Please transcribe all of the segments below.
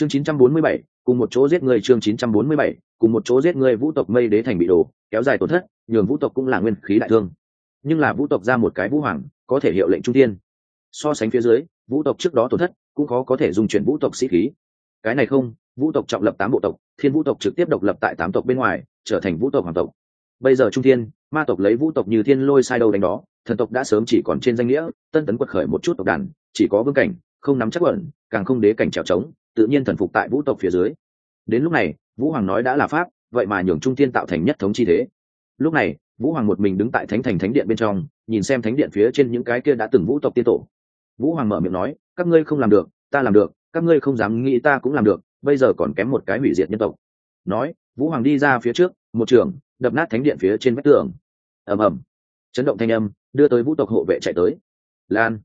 chương 947, cùng một chỗ giết người chương 947, cùng một chỗ giết người vũ tộc mây đế thành bị đổ kéo dài tổn thất nhường vũ tộc cũng là nguyên khí đại thương. Nhưng là vũ tộc ra một cái vũ hoàng có thể hiệu lệnh trung tiên so sánh phía dưới vũ tộc trước đó tổn thất cũng khó có thể dùng chuyển vũ tộc sĩ khí. Cái này không vũ tộc trọng lập tám bộ tộc thiên vũ tộc trực tiếp độc lập tại tám tộc bên ngoài trở thành vũ tộc hoàng tộc. Bây giờ trung thiên ma tộc lấy vũ tộc như thiên lôi sai đầu đánh đó thần tộc đã sớm chỉ còn trên danh nghĩa tân tấn quật khởi một chút tộc đàn chỉ có vương cảnh không nắm chắc ổn, càng không đế cảnh trèo trống tự nhiên thần phục tại vũ tộc phía dưới. Đến lúc này, vũ hoàng nói đã là pháp, vậy mà nhường trung thiên tạo thành nhất thống chi thế. Lúc này, vũ hoàng một mình đứng tại thánh thành thánh điện bên trong, nhìn xem thánh điện phía trên những cái kia đã từng vũ tộc tiên tổ. Vũ hoàng mở miệng nói, các ngươi không làm được, ta làm được, các ngươi không dám nghĩ ta cũng làm được, bây giờ còn kém một cái hủy diệt nhân tộc. Nói, vũ hoàng đi ra phía trước, một trường, đập nát thánh điện phía trên vách tường. Ầm ầm. Chấn động thanh âm, đưa tới vũ tộc hộ vệ chạy tới. Lan.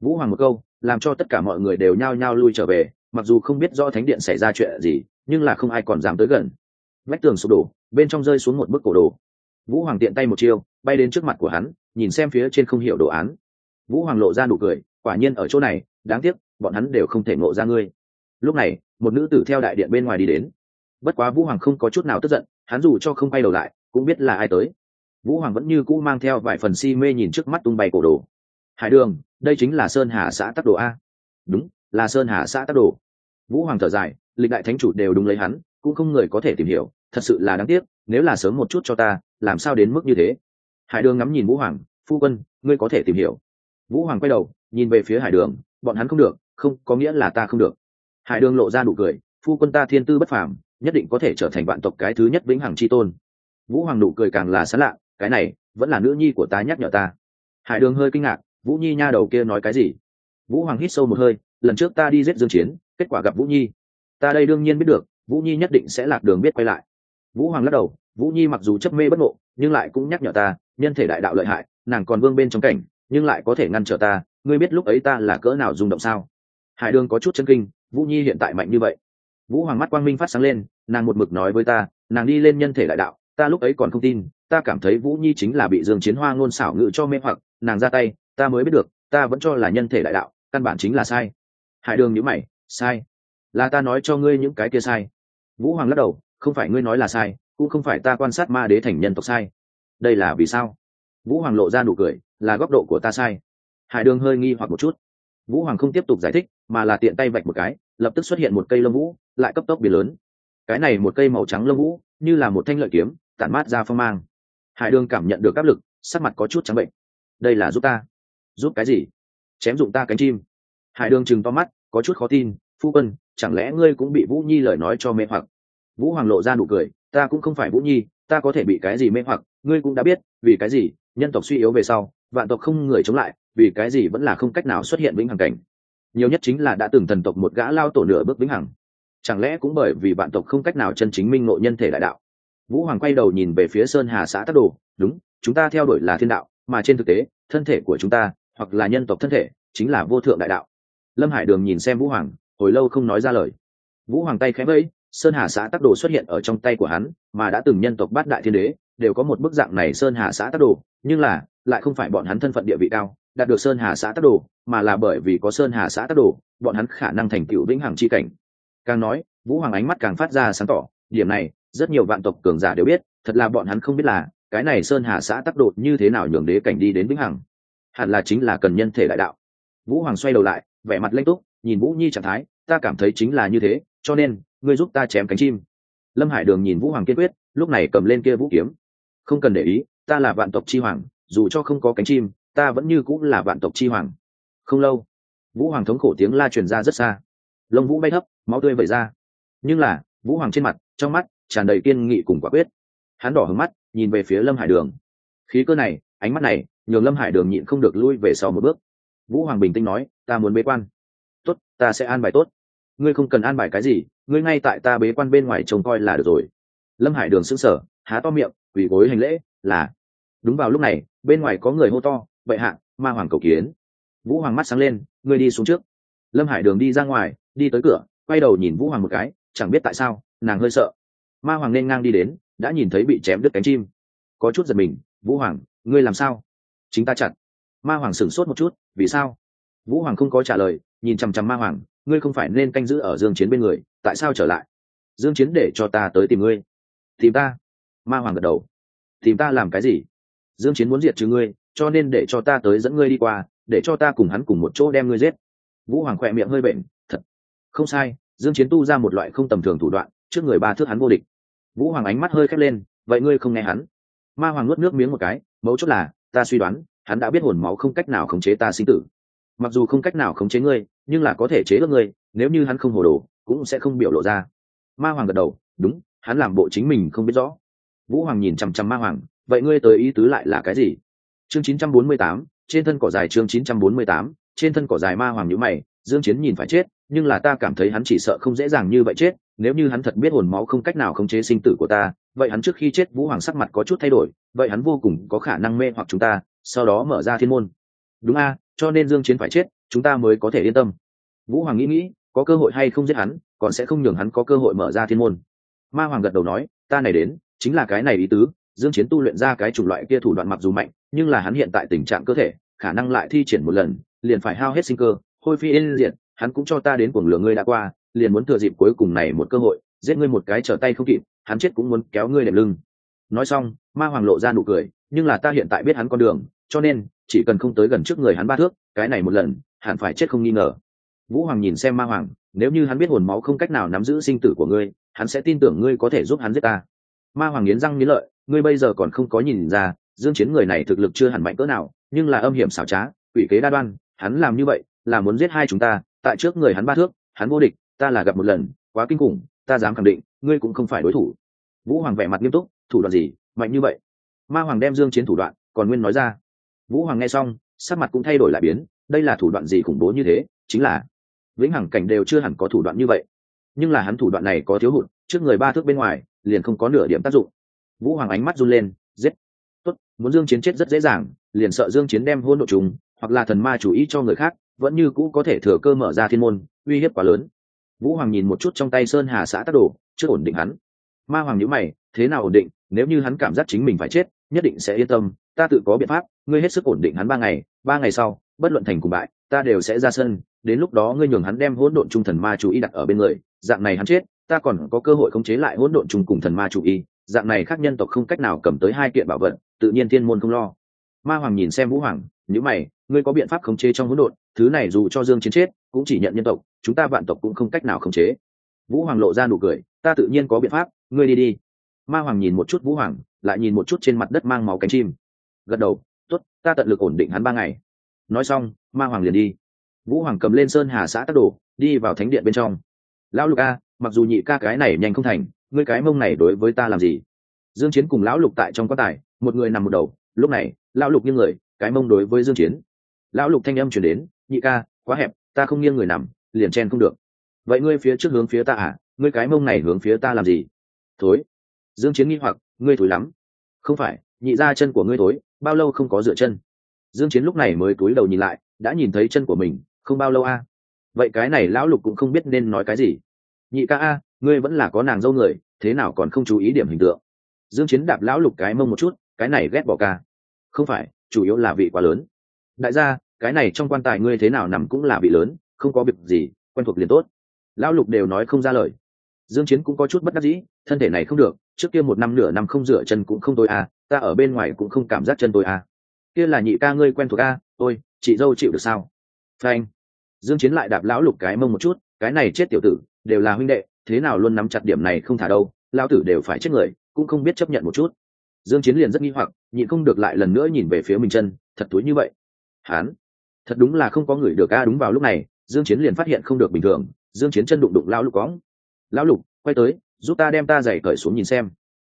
Vũ hoàng một câu, làm cho tất cả mọi người đều nhao nhao lui trở về mặc dù không biết do thánh điện xảy ra chuyện gì, nhưng là không ai còn dám tới gần. Vách tường sụp đổ, bên trong rơi xuống một bức cổ đồ. Vũ hoàng tiện tay một chiêu, bay đến trước mặt của hắn, nhìn xem phía trên không hiểu đồ án. Vũ hoàng lộ ra nụ cười, quả nhiên ở chỗ này, đáng tiếc, bọn hắn đều không thể ngộ ra ngươi. Lúc này, một nữ tử theo đại điện bên ngoài đi đến. Bất quá vũ hoàng không có chút nào tức giận, hắn dù cho không quay đầu lại, cũng biết là ai tới. Vũ hoàng vẫn như cũ mang theo vài phần si mê nhìn trước mắt tung bay cổ đồ. Hải đường, đây chính là sơn hà xã tắc đồ a. Đúng là sơn hà xã tắc đồ. Vũ hoàng thở dài, lịch đại thánh chủ đều đúng lấy hắn, cũng không người có thể tìm hiểu, thật sự là đáng tiếc, nếu là sớm một chút cho ta, làm sao đến mức như thế? Hải đường ngắm nhìn vũ hoàng, phu quân, ngươi có thể tìm hiểu. Vũ hoàng quay đầu, nhìn về phía hải đường, bọn hắn không được, không, có nghĩa là ta không được. Hải đường lộ ra nụ cười, phu quân ta thiên tư bất phàm, nhất định có thể trở thành vạn tộc cái thứ nhất vĩnh hằng chi tôn. Vũ hoàng nụ cười càng là sán lạ, cái này, vẫn là nữ nhi của ta nhắc nhở ta. Hải đường hơi kinh ngạc, vũ nhi nha đầu kia nói cái gì? Vũ hoàng hít sâu một hơi lần trước ta đi giết dương chiến, kết quả gặp vũ nhi. Ta đây đương nhiên biết được, vũ nhi nhất định sẽ lạc đường biết quay lại. Vũ hoàng lắc đầu, vũ nhi mặc dù chấp mê bất ngộ, nhưng lại cũng nhắc nhở ta, nhân thể đại đạo lợi hại, nàng còn vương bên trong cảnh, nhưng lại có thể ngăn trở ta, ngươi biết lúc ấy ta là cỡ nào rung động sao? Hải đường có chút chân kinh, vũ nhi hiện tại mạnh như vậy. Vũ hoàng mắt quang minh phát sáng lên, nàng một mực nói với ta, nàng đi lên nhân thể đại đạo, ta lúc ấy còn không tin, ta cảm thấy vũ nhi chính là bị dương chiến hoa ngôn xảo ngự cho mê hoặc, nàng ra tay, ta mới biết được, ta vẫn cho là nhân thể đại đạo, căn bản chính là sai hải đường nhữ mày, sai. Là ta nói cho ngươi những cái kia sai. Vũ hoàng lắc đầu, không phải ngươi nói là sai, cũng không phải ta quan sát ma đế thành nhân tộc sai. Đây là vì sao? Vũ hoàng lộ ra nụ cười, là góc độ của ta sai. Hải đường hơi nghi hoặc một chút. Vũ hoàng không tiếp tục giải thích, mà là tiện tay vạch một cái, lập tức xuất hiện một cây lông vũ, lại cấp tốc biến lớn. Cái này một cây màu trắng lông vũ, như là một thanh lợi kiếm, tản mát ra phong mang. Hải đường cảm nhận được áp lực, sắc mặt có chút trắng bệnh. Đây là giúp ta. Giúp cái gì? Chém dụng ta cánh chim hải đường chừng to mắt, có chút khó tin, phu quân, chẳng lẽ ngươi cũng bị vũ nhi lời nói cho mê hoặc? Vũ hoàng lộ ra nụ cười, ta cũng không phải vũ nhi, ta có thể bị cái gì mê hoặc, ngươi cũng đã biết, vì cái gì, nhân tộc suy yếu về sau, vạn tộc không người chống lại, vì cái gì vẫn là không cách nào xuất hiện vĩnh hằng cảnh. Nhiều nhất chính là đã từng thần tộc một gã lao tổ nửa bước vĩnh hằng. Chẳng lẽ cũng bởi vì vạn tộc không cách nào chân chính minh ngộ nhân thể đại đạo? Vũ hoàng quay đầu nhìn về phía sơn hà xã tắc đồ, đúng, chúng ta theo đuổi là thiên đạo, mà trên thực tế, thân thể của chúng ta, hoặc là nhân tộc thân thể, chính là vô thượng đại đạo lâm hải đường nhìn xem vũ hoàng, hồi lâu không nói ra lời. Vũ hoàng tay khẽ vẫy, sơn hà xã tắc đồ xuất hiện ở trong tay của hắn, mà đã từng nhân tộc bát đại thiên đế, đều có một bức dạng này sơn hà xã tắc đồ, nhưng là, lại không phải bọn hắn thân phận địa vị cao, đạt được sơn hà xã tắc đồ, mà là bởi vì có sơn hà xã tắc đồ, bọn hắn khả năng thành tựu vĩnh hằng chi cảnh. Càng nói, vũ hoàng ánh mắt càng phát ra sáng tỏ, điểm này, rất nhiều vạn tộc cường giả đều biết, thật là bọn hắn không biết là, cái này sơn hà xã tắc đột như thế nào nhường đế cảnh đi đến vĩnh hằng. Hẳn là chính là cần nhân thể đại đạo. Vũ hoàng xoay đầu lại vẻ mặt lanh túc, nhìn vũ nhi trạng thái, ta cảm thấy chính là như thế, cho nên, ngươi giúp ta chém cánh chim. Lâm hải đường nhìn vũ hoàng kiên quyết, lúc này cầm lên kia vũ kiếm. Không cần để ý, ta là vạn tộc chi hoàng, dù cho không có cánh chim, ta vẫn như cũng là vạn tộc chi hoàng. Không lâu, vũ hoàng thống khổ tiếng la truyền ra rất xa. Lông vũ bay thấp, máu tươi vẩy ra. Nhưng là, vũ hoàng trên mặt, trong mắt, tràn đầy kiên nghị cùng quả quyết. Hắn đỏ hứng mắt, nhìn về phía lâm hải đường. Khí cơ này, ánh mắt này, nhường lâm hải đường nhịn không được lui về sau một bước vũ hoàng bình tĩnh nói, ta muốn bế quan. Tốt, ta sẽ an bài tốt. Ngươi không cần an bài cái gì, ngươi ngay tại ta bế quan bên ngoài trông coi là được rồi. Lâm hải đường sững sờ, há to miệng, quỳ gối hành lễ, là. Đúng vào lúc này, bên ngoài có người hô to, bệ hạ, ma hoàng cầu kiến. Vũ hoàng mắt sáng lên, ngươi đi xuống trước. Lâm hải đường đi ra ngoài, đi tới cửa, quay đầu nhìn vũ hoàng một cái, chẳng biết tại sao, nàng hơi sợ. Ma hoàng nên ngang đi đến, đã nhìn thấy bị chém đứt cánh chim. Có chút giật mình, vũ hoàng, ngươi làm sao? Chính ta chặt ma hoàng sửng sốt một chút vì sao? Vũ hoàng không có trả lời, nhìn chằm chằm ma hoàng, ngươi không phải nên canh giữ ở dương chiến bên người, tại sao trở lại? Dương chiến để cho ta tới tìm ngươi. Tìm ta? Ma hoàng gật đầu. Tìm ta làm cái gì? Dương chiến muốn diệt trừ ngươi, cho nên để cho ta tới dẫn ngươi đi qua, để cho ta cùng hắn cùng một chỗ đem ngươi giết. Vũ hoàng khỏe miệng hơi bệnh, thật. Không sai, dương chiến tu ra một loại không tầm thường thủ đoạn, trước người ba thước hắn vô địch. Vũ hoàng ánh mắt hơi khép lên, vậy ngươi không nghe hắn? Ma hoàng nuốt nước miếng một cái, mấu chốt là, ta suy đoán hắn đã biết hồn máu không cách nào khống chế ta sinh tử. Mặc dù không cách nào khống chế ngươi nhưng là có thể chế ước ngươi nếu như hắn không hồ đồ cũng sẽ không biểu lộ ra. Ma hoàng gật đầu đúng hắn làm bộ chính mình không biết rõ. Vũ hoàng nhìn chằm chằm ma hoàng vậy ngươi tới ý tứ lại là cái gì? Chương 948, trên thân cỏ dài chương 948, trên thân cỏ dài ma hoàng nhíu mày dương chiến nhìn phải chết nhưng là ta cảm thấy hắn chỉ sợ không dễ dàng như vậy chết nếu như hắn thật biết hồn máu không cách nào khống chế sinh tử của ta vậy hắn trước khi chết vũ hoàng sắc mặt có chút thay đổi vậy hắn vô cùng có khả năng mê hoặc chúng ta sau đó mở ra thiên môn. Đúng a cho nên dương chiến phải chết chúng ta mới có thể yên tâm. Vũ hoàng nghĩ nghĩ có cơ hội hay không giết hắn còn sẽ không nhường hắn có cơ hội mở ra thiên môn. Ma hoàng gật đầu nói ta này đến chính là cái này ý tứ dương chiến tu luyện ra cái chủng loại kia thủ đoạn mặc dù mạnh nhưng là hắn hiện tại tình trạng cơ thể khả năng lại thi triển một lần liền phải hao hết sinh cơ hôi phi yên diện, hắn cũng cho ta đến cuồng lửa ngươi đã qua liền muốn thừa dịp cuối cùng này một cơ hội giết ngươi một cái trở tay không kịp hắn chết cũng muốn kéo ngươi đệm lưng. Nói xong ma hoàng lộ ra nụ cười nhưng là ta hiện tại biết hắn con đường, cho nên, chỉ cần không tới gần trước người hắn ba thước, cái này một lần, hẳn phải chết không nghi ngờ. Vũ hoàng nhìn xem ma hoàng, nếu như hắn biết hồn máu không cách nào nắm giữ sinh tử của ngươi, hắn sẽ tin tưởng ngươi có thể giúp hắn giết ta. Ma hoàng nghiến răng nghiến lợi, ngươi bây giờ còn không có nhìn ra, dương chiến người này thực lực chưa hẳn mạnh cỡ nào, nhưng là âm hiểm xảo trá ủy kế đa đoan, hắn làm như vậy, là muốn giết hai chúng ta, tại trước người hắn ba thước, hắn vô địch, ta là gặp một lần, quá kinh khủng, ta dám khẳng định, ngươi cũng không phải đối thủ. Vũ hoàng vẻ mặt nghiêm túc, thủ đoạn gì, mạnh như vậy? Ma hoàng đem dương chiến thủ đoạn còn nguyên nói ra. Vũ hoàng nghe xong, sắc mặt cũng thay đổi lại biến, đây là thủ đoạn gì khủng bố như thế? Chính là vĩnh hằng cảnh đều chưa hẳn có thủ đoạn như vậy. Nhưng là hắn thủ đoạn này có thiếu hụt, trước người ba thước bên ngoài, liền không có nửa điểm tác dụng. Vũ hoàng ánh mắt run lên, giết. Tốt, muốn dương chiến chết rất dễ dàng, liền sợ dương chiến đem hôn độ trùng, hoặc là thần ma chủ ý cho người khác, vẫn như cũ có thể thừa cơ mở ra thiên môn, uy hiếp quá lớn. Vũ hoàng nhìn một chút trong tay sơn hà xã tác đồ trước ổn định hắn. Ma hoàng nhíu mày, thế nào ổn định, nếu như hắn cảm giác chính mình phải chết nhất định sẽ yên tâm, ta tự có biện pháp, ngươi hết sức ổn định hắn ba ngày ba ngày sau, bất luận thành cùng bại, ta đều sẽ ra sân, đến lúc đó ngươi nhường hắn đem hỗn độn trung thần ma chủ y đặt ở bên người, dạng này hắn chết, ta còn có cơ hội khống chế lại hỗn độn trung cùng thần ma chủ y dạng này khác nhân tộc không cách nào cầm tới hai kiện bảo vật, tự nhiên thiên môn không lo. Ma hoàng nhìn xem vũ hoàng nhữ mày, ngươi có biện pháp khống chế trong hỗn độn, thứ này dù cho dương chiến chết, cũng chỉ nhận nhân tộc, chúng ta vạn tộc cũng không cách nào khống chế. Vũ hoàng lộ ra nụ cười, ta tự nhiên có biện pháp, ngươi đi đi. Ma hoàng nhìn một chút vũ hoàng lại nhìn một chút trên mặt đất mang máu cánh chim. Gật đầu, tốt, ta tận lực ổn định hắn ba ngày. Nói xong, ma hoàng liền đi. Vũ hoàng cầm lên sơn hà xã tắc đồ, đi vào thánh điện bên trong. Lão lục a, mặc dù nhị ca cái này nhanh không thành, ngươi cái mông này đối với ta làm gì? Dương chiến cùng lão lục tại trong quan tài, một người nằm một đầu. Lúc này, lão lục nghiêng người, cái mông đối với dương chiến. Lão lục thanh âm truyền đến, nhị ca, quá hẹp, ta không nghiêng người nằm, liền chen không được. Vậy ngươi phía trước hướng phía ta à? Ngươi cái mông này hướng phía ta làm gì? Thối. Dương chiến nghi hoặc ngươi thối lắm. Không phải, nhị ra chân của ngươi thối, bao lâu không có dựa chân? Dương chiến lúc này mới cúi đầu nhìn lại, đã nhìn thấy chân của mình, không bao lâu a. Vậy cái này lão lục cũng không biết nên nói cái gì. Nhị ca a, ngươi vẫn là có nàng dâu người, thế nào còn không chú ý điểm hình tượng? Dương chiến đạp lão lục cái mông một chút, cái này ghét bỏ ca. Không phải, chủ yếu là vị quá lớn. Đại gia, cái này trong quan tài ngươi thế nào nằm cũng là vị lớn, không có việc gì, quen thuộc liền tốt. Lão lục đều nói không ra lời dương chiến cũng có chút bất đắc dĩ thân thể này không được trước kia một năm nửa năm không rửa chân cũng không tôi à ta ở bên ngoài cũng không cảm giác chân tôi à. Kia là nhị ca ngươi quen thuộc a à, tôi chị dâu chịu được sao? Phanh. Dương chiến lại đạp lão lục cái mông một chút cái này chết tiểu tử đều là huynh đệ thế nào luôn nắm chặt điểm này không thả đâu lão tử đều phải chết người cũng không biết chấp nhận một chút. Dương chiến liền rất nghi hoặc nhịn không được lại lần nữa nhìn về phía mình chân thật túi như vậy. Hán. Thật đúng là không có người được a đúng vào lúc này dương chiến liền phát hiện không được bình thường dương chiến chân đụng đụng lão lục cóng lão lục, quay tới, giúp ta đem ta giày cởi xuống nhìn xem.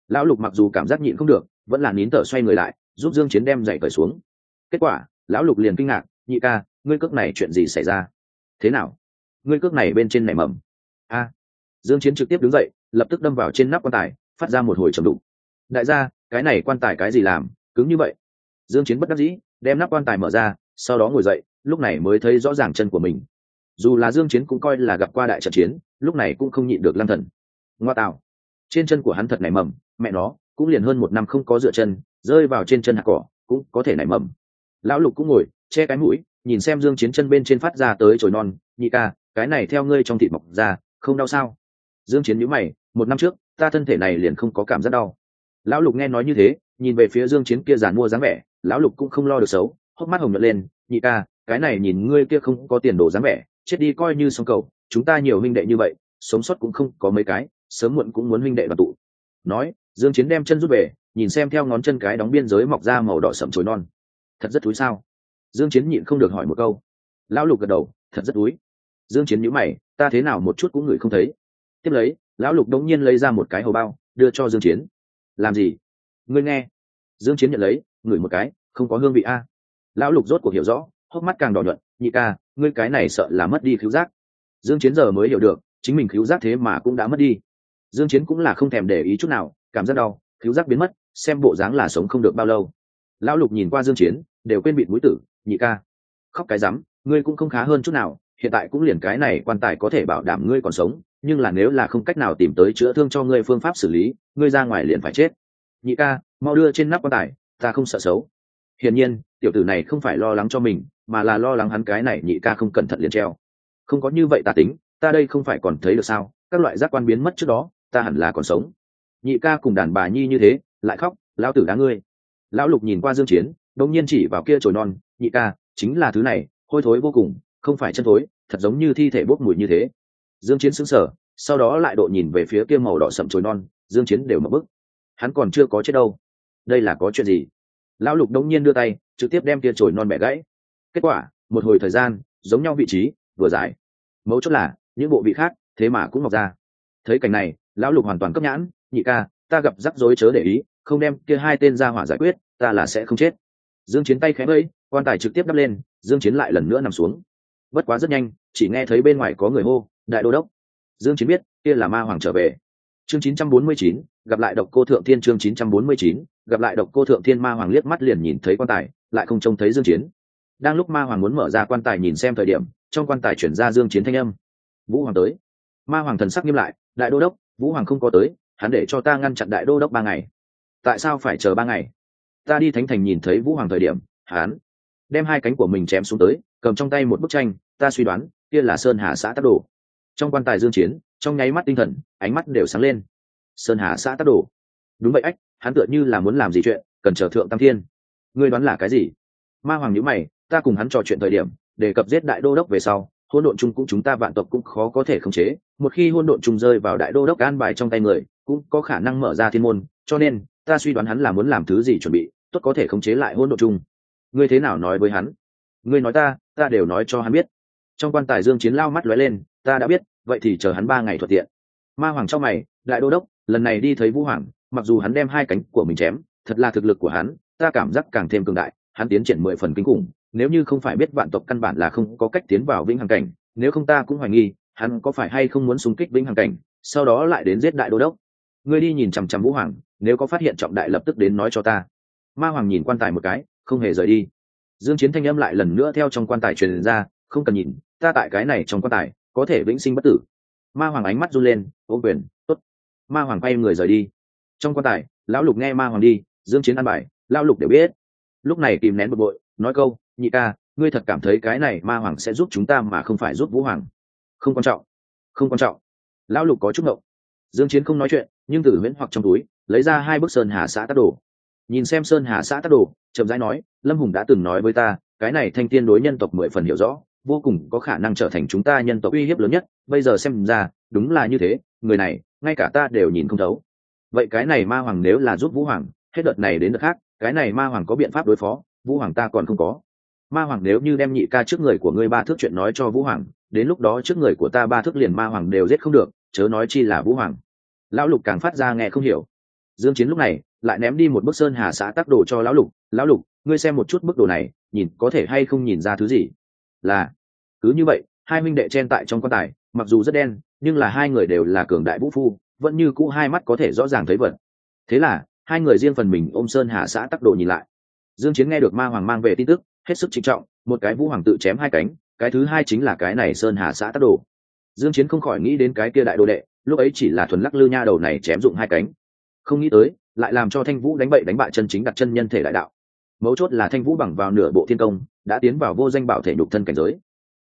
Lão lục mặc dù cảm giác nhịn không được, vẫn là nín thở xoay người lại, giúp dương chiến đem giày cởi xuống. Kết quả, lão lục liền kinh ngạc, nhị ca, ngươi cước này chuyện gì xảy ra? Thế nào? Ngươi cước này bên trên nảy mầm. A. Dương chiến trực tiếp đứng dậy, lập tức đâm vào trên nắp quan tài, phát ra một hồi trầm đụng đại gia, cái này quan tài cái gì làm? Cứng như vậy. Dương chiến bất đắc dĩ, đem nắp quan tài mở ra, sau đó ngồi dậy, lúc này mới thấy rõ ràng chân của mình dù là dương chiến cũng coi là gặp qua đại trận chiến, lúc này cũng không nhịn được lăng thần. Ngoa tạo. Trên chân của hắn thật nảy mầm, mẹ nó, cũng liền hơn một năm không có dựa chân, rơi vào trên chân hạt cỏ, cũng có thể nảy mầm. Lão lục cũng ngồi, che cái mũi, nhìn xem dương chiến chân bên trên phát ra tới chồi non, nhị ca, cái này theo ngươi trong thịt mọc ra, không đau sao? Dương chiến nhíu mày, một năm trước, ta thân thể này liền không có cảm giác đau. Lão lục nghe nói như thế, nhìn về phía dương chiến kia giàn mua dáng vẻ, lão lục cũng không lo được xấu, hốc mắt hồng nhợt lên, nhị ca, cái này nhìn ngươi kia không có tiền đồ dáng vẻ chết đi coi như sống cầu, chúng ta nhiều huynh đệ như vậy, sống sót cũng không có mấy cái, sớm muộn cũng muốn huynh đệ đoàn tụ. Nói, dương chiến đem chân rút về, nhìn xem theo ngón chân cái đóng biên giới mọc ra màu đỏ sậm chồi non. Thật rất túi sao? Dương chiến nhịn không được hỏi một câu. Lão lục gật đầu, thật rất túi. Dương chiến nhíu mày, ta thế nào một chút cũng ngửi không thấy. Tiếp lấy, lão lục đống nhiên lấy ra một cái hầu bao, đưa cho dương chiến. Làm gì? Ngươi nghe. Dương chiến nhận lấy, ngửi một cái, không có hương vị a. Lão lục rốt cuộc hiểu rõ, hốc mắt càng đỏ nhuận, nhị ca ngươi cái này sợ là mất đi khiếu giác. Dương chiến giờ mới hiểu được, chính mình khiếu giác thế mà cũng đã mất đi. Dương chiến cũng là không thèm để ý chút nào, cảm giác đau khiếu giác biến mất, xem bộ dáng là sống không được bao lâu. Lão lục nhìn qua dương chiến, đều quên bịt mũi tử, nhị ca, khóc cái rắm, ngươi cũng không khá hơn chút nào, hiện tại cũng liền cái này quan tài có thể bảo đảm ngươi còn sống, nhưng là nếu là không cách nào tìm tới chữa thương cho ngươi phương pháp xử lý, ngươi ra ngoài liền phải chết. Nhị ca, mau đưa trên nắp quan tài, ta không sợ xấu. Hiển nhiên, tiểu tử này không phải lo lắng cho mình mà là lo lắng hắn cái này nhị ca không cẩn thận liền treo. Không có như vậy ta tính, ta đây không phải còn thấy được sao? Các loại giác quan biến mất trước đó, ta hẳn là còn sống. Nhị ca cùng đàn bà nhi như thế, lại khóc, lão tử đá ngươi. Lão lục nhìn qua dương chiến đông nhiên chỉ vào kia trồi non, nhị ca, chính là thứ này, hôi thối vô cùng, không phải chân thối, thật giống như thi thể bốc mùi như thế. Dương chiến sững sờ, sau đó lại độ nhìn về phía kia màu đỏ sậm trồi non, dương chiến đều mở bức hắn còn chưa có chết đâu. Đây là có chuyện gì? Lão lục đông nhiên đưa tay, trực tiếp đem kia trồi non bẻ gãy kết quả một hồi thời gian giống nhau vị trí vừa giải. Mấu chốt là những bộ vị khác thế mà cũng mọc ra. Thấy cảnh này lão lục hoàn toàn cấp nhãn nhị ca ta gặp rắc rối chớ để ý không đem kia hai tên ra hỏa giải quyết ta là sẽ không chết. Dương chiến tay khẽ vẫy quan tài trực tiếp đắp lên dương chiến lại lần nữa nằm xuống. Bất quá rất nhanh chỉ nghe thấy bên ngoài có người hô đại đô đốc. Dương chiến biết kia là ma hoàng trở về. Chương 949, gặp lại độc cô thượng thiên chương 949, gặp lại độc cô thượng thiên ma hoàng liếc mắt liền nhìn thấy quan tài lại không trông thấy dương chiến đang lúc ma hoàng muốn mở ra quan tài nhìn xem thời điểm, trong quan tài chuyển ra dương chiến thanh âm. Vũ hoàng tới. Ma hoàng thần sắc nghiêm lại, đại đô đốc, vũ hoàng không có tới, hắn để cho ta ngăn chặn đại đô đốc ba ngày. Tại sao phải chờ ba ngày? Ta đi thánh thành nhìn thấy vũ hoàng thời điểm, hắn đem hai cánh của mình chém xuống tới, cầm trong tay một bức tranh, ta suy đoán, kia là sơn hà xã tắc đồ. Trong quan tài dương chiến, trong nháy mắt tinh thần, ánh mắt đều sáng lên. Sơn hà xã tắc đồ? Đúng vậy ách, hắn tựa như là muốn làm gì chuyện, cần chờ thượng tam thiên. Ngươi đoán là cái gì? Ma hoàng nhíu mày ta cùng hắn trò chuyện thời điểm, đề cập giết đại đô đốc về sau hôn độn chung cũng chúng ta vạn tộc cũng khó có thể khống chế. Một khi hôn độn chung rơi vào đại đô đốc an bài trong tay người, cũng có khả năng mở ra thiên môn, cho nên, ta suy đoán hắn là muốn làm thứ gì chuẩn bị, tốt có thể khống chế lại hôn độn chung. Ngươi thế nào nói với hắn? Ngươi nói ta ta đều nói cho hắn biết. Trong quan tài dương chiến lao mắt lóe lên, ta đã biết, vậy thì chờ hắn ba ngày thuận tiện. Ma hoàng trong mày, đại đô đốc, lần này đi thấy vũ hoàng, mặc dù hắn đem hai cánh của mình chém, thật là thực lực của hắn, ta cảm giác càng thêm cường đại, hắn tiến triển mười phần kinh khủng nếu như không phải biết vạn tộc căn bản là không có cách tiến vào vĩnh hằng cảnh, nếu không ta cũng hoài nghi, hắn có phải hay không muốn xung kích vĩnh hằng cảnh, sau đó lại đến giết đại đô đốc. Ngươi đi nhìn chằm chằm vũ hoàng, nếu có phát hiện trọng đại lập tức đến nói cho ta. Ma hoàng nhìn quan tài một cái, không hề rời đi. Dương chiến thanh âm lại lần nữa theo trong quan tài truyền ra, không cần nhìn, ta tại cái này trong quan tài, có thể vĩnh sinh bất tử. Ma hoàng ánh mắt run lên, ô quyền, tốt. Ma hoàng quay người rời đi. Trong quan tài, lão lục nghe ma hoàng đi, dương chiến ăn bài, lão lục đều biết. Lúc này kìm nén bực bội, nói câu nhị ca, ngươi thật cảm thấy cái này ma hoàng sẽ giúp chúng ta mà không phải giúp vũ hoàng? Không quan trọng, không quan trọng. Lão lục có chút ngậu dương chiến không nói chuyện, nhưng từ huyễn hoặc trong túi, lấy ra hai bức sơn hà xã tác đồ. Nhìn xem sơn hà xã tác đồ, chậm rãi nói, lâm hùng đã từng nói với ta, cái này thanh tiên đối nhân tộc mười phần hiểu rõ, vô cùng có khả năng trở thành chúng ta nhân tộc uy hiếp lớn nhất. Bây giờ xem ra, đúng là như thế, người này, ngay cả ta đều nhìn không thấu. Vậy cái này ma hoàng nếu là giúp vũ hoàng, hết đợt này đến đợt khác, cái này ma hoàng có biện pháp đối phó, vũ hoàng ta còn không có ma hoàng nếu như đem nhị ca trước người của ngươi ba thước chuyện nói cho vũ hoàng, đến lúc đó trước người của ta ba thước liền ma hoàng đều giết không được, chớ nói chi là vũ hoàng. Lão lục càng phát ra nghe không hiểu. Dương chiến lúc này lại ném đi một bức sơn hà xã tác đồ cho lão lục lão lục, ngươi xem một chút bức đồ này, nhìn có thể hay không nhìn ra thứ gì? Là, cứ như vậy, hai minh đệ chen tại trong quan tài, mặc dù rất đen, nhưng là hai người đều là cường đại vũ phu, vẫn như cũ hai mắt có thể rõ ràng thấy vật. Thế là, hai người riêng phần mình ôm sơn hà xã tắc đồ nhìn lại. Dương chiến nghe được ma hoàng mang về tin tức hết sức trịnh trọng, một cái vũ hoàng tự chém hai cánh, cái thứ hai chính là cái này sơn hà xã tắc đồ. Dương chiến không khỏi nghĩ đến cái kia đại đồ đệ, lúc ấy chỉ là thuần lắc lư nha đầu này chém dụng hai cánh. Không nghĩ tới, lại làm cho thanh vũ đánh bậy đánh bại chân chính đặt chân nhân thể đại đạo. Mấu chốt là thanh vũ bằng vào nửa bộ thiên công, đã tiến vào vô danh bảo thể nhục thân cảnh giới.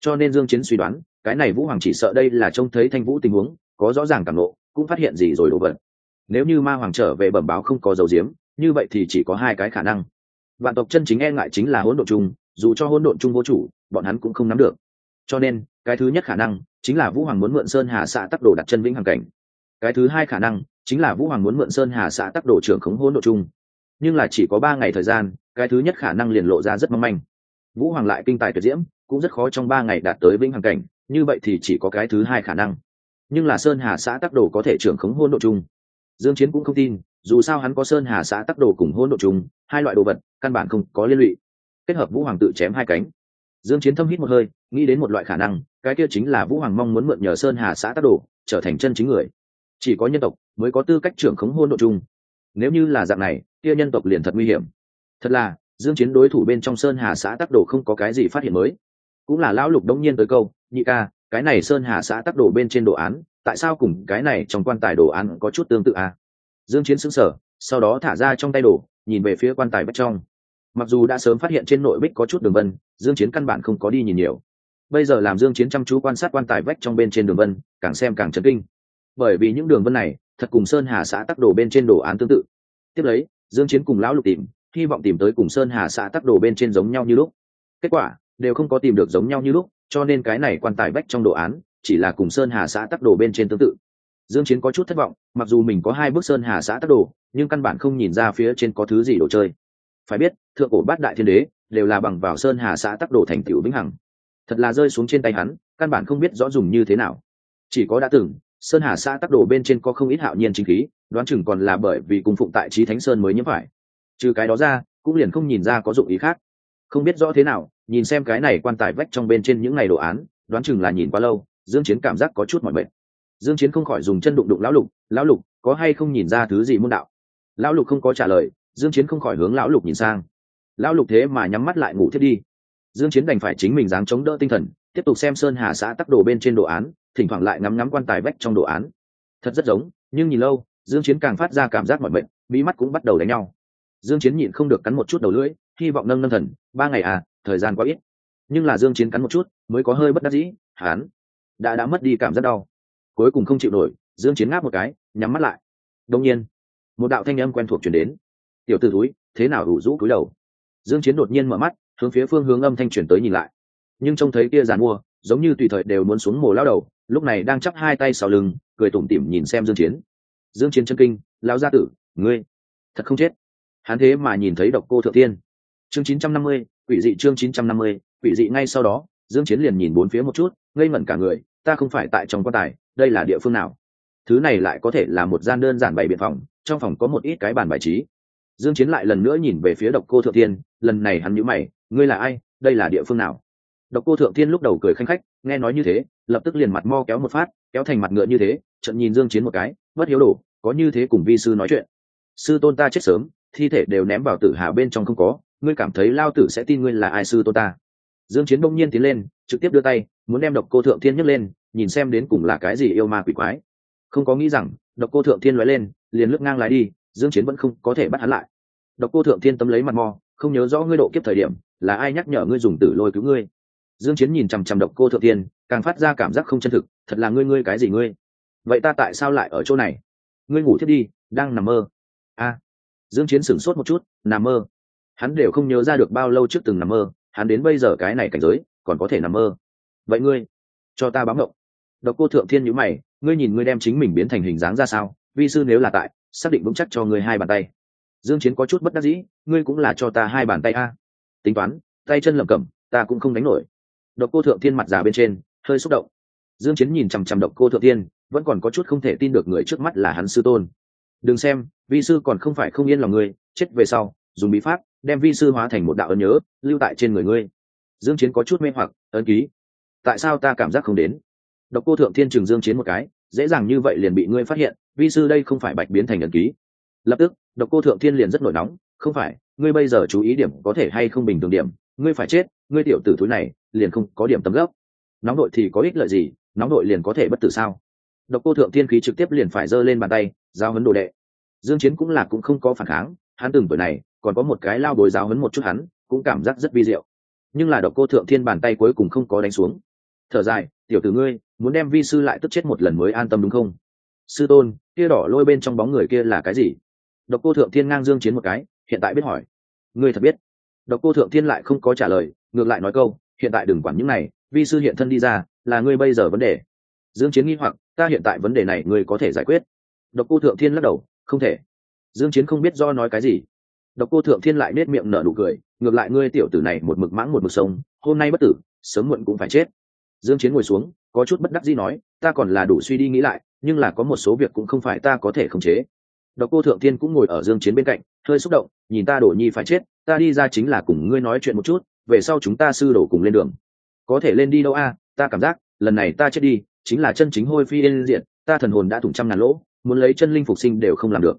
Cho nên dương chiến suy đoán, cái này vũ hoàng chỉ sợ đây là trông thấy thanh vũ tình huống, có rõ ràng cảm nộ, cũng phát hiện gì rồi đổ vật. Nếu như ma hoàng trở về bẩm báo không có dấu diếm, như vậy thì chỉ có hai cái khả năng vạn tộc chân chính e ngại chính là hỗn độn chung, dù cho hỗn độn chung vô chủ, bọn hắn cũng không nắm được. Cho nên, cái thứ nhất khả năng chính là vũ hoàng muốn mượn sơn hà xạ tắc đồ đặt chân vĩnh hằng cảnh. Cái thứ hai khả năng chính là vũ hoàng muốn mượn sơn hà xạ tắc đồ trưởng khống hỗn độn chung. Nhưng là chỉ có ba ngày thời gian, cái thứ nhất khả năng liền lộ ra rất mong manh. Vũ hoàng lại kinh tài tuyệt diễm, cũng rất khó trong ba ngày đạt tới vĩnh hằng cảnh, như vậy thì chỉ có cái thứ hai khả năng. Nhưng là sơn hà xã tắc đồ có thể trưởng khống hôn độ chung. Dương chiến cũng không tin dù sao hắn có sơn hà xã tắc đồ cùng hỗn độ trùng, hai loại đồ vật, căn bản không có liên lụy. Kết hợp vũ hoàng tự chém hai cánh. Dương chiến thâm hít một hơi, nghĩ đến một loại khả năng, cái kia chính là vũ hoàng mong muốn mượn nhờ sơn hà xã tắc đồ, trở thành chân chính người. Chỉ có nhân tộc mới có tư cách trưởng khống hôn độ chung nếu như là dạng này, kia nhân tộc liền thật nguy hiểm. Thật là, dương chiến đối thủ bên trong sơn hà xã tắc đồ không có cái gì phát hiện mới. Cũng là lão lục đống nhiên tới câu, nhị ca, cái này sơn hà xã tắc đồ bên trên đồ án, tại sao cùng cái này trong quan tài đồ án có chút tương tự à? Dương chiến sững sờ sau đó thả ra trong tay đổ, nhìn về phía quan tài bách trong. Mặc dù đã sớm phát hiện trên nội bích có chút đường vân dương chiến căn bản không có đi nhìn nhiều. Bây giờ làm dương chiến chăm chú quan sát quan tài vách trong bên trên đường vân càng xem càng chấn kinh. Bởi vì những đường vân này thật cùng sơn hà xã tắc đồ bên trên đồ án tương tự. Tiếp lấy dương chiến cùng lão lục tìm hy vọng tìm tới cùng sơn hà xã tắc đồ bên trên giống nhau như lúc. Kết quả đều không có tìm được giống nhau như lúc cho nên cái này quan tài vách trong đồ án chỉ là cùng sơn hà xã tắc đồ bên trên tương tự dương chiến có chút thất vọng, mặc dù mình có hai bước sơn hà xã tắc đồ, nhưng căn bản không nhìn ra phía trên có thứ gì đồ chơi. Phải biết, thượng cổ bát đại thiên đế đều là bằng vào sơn hà xã tắc đồ thành tiểu vĩnh hằng. Thật là rơi xuống trên tay hắn, căn bản không biết rõ dùng như thế nào. Chỉ có đã từng, sơn hà xã tắc đồ bên trên có không ít hạo nhiên chính khí, đoán chừng còn là bởi vì cung phụng tại trí thánh sơn mới nhiễm phải. Trừ cái đó ra, cũng liền không nhìn ra có dụng ý khác. Không biết rõ thế nào, nhìn xem cái này quan tài vách trong bên trên những ngày đồ án, đoán chừng là nhìn quá lâu, dương chiến cảm giác có chút mỏi mệt dương chiến không khỏi dùng chân đụng đụng lão lục lão lục, có hay không nhìn ra thứ gì môn đạo? Lão lục không có trả lời, dương chiến không khỏi hướng lão lục nhìn sang. Lão lục thế mà nhắm mắt lại ngủ thiết đi. Dương chiến đành phải chính mình dáng chống đỡ tinh thần, tiếp tục xem sơn hà xã tắc đồ bên trên đồ án, thỉnh thoảng lại ngắm ngắm quan tài vách trong đồ án. Thật rất giống, nhưng nhìn lâu, dương chiến càng phát ra cảm giác mỏi mệt, mí mắt cũng bắt đầu đánh nhau. Dương chiến nhịn không được cắn một chút đầu lưỡi, hy vọng nâng nâng thần, ba ngày à thời gian quá ít. Nhưng là dương chiến cắn một chút, mới có hơi bất đắc dĩ hắn đã đã mất đi cảm giác đau cuối cùng không chịu nổi dương chiến ngáp một cái nhắm mắt lại. Đông nhiên một đạo thanh âm quen thuộc truyền đến. Tiểu tử túi thế nào đủ rũ cúi đầu? Dương chiến đột nhiên mở mắt hướng phía phương hướng âm thanh truyền tới nhìn lại. Nhưng trông thấy kia giàn mua giống như tùy thời đều muốn xuống mồ lao đầu lúc này đang chắp hai tay sau lưng cười tủm tỉm nhìn xem dương chiến. Dương chiến chân kinh lão gia tử ngươi thật không chết. Hắn thế mà nhìn thấy độc cô thượng tiên. Chương 950, quỷ dị chương 950, quỷ dị ngay sau đó dương chiến liền nhìn bốn phía một chút ngây ngẩn cả người ta không phải tại trong quan tài đây là địa phương nào? Thứ này lại có thể là một gian đơn giản bày biện phòng, trong phòng có một ít cái bàn bài trí. Dương chiến lại lần nữa nhìn về phía độc cô thượng tiên lần này hắn nhíu mày, ngươi là ai? Đây là địa phương nào? Độc cô thượng tiên lúc đầu cười khanh khách, nghe nói như thế, lập tức liền mặt mo kéo một phát, kéo thành mặt ngựa như thế trận nhìn dương chiến một cái, bất hiếu đổ có như thế cùng vi sư nói chuyện. Sư tôn ta chết sớm, thi thể đều ném vào tử hà bên trong không có, ngươi cảm thấy lao tử sẽ tin ngươi là ai sư tôn ta? Dương chiến bỗng nhiên tiến lên, trực tiếp đưa tay, muốn đem độc cô thượng thiên nhấc lên nhìn xem đến cùng là cái gì yêu ma quỷ quái. Không có nghĩ rằng, độc cô thượng thiên lóe lên, liền lướt ngang lái đi, dương chiến vẫn không có thể bắt hắn lại. Độc cô thượng thiên tấm lấy mặt mò không nhớ rõ ngươi độ kiếp thời điểm, là ai nhắc nhở ngươi dùng tử lôi cứu ngươi. Dương chiến nhìn chăm chăm độc cô thượng thiên, càng phát ra cảm giác không chân thực, thật là ngươi ngươi cái gì ngươi? Vậy ta tại sao lại ở chỗ này? Ngươi ngủ thiết đi, đang nằm mơ. A. Dương chiến sửng sốt một chút, nằm mơ. Hắn đều không nhớ ra được bao lâu trước từng nằm mơ, hắn đến bây giờ cái này cảnh giới, còn có thể nằm mơ. Vậy ngươi, cho ta báo động độc cô thượng thiên nhíu mày, ngươi nhìn ngươi đem chính mình biến thành hình dáng ra sao? Vi sư nếu là tại, xác định vững chắc cho ngươi hai bàn tay. Dương chiến có chút bất đắc dĩ, ngươi cũng là cho ta hai bàn tay a. Tính toán, tay chân lẩm cẩm, ta cũng không đánh nổi. Độc cô thượng thiên mặt già bên trên, hơi xúc động. Dương chiến nhìn chăm chăm độc cô thượng thiên, vẫn còn có chút không thể tin được người trước mắt là hắn sư tôn. Đừng xem, vi sư còn không phải không yên lòng ngươi, chết về sau, dùng bí pháp, đem vi sư hóa thành một đạo ấn nhớ, lưu tại trên người ngươi. Dương chiến có chút mê hoặc, ấn ký, tại sao ta cảm giác không đến? Độc cô thượng thiên trường dương chiến một cái, dễ dàng như vậy liền bị ngươi phát hiện, vi sư đây không phải bạch biến thành ẩn ký. Lập tức, độc cô thượng thiên liền rất nổi nóng, không phải, ngươi bây giờ chú ý điểm có thể hay không bình thường điểm, ngươi phải chết, ngươi tiểu tử thúi này liền không có điểm tấm gốc. Nóng đội thì có ích lợi gì, nóng đội liền có thể bất tử sao? Độc cô thượng thiên khí trực tiếp liền phải giơ lên bàn tay, giao hấn đồ đệ. Dương chiến cũng là cũng không có phản kháng, hắn từng tuổi này, còn có một cái lao bồi giáo hấn một chút hắn, cũng cảm giác rất vi diệu. Nhưng là độc cô thượng thiên bàn tay cuối cùng không có đánh xuống. Thở dài, tiểu tử ngươi muốn đem vi sư lại tức chết một lần mới an tâm đúng không? Sư tôn, kia đỏ lôi bên trong bóng người kia là cái gì? Độc cô thượng thiên ngang dương chiến một cái, hiện tại biết hỏi. Ngươi thật biết. Độc cô thượng thiên lại không có trả lời, ngược lại nói câu, hiện tại đừng quản những này, vi sư hiện thân đi ra, là ngươi bây giờ vấn đề. Dương chiến nghi hoặc, ta hiện tại vấn đề này ngươi có thể giải quyết. Độc cô thượng thiên lắc đầu, không thể. Dương chiến không biết do nói cái gì. Độc cô thượng thiên lại nết miệng nở nụ cười, ngược lại ngươi tiểu tử này một mực mãng một mực sông hôm nay bất tử, sớm muộn cũng phải chết. Dương chiến ngồi xuống có chút bất đắc dĩ nói, ta còn là đủ suy đi nghĩ lại, nhưng là có một số việc cũng không phải ta có thể khống chế. Độc cô thượng thiên cũng ngồi ở dương chiến bên cạnh, hơi xúc động, nhìn ta đổ nhi phải chết, ta đi ra chính là cùng ngươi nói chuyện một chút, về sau chúng ta sư đổ cùng lên đường. Có thể lên đi đâu a? Ta cảm giác, lần này ta chết đi, chính là chân chính hôi phi yên diện ta thần hồn đã thủng trăm ngàn lỗ, muốn lấy chân linh phục sinh đều không làm được.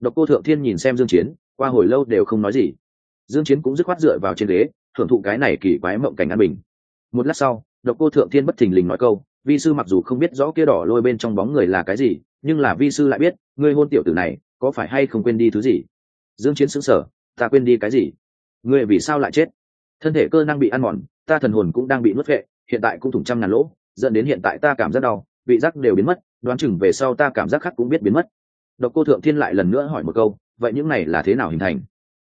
Độc cô thượng thiên nhìn xem dương chiến, qua hồi lâu đều không nói gì. Dương chiến cũng dứt khoát dựa vào trên ghế, thưởng thụ cái này kỳ quái mộng cảnh an bình. Một lát sau độc cô thượng thiên bất thình lình nói câu, vi sư mặc dù không biết rõ kia đỏ lôi bên trong bóng người là cái gì, nhưng là vi sư lại biết, ngươi hôn tiểu tử này, có phải hay không quên đi thứ gì? Dương chiến sững sờ, ta quên đi cái gì? Ngươi vì sao lại chết? Thân thể cơ năng bị ăn mòn, ta thần hồn cũng đang bị nuốt vệ, hiện tại cũng thủng trăm ngàn lỗ, dẫn đến hiện tại ta cảm giác đau, vị giác đều biến mất, đoán chừng về sau ta cảm giác khác cũng biết biến mất. Độc cô thượng thiên lại lần nữa hỏi một câu, vậy những này là thế nào hình thành?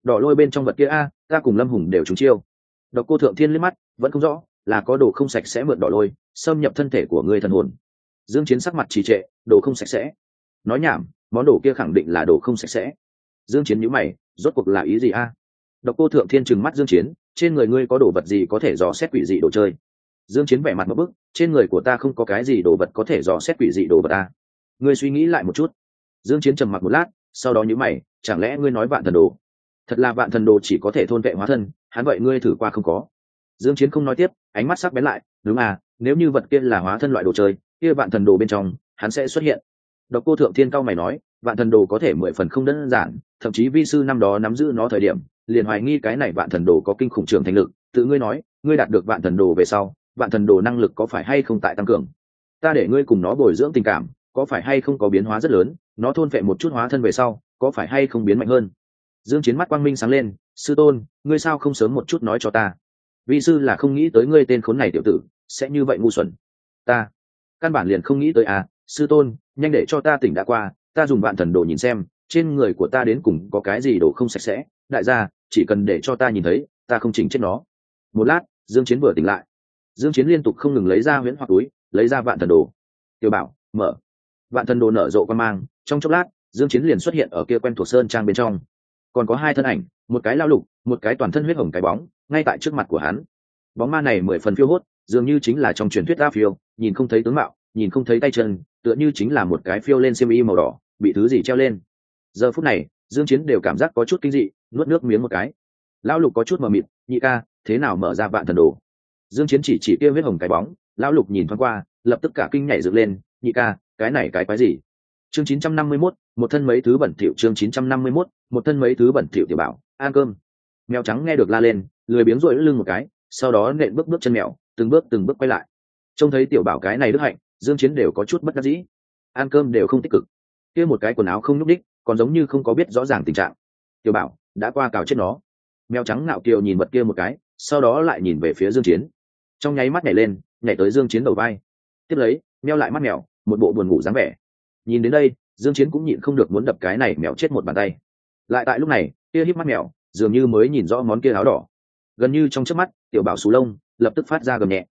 Đỏ lôi bên trong vật kia a, ta cùng lâm hùng đều trúng chiêu. Độc cô thượng thiên liếc mắt, vẫn không rõ là có đồ không sạch sẽ mượn đỏ lôi, xâm nhập thân thể của người thần hồn. Dương chiến sắc mặt trì trệ, đồ không sạch sẽ. Nói nhảm, món đồ kia khẳng định là đồ không sạch sẽ. Dương chiến nhíu mày, rốt cuộc là ý gì a? Độc cô thượng thiên trừng mắt dương chiến, trên người ngươi có đồ vật gì có thể dò xét quỷ dị đồ chơi? Dương chiến vẻ mặt một bức, trên người của ta không có cái gì đồ vật có thể dò xét quỷ dị đồ vật a. Ngươi suy nghĩ lại một chút. Dương chiến trầm mặc một lát, sau đó nhíu mày, chẳng lẽ ngươi nói vạn thần đồ? Thật là vạn thần đồ chỉ có thể thôn vệ hóa thân, hắn vậy ngươi thử qua không có dương chiến không nói tiếp, ánh mắt sắc bén lại, đúng à nếu như vật kia là hóa thân loại đồ chơi, kia vạn thần đồ bên trong, hắn sẽ xuất hiện. Độc cô thượng thiên cao mày nói, vạn thần đồ có thể mười phần không đơn giản, thậm chí vi sư năm đó nắm giữ nó thời điểm, liền hoài nghi cái này vạn thần đồ có kinh khủng trường thành lực, tự ngươi nói, ngươi đạt được vạn thần đồ về sau, vạn thần đồ năng lực có phải hay không tại tăng cường? Ta để ngươi cùng nó bồi dưỡng tình cảm, có phải hay không có biến hóa rất lớn, nó thôn phệ một chút hóa thân về sau, có phải hay không biến mạnh hơn? Dương chiến mắt quang minh sáng lên, sư tôn, ngươi sao không sớm một chút nói cho ta? Vị sư là không nghĩ tới ngươi tên khốn này tiểu tử, sẽ như vậy ngu xuẩn. Ta, căn bản liền không nghĩ tới à sư tôn, nhanh để cho ta tỉnh đã qua, ta dùng vạn thần đồ nhìn xem, trên người của ta đến cùng có cái gì đồ không sạch sẽ. Đại gia, chỉ cần để cho ta nhìn thấy, ta không chỉnh chết nó. Một lát, dương chiến vừa tỉnh lại. Dương chiến liên tục không ngừng lấy ra huyễn hoặc túi, lấy ra vạn thần đồ. Tiểu bảo, mở. Vạn thần đồ nở rộ quan mang, trong chốc lát, dương chiến liền xuất hiện ở kia quen thuộc sơn trang bên trong còn có hai thân ảnh, một cái lao lục, một cái toàn thân huyết hồng cái bóng, ngay tại trước mặt của hắn. Bóng ma này mười phần phiêu hốt, dường như chính là trong truyền thuyết a phiêu, nhìn không thấy tướng mạo, nhìn không thấy tay chân, tựa như chính là một cái phiêu lên xiêm y màu đỏ, bị thứ gì treo lên. Giờ phút này, dương chiến đều cảm giác có chút kinh dị, nuốt nước miếng một cái. Lão lục có chút mờ mịt, nhị ca, thế nào mở ra vạn thần đồ? Dương chiến chỉ chỉ kia huyết hồng cái bóng, lão lục nhìn thoáng qua, lập tức cả kinh nhảy dựng lên, nhị ca, cái này cái quái gì? Chương 951, một thân mấy thứ bẩn thỉu chương 951, một thân mấy thứ bẩn thỉu tiểu bảo ăn cơm. Mèo trắng nghe được la lên lười biếng rũi lưng một cái sau đó nện bước bước chân mèo từng bước từng bước quay lại. Trông thấy tiểu bảo cái này đức hạnh dương chiến đều có chút bất đắc dĩ. Ăn cơm đều không tích cực. Kia một cái quần áo không nhúc đích còn giống như không có biết rõ ràng tình trạng. Tiểu bảo đã qua cào chết nó. Mèo trắng ngạo kiều nhìn vật kia một cái sau đó lại nhìn về phía dương chiến. Trong nháy mắt nhảy lên nhảy tới dương chiến đầu vai. Tiếp lấy meo lại mắt mèo một bộ buồn ngủ dáng vẻ nhìn đến đây, dương chiến cũng nhịn không được muốn đập cái này mèo chết một bàn tay. Lại tại lúc này kia híp mắt mèo dường như mới nhìn rõ món kia áo đỏ. Gần như trong chớp mắt, tiểu bảo sù lông lập tức phát ra gầm nhẹ.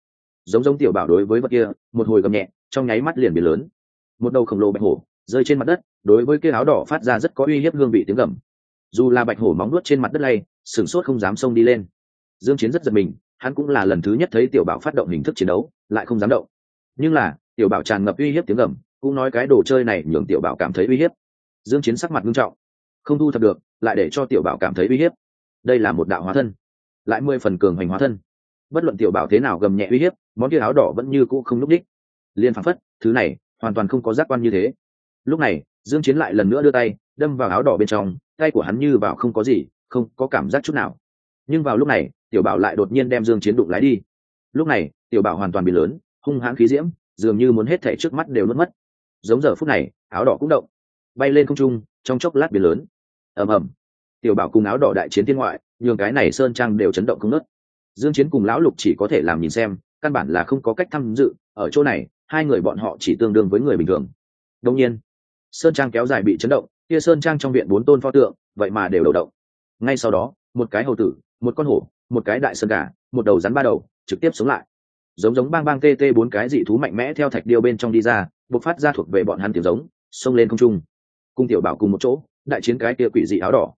Giống giống tiểu bảo đối với vật kia, một hồi gầm nhẹ, trong nháy mắt liền biến lớn. Một đầu khổng lồ bạch hổ rơi trên mặt đất, đối với kia áo đỏ phát ra rất có uy hiếp hương vị tiếng gầm. Dù là bạch hổ móng nuốt trên mặt đất lay, sửng sốt không dám xông đi lên. Dương chiến rất giật mình, hắn cũng là lần thứ nhất thấy tiểu bảo phát động hình thức chiến đấu, lại không dám động. Nhưng là, tiểu bảo tràn ngập uy hiếp tiếng gầm cũng nói cái đồ chơi này nhường tiểu bảo cảm thấy uy hiếp. Dương chiến sắc mặt nghiêm trọng. Không thu thập được, lại để cho tiểu bảo cảm thấy uy hiếp. Đây là một đạo hóa thân. Lại mười phần cường hành hóa thân. Bất luận tiểu bảo thế nào gầm nhẹ uy hiếp, món kia áo đỏ vẫn như cũ không núp đích liên phản phất, thứ này hoàn toàn không có giác quan như thế. Lúc này, dương chiến lại lần nữa đưa tay, đâm vào áo đỏ bên trong, tay của hắn như vào không có gì, không có cảm giác chút nào. Nhưng vào lúc này, tiểu bảo lại đột nhiên đem dương chiến đụng lái đi. Lúc này, tiểu bảo hoàn toàn bị lớn, hung hãn khí diễm, dường như muốn hết thảy trước mắt đều nuốt mất giống giờ phút này, áo đỏ cũng động. Bay lên không trung, trong chốc lát biến lớn. Ầm ầm. Tiểu bảo cùng áo đỏ đại chiến thiên ngoại, nhường cái này sơn trang đều chấn động không nớt dương chiến cùng lão lục chỉ có thể làm nhìn xem, căn bản là không có cách tham dự, ở chỗ này, hai người bọn họ chỉ tương đương với người bình thường. Đương nhiên, sơn trang kéo dài bị chấn động, kia sơn trang trong viện bốn tôn pho tượng, vậy mà đều đầu động. Ngay sau đó, một cái hầu tử, một con hổ, một cái đại sơn gà, một đầu rắn ba đầu, trực tiếp sống lại. Giống giống bang bang tê tê bốn cái dị thú mạnh mẽ theo thạch điêu bên trong đi ra bộc phát ra thuộc về bọn hắn tiếng giống, xông lên không trung. Cung tiểu bảo cùng một chỗ, đại chiến cái kia quỷ dị áo đỏ.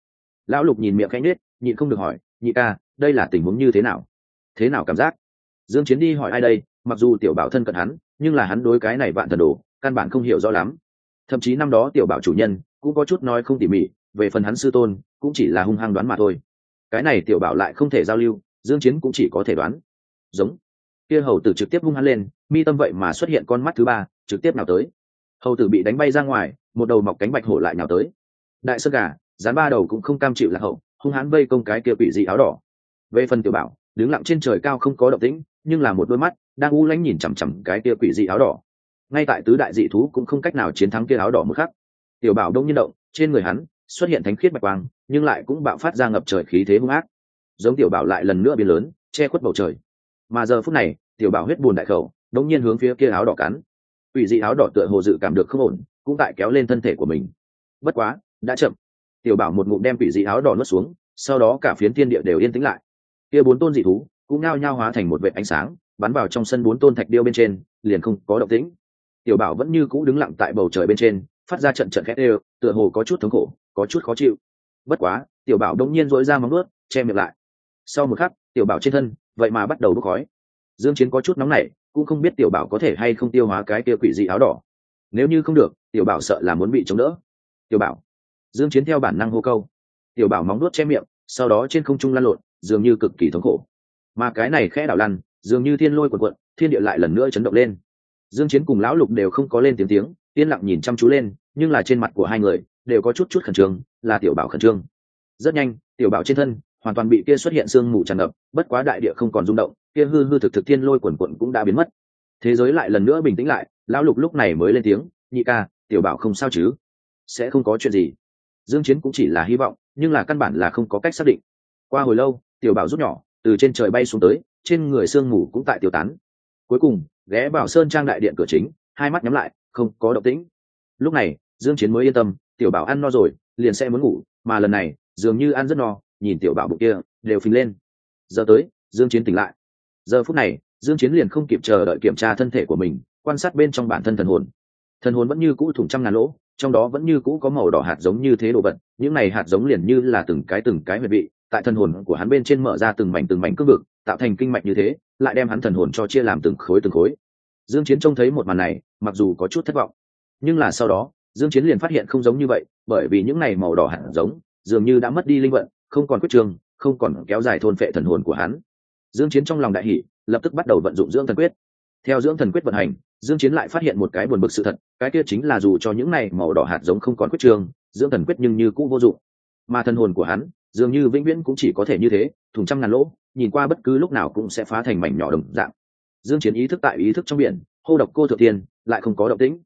Lão lục nhìn miệng khẽ nết nhịn không được hỏi, nhị ca, đây là tình huống như thế nào? Thế nào cảm giác? Dương chiến đi hỏi ai đây, mặc dù tiểu bảo thân cận hắn, nhưng là hắn đối cái này vạn thần đồ, căn bản không hiểu rõ lắm. Thậm chí năm đó tiểu bảo chủ nhân cũng có chút nói không tỉ mỉ, về phần hắn sư tôn, cũng chỉ là hung hăng đoán mà thôi. Cái này tiểu bảo lại không thể giao lưu, dương chiến cũng chỉ có thể đoán. Giống. Kia hầu tử trực tiếp hung hăng lên, mi tâm vậy mà xuất hiện con mắt thứ ba trực tiếp nào tới. Hầu tử bị đánh bay ra ngoài, một đầu mọc cánh bạch hổ lại nào tới. Đại sơn gà dán ba đầu cũng không cam chịu là hậu, hung hãn vây công cái kia quỷ dị áo đỏ. Về phần tiểu bảo, đứng lặng trên trời cao không có động tĩnh, nhưng là một đôi mắt đang u lánh nhìn chằm chằm cái kia quỷ dị áo đỏ. Ngay tại tứ đại dị thú cũng không cách nào chiến thắng kia áo đỏ một khắc. Tiểu bảo đông nhiên động, trên người hắn xuất hiện thánh khiết bạch quang, nhưng lại cũng bạo phát ra ngập trời khí thế hung ác. Giống tiểu bảo lại lần nữa biến lớn, che khuất bầu trời. Mà giờ phút này, tiểu bảo huyết buồn đại khẩu, đông nhiên hướng phía kia áo đỏ cắn quỷ dị áo đỏ tựa hồ dự cảm được không ổn, cũng tại kéo lên thân thể của mình. Bất quá, đã chậm. Tiểu bảo một ngụm đem quỷ dị áo đỏ nuốt xuống, sau đó cả phiến tiên địa đều yên tĩnh lại. Kia bốn tôn dị thú cũng nao nhao hóa thành một vệ ánh sáng, bắn vào trong sân bốn tôn thạch điêu bên trên, liền không có động tĩnh. Tiểu bảo vẫn như cũ đứng lặng tại bầu trời bên trên, phát ra trận trận khét đều, tựa hồ có chút thống khổ, có chút khó chịu. Bất quá, tiểu bảo đông nhiên dỗi ra móng ướt che miệng lại. Sau một khắc, tiểu bảo trên thân vậy mà bắt đầu bốc khói. Dương chiến có chút nóng nảy cũng không biết tiểu bảo có thể hay không tiêu hóa cái kia quỷ dị áo đỏ. Nếu như không được, tiểu bảo sợ là muốn bị chống đỡ. Tiểu bảo, dương chiến theo bản năng hô câu. Tiểu bảo móng nuốt che miệng, sau đó trên không trung lăn lộn, dường như cực kỳ thống khổ. Mà cái này khẽ đảo lăn, dường như thiên lôi cuộn cuộn, thiên địa lại lần nữa chấn động lên. Dương chiến cùng lão lục đều không có lên tiếng tiếng, yên lặng nhìn chăm chú lên, nhưng là trên mặt của hai người đều có chút chút khẩn trương, là tiểu bảo khẩn trương. Rất nhanh, tiểu bảo trên thân hoàn toàn bị kia xuất hiện sương mù tràn ngập, bất quá đại địa không còn rung động, kia hư hư thực thực thiên lôi quần quận cũng đã biến mất. Thế giới lại lần nữa bình tĩnh lại, lão lục lúc này mới lên tiếng, nhị ca, tiểu bảo không sao chứ? Sẽ không có chuyện gì. Dương chiến cũng chỉ là hy vọng, nhưng là căn bản là không có cách xác định. Qua hồi lâu, tiểu bảo rút nhỏ, từ trên trời bay xuống tới, trên người sương mù cũng tại tiêu tán. Cuối cùng, ghé vào sơn trang đại điện cửa chính, hai mắt nhắm lại, không có động tĩnh. Lúc này, dương chiến mới yên tâm, tiểu bảo ăn no rồi, liền sẽ muốn ngủ, mà lần này, dường như ăn rất no nhìn tiểu bảo bụng kia, đều phình lên. Giờ tới, dương chiến tỉnh lại. Giờ phút này, dương chiến liền không kịp chờ đợi kiểm tra thân thể của mình, quan sát bên trong bản thân thần hồn. Thần hồn vẫn như cũ thủng trăm ngàn lỗ, trong đó vẫn như cũ có màu đỏ hạt giống như thế đồ vật, những này hạt giống liền như là từng cái từng cái huyệt vị, tại thần hồn của hắn bên trên mở ra từng mảnh từng mảnh cương vực, tạo thành kinh mạch như thế, lại đem hắn thần hồn cho chia làm từng khối từng khối. Dương chiến trông thấy một màn này, mặc dù có chút thất vọng, nhưng là sau đó, dương chiến liền phát hiện không giống như vậy, bởi vì những này màu đỏ hạt giống dường như đã mất đi linh vận không còn quyết trường, không còn kéo dài thôn phệ thần hồn của hắn. Dương chiến trong lòng đại hỉ, lập tức bắt đầu vận dụng dưỡng thần quyết. Theo dưỡng thần quyết vận hành, dương chiến lại phát hiện một cái buồn bực sự thật, cái kia chính là dù cho những này màu đỏ hạt giống không còn quyết trường, dưỡng thần quyết nhưng như cũ vô dụng. Mà thần hồn của hắn, dường như vĩnh viễn cũng chỉ có thể như thế, thùng trăm ngàn lỗ, nhìn qua bất cứ lúc nào cũng sẽ phá thành mảnh nhỏ đồng dạng. Dương chiến ý thức tại ý thức trong biển, hô độc cô thượng tiên, lại không có động tĩnh.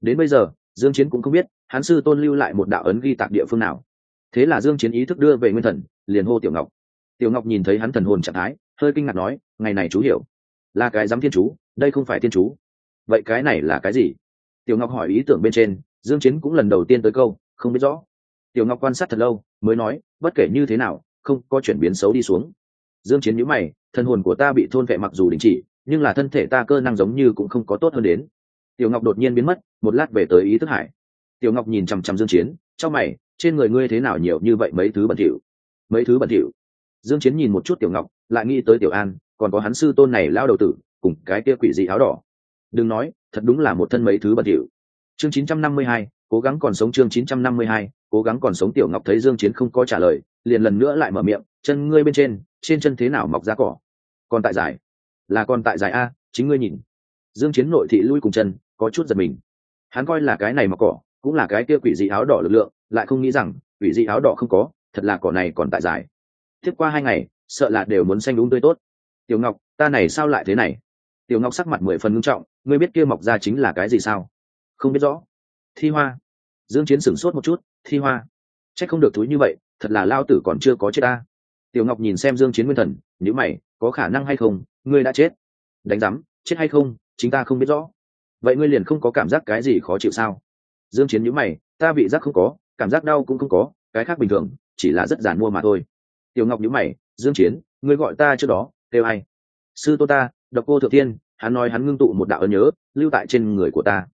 Đến bây giờ, dương chiến cũng không biết, hắn sư tôn lưu lại một đạo ấn ghi tạc địa phương nào thế là dương chiến ý thức đưa về nguyên thần, liền hô tiểu ngọc. Tiểu ngọc nhìn thấy hắn thần hồn trạng thái, hơi kinh ngạc nói, ngày này chú hiểu. Là cái giám thiên chú, đây không phải thiên chú. Vậy cái này là cái gì? Tiểu ngọc hỏi ý tưởng bên trên, dương chiến cũng lần đầu tiên tới câu, không biết rõ. Tiểu ngọc quan sát thật lâu, mới nói, bất kể như thế nào, không có chuyển biến xấu đi xuống. Dương chiến nhíu mày, thần hồn của ta bị thôn vệ mặc dù đình chỉ, nhưng là thân thể ta cơ năng giống như cũng không có tốt hơn đến. Tiểu ngọc đột nhiên biến mất, một lát về tới ý thức hải. Tiểu ngọc nhìn chằm chằm dương chiến trong mày trên người ngươi thế nào nhiều như vậy mấy thứ bẩn thỉu? Mấy thứ bẩn thỉu? Dương chiến nhìn một chút tiểu ngọc, lại nghĩ tới tiểu an, còn có hắn sư tôn này lao đầu tử, cùng cái kia quỷ dị áo đỏ. Đừng nói, thật đúng là một thân mấy thứ bẩn thỉu. Chương 952 cố gắng còn sống chương 952 cố gắng còn sống tiểu ngọc thấy dương chiến không có trả lời, liền lần nữa lại mở miệng, chân ngươi bên trên trên chân thế nào mọc ra cỏ? Còn tại giải. Là còn tại giải a, chính ngươi nhìn. Dương chiến nội thị lui cùng chân, có chút giật mình. Hắn coi là cái này mà cỏ, cũng là cái kia quỷ dị áo đỏ lực lượng lại không nghĩ rằng ủy dị áo đỏ không có, thật là cỏ này còn tại giải tiếp qua hai ngày, sợ là đều muốn xanh đúng tươi tốt. Tiểu ngọc, ta này sao lại thế này? Tiểu ngọc sắc mặt mười phần ngưng trọng, ngươi biết kia mọc ra chính là cái gì sao? Không biết rõ. Thi hoa. Dương chiến sửng sốt một chút, thi hoa. Trách không được túi như vậy, thật là lao tử còn chưa có chết ta. Tiểu ngọc nhìn xem dương chiến nguyên thần nếu mày, có khả năng hay không, ngươi đã chết? Đánh giám, chết hay không, chính ta không biết rõ. Vậy ngươi liền không có cảm giác cái gì khó chịu sao? Dương chiến nhíu mày, ta bị giác không có cảm giác đau cũng không có, cái khác bình thường, chỉ là rất giản mua mà thôi. Tiểu ngọc nhữ mày, dương chiến, ngươi gọi ta trước đó, kêu ai? Sư tô ta, độc cô thượng tiên, hắn nói hắn ngưng tụ một đạo ấn nhớ, lưu tại trên người của ta.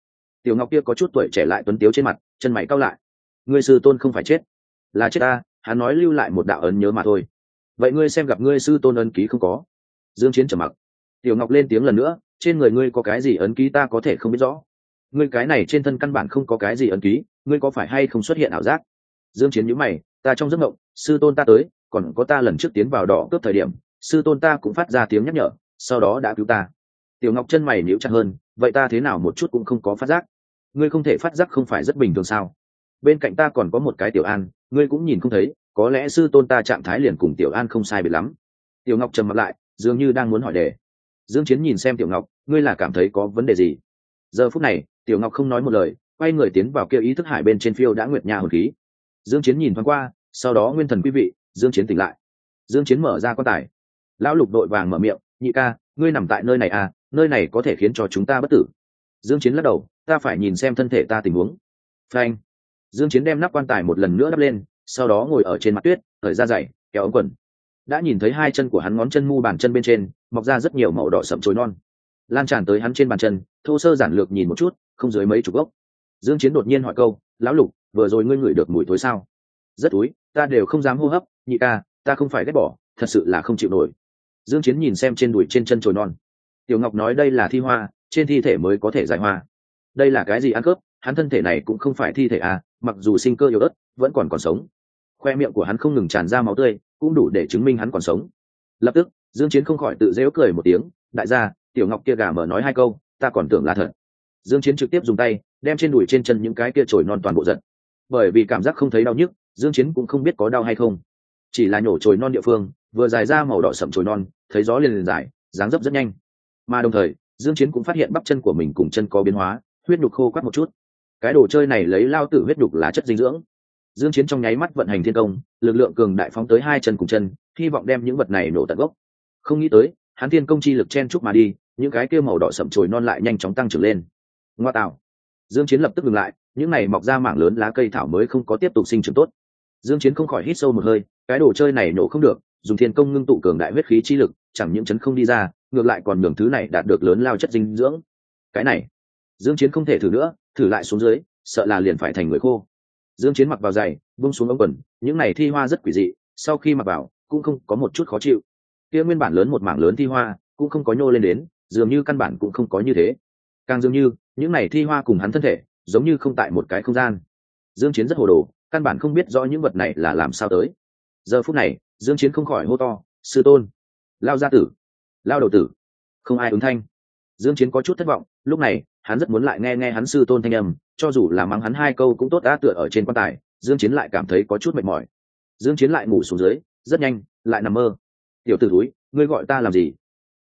Tiểu ngọc kia có chút tuổi trẻ lại tuấn tiếu trên mặt, chân mày cao lại. Ngươi sư tôn không phải chết, là chết ta, hắn nói lưu lại một đạo ấn nhớ mà thôi. Vậy ngươi xem gặp ngươi sư tôn ấn ký không có? Dương chiến trầm mặc. Tiểu ngọc lên tiếng lần nữa, trên người ngươi có cái gì ấn ký ta có thể không biết rõ. Ngươi cái này trên thân căn bản không có cái gì ấn ký ngươi có phải hay không xuất hiện ảo giác? Dương chiến nhíu mày, ta trong giấc mộng, sư tôn ta tới, còn có ta lần trước tiến vào đỏ cướp thời điểm, sư tôn ta cũng phát ra tiếng nhắc nhở, sau đó đã cứu ta. Tiểu ngọc chân mày níu chặt hơn, vậy ta thế nào một chút cũng không có phát giác? Ngươi không thể phát giác không phải rất bình thường sao? Bên cạnh ta còn có một cái tiểu an, ngươi cũng nhìn không thấy, có lẽ sư tôn ta trạng thái liền cùng tiểu an không sai biệt lắm. Tiểu ngọc trầm mặt lại, dường như đang muốn hỏi đề. Dương chiến nhìn xem tiểu ngọc, ngươi là cảm thấy có vấn đề gì? Giờ phút này, tiểu ngọc không nói một lời quay người tiến vào kia ý thức hải bên trên phiêu đã nguyệt nha hồn khí. Dương chiến nhìn thoáng qua, sau đó nguyên thần quý vị, dương chiến tỉnh lại. Dương chiến mở ra quan tài. Lão lục đội vàng mở miệng, nhị ca, ngươi nằm tại nơi này à nơi này có thể khiến cho chúng ta bất tử. Dương chiến lắc đầu, ta phải nhìn xem thân thể ta tình huống. Phanh. Dương chiến đem nắp quan tài một lần nữa đắp lên, sau đó ngồi ở trên mặt tuyết thời ra dày kéo ống quần. Đã nhìn thấy hai chân của hắn ngón chân mu bàn chân bên trên, mọc ra rất nhiều màu đỏ sậm chồi non. Lan tràn tới hắn trên bàn chân, thô sơ giản lược nhìn một chút, không dưới mấy chục gốc dương chiến đột nhiên hỏi câu, lão lục, vừa rồi ngươi ngửi được mùi thối sao? Rất túi ta đều không dám hô hấp, nhị ca, ta không phải ghét bỏ, thật sự là không chịu nổi. Dương chiến nhìn xem trên đùi trên chân trồi non. Tiểu ngọc nói đây là thi hoa, trên thi thể mới có thể giải hoa. Đây là cái gì ăn cướp? Hắn thân thể này cũng không phải thi thể à mặc dù sinh cơ yếu ớt, vẫn còn còn sống. Khoe miệng của hắn không ngừng tràn ra máu tươi, cũng đủ để chứng minh hắn còn sống. Lập tức, dương chiến không khỏi tự dễu cười một tiếng, đại gia, tiểu ngọc kia gà mở nói hai câu, ta còn tưởng là thật. Dương chiến trực tiếp dùng tay đem trên đùi trên chân những cái kia trồi non toàn bộ giật. Bởi vì cảm giác không thấy đau nhức, dương chiến cũng không biết có đau hay không. Chỉ là nhổ trồi non địa phương, vừa dài ra màu đỏ sậm trồi non, thấy gió liền liền dài, dáng dấp rất nhanh. Mà đồng thời, dương chiến cũng phát hiện bắp chân của mình cùng chân có biến hóa, huyết nhục khô quắt một chút. Cái đồ chơi này lấy lao tử huyết nhục là chất dinh dưỡng. Dương chiến trong nháy mắt vận hành thiên công, lực lượng cường đại phóng tới hai chân cùng chân, hy vọng đem những vật này nổ tận gốc. Không nghĩ tới, hắn thiên công chi lực chen chúc mà đi, những cái kia màu đỏ sậm chồi non lại nhanh chóng tăng trưởng lên. Ngoa tạo dương chiến lập tức dừng lại, những này mọc ra mảng lớn lá cây thảo mới không có tiếp tục sinh trưởng tốt. Dương chiến không khỏi hít sâu một hơi, cái đồ chơi này nổ không được, dùng thiên công ngưng tụ cường đại huyết khí chi lực, chẳng những chấn không đi ra, ngược lại còn nhường thứ này đạt được lớn lao chất dinh dưỡng. Cái này, dương chiến không thể thử nữa, thử lại xuống dưới, sợ là liền phải thành người khô. Dương chiến mặc vào giày, buông xuống ống quần, những này thi hoa rất quỷ dị, sau khi mặc vào, cũng không có một chút khó chịu. Kia nguyên bản lớn một mảng lớn thi hoa, cũng không có nhô lên đến, dường như căn bản cũng không có như thế. Càng dường như những này thi hoa cùng hắn thân thể, giống như không tại một cái không gian. Dương chiến rất hồ đồ, căn bản không biết rõ những vật này là làm sao tới. Giờ phút này, dương chiến không khỏi hô to, sư tôn! Lao gia tử! Lao đầu tử! Không ai ứng thanh. Dương chiến có chút thất vọng, lúc này, hắn rất muốn lại nghe nghe hắn sư tôn thanh âm, cho dù là mắng hắn hai câu cũng tốt đã tựa ở trên quan tài, dương chiến lại cảm thấy có chút mệt mỏi. Dương chiến lại ngủ xuống dưới, rất nhanh, lại nằm mơ. Tiểu tử túi ngươi gọi ta làm gì?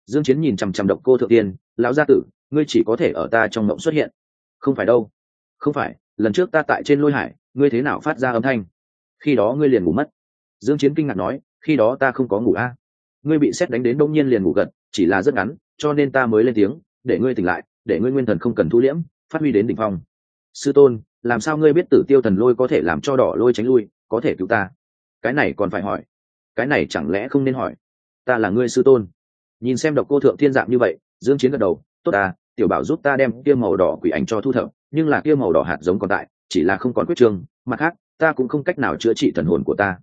Dương chiến nhìn chằm chằm độc cô thượng tiên, lão gia tử ngươi chỉ có thể ở ta trong mộng xuất hiện. Không phải đâu. Không phải, lần trước ta tại trên lôi hải, ngươi thế nào phát ra âm thanh? Khi đó ngươi liền ngủ mất. Dương chiến kinh ngạc nói, khi đó ta không có ngủ a. Ngươi bị xét đánh đến đông nhiên liền ngủ gật, chỉ là rất ngắn, cho nên ta mới lên tiếng, để ngươi tỉnh lại, để ngươi nguyên thần không cần thu liễm, phát huy đến đỉnh phong. Sư tôn, làm sao ngươi biết tử tiêu thần lôi có thể làm cho đỏ lôi tránh lui, có thể cứu ta? Cái này còn phải hỏi. Cái này chẳng lẽ không nên hỏi? Ta là ngươi sư tôn. Nhìn xem độc cô thượng thiên dạng như vậy, dương chiến gật đầu, tốt à tiểu bảo giúp ta đem kia màu đỏ quỷ ảnh cho thu thập, nhưng là kia màu đỏ hạt giống còn tại, chỉ là không còn quyết trường mặt khác, ta cũng không cách nào chữa trị thần hồn của ta.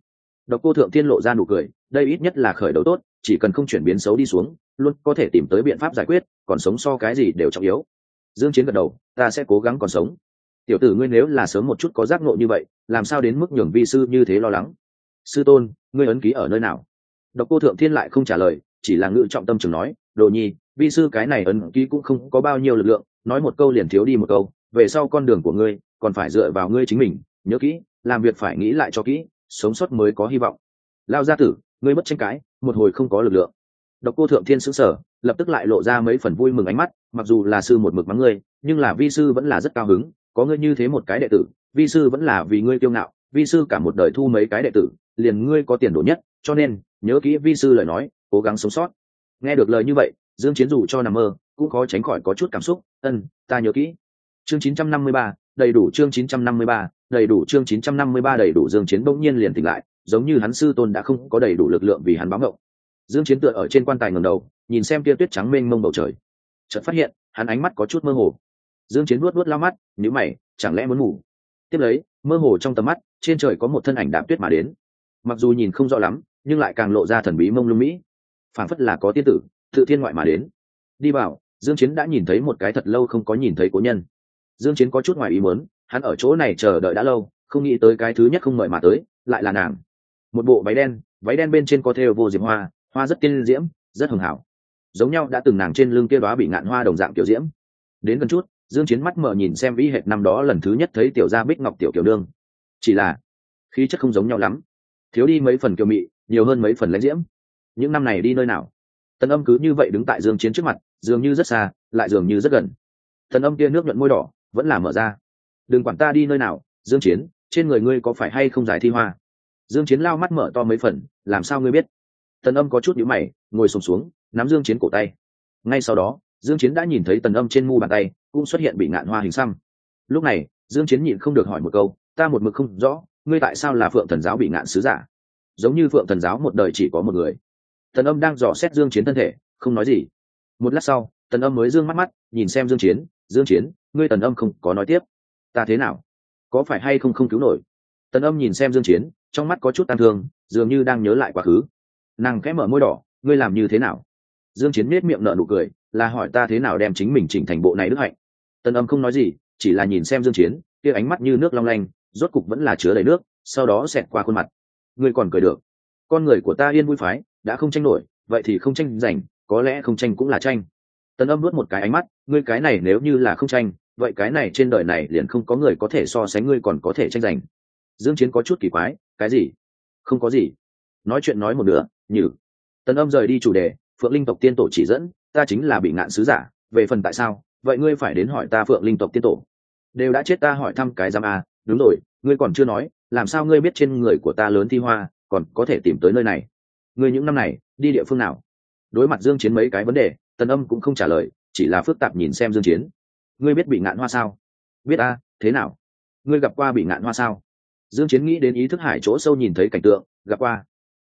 Độc cô thượng thiên lộ ra nụ cười, đây ít nhất là khởi đầu tốt, chỉ cần không chuyển biến xấu đi xuống, luôn có thể tìm tới biện pháp giải quyết, còn sống so cái gì đều trọng yếu. Dương chiến gật đầu, ta sẽ cố gắng còn sống. Tiểu tử ngươi nếu là sớm một chút có giác ngộ như vậy, làm sao đến mức nhường vi sư như thế lo lắng? Sư tôn, ngươi ấn ký ở nơi nào? Độc cô thượng thiên lại không trả lời, chỉ là ngự trọng tâm trường nói, đồ nhi vi sư cái này ấn ký cũng không có bao nhiêu lực lượng, nói một câu liền thiếu đi một câu, về sau con đường của ngươi, còn phải dựa vào ngươi chính mình, nhớ kỹ, làm việc phải nghĩ lại cho kỹ, sống sót mới có hy vọng. Lao gia tử, ngươi mất tranh cãi, một hồi không có lực lượng. Độc cô thượng thiên xứng sở lập tức lại lộ ra mấy phần vui mừng ánh mắt, mặc dù là sư một mực mắng ngươi, nhưng là vi sư vẫn là rất cao hứng, có ngươi như thế một cái đệ tử, vi sư vẫn là vì ngươi kiêu ngạo, vi sư cả một đời thu mấy cái đệ tử, liền ngươi có tiền đồ nhất, cho nên, nhớ kỹ vi sư lời nói, cố gắng sống sót. Nghe được lời như vậy dương chiến dù cho nằm mơ cũng khó tránh khỏi có chút cảm xúc. Ân ta nhớ kỹ. Chương 953, đầy đủ chương 953, đầy đủ chương 953 đầy đủ dương chiến bỗng nhiên liền tỉnh lại giống như hắn sư tôn đã không có đầy đủ lực lượng vì hắn báo ngộng dương chiến tựa ở trên quan tài ngẩng đầu nhìn xem tia tuyết trắng mênh mông bầu trời. Chợt phát hiện hắn ánh mắt có chút mơ hồ. Dương chiến nuốt nuốt lao mắt nếu mày chẳng lẽ muốn ngủ? Tiếp lấy mơ hồ trong tầm mắt trên trời có một thân ảnh đạp tuyết mà đến. Mặc dù nhìn không rõ lắm nhưng lại càng lộ ra thần bí mông lung mỹ. Phảng phất là có tiên tử tự thiên ngoại mà đến. Đi vào, dương chiến đã nhìn thấy một cái thật lâu không có nhìn thấy cố nhân. Dương chiến có chút ngoài ý muốn, hắn ở chỗ này chờ đợi đã lâu, không nghĩ tới cái thứ nhất không mời mà tới, lại là nàng. Một bộ váy đen váy đen bên trên có thêu vô diệp hoa hoa rất tiên diễm, rất hưng hảo. Giống nhau đã từng nàng trên lưng kia đó bị ngạn hoa đồng dạng tiểu diễm. Đến gần chút, dương chiến mắt mở nhìn xem vĩ hệt năm đó lần thứ nhất thấy tiểu gia bích ngọc tiểu tiểu đương chỉ là, khí chất không giống nhau lắm. Thiếu đi mấy phần kiều mị, nhiều hơn mấy phần lãnh diễm. Những năm này đi nơi nào? Tần âm cứ như vậy đứng tại dương chiến trước mặt dường như rất xa lại dường như rất gần. Tần âm kia nước nhuận môi đỏ vẫn là mở ra. Đừng quản ta đi nơi nào dương chiến trên người ngươi có phải hay không giải thi hoa? Dương chiến lao mắt mở to mấy phần làm sao ngươi biết? Tần âm có chút nhíu mày ngồi sụp xuống, xuống nắm dương chiến cổ tay. Ngay sau đó dương chiến đã nhìn thấy tần âm trên mu bàn tay cũng xuất hiện bị ngạn hoa hình xăm. Lúc này dương chiến nhịn không được hỏi một câu ta một mực không rõ ngươi tại sao là phượng thần giáo bị ngạn sứ giả? Giống như phượng thần giáo một đời chỉ có một người tần âm đang dò xét dương chiến thân thể, không nói gì. Một lát sau, tần âm mới dương mắt mắt, nhìn xem dương chiến dương chiến, ngươi tần âm không có nói tiếp. Ta thế nào? Có phải hay không không cứu nổi? Tần âm nhìn xem dương chiến, trong mắt có chút tan thương, dường như đang nhớ lại quá khứ. Nàng khẽ mở môi đỏ, ngươi làm như thế nào? Dương chiến nết miệng nở nụ cười, là hỏi ta thế nào đem chính mình chỉnh thành bộ này đức hạnh? Tần âm không nói gì, chỉ là nhìn xem dương chiến, kia ánh mắt như nước long lanh, rốt cục vẫn là chứa đầy nước, sau đó xẹt qua khuôn mặt. Ngươi còn cười được. Con người của ta yên vui phái đã không tranh nổi vậy thì không tranh giành có lẽ không tranh cũng là tranh. Tần âm nuốt một cái ánh mắt ngươi cái này nếu như là không tranh vậy cái này trên đời này liền không có người có thể so sánh ngươi còn có thể tranh giành. Dương chiến có chút kỳ quái cái gì? Không có gì. Nói chuyện nói một nửa nhử. Tần âm rời đi chủ đề phượng linh tộc tiên tổ chỉ dẫn ta chính là bị ngạn sứ giả về phần tại sao vậy ngươi phải đến hỏi ta phượng linh tộc tiên tổ. Đều đã chết ta hỏi thăm cái giam à, đúng rồi ngươi còn chưa nói làm sao ngươi biết trên người của ta lớn thi hoa còn có thể tìm tới nơi này? Ngươi những năm này, đi địa phương nào? Đối mặt dương chiến mấy cái vấn đề, tần âm cũng không trả lời, chỉ là phức tạp nhìn xem dương chiến. Ngươi biết bị ngạn hoa sao? Biết a, thế nào? Ngươi gặp qua bị ngạn hoa sao? Dương chiến nghĩ đến ý thức hải chỗ sâu nhìn thấy cảnh tượng, gặp qua.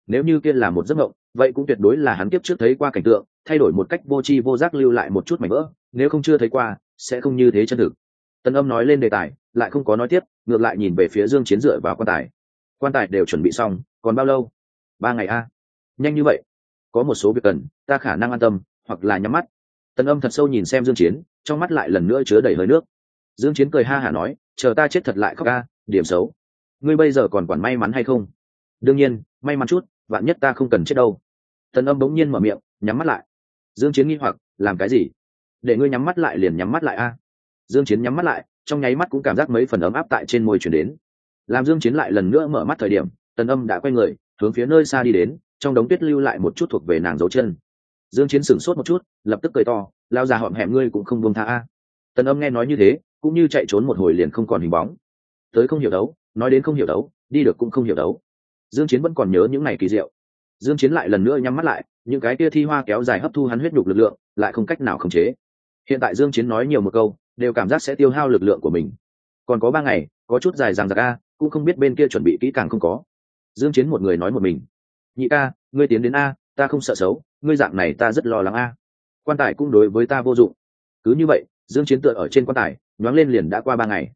Nếu như kia là một giấc mộng, vậy cũng tuyệt đối là hắn kiếp trước thấy qua cảnh tượng, thay đổi một cách vô tri vô giác lưu lại một chút mảnh vỡ, nếu không chưa thấy qua, sẽ không như thế chân thực. Tần âm nói lên đề tài, lại không có nói tiếp, ngược lại nhìn về phía dương chiến dựa vào quan tài. Quan tài đều chuẩn bị xong, còn bao lâu? Ba ngày a nhanh như vậy? Có một số việc cần, ta khả năng an tâm, hoặc là nhắm mắt. Tần âm thật sâu nhìn xem dương chiến, trong mắt lại lần nữa chứa đầy hơi nước. Dương chiến cười ha hả nói, chờ ta chết thật lại khóc ca, điểm xấu. Ngươi bây giờ còn quản may mắn hay không? Đương nhiên, may mắn chút, vạn nhất ta không cần chết đâu. Tần âm bỗng nhiên mở miệng, nhắm mắt lại. Dương chiến nghi hoặc, làm cái gì? Để ngươi nhắm mắt lại liền nhắm mắt lại a. Dương chiến nhắm mắt lại, trong nháy mắt cũng cảm giác mấy phần ấm áp tại trên môi chuyển đến. Làm dương chiến lại lần nữa mở mắt thời điểm, tần âm đã quay người, hướng phía nơi xa đi đến trong đống tuyết lưu lại một chút thuộc về nàng dấu chân. Dương chiến sửng sốt một chút, lập tức cười to, lao ra họm hẹm ngươi cũng không buông tha a. Tần âm nghe nói như thế, cũng như chạy trốn một hồi liền không còn hình bóng. Tới không hiểu đấu, nói đến không hiểu đấu, đi được cũng không hiểu đấu. Dương chiến vẫn còn nhớ những ngày kỳ diệu. Dương chiến lại lần nữa nhắm mắt lại, những cái kia thi hoa kéo dài hấp thu hắn huyết nhục lực lượng, lại không cách nào khống chế. Hiện tại dương chiến nói nhiều một câu, đều cảm giác sẽ tiêu hao lực lượng của mình. Còn có ba ngày, có chút dài dằng dặc a, cũng không biết bên kia chuẩn bị kỹ càng không có. Dương chiến một người nói một mình nhị ca, ngươi tiến đến a, ta không sợ xấu, ngươi dạng này ta rất lo lắng a. Quan tài cũng đối với ta vô dụng. Cứ như vậy, dương chiến tựa ở trên quan tài, nhoáng lên liền đã qua ba ngày.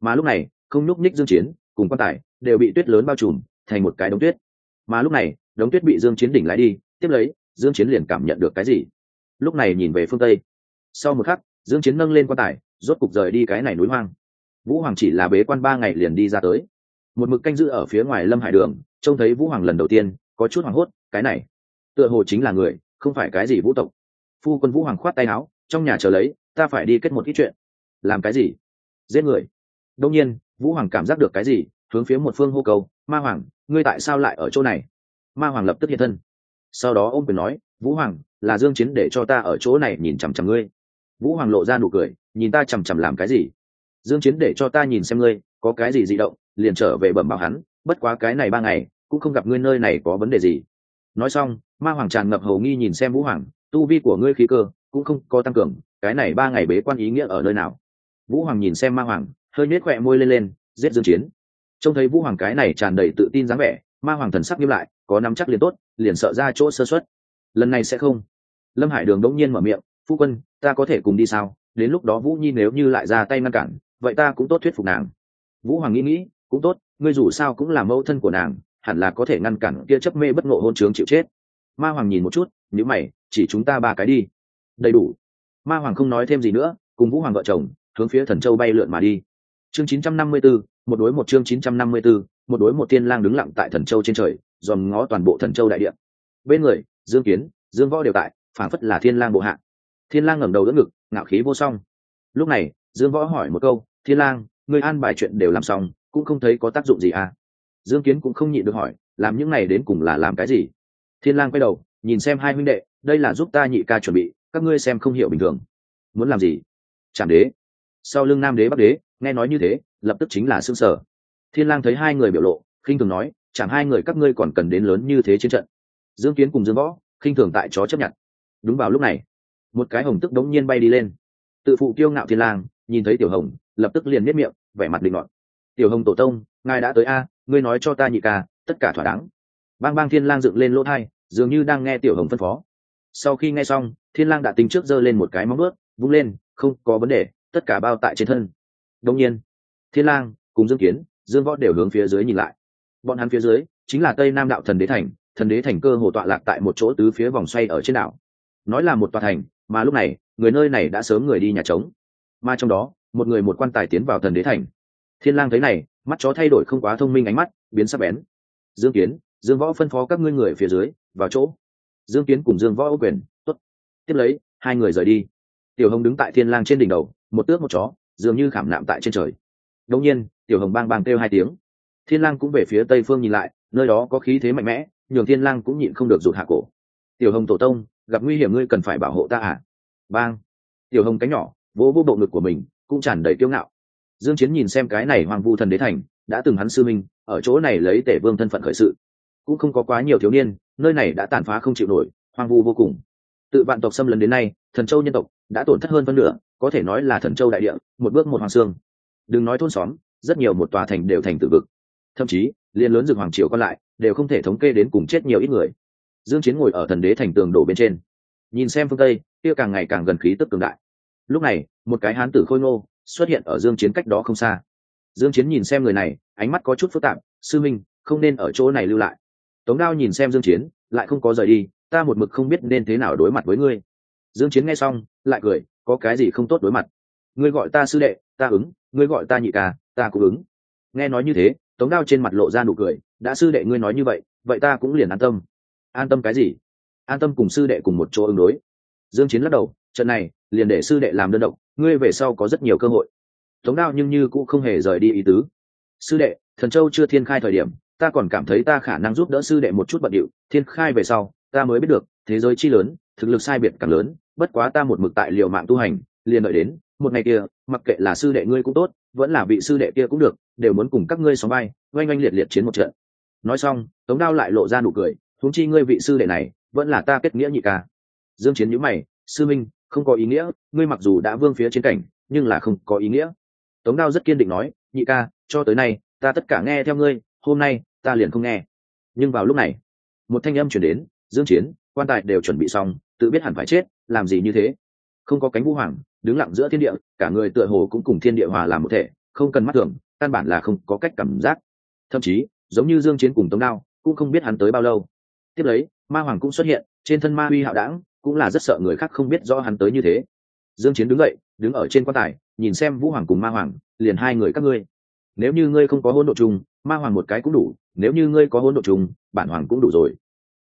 Mà lúc này, không nhúc nhích dương chiến, cùng quan tài đều bị tuyết lớn bao trùm thành một cái đống tuyết. Mà lúc này, đống tuyết bị dương chiến đỉnh lái đi, tiếp lấy, dương chiến liền cảm nhận được cái gì? Lúc này nhìn về phương tây. Sau một khắc, dương chiến nâng lên quan tài, rốt cục rời đi cái này núi hoang. Vũ hoàng chỉ là bế quan ba ngày liền đi ra tới. Một mực canh giữ ở phía ngoài lâm hải đường, trông thấy vũ hoàng lần đầu tiên có chút hoảng hốt, cái này, tựa hồ chính là người, không phải cái gì vũ tộc. Phu quân vũ hoàng khoát tay áo, trong nhà chờ lấy, ta phải đi kết một ít chuyện. Làm cái gì? Giết người. Đông nhiên, vũ hoàng cảm giác được cái gì, hướng phía một phương hô cầu, ma hoàng, ngươi tại sao lại ở chỗ này? Ma hoàng lập tức hiện thân. Sau đó ông quyền nói, vũ hoàng, là dương chiến để cho ta ở chỗ này nhìn chằm chằm ngươi. Vũ hoàng lộ ra nụ cười, nhìn ta chằm chằm làm cái gì? Dương chiến để cho ta nhìn xem ngươi, có cái gì dị động, liền trở về bẩm báo hắn, bất quá cái này ba ngày cũng không gặp ngươi nơi này có vấn đề gì. Nói xong, ma hoàng tràn ngập hầu nghi nhìn xem vũ hoàng, tu vi của ngươi khí cơ cũng không có tăng cường, cái này ba ngày bế quan ý nghĩa ở nơi nào? Vũ hoàng nhìn xem ma hoàng, hơi nhếch khỏe môi lên lên, giết dương chiến. Trông thấy vũ hoàng cái này tràn đầy tự tin dáng vẻ, ma hoàng thần sắc nghiêm lại, có nắm chắc liền tốt, liền sợ ra chỗ sơ suất. Lần này sẽ không. Lâm hải đường đống nhiên mở miệng, phu quân, ta có thể cùng đi sao? Đến lúc đó vũ nhi nếu như lại ra tay ngăn cản, vậy ta cũng tốt thuyết phục nàng. Vũ hoàng nghĩ nghĩ, cũng tốt, ngươi dù sao cũng là mẫu thân của nàng hẳn là có thể ngăn cản kia chấp mê bất ngộ hôn trướng chịu chết. Ma hoàng nhìn một chút nếu mày chỉ chúng ta ba cái đi. Đầy đủ. Ma hoàng không nói thêm gì nữa cùng vũ hoàng vợ chồng hướng phía thần châu bay lượn mà đi. Chương 954, một đối một chương 954, một đối một tiên lang đứng lặng tại thần châu trên trời dòm ngó toàn bộ thần châu đại địa. Bên người dương kiến dương võ đều tại phản phất là thiên lang bộ hạ. Thiên lang ngẩng đầu đỡ ngực ngạo khí vô song. Lúc này dương võ hỏi một câu thiên lang ngươi an bài chuyện đều làm xong cũng không thấy có tác dụng gì à? Dương kiến cũng không nhịn được hỏi, làm những này đến cùng là làm cái gì? Thiên lang quay đầu, nhìn xem hai huynh đệ, đây là giúp ta nhị ca chuẩn bị, các ngươi xem không hiểu bình thường. Muốn làm gì? Chạm đế. Sau lưng nam đế bắc đế, nghe nói như thế, lập tức chính là xương sở thiên lang thấy hai người biểu lộ, khinh thường nói chẳng hai người các ngươi còn cần đến lớn như thế chiến trận. Dương kiến cùng dương võ, khinh thường tại chó chấp nhận. Đúng vào lúc này, một cái hồng tức đống nhiên bay đi lên. Tự phụ kiêu ngạo thiên lang, nhìn thấy tiểu hồng, lập tức liền nếp miệng, vẻ mặt định luận tiểu hồng tổ tông, ngài đã tới a ngươi nói cho ta nhị ca, tất cả thỏa đáng. Bang bang thiên lang dựng lên lỗ thai, dường như đang nghe tiểu hồng phân phó. Sau khi nghe xong, thiên lang đã tính trước giơ lên một cái móng bước vung lên, không có vấn đề, tất cả bao tại trên thân. Đông nhiên, thiên lang cùng dương kiến, dương võ đều hướng phía dưới nhìn lại. Bọn hắn phía dưới chính là tây nam đạo thần đế thành, thần đế thành cơ hồ tọa lạc tại một chỗ tứ phía vòng xoay ở trên đảo. Nói là một tòa thành, mà lúc này, người nơi này đã sớm người đi nhà trống. Mà trong đó, một người một quan tài tiến vào thần đế thành. Thiên lang thấy này mắt chó thay đổi không quá thông minh ánh mắt, biến sắc bén. Dương kiến, dương võ phân phó các ngươi người phía dưới, vào chỗ. Dương kiến cùng dương võ ô quyền, tốt. Tiếp lấy, hai người rời đi. Tiểu hồng đứng tại thiên lang trên đỉnh đầu, một tước một chó, dường như khảm nạm tại trên trời. Đông nhiên, tiểu hồng bang bang kêu hai tiếng. Thiên lang cũng về phía tây phương nhìn lại, nơi đó có khí thế mạnh mẽ, nhường thiên lang cũng nhịn không được rụt hạ cổ. Tiểu hồng tổ tông, gặp nguy hiểm ngươi cần phải bảo hộ ta à? Bang. Tiểu hồng cánh nhỏ, vỗ vỗ bộ ngực của mình, cũng tràn đầy kiêu ngạo dương chiến nhìn xem cái này hoàng vu thần đế thành, đã từng hắn sư minh, ở chỗ này lấy tể vương thân phận khởi sự. Cũng không có quá nhiều thiếu niên, nơi này đã tàn phá không chịu nổi, hoang vu vô cùng. Tự vạn tộc xâm lấn đến nay, thần châu nhân tộc đã tổn thất hơn phân nửa, có thể nói là thần châu đại địa, một bước một hoàng xương. Đừng nói thôn xóm, rất nhiều một tòa thành đều thành tự vực. Thậm chí, liên lớn rừng hoàng triều còn lại, đều không thể thống kê đến cùng chết nhiều ít người. Dương chiến ngồi ở thần đế thành tường đổ bên trên. Nhìn xem phương tây, kia càng ngày càng gần khí tức cường đại. Lúc này, một cái hán tử khôi ngô xuất hiện ở dương chiến cách đó không xa. Dương chiến nhìn xem người này, ánh mắt có chút phức tạp, sư minh, không nên ở chỗ này lưu lại. Tống đao nhìn xem dương chiến, lại không có rời đi, ta một mực không biết nên thế nào đối mặt với ngươi. Dương chiến nghe xong, lại cười, có cái gì không tốt đối mặt? Ngươi gọi ta sư đệ, ta ứng, ngươi gọi ta nhị ca, ta cũng ứng. Nghe nói như thế, tống đao trên mặt lộ ra nụ cười, đã sư đệ ngươi nói như vậy vậy ta cũng liền an tâm. An tâm cái gì? An tâm cùng sư đệ cùng một chỗ ứng đối. Dương chiến lắc đầu, trận này liền để sư đệ làm đơn độc, ngươi về sau có rất nhiều cơ hội. Tống đao nhưng như cũng không hề rời đi ý tứ. Sư đệ, thần châu chưa thiên khai thời điểm, ta còn cảm thấy ta khả năng giúp đỡ sư đệ một chút bận điệu, thiên khai về sau, ta mới biết được, thế giới chi lớn, thực lực sai biệt càng lớn, bất quá ta một mực tại liều mạng tu hành, liền đợi đến, một ngày kia, mặc kệ là sư đệ ngươi cũng tốt, vẫn là vị sư đệ kia cũng được, đều muốn cùng các ngươi sóng bay oanh oanh liệt liệt chiến một trận. Nói xong, tống đao lại lộ ra nụ cười thúng chi ngươi vị sư đệ này, vẫn là ta kết nghĩa nhị ca. Dương chiến nhíu mày, sư minh không có ý nghĩa, ngươi mặc dù đã vương phía trên cảnh, nhưng là không có ý nghĩa. Tống đao rất kiên định nói, nhị ca, cho tới nay, ta tất cả nghe theo ngươi, hôm nay, ta liền không nghe. Nhưng vào lúc này, một thanh âm chuyển đến, dương chiến, quan tài đều chuẩn bị xong, tự biết hẳn phải chết, làm gì như thế? Không có cánh vũ hoàng, đứng lặng giữa thiên địa, cả người tựa hồ cũng cùng thiên địa hòa làm một thể, không cần mắt thường, căn bản là không có cách cảm giác. Thậm chí, giống như dương chiến cùng tống đao, cũng không biết hắn tới bao lâu. Tiếp lấy, ma hoàng cũng xuất hiện, trên thân ma Huy hạo đảng cũng là rất sợ người khác không biết rõ hắn tới như thế. Dương chiến đứng dậy, đứng ở trên quan tài, nhìn xem vũ hoàng cùng ma hoàng, liền hai người các ngươi. Nếu như ngươi không có hôn độ chung, ma hoàng một cái cũng đủ, nếu như ngươi có hôn độ chung, bản hoàng cũng đủ rồi.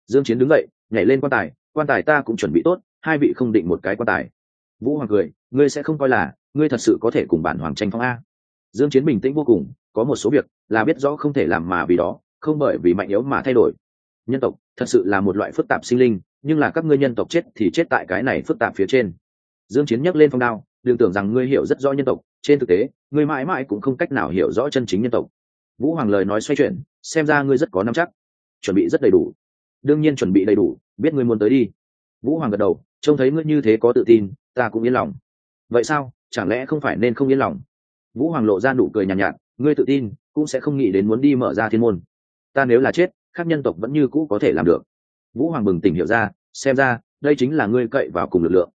Dương chiến đứng dậy, nhảy lên quan tài quan tài ta cũng chuẩn bị tốt, hai vị không định một cái quan tài. Vũ hoàng cười, ngươi sẽ không coi là, ngươi thật sự có thể cùng bản hoàng tranh phong a. Dương chiến bình tĩnh vô cùng, có một số việc là biết rõ không thể làm mà vì đó, không bởi vì mạnh yếu mà thay đổi. Nhân tộc thật sự là một loại phức tạp sinh linh nhưng là các ngươi nhân tộc chết thì chết tại cái này phức tạp phía trên. Dương chiến nhấc lên phong đao đừng tưởng rằng ngươi hiểu rất rõ nhân tộc trên thực tế ngươi mãi mãi cũng không cách nào hiểu rõ chân chính nhân tộc. Vũ hoàng lời nói xoay chuyển xem ra ngươi rất có nắm chắc. Chuẩn bị rất đầy đủ. Đương nhiên chuẩn bị đầy đủ biết ngươi muốn tới đi. Vũ hoàng gật đầu trông thấy ngươi như thế có tự tin ta cũng yên lòng. Vậy sao chẳng lẽ không phải nên không yên lòng? Vũ hoàng lộ ra nụ cười nhàn nhạt, nhạt ngươi tự tin cũng sẽ không nghĩ đến muốn đi mở ra thiên môn. Ta nếu là chết các nhân tộc vẫn như cũ có thể làm được vũ hoàng bừng tỉnh hiểu ra, xem ra, đây chính là ngươi cậy vào cùng lực lượng.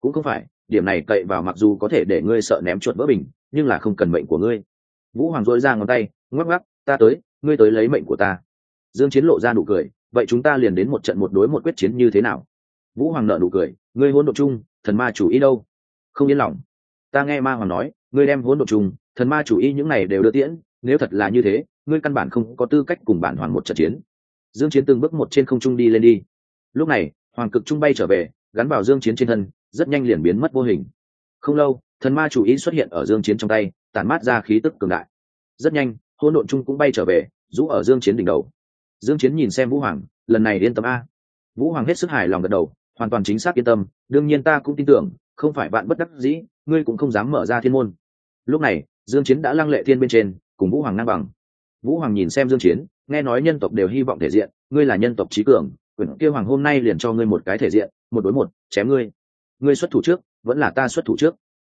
Cũng không phải, điểm này cậy vào mặc dù có thể để ngươi sợ ném chuột vỡ bình, nhưng là không cần mệnh của ngươi. Vũ hoàng dội ra ngón tay, ngoắc ngoắc, ta tới, ngươi tới lấy mệnh của ta. Dương chiến lộ ra nụ cười, vậy chúng ta liền đến một trận một đối một quyết chiến như thế nào? Vũ hoàng nợ nụ cười, ngươi hỗn độ chung, thần ma chủ ý đâu? Không yên lòng. Ta nghe ma hoàng nói, ngươi đem hỗn độ chung, thần ma chủ ý những này đều đưa tiễn, nếu thật là như thế, ngươi căn bản không có tư cách cùng bản hoàng một trận chiến dương chiến từng bước một trên không trung đi lên đi. Lúc này, hoàng cực trung bay trở về, gắn vào dương chiến trên thân, rất nhanh liền biến mất vô hình. Không lâu, thần ma chủ ý xuất hiện ở dương chiến trong tay, tản mát ra khí tức cường đại. Rất nhanh, hỗn độn trung cũng bay trở về, rũ ở dương chiến đỉnh đầu. Dương chiến nhìn xem vũ hoàng, lần này yên tâm a. Vũ hoàng hết sức hài lòng gật đầu, hoàn toàn chính xác yên tâm, đương nhiên ta cũng tin tưởng, không phải bạn bất đắc dĩ, ngươi cũng không dám mở ra thiên môn. Lúc này, dương chiến đã lăng lệ thiên bên trên, cùng vũ hoàng ngang bằng. Vũ hoàng nhìn xem dương chiến nghe nói nhân tộc đều hy vọng thể diện ngươi là nhân tộc trí cường quyển kia hoàng hôm nay liền cho ngươi một cái thể diện một đối một chém ngươi. Ngươi xuất thủ trước vẫn là ta xuất thủ trước.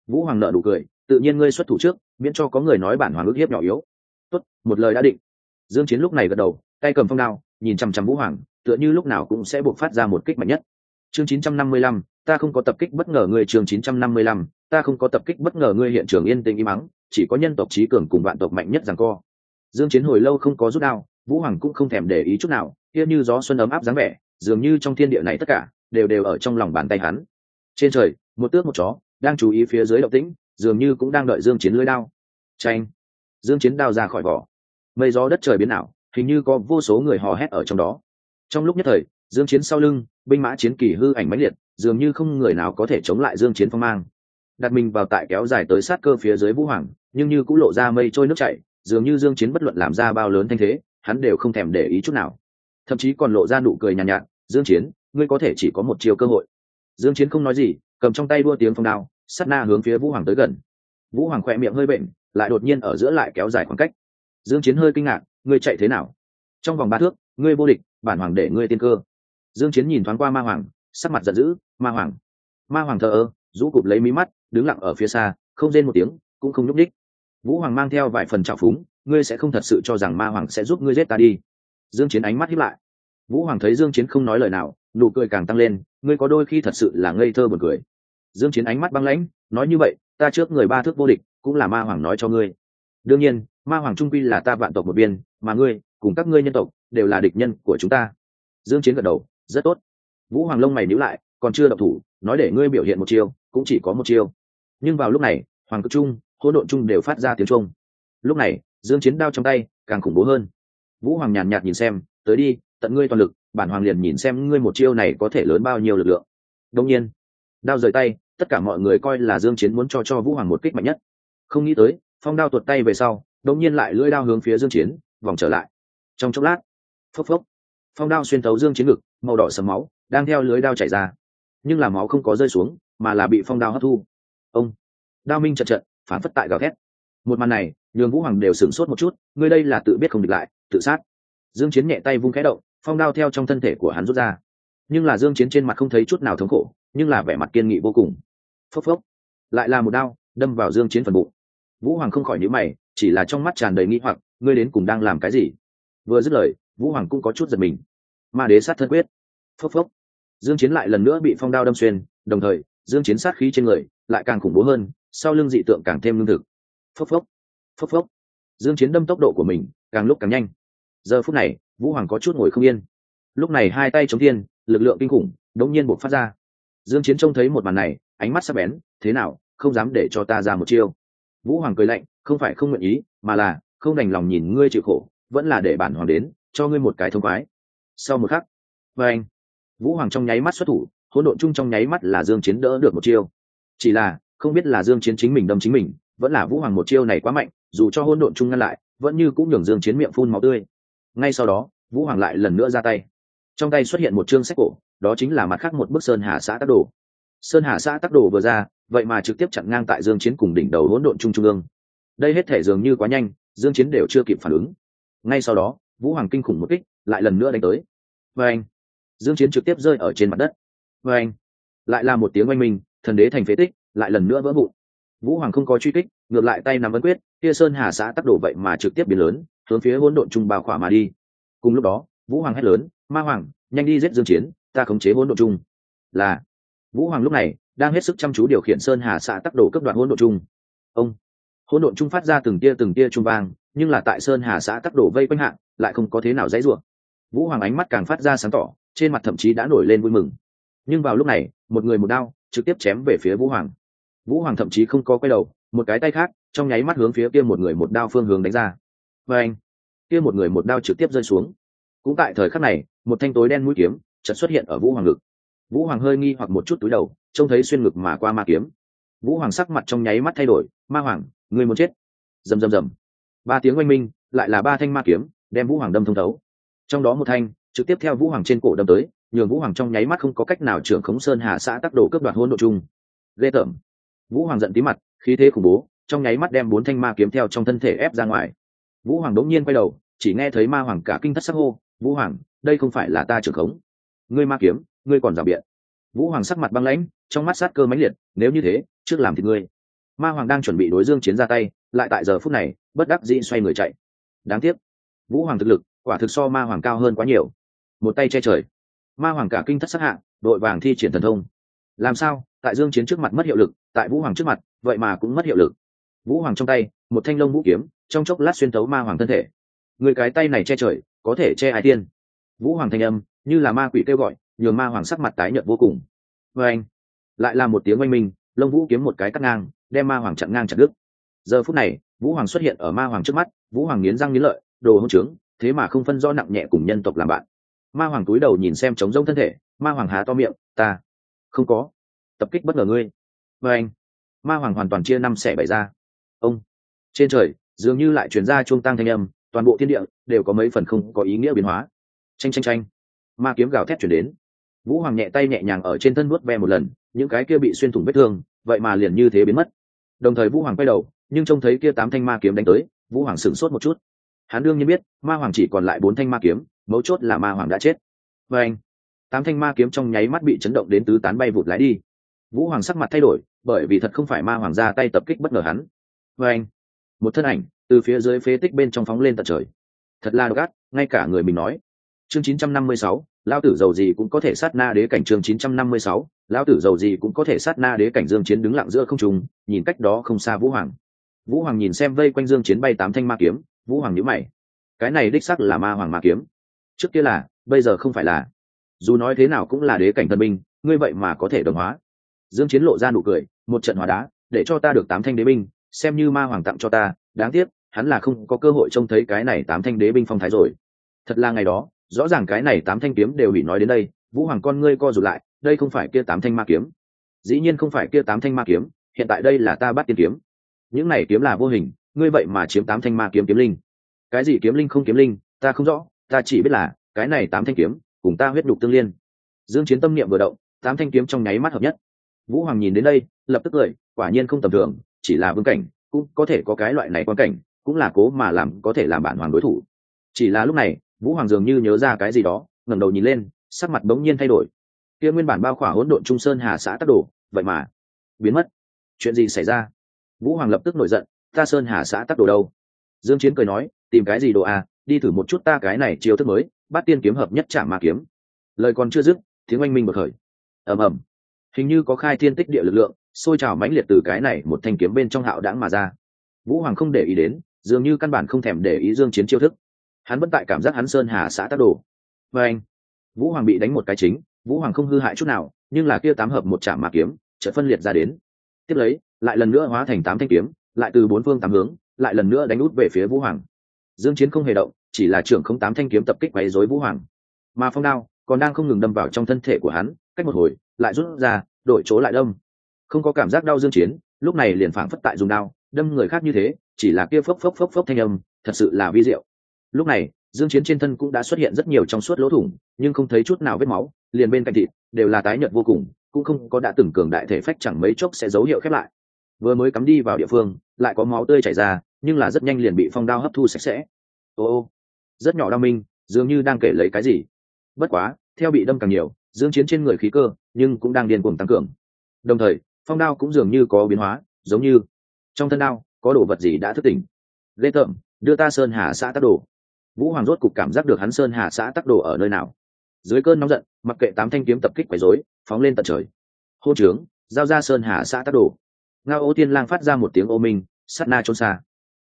Vũ hoàng nợ đủ cười tự nhiên ngươi xuất thủ trước miễn cho có người nói bản hoàng ước hiếp nhỏ yếu. Tốt một lời đã định. Dương chiến lúc này gật đầu tay cầm phong đao nhìn chăm chăm vũ hoàng tựa như lúc nào cũng sẽ buộc phát ra một kích mạnh nhất. Chương 955, ta không có tập kích bất ngờ ngươi chương 955, ta không có tập kích bất ngờ ngươi hiện trường yên tĩnh im mắng chỉ có nhân tộc trí cường cùng vạn tộc mạnh nhất rằng co. Dương chiến hồi lâu không có rút đao vũ hoàng cũng không thèm để ý chút nào, kia như gió xuân ấm áp dáng vẻ, dường như trong thiên địa này tất cả đều đều ở trong lòng bàn tay hắn. Trên trời, một tước một chó, đang chú ý phía dưới động tĩnh, dường như cũng đang đợi dương chiến lưỡi đao. Tranh dương chiến đao ra khỏi vỏ. Mây gió đất trời biến ảo, hình như có vô số người hò hét ở trong đó. Trong lúc nhất thời, dương chiến sau lưng, binh mã chiến kỳ hư ảnh mãnh liệt, dường như không người nào có thể chống lại dương chiến phong mang. Đặt mình vào tại kéo dài tới sát cơ phía dưới vũ hoàng, nhưng như cũng lộ ra mây trôi nước chảy, dường như dương chiến bất luận làm ra bao lớn thanh thế hắn đều không thèm để ý chút nào. Thậm chí còn lộ ra nụ cười nhàn nhạt, nhạt dương chiến ngươi có thể chỉ có một chiều cơ hội. Dương chiến không nói gì cầm trong tay đua tiếng phong đao sát na hướng phía vũ hoàng tới gần. Vũ hoàng khoe miệng hơi bệnh lại đột nhiên ở giữa lại kéo dài khoảng cách. Dương chiến hơi kinh ngạc ngươi chạy thế nào? Trong vòng ba thước ngươi vô địch bản hoàng để ngươi tiên cơ. Dương chiến nhìn thoáng qua ma hoàng sắc mặt giận dữ ma hoàng ma hoàng thờ ơ rũ cụp lấy mí mắt đứng lặng ở phía xa không rên một tiếng cũng không nhúc đích vũ hoàng mang theo vài phần trào phúng ngươi sẽ không thật sự cho rằng ma hoàng sẽ giúp ngươi giết ta đi. Dương chiến ánh mắt hiếp lại. Vũ hoàng thấy dương chiến không nói lời nào, nụ cười càng tăng lên, ngươi có đôi khi thật sự là ngây thơ buồn cười. Dương chiến ánh mắt băng lãnh, nói như vậy, ta trước người ba thước vô địch, cũng là ma hoàng nói cho ngươi. Đương nhiên, ma hoàng trung quy là ta vạn tộc một biên, mà ngươi, cùng các ngươi nhân tộc, đều là địch nhân của chúng ta. Dương chiến gật đầu, rất tốt. Vũ hoàng lông mày níu lại, còn chưa động thủ, nói để ngươi biểu hiện một chiêu, cũng chỉ có một chiêu. Nhưng vào lúc này, hoàng cực trung, hỗn độn trung đều phát ra tiếng trung lúc này dương chiến đao trong tay, càng khủng bố hơn. Vũ hoàng nhàn nhạt nhìn xem, tới đi, tận ngươi toàn lực, bản hoàng liền nhìn xem ngươi một chiêu này có thể lớn bao nhiêu lực lượng. Đông nhiên, đao rời tay, tất cả mọi người coi là dương chiến muốn cho cho vũ hoàng một kích mạnh nhất. Không nghĩ tới, phong đao tuột tay về sau đông nhiên lại lưỡi đao hướng phía dương chiến, vòng trở lại. Trong chốc lát, phốc phốc, phong đao xuyên thấu dương chiến ngực, màu đỏ sẫm máu đang theo lưới đao chảy ra. Nhưng là máu không có rơi xuống, mà là bị phong đao hấp thu. Ông, đao minh chật chật, phản phất tại gào thét một màn này, nhường vũ hoàng đều sửng sốt một chút, ngươi đây là tự biết không địch lại, tự sát. Dương chiến nhẹ tay vung khẽ động, phong đao theo trong thân thể của hắn rút ra. Nhưng là dương chiến trên mặt không thấy chút nào thống khổ, nhưng là vẻ mặt kiên nghị vô cùng. Phốc phốc. Lại là một đao, đâm vào dương chiến phần bụng. Vũ hoàng không khỏi nhíu mày, chỉ là trong mắt tràn đầy nghi hoặc, ngươi đến cùng đang làm cái gì? Vừa dứt lời, vũ hoàng cũng có chút giật mình. Ma đế sát thân quyết. Phốc phốc. Dương chiến lại lần nữa bị phong đao đâm xuyên, đồng thời, dương chiến sát khí trên người lại càng khủng bố hơn, sau lưng dị tượng càng thêm lương thực phốc phốc phốc phốc. Dương chiến đâm tốc độ của mình càng lúc càng nhanh. Giờ phút này, vũ hoàng có chút ngồi không yên. Lúc này hai tay chống thiên, lực lượng kinh khủng đống nhiên bộc phát ra. Dương chiến trông thấy một màn này, ánh mắt sắc bén, thế nào, không dám để cho ta ra một chiêu? Vũ hoàng cười lạnh, không phải không nguyện ý, mà là không đành lòng nhìn ngươi chịu khổ, vẫn là để bản hoàng đến, cho ngươi một cái thông khoái. Sau một khắc với anh. Vũ hoàng trong nháy mắt xuất thủ, hỗn độn chung trong nháy mắt là dương chiến đỡ được một chiêu. Chỉ là, không biết là dương chiến chính mình đâm chính mình vẫn là vũ hoàng một chiêu này quá mạnh, dù cho hôn độn chung ngăn lại, vẫn như cũng nhường dương chiến miệng phun máu tươi. Ngay sau đó, vũ hoàng lại lần nữa ra tay. Trong tay xuất hiện một chương sách cổ, đó chính là mặt khác một bức sơn hà xã tắc đồ. Sơn hà xã tắc đồ vừa ra, vậy mà trực tiếp chặn ngang tại dương chiến cùng đỉnh đầu hỗn độn trung trung ương. Đây hết thể dường như quá nhanh, dương chiến đều chưa kịp phản ứng. Ngay sau đó, vũ hoàng kinh khủng một kích, lại lần nữa đánh tới. Với anh dương chiến trực tiếp rơi ở trên mặt đất. Với anh lại là một tiếng oanh minh, thần đế thành phế tích, lại lần nữa vỡ vụn vũ hoàng không có truy kích, ngược lại tay nắm ấn quyết, kia sơn hà xã tắc đổ vậy mà trực tiếp biến lớn, hướng phía hỗn độn trung bao khỏa mà đi. Cùng lúc đó vũ hoàng hét lớn, ma hoàng, nhanh đi giết dương chiến, ta khống chế hỗn độn trung. Là vũ hoàng lúc này đang hết sức chăm chú điều khiển sơn hà xã tắc đổ cấp đoạn hỗn độn trung. Ông, hỗn độn trung phát ra từng tia từng tia trung vang, nhưng là tại sơn hà xã tắc đổ vây quanh hạng, lại không có thế nào dãy rủa. Vũ hoàng ánh mắt càng phát ra sáng tỏ, trên mặt thậm chí đã nổi lên vui mừng. Nhưng vào lúc này, một người một đao trực tiếp chém về phía vũ hoàng vũ hoàng thậm chí không có quay đầu, một cái tay khác, trong nháy mắt hướng phía kia một người một đao phương hướng đánh ra. Và anh, kia một người một đao trực tiếp rơi xuống. Cũng tại thời khắc này, một thanh tối đen mũi kiếm chợt xuất hiện ở vũ hoàng ngực. Vũ hoàng hơi nghi hoặc một chút túi đầu, trông thấy xuyên ngực mà qua ma kiếm. Vũ hoàng sắc mặt trong nháy mắt thay đổi, ma hoàng người muốn chết? Rầm rầm rầm. Ba tiếng oanh minh, lại là ba thanh ma kiếm, đem vũ hoàng đâm thông thấu. Trong đó một thanh, trực tiếp theo vũ hoàng trên cổ đâm tới, nhường vũ hoàng trong nháy mắt không có cách nào trưởng khống sơn hà xã tắc đồ cướp đoạt hôn độ chung. Ghê tởm vũ hoàng giận tí mặt, khí thế khủng bố, trong nháy mắt đem bốn thanh ma kiếm theo trong thân thể ép ra ngoài. Vũ hoàng đống nhiên quay đầu, chỉ nghe thấy ma hoàng cả kinh thất sắc hô, vũ hoàng, đây không phải là ta trưởng khống. Ngươi ma kiếm, ngươi còn rào biện. Vũ hoàng sắc mặt băng lãnh, trong mắt sát cơ mãnh liệt, nếu như thế, trước làm thì ngươi. Ma hoàng đang chuẩn bị đối dương chiến ra tay, lại tại giờ phút này, bất đắc dĩ xoay người chạy. Đáng tiếc, vũ hoàng thực lực, quả thực so ma hoàng cao hơn quá nhiều. Một tay che trời, ma hoàng cả kinh thất sắc hạ, đội vàng thi triển thần thông làm sao? Tại dương chiến trước mặt mất hiệu lực, tại vũ hoàng trước mặt, vậy mà cũng mất hiệu lực. Vũ hoàng trong tay, một thanh lông vũ kiếm, trong chốc lát xuyên thấu ma hoàng thân thể. Người cái tay này che trời, có thể che ai tiên? Vũ hoàng thanh âm, như là ma quỷ kêu gọi, nhường ma hoàng sắc mặt tái nhợt vô cùng. Với anh, lại là một tiếng oanh minh lông vũ kiếm một cái cắt ngang, đem ma hoàng chặn ngang chặt đứt. Giờ phút này, vũ hoàng xuất hiện ở ma hoàng trước mắt, vũ hoàng nghiến răng nghiến lợi, đồ hỗn trướng, thế mà không phân rõ nặng nhẹ cùng nhân tộc làm bạn. Ma hoàng túi đầu nhìn xem trống rông thân thể, ma hoàng há to miệng, ta không có. Tập kích bất ngờ ngươi. Và anh, ma hoàng hoàn toàn chia năm xẻ bảy ra. Ông, trên trời, dường như lại chuyển ra chuông tăng thanh âm, toàn bộ thiên địa đều có mấy phần không có ý nghĩa biến hóa. Tranh tranh tranh ma kiếm gào thét chuyển đến. Vũ hoàng nhẹ tay nhẹ nhàng ở trên thân nuốt ve một lần, những cái kia bị xuyên thủng vết thương, vậy mà liền như thế biến mất. Đồng thời vũ hoàng quay đầu, nhưng trông thấy kia tám thanh ma kiếm đánh tới, vũ hoàng sửng sốt một chút. Hắn đương nhiên biết, ma hoàng chỉ còn lại bốn thanh ma kiếm, mấu chốt là ma hoàng đã chết. Và anh tám thanh ma kiếm trong nháy mắt bị chấn động đến tứ tán bay vụt lái đi. Vũ hoàng sắc mặt thay đổi bởi vì thật không phải ma hoàng ra tay tập kích bất ngờ hắn. Vê anh một thân ảnh từ phía dưới phế tích bên trong phóng lên tận trời. Thật là gắt ngay cả người mình nói. Chương 956, lao tử giàu gì cũng có thể sát na đế cảnh chương 956, lao tử giàu gì cũng có thể sát na đế cảnh dương chiến đứng lặng giữa không trung nhìn cách đó không xa vũ hoàng. Vũ hoàng nhìn xem vây quanh dương chiến bay tám thanh ma kiếm vũ hoàng nhíu mày. Cái này đích xác là ma hoàng ma kiếm. Trước kia là bây giờ không phải là dù nói thế nào cũng là đế cảnh thần binh, ngươi vậy mà có thể đồng hóa. Dương chiến lộ ra nụ cười, một trận hóa đá, để cho ta được tám thanh đế binh, xem như ma hoàng tặng cho ta, đáng tiếc, hắn là không có cơ hội trông thấy cái này tám thanh đế binh phong thái rồi. Thật là ngày đó, rõ ràng cái này tám thanh kiếm đều bị nói đến đây, vũ hoàng con ngươi co rụt lại, đây không phải kia tám thanh ma kiếm. Dĩ nhiên không phải kia tám thanh ma kiếm, hiện tại đây là ta bắt tiên kiếm. Những này kiếm là vô hình, ngươi vậy mà chiếm tám thanh ma kiếm kiếm linh. Cái gì kiếm linh không kiếm linh, ta không rõ, ta chỉ biết là, cái này tám thanh kiếm cùng ta huyết nhục tương liên. Dương chiến tâm niệm vừa động, tám thanh kiếm trong nháy mắt hợp nhất. Vũ hoàng nhìn đến đây, lập tức cười, quả nhiên không tầm thường, chỉ là vương cảnh, cũng có thể có cái loại này quan cảnh, cũng là cố mà làm có thể làm bản hoàng đối thủ. Chỉ là lúc này, vũ hoàng dường như nhớ ra cái gì đó, ngẩng đầu nhìn lên, sắc mặt bỗng nhiên thay đổi. Kia nguyên bản bao khỏa hỗn độn trung sơn hà xã tắc đổ vậy mà biến mất. Chuyện gì xảy ra? Vũ hoàng lập tức nổi giận, ta sơn hà xã tắc đổ đâu? Dương chiến cười nói, tìm cái gì đồ à đi thử một chút ta cái này chiêu thức mới bát tiên kiếm hợp nhất chạm ma kiếm. Lời còn chưa dứt tiếng oanh minh bật khởi. Ầm ầm. Hình như có khai thiên tích địa lực lượng xôi trào mãnh liệt từ cái này một thanh kiếm bên trong hạo đãng mà ra. Vũ hoàng không để ý đến, dường như căn bản không thèm để ý dương chiến chiêu thức. Hắn vẫn tại cảm giác hắn sơn hà xã tác đồ. Và anh, vũ hoàng bị đánh một cái chính, vũ hoàng không hư hại chút nào, nhưng là kia tám hợp một chạm ma kiếm, chợt phân liệt ra đến. Tiếp lấy, lại lần nữa hóa thành tám thanh kiếm, lại từ bốn phương tám hướng, lại lần nữa đánh út về phía vũ hoàng. Dương chiến không hề động chỉ là trưởng không tám thanh kiếm tập kích quấy rối vũ hoàng. Mà phong đao còn đang không ngừng đâm vào trong thân thể của hắn, cách một hồi, lại rút ra, đổi chỗ lại đâm. Không có cảm giác đau dương chiến, lúc này liền phảng phất tại dùng đao, đâm người khác như thế, chỉ là kia phốc phốc phốc phốc thanh âm, thật sự là vi diệu. Lúc này, dương chiến trên thân cũng đã xuất hiện rất nhiều trong suốt lỗ thủng, nhưng không thấy chút nào vết máu, liền bên cạnh thịt đều là tái nhợt vô cùng, cũng không có đã từng cường đại thể phách chẳng mấy chốc sẽ dấu hiệu khép lại. Vừa mới cắm đi vào địa phương, lại có máu tươi chảy ra, nhưng là rất nhanh liền bị phong đao hấp thu sạch sẽ. Ô ô rất nhỏ đau minh, dường như đang kể lấy cái gì. Bất quá, theo bị đâm càng nhiều, dương chiến trên người khí cơ, nhưng cũng đang điên cuồng tăng cường. Đồng thời, phong đao cũng dường như có biến hóa, giống như trong thân đao, có đồ vật gì đã thức tỉnh. Lê tởm, đưa ta sơn hà xã tắc đồ. Vũ hoàng rốt cục cảm giác được hắn sơn hà xã tắc đồ ở nơi nào. Dưới cơn nóng giận, mặc kệ tám thanh kiếm tập kích quấy rối, phóng lên tận trời. Hô trướng giao ra sơn hà xã tắc đồ. Ngao ô tiên lang phát ra một tiếng ô minh sắt na trốn xa.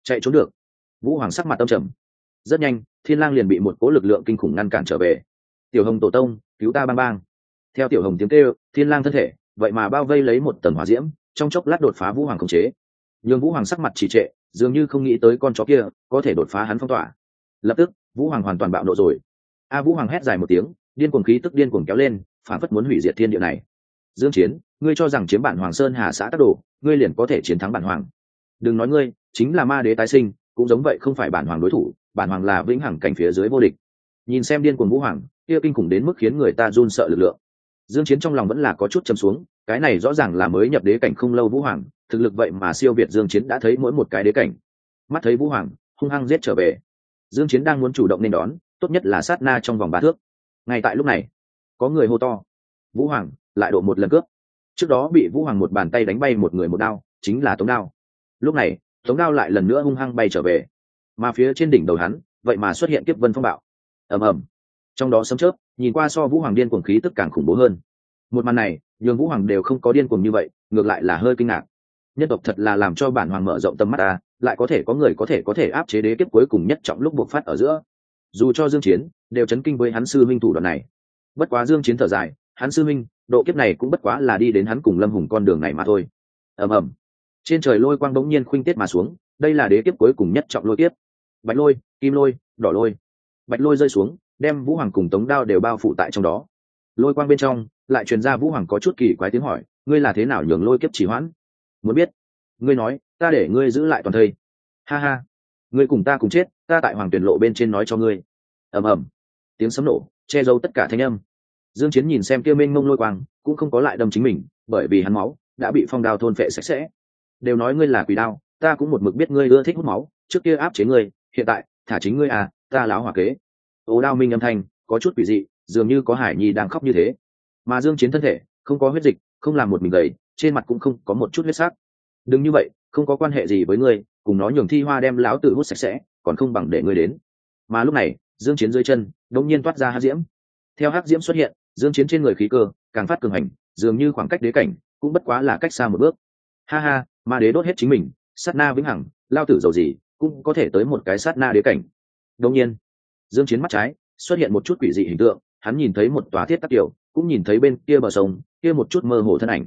Chạy trốn được. Vũ hoàng sắc mặt tâm trầm. Rất nhanh thiên lang liền bị một cố lực lượng kinh khủng ngăn cản trở về. Tiểu hồng tổ tông, cứu ta bang bang. Theo tiểu hồng tiếng kêu, thiên lang thân thể, vậy mà bao vây lấy một tầng hỏa diễm, trong chốc lát đột phá vũ hoàng khống chế. Nhưng vũ hoàng sắc mặt trì trệ, dường như không nghĩ tới con chó kia có thể đột phá hắn phong tỏa. Lập tức, vũ hoàng hoàn toàn bạo nộ rồi. A vũ hoàng hét dài một tiếng, điên cuồng khí tức điên cuồng kéo lên, phản phất muốn hủy diệt thiên địa này. Dương chiến, ngươi cho rằng chiếm bản hoàng sơn hà xã các đồ, ngươi liền có thể chiến thắng bản hoàng. Đừng nói ngươi, chính là ma đế tái sinh, cũng giống vậy không phải bản hoàng đối thủ bản hoàng là vĩnh hằng cảnh phía dưới vô địch. Nhìn xem điên cuồng vũ hoàng, kia kinh khủng đến mức khiến người ta run sợ lực lượng. Dương chiến trong lòng vẫn là có chút châm xuống, cái này rõ ràng là mới nhập đế cảnh không lâu vũ hoàng, thực lực vậy mà siêu việt dương chiến đã thấy mỗi một cái đế cảnh. Mắt thấy vũ hoàng, hung hăng giết trở về. Dương chiến đang muốn chủ động nên đón, tốt nhất là sát na trong vòng ba thước. Ngay tại lúc này, có người hô to. Vũ hoàng, lại độ một lần cướp. Trước đó bị vũ hoàng một bàn tay đánh bay một người một đao, chính là tống đao. Lúc này, tống đao lại lần nữa hung hăng bay trở về mà phía trên đỉnh đầu hắn, vậy mà xuất hiện kiếp vân phong bạo. Ầm ầm. Trong đó sấm chớp, nhìn qua so vũ hoàng điên cuồng khí tức càng khủng bố hơn. Một màn này, nhường vũ hoàng đều không có điên cuồng như vậy, ngược lại là hơi kinh ngạc. Nhân tộc thật là làm cho bản hoàng mở rộng tầm mắt ta, lại có thể có người có thể có thể áp chế đế kiếp cuối cùng nhất trọng lúc buộc phát ở giữa. Dù cho dương chiến, đều chấn kinh với hắn sư minh thủ đoạn này. Bất quá dương chiến thở dài, hắn sư minh độ kiếp này cũng bất quá là đi đến hắn cùng lâm hùng con đường này mà thôi. Ầm ầm. Trên trời lôi quang đống nhiên khuynh tiết mà xuống, đây là đế kiếp cuối cùng nhất trọng lôi kiếp bạch lôi, kim lôi, đỏ lôi. Bạch lôi rơi xuống, đem vũ hoàng cùng tống đao đều bao phủ tại trong đó. Lôi quang bên trong, lại truyền ra vũ hoàng có chút kỳ quái tiếng hỏi, ngươi là thế nào nhường lôi kiếp chỉ hoãn? Muốn biết. Ngươi nói, ta để ngươi giữ lại toàn thây. Ha ha. Ngươi cùng ta cùng chết, ta tại hoàng tuyển lộ bên trên nói cho ngươi. Ầm ầm. Tiếng sấm nổ, che giấu tất cả thanh âm. Dương chiến nhìn xem kia mênh mông lôi quang, cũng không có lại đâm chính mình, bởi vì hắn máu đã bị phong đao thôn phệ sạch sẽ. Đều nói ngươi là quỷ đao, ta cũng một mực biết ngươi ưa thích hút máu, trước kia áp chế ngươi hiện tại, thả chính ngươi à ta láo hỏa kế. Ố đao minh âm thanh, có chút quỷ dị, dường như có hải nhi đang khóc như thế. Mà dương chiến thân thể, không có huyết dịch, không làm một mình gầy, trên mặt cũng không có một chút huyết sắc. Đừng như vậy, không có quan hệ gì với ngươi, cùng nó nhường thi hoa đem lão tử hút sạch sẽ, còn không bằng để ngươi đến. Mà lúc này, dương chiến dưới chân đột nhiên toát ra hắc diễm. Theo hắc diễm xuất hiện, dương chiến trên người khí cơ, càng phát cường hành, dường như khoảng cách đế cảnh, cũng bất quá là cách xa một bước. Ha ha, ma đế đốt hết chính mình, sát na vĩnh hằng, lao tử giàu gì? Cũng có thể tới một cái sát na đế cảnh. Đống nhiên dương chiến mắt trái xuất hiện một chút quỷ dị hình tượng hắn nhìn thấy một tòa thiết tắc tiểu cũng nhìn thấy bên kia bờ sông kia một chút mơ hồ thân ảnh.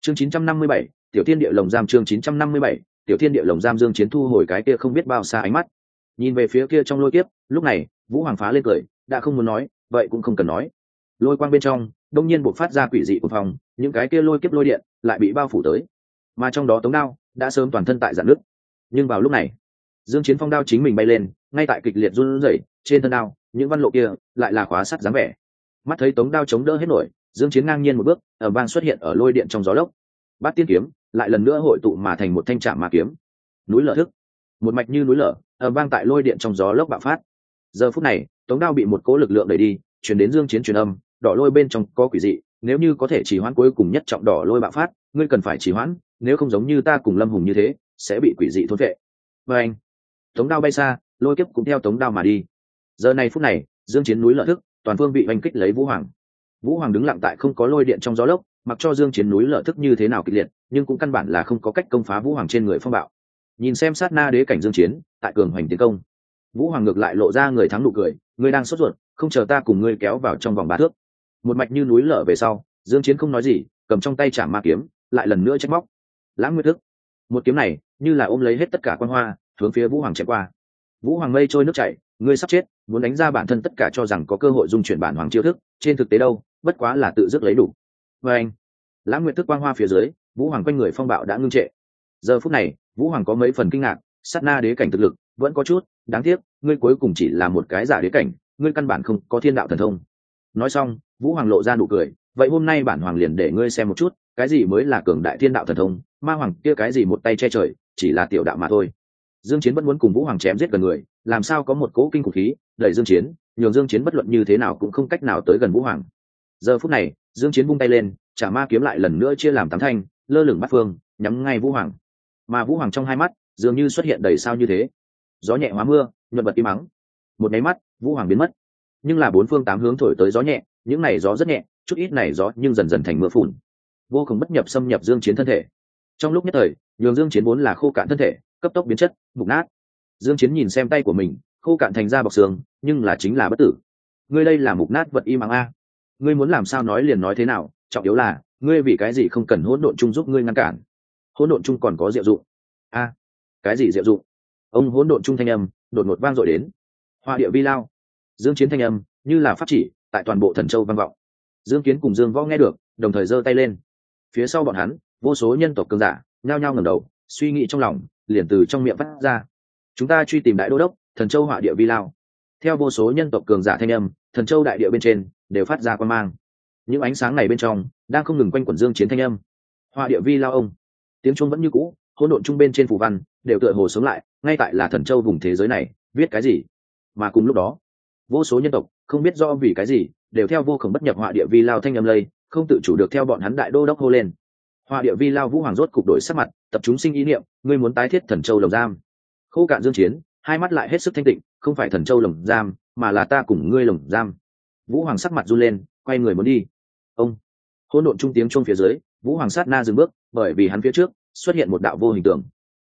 Chương 957, tiểu thiên địa lồng giam chương 957, tiểu thiên địa lồng giam dương chiến thu hồi cái kia không biết bao xa ánh mắt. Nhìn về phía kia trong lôi kiếp lúc này vũ hoàng phá lên cười đã không muốn nói vậy cũng không cần nói. Lôi quang bên trong đông nhiên buộc phát ra quỷ dị của phòng những cái kia lôi kiếp lôi điện lại bị bao phủ tới. Mà trong đó tống đao đã sớm toàn thân tại giãn nước. Nhưng vào lúc này dương chiến phong đao chính mình bay lên, ngay tại kịch liệt run rẩy, trên thân đao, những văn lộ kia lại là khóa sắt dáng vẻ. Mắt thấy tống đao chống đỡ hết nổi, dương chiến ngang nhiên một bước ở vang xuất hiện ở lôi điện trong gió lốc. Bát tiên kiếm lại lần nữa hội tụ mà thành một thanh trạm ma kiếm. Núi lở thức. Một mạch như núi lở ở vang tại lôi điện trong gió lốc bạo phát. Giờ phút này, tống đao bị một cỗ lực lượng đẩy đi, chuyển đến dương chiến truyền âm, đỏ lôi bên trong có quỷ dị, nếu như có thể chỉ hoãn cuối cùng nhất trọng đỏ lôi bạo phát, ngươi cần phải chỉ hoãn, nếu không giống như ta cùng lâm hùng như thế, sẽ bị quỷ dị thôn vệ và anh tống đao bay xa, lôi kiếp cũng theo tống đao mà đi. Giờ này phút này, dương chiến núi lợi thức, toàn phương bị oanh kích lấy vũ hoàng. Vũ hoàng đứng lặng tại không có lôi điện trong gió lốc, mặc cho dương chiến núi lợi thức như thế nào kịch liệt, nhưng cũng căn bản là không có cách công phá vũ hoàng trên người phong bạo. Nhìn xem sát na đế cảnh dương chiến, tại cường hoành tiến công. Vũ hoàng ngược lại lộ ra người thắng nụ cười, ngươi đang sốt ruột, không chờ ta cùng ngươi kéo vào trong vòng ba thước. Một mạch như núi lở về sau, dương chiến không nói gì, cầm trong tay chạm ma kiếm, lại lần nữa trách móc. Lãng nguyệt thức. Một kiếm này, như là ôm lấy hết tất cả quan hoa hướng phía vũ hoàng chém qua. Vũ hoàng mây trôi nước chảy, ngươi sắp chết, muốn đánh ra bản thân tất cả cho rằng có cơ hội dung chuyển bản hoàng chiêu thức, trên thực tế đâu, bất quá là tự dứt lấy đủ. Vê anh, lãng nguyện thức quang hoa phía dưới, vũ hoàng quanh người phong bạo đã ngưng trệ. Giờ phút này, vũ hoàng có mấy phần kinh ngạc, sát na đế cảnh thực lực, vẫn có chút, đáng tiếc, ngươi cuối cùng chỉ là một cái giả đế cảnh, ngươi căn bản không có thiên đạo thần thông. Nói xong, vũ hoàng lộ ra nụ cười, vậy hôm nay bản hoàng liền để ngươi xem một chút, cái gì mới là cường đại thiên đạo thần thông, ma hoàng kia cái gì một tay che trời, chỉ là tiểu đạo mà thôi dương chiến vẫn muốn cùng vũ hoàng chém giết gần người, làm sao có một cỗ kinh khủng khí, đẩy dương chiến, nhường dương chiến bất luận như thế nào cũng không cách nào tới gần vũ hoàng. Giờ phút này, dương chiến vung tay lên, trả ma kiếm lại lần nữa chia làm tám thanh, lơ lửng bắt phương, nhắm ngay vũ hoàng. Mà vũ hoàng trong hai mắt, dường như xuất hiện đầy sao như thế. Gió nhẹ hóa mưa, nhuận bật im mắng. Một máy mắt, vũ hoàng biến mất. Nhưng là bốn phương tám hướng thổi tới gió nhẹ, những này gió rất nhẹ, chút ít này gió nhưng dần dần thành mưa phùn. Vô cùng bất nhập xâm nhập dương chiến thân thể. Trong lúc nhất thời, nhường dương chiến vốn là khô cạn thân thể cấp tốc biến chất mục nát. Dương chiến nhìn xem tay của mình, khô cạn thành ra bọc xương, nhưng là chính là bất tử. Ngươi đây là mục nát vật y mắng a. Ngươi muốn làm sao nói liền nói thế nào, trọng yếu là, ngươi vì cái gì không cần hỗn độn chung giúp ngươi ngăn cản? Hỗn độn chung còn có diệu dụng. A, cái gì diệu dụng? Ông hỗn độn chung thanh âm, đột ngột vang dội đến. Hoa địa vi lao. Dương chiến thanh âm, như là pháp chỉ, tại toàn bộ thần châu vang vọng. Dương kiến cùng dương võ nghe được, đồng thời giơ tay lên. Phía sau bọn hắn, vô số nhân tộc cường giả, nhao nhao ngẩng đầu, suy nghĩ trong lòng liền từ trong miệng phát ra. Chúng ta truy tìm đại đô đốc, thần châu hỏa địa vi lao. Theo vô số nhân tộc cường giả thanh âm, thần châu đại địa bên trên, đều phát ra quan mang. Những ánh sáng này bên trong, đang không ngừng quanh quẩn dương chiến thanh âm. Hỏa địa vi lao ông. Tiếng trung vẫn như cũ, hỗn độn trung bên trên phù văn, đều tựa hồ sống lại, ngay tại là thần châu vùng thế giới này, viết cái gì? Mà cùng lúc đó, vô số nhân tộc, không biết do vì cái gì, đều theo vô khổng bất nhập họa địa vi lao thanh âm lây, không tự chủ được theo bọn hắn đại đô đốc hô lên. Họa địa vi lao vũ hoàng rốt cục đổi sắc mặt tập chúng sinh ý niệm, ngươi muốn tái thiết thần châu lồng giam. Khô cạn dương chiến, hai mắt lại hết sức thanh tịnh, không phải thần châu lồng giam, mà là ta cùng ngươi lồng giam. Vũ hoàng sắc mặt run lên, quay người muốn đi. Ông, hỗn độn trung tiếng chuông phía dưới, vũ hoàng sát na dừng bước, bởi vì hắn phía trước, xuất hiện một đạo vô hình tượng.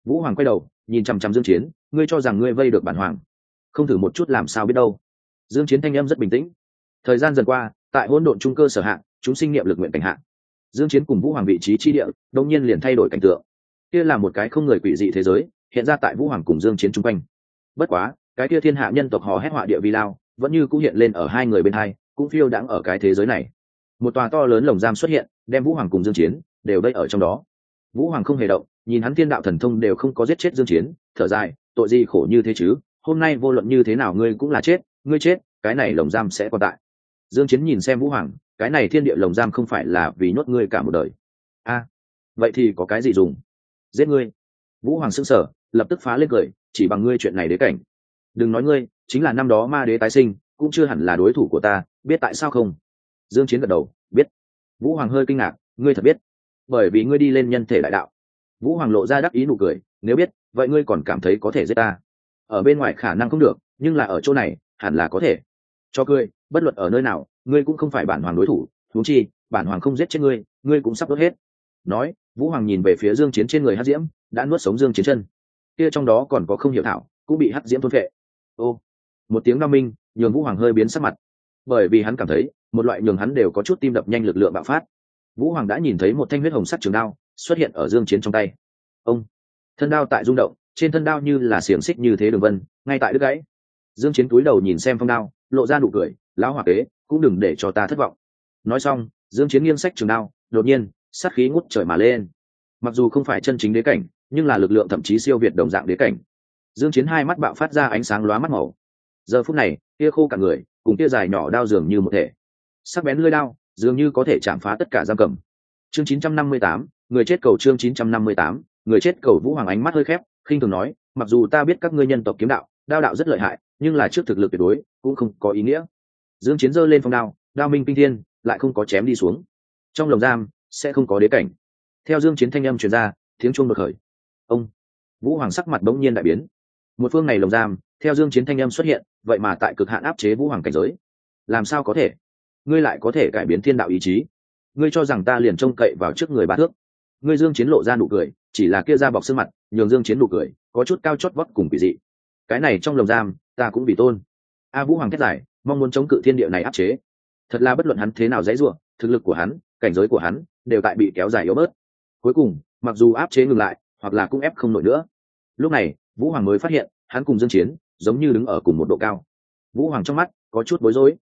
Vũ hoàng quay đầu, nhìn chăm chăm dương chiến, ngươi cho rằng ngươi vây được bản hoàng. Không thử một chút làm sao biết đâu. Dương chiến thanh âm rất bình tĩnh. Thời gian dần qua, tại hỗn độn trung cơ sở hạng chúng sinh niệm lực nguyện cảnh hạng dương chiến cùng vũ hoàng vị trí chi địa đông nhiên liền thay đổi cảnh tượng kia là một cái không người quỷ dị thế giới, hiện ra tại vũ hoàng cùng dương chiến trung quanh. Bất quá, cái kia thiên hạ nhân tộc hò hét họa địa vi lao, vẫn như cũng hiện lên ở hai người bên hai, cũng phiêu đãng ở cái thế giới này. Một tòa to lớn lồng giam xuất hiện, đem vũ hoàng cùng dương chiến đều đây ở trong đó. Vũ hoàng không hề động, nhìn hắn thiên đạo thần thông đều không có giết chết dương chiến, thở dài, tội gì khổ như thế chứ? Hôm nay vô luận như thế nào ngươi cũng là chết, ngươi chết, cái này lồng giam sẽ còn tại. Dương chiến nhìn xem vũ hoàng, cái này thiên địa lồng giam không phải là vì nhốt ngươi cả một đời. A, vậy thì có cái gì dùng? Giết ngươi. Vũ hoàng sững sờ, lập tức phá lên cười, chỉ bằng ngươi chuyện này đế cảnh. Đừng nói ngươi, chính là năm đó ma đế tái sinh, cũng chưa hẳn là đối thủ của ta, biết tại sao không? Dương chiến gật đầu, biết. Vũ hoàng hơi kinh ngạc, ngươi thật biết. Bởi vì ngươi đi lên nhân thể đại đạo. Vũ hoàng lộ ra đắc ý nụ cười, nếu biết, vậy ngươi còn cảm thấy có thể giết ta. Ở bên ngoài khả năng không được, nhưng là ở chỗ này, hẳn là có thể. Cho cười, bất luận ở nơi nào, ngươi cũng không phải bản hoàng đối thủ. Đúng chi, bản hoàng không giết chết ngươi ngươi cũng sắp đốt hết nói, vũ hoàng nhìn về phía dương chiến trên người hắc diễm, đã nuốt sống dương chiến chân. Kia trong đó còn có không hiểu thảo, cũng bị hắc diễm thôn phệ. Ô, một tiếng Nam minh, nhường vũ hoàng hơi biến sắc mặt. Bởi vì hắn cảm thấy, một loại nhường hắn đều có chút tim đập nhanh lực lượng bạo phát. Vũ hoàng đã nhìn thấy một thanh huyết hồng sắt trường đao xuất hiện ở dương chiến trong tay. Ông, thân đao tại rung động, trên thân đao như là xiềng xích như thế đường vân, ngay tại đứt gãy. Dương chiến cúi đầu nhìn xem phong đao, lộ ra nụ cười, lão hỏa kế, cũng đừng để cho ta thất vọng. Nói xong, dương chiến nghiêng sách trường đao, đột nhiên sát khí ngút trời mà lên. Mặc dù không phải chân chính đế cảnh nhưng là lực lượng thậm chí siêu việt đồng dạng đế cảnh. Dương chiến hai mắt bạo phát ra ánh sáng lóa mắt màu. Giờ phút này kia khô cả người cùng kia dài nhỏ đao dường như một thể. Sắc bén lưỡi đao dường như có thể chạm phá tất cả giam cầm. Chương 958, người chết cầu chương 958, người chết cầu vũ hoàng ánh mắt hơi khép khinh thường nói mặc dù ta biết các ngươi nhân tộc kiếm đạo đao đạo rất lợi hại nhưng là trước thực lực tuyệt đối cũng không có ý nghĩa. Dương chiến giơ lên phong đao đao minh kinh thiên lại không có chém đi xuống. Trong lồng giam sẽ không có đế cảnh. Theo dương chiến thanh âm truyền ra, tiếng chuông bật khởi. Ông vũ hoàng sắc mặt bỗng nhiên đại biến. Một phương này lồng giam, theo dương chiến thanh âm xuất hiện, vậy mà tại cực hạn áp chế vũ hoàng cảnh giới. Làm sao có thể? Ngươi lại có thể cải biến thiên đạo ý chí. Ngươi cho rằng ta liền trông cậy vào trước người ba thước. Ngươi dương chiến lộ ra nụ cười, chỉ là kia ra bọc xương mặt, nhường dương chiến nụ cười, có chút cao chót vót cùng quỷ dị. Cái này trong lồng giam, ta cũng bị tôn. A vũ hoàng thét giải mong muốn chống cự thiên địa này áp chế. Thật là bất luận hắn thế nào dãy rủa, thực lực của hắn, cảnh giới của hắn đều tại bị kéo dài yếu bớt. Cuối cùng, mặc dù áp chế ngừng lại, hoặc là cũng ép không nổi nữa. Lúc này, vũ hoàng mới phát hiện, hắn cùng dương chiến giống như đứng ở cùng một độ cao. Vũ hoàng trong mắt có chút bối rối.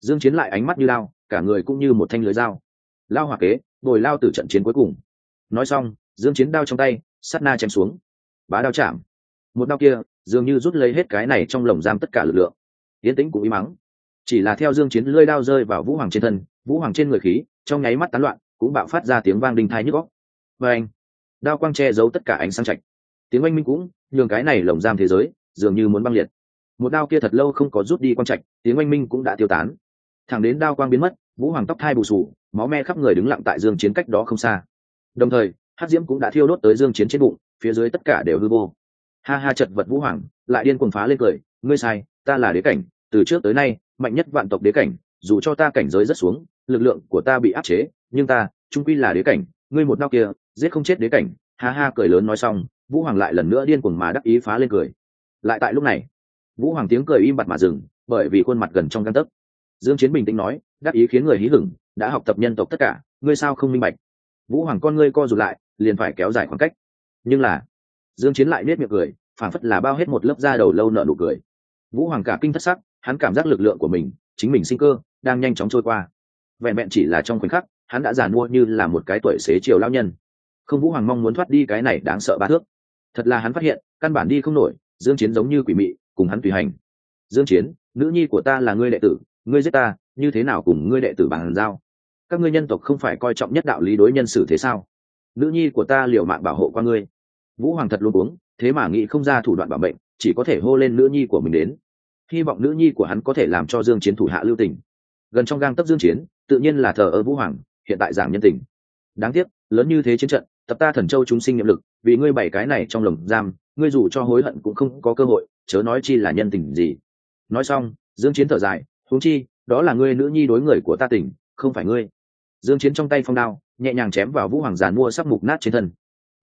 Dương chiến lại ánh mắt như lao, cả người cũng như một thanh lưới dao. Lao hỏa kế, bồi lao từ trận chiến cuối cùng. Nói xong, dương chiến đao trong tay, sát na chém xuống. Bá đao chạm. Một đao kia, dường như rút lấy hết cái này trong lồng giam tất cả lực lượng. Yến tĩnh cũng im mắng. Chỉ là theo dương chiến lưỡi đao rơi vào vũ hoàng trên thân, vũ hoàng trên người khí, trong nháy mắt tán loạn cũng bạo phát ra tiếng vang đinh thai nhức góc và anh, đao quang che giấu tất cả ánh sáng chạch tiếng oanh minh cũng nhường cái này lồng giam thế giới dường như muốn băng liệt. Một đao kia thật lâu không có rút đi quang trạch, tiếng oanh minh cũng đã tiêu tán. Thẳng đến đao quang biến mất, vũ hoàng tóc thai bù sù, máu me khắp người đứng lặng tại dương chiến cách đó không xa. Đồng thời, hắc diễm cũng đã thiêu đốt tới dương chiến trên bụng, phía dưới tất cả đều hư vô. Ha ha chật vật vũ hoàng, lại điên cuồng phá lên cười, ngươi sai, ta là đế cảnh, từ trước tới nay, mạnh nhất vạn tộc đế cảnh dù cho ta cảnh giới rất xuống, lực lượng của ta bị áp chế, nhưng ta, trung quy là đế cảnh, ngươi một đau kia, giết không chết đế cảnh. Ha ha cười lớn nói xong, vũ hoàng lại lần nữa điên cuồng mà đắc ý phá lên cười. Lại tại lúc này, vũ hoàng tiếng cười im bặt mà dừng, bởi vì khuôn mặt gần trong găng tấc. Dương chiến bình tĩnh nói, đắc ý khiến người hí hửng, đã học tập nhân tộc tất cả, ngươi sao không minh bạch? Vũ hoàng con ngươi co rụt lại, liền phải kéo dài khoảng cách. Nhưng là, dương chiến lại nết miệng cười phản phất là bao hết một lớp da đầu lâu nợ nụ cười. Vũ hoàng cả kinh thất sắc, hắn cảm giác lực lượng của mình, chính mình sinh cơ đang nhanh chóng trôi qua. Vẹn vẹn chỉ là trong khoảnh khắc, hắn đã giàn mua như là một cái tuổi xế chiều lao nhân. Không vũ hoàng mong muốn thoát đi cái này đáng sợ ba thước. Thật là hắn phát hiện, căn bản đi không nổi, dương chiến giống như quỷ mị, cùng hắn tùy hành. Dương chiến, nữ nhi của ta là ngươi đệ tử, ngươi giết ta, như thế nào cùng ngươi đệ tử bằng giao? Các ngươi nhân tộc không phải coi trọng nhất đạo lý đối nhân xử thế sao? Nữ nhi của ta liều mạng bảo hộ qua ngươi. Vũ hoàng thật luôn uống thế mà nghĩ không ra thủ đoạn bảo mệnh, chỉ có thể hô lên nữ nhi của mình đến. Hy vọng nữ nhi của hắn có thể làm cho dương chiến thủ hạ lưu tình gần trong gang tấp dương chiến, tự nhiên là thờ ơ vũ hoàng, hiện tại giảng nhân tình. Đáng tiếc, lớn như thế chiến trận, tập ta thần châu chúng sinh nhiệm lực, vì ngươi bảy cái này trong lồng giam, ngươi dù cho hối hận cũng không có cơ hội, chớ nói chi là nhân tình gì. Nói xong, dương chiến thở dài, huống chi, đó là ngươi nữ nhi đối người của ta tỉnh không phải ngươi. Dương chiến trong tay phong đao, nhẹ nhàng chém vào vũ hoàng giàn mua sắc mục nát trên thân.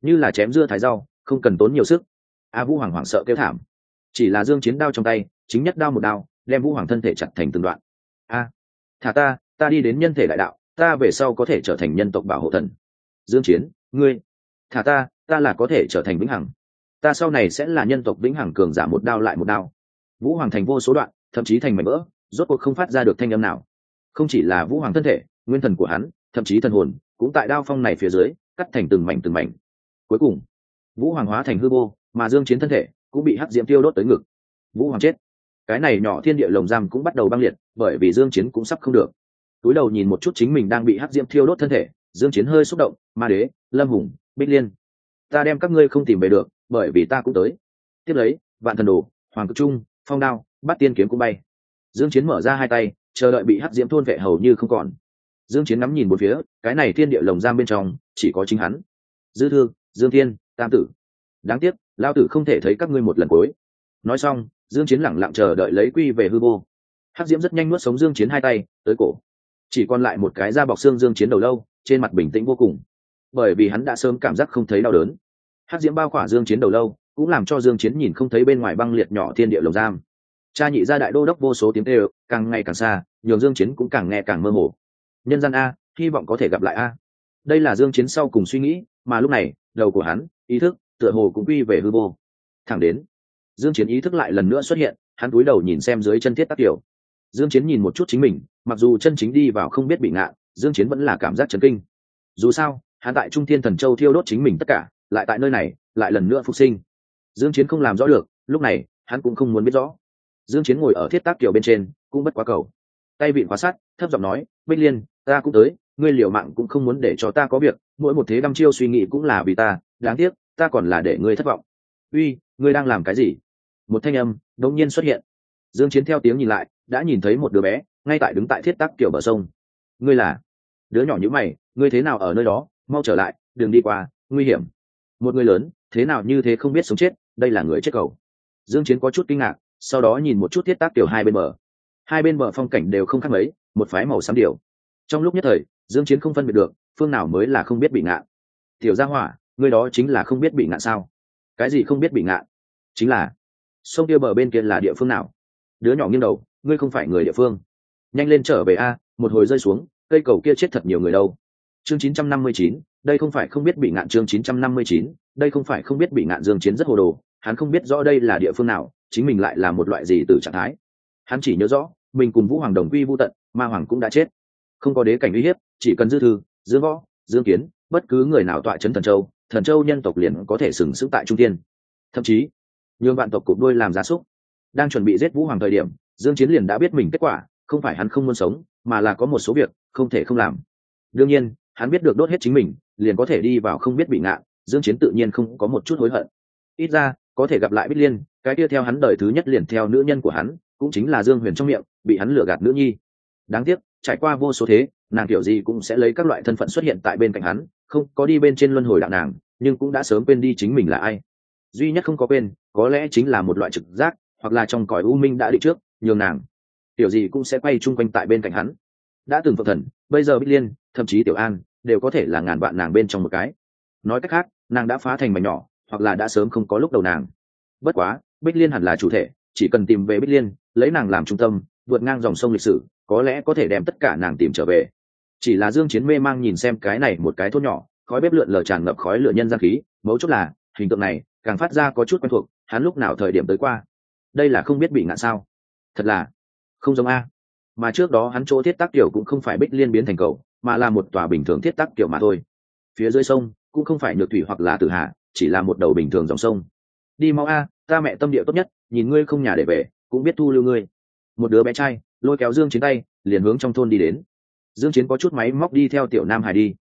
Như là chém dưa thái rau, không cần tốn nhiều sức. A vũ hoàng hoảng sợ kêu thảm. Chỉ là dương chiến đao trong tay, chính nhất đao một đao, đem vũ hoàng thân thể chặt thành từng đoạn. A thả ta ta đi đến nhân thể đại đạo, ta về sau có thể trở thành nhân tộc bảo hộ thần. Dương chiến, ngươi. Thả ta ta là có thể trở thành vĩnh hằng. Ta sau này sẽ là nhân tộc vĩnh hằng cường giả một đao lại một đao. Vũ hoàng thành vô số đoạn, thậm chí thành mảnh vỡ, rốt cuộc không phát ra được thanh âm nào. Không chỉ là vũ hoàng thân thể, nguyên thần của hắn, thậm chí thần hồn, cũng tại đao phong này phía dưới, cắt thành từng mảnh từng mảnh. Cuối cùng, vũ hoàng hóa thành hư vô, mà dương chiến thân thể cũng bị hắc diễm tiêu đốt tới ngực. Vũ hoàng chết cái này nhỏ thiên địa lồng giam cũng bắt đầu băng liệt, bởi vì dương chiến cũng sắp không được. Túi đầu nhìn một chút chính mình đang bị hắc diễm thiêu đốt thân thể, dương chiến hơi xúc động, ma đế, lâm hùng, bích liên, ta đem các ngươi không tìm về được, bởi vì ta cũng tới. Tiếp lấy, vạn thần đồ, hoàng cực trung, phong đao bắt tiên kiếm cũng bay. Dương chiến mở ra hai tay, chờ đợi bị hắc diễm thôn vệ hầu như không còn. Dương chiến ngắm nhìn một phía, cái này thiên địa lồng giam bên trong, chỉ có chính hắn. Dư thương dương thiên, tam tử. Đáng tiếc lao tử không thể thấy các ngươi một lần cuối. Nói xong dương chiến lẳng lặng chờ đợi lấy quy về hư vô. Hắc diễm rất nhanh nuốt sống dương chiến hai tay, tới cổ. Chỉ còn lại một cái da bọc xương dương chiến đầu lâu, trên mặt bình tĩnh vô cùng. Bởi vì hắn đã sớm cảm giác không thấy đau đớn. Hắc diễm bao khỏa dương chiến đầu lâu, cũng làm cho dương chiến nhìn không thấy bên ngoài băng liệt nhỏ thiên địa lồng giam. Cha nhị gia đại đô đốc vô số tiếng kêu, càng ngày càng xa, nhường dương chiến cũng càng nghe càng mơ hồ. Nhân gian a, hy vọng có thể gặp lại a. Đây là dương chiến sau cùng suy nghĩ, mà lúc này, đầu của hắn, ý thức, tựa hồ cũng quy về hư vô. Thẳng đến dương chiến ý thức lại lần nữa xuất hiện, hắn cúi đầu nhìn xem dưới chân thiết tác tiểu dương chiến nhìn một chút chính mình, mặc dù chân chính đi vào không biết bị ngạ, dương chiến vẫn là cảm giác chấn kinh. Dù sao, hắn tại trung thiên thần châu thiêu đốt chính mình tất cả, lại tại nơi này, lại lần nữa phục sinh. Dương chiến không làm rõ được, lúc này, hắn cũng không muốn biết rõ. Dương chiến ngồi ở thiết tác tiểu bên trên, cũng bất quá cầu. Tay vịn khóa sắt, thấp giọng nói, bích liên, ta cũng tới, ngươi liều mạng cũng không muốn để cho ta có việc, mỗi một thế đăm chiêu suy nghĩ cũng là vì ta, đáng tiếc, ta còn là để ngươi thất vọng. Uy, ngươi đang làm cái gì? Một thanh âm đột nhiên xuất hiện. Dương chiến theo tiếng nhìn lại, đã nhìn thấy một đứa bé ngay tại đứng tại thiết tắc kiểu bờ sông. Ngươi là? Đứa nhỏ như mày, ngươi thế nào ở nơi đó? Mau trở lại, đừng đi qua, nguy hiểm. Một người lớn, thế nào như thế không biết sống chết, đây là người chết cầu. Dương chiến có chút kinh ngạc, sau đó nhìn một chút thiết tác tiểu hai bên bờ. Hai bên bờ phong cảnh đều không khác mấy, một phái màu xám điều. Trong lúc nhất thời, dương chiến không phân biệt được, phương nào mới là không biết bị ngạn. Tiểu gia hỏa, ngươi đó chính là không biết bị ngạn sao? Cái gì không biết bị ngạn? Chính là sông kia bờ bên kia là địa phương nào? Đứa nhỏ nghiêng đầu ngươi không phải người địa phương. Nhanh lên trở về a một hồi rơi xuống cây cầu kia chết thật nhiều người đâu. Chương 959, đây không phải không biết bị ngạn chương 959, đây không phải không biết bị ngạn dương chiến rất hồ đồ hắn không biết rõ đây là địa phương nào chính mình lại là một loại gì từ trạng thái. Hắn chỉ nhớ rõ mình cùng vũ hoàng đồng quy vô tận ma hoàng cũng đã chết. Không có đế cảnh uy hiếp chỉ cần dư thư dương võ dương kiến bất cứ người nào tọa chấn thần châu thần châu nhân tộc liền có thể sừng sững tại trung tiên thậm chí nhường vạn tộc cục đuôi làm gia súc. Đang chuẩn bị giết vũ hoàng thời điểm, dương chiến liền đã biết mình kết quả, không phải hắn không muốn sống, mà là có một số việc không thể không làm. Đương nhiên, hắn biết được đốt hết chính mình, liền có thể đi vào không biết bị ngạ, dương chiến tự nhiên không có một chút hối hận. Ít ra, có thể gặp lại bích liên, cái kia theo hắn đời thứ nhất liền theo nữ nhân của hắn, cũng chính là dương huyền trong miệng, bị hắn lừa gạt nữ nhi. Đáng tiếc, trải qua vô số thế, nàng kiểu gì cũng sẽ lấy các loại thân phận xuất hiện tại bên cạnh hắn, không có đi bên trên luân hồi đạo nàng, nhưng cũng đã sớm quên đi chính mình là ai duy nhất không có quên, có lẽ chính là một loại trực giác, hoặc là trong cõi u minh đã định trước, nhường nàng, tiểu gì cũng sẽ quay chung quanh tại bên cạnh hắn. Đã từng phật thần, bây giờ bích liên, thậm chí tiểu an, đều có thể là ngàn vạn nàng bên trong một cái. Nói cách khác, nàng đã phá thành mảnh nhỏ, hoặc là đã sớm không có lúc đầu nàng. Bất quá, bích liên hẳn là chủ thể, chỉ cần tìm về bích liên, lấy nàng làm trung tâm, vượt ngang dòng sông lịch sử, có lẽ có thể đem tất cả nàng tìm trở về. Chỉ là dương chiến mê mang nhìn xem cái này một cái thôn nhỏ, khói bếp lượn lờ tràn ngập khói lửa nhân gian khí, mấu chốt là, hình tượng này càng phát ra có chút quen thuộc, hắn lúc nào thời điểm tới qua? Đây là không biết bị ngã sao? Thật là không giống a. Mà trước đó hắn chỗ thiết tác kiểu cũng không phải bích liên biến thành cầu mà là một tòa bình thường thiết tác kiểu mà thôi. Phía dưới sông cũng không phải nhược thủy hoặc là tử hạ chỉ là một đầu bình thường dòng sông. Đi mau a, ta mẹ tâm địa tốt nhất, nhìn ngươi không nhà để về, cũng biết thu lưu ngươi. Một đứa bé trai, lôi kéo dương chiến tay, liền hướng trong thôn đi đến. Dương chiến có chút máy móc đi theo tiểu nam hải đi.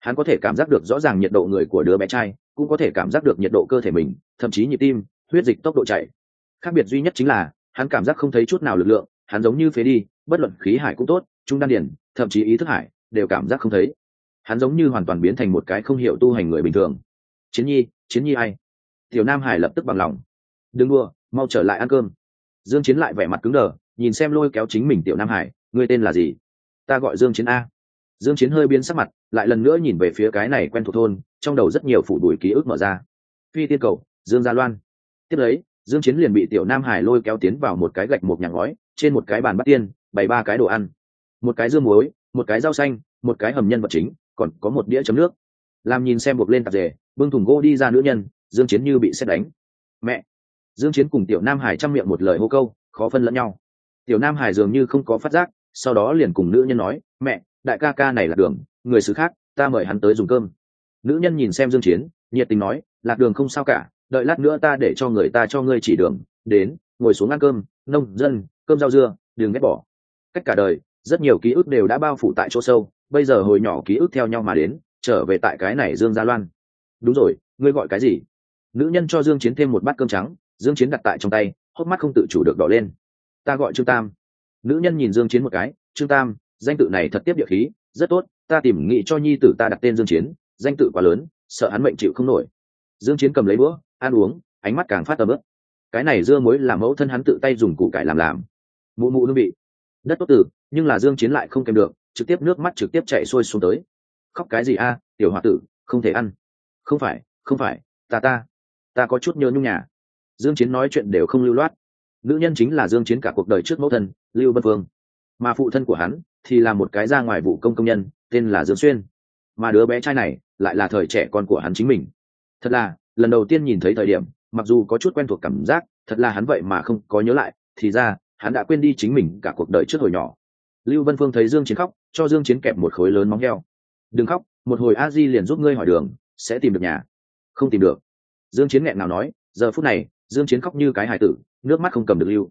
Hắn có thể cảm giác được rõ ràng nhiệt độ người của đứa bé trai cũng có thể cảm giác được nhiệt độ cơ thể mình, thậm chí nhịp tim, huyết dịch tốc độ chạy. Khác biệt duy nhất chính là, hắn cảm giác không thấy chút nào lực lượng, hắn giống như phế đi, bất luận khí hải cũng tốt, trung đan điển thậm chí ý thức hải, đều cảm giác không thấy. Hắn giống như hoàn toàn biến thành một cái không hiểu tu hành người bình thường. Chiến nhi chiến nhi ai? Tiểu nam hải lập tức bằng lòng. Đừng đua mau trở lại ăn cơm. Dương chiến lại vẻ mặt cứng đờ, nhìn xem lôi kéo chính mình tiểu nam hải, ngươi tên là gì? Ta gọi dương chiến a dương chiến hơi biến sắc mặt, lại lần nữa nhìn về phía cái này quen thuộc thôn, trong đầu rất nhiều phủ đuổi ký ức mở ra. Phi tiên cầu, dương gia loan. Tiếp lấy, dương chiến liền bị tiểu nam hải lôi kéo tiến vào một cái gạch một nhà ngói, trên một cái bàn bắt tiên, bày ba cái đồ ăn. Một cái dưa muối, một cái rau xanh, một cái hầm nhân vật chính, còn có một đĩa chấm nước. Làm nhìn xem buộc lên tạp dề, bưng thùng gỗ đi ra nữ nhân, dương chiến như bị xét đánh. Mẹ! Dương chiến cùng tiểu nam hải chăm miệng một lời hô câu, khó phân lẫn nhau. Tiểu nam hải dường như không có phát giác, sau đó liền cùng nữ nhân nói, mẹ đại ca ca này là đường, người xứ khác, ta mời hắn tới dùng cơm. Nữ nhân nhìn xem dương chiến, nhiệt tình nói, lạc đường không sao cả, đợi lát nữa ta để cho người ta cho ngươi chỉ đường, đến, ngồi xuống ăn cơm, nông dân, cơm rau dưa, đừng ghét bỏ. Cách cả đời, rất nhiều ký ức đều đã bao phủ tại chỗ sâu, bây giờ hồi nhỏ ký ức theo nhau mà đến, trở về tại cái này dương gia loan. Đúng rồi, ngươi gọi cái gì? Nữ nhân cho dương chiến thêm một bát cơm trắng, dương chiến đặt tại trong tay, hốc mắt không tự chủ được đỏ lên. Ta gọi trương tam. Nữ nhân nhìn dương chiến một cái, trương tam danh tự này thật tiếp địa khí rất tốt ta tìm nghị cho nhi tử ta đặt tên dương chiến danh tự quá lớn sợ hắn mệnh chịu không nổi. Dương chiến cầm lấy bữa ăn uống ánh mắt càng phát tầm ướp cái này dưa muối làm mẫu thân hắn tự tay dùng củ cải làm làm. Mụ mụ hương vị. Đất tốt tử nhưng là dương chiến lại không kèm được trực tiếp nước mắt trực tiếp chạy xuôi xuống tới. Khóc cái gì a tiểu hòa tử không thể ăn. Không phải không phải ta ta ta có chút nhớ nhung nhà. Dương chiến nói chuyện đều không lưu loát. Nữ nhân chính là dương chiến cả cuộc đời trước mẫu thân lưu bân vương, mà phụ thân của hắn thì là một cái ra ngoài vụ công công nhân, tên là dương xuyên. Mà đứa bé trai này lại là thời trẻ con của hắn chính mình. Thật là, lần đầu tiên nhìn thấy thời điểm, mặc dù có chút quen thuộc cảm giác, thật là hắn vậy mà không có nhớ lại, thì ra, hắn đã quên đi chính mình cả cuộc đời trước hồi nhỏ. Lưu vân phương thấy dương chiến khóc, cho dương chiến kẹp một khối lớn móng heo. Đừng khóc, một hồi a di liền giúp ngươi hỏi đường, sẽ tìm được nhà. Không tìm được. Dương chiến nghẹn nào nói, giờ phút này, dương chiến khóc như cái hài tử, nước mắt không cầm được lưu.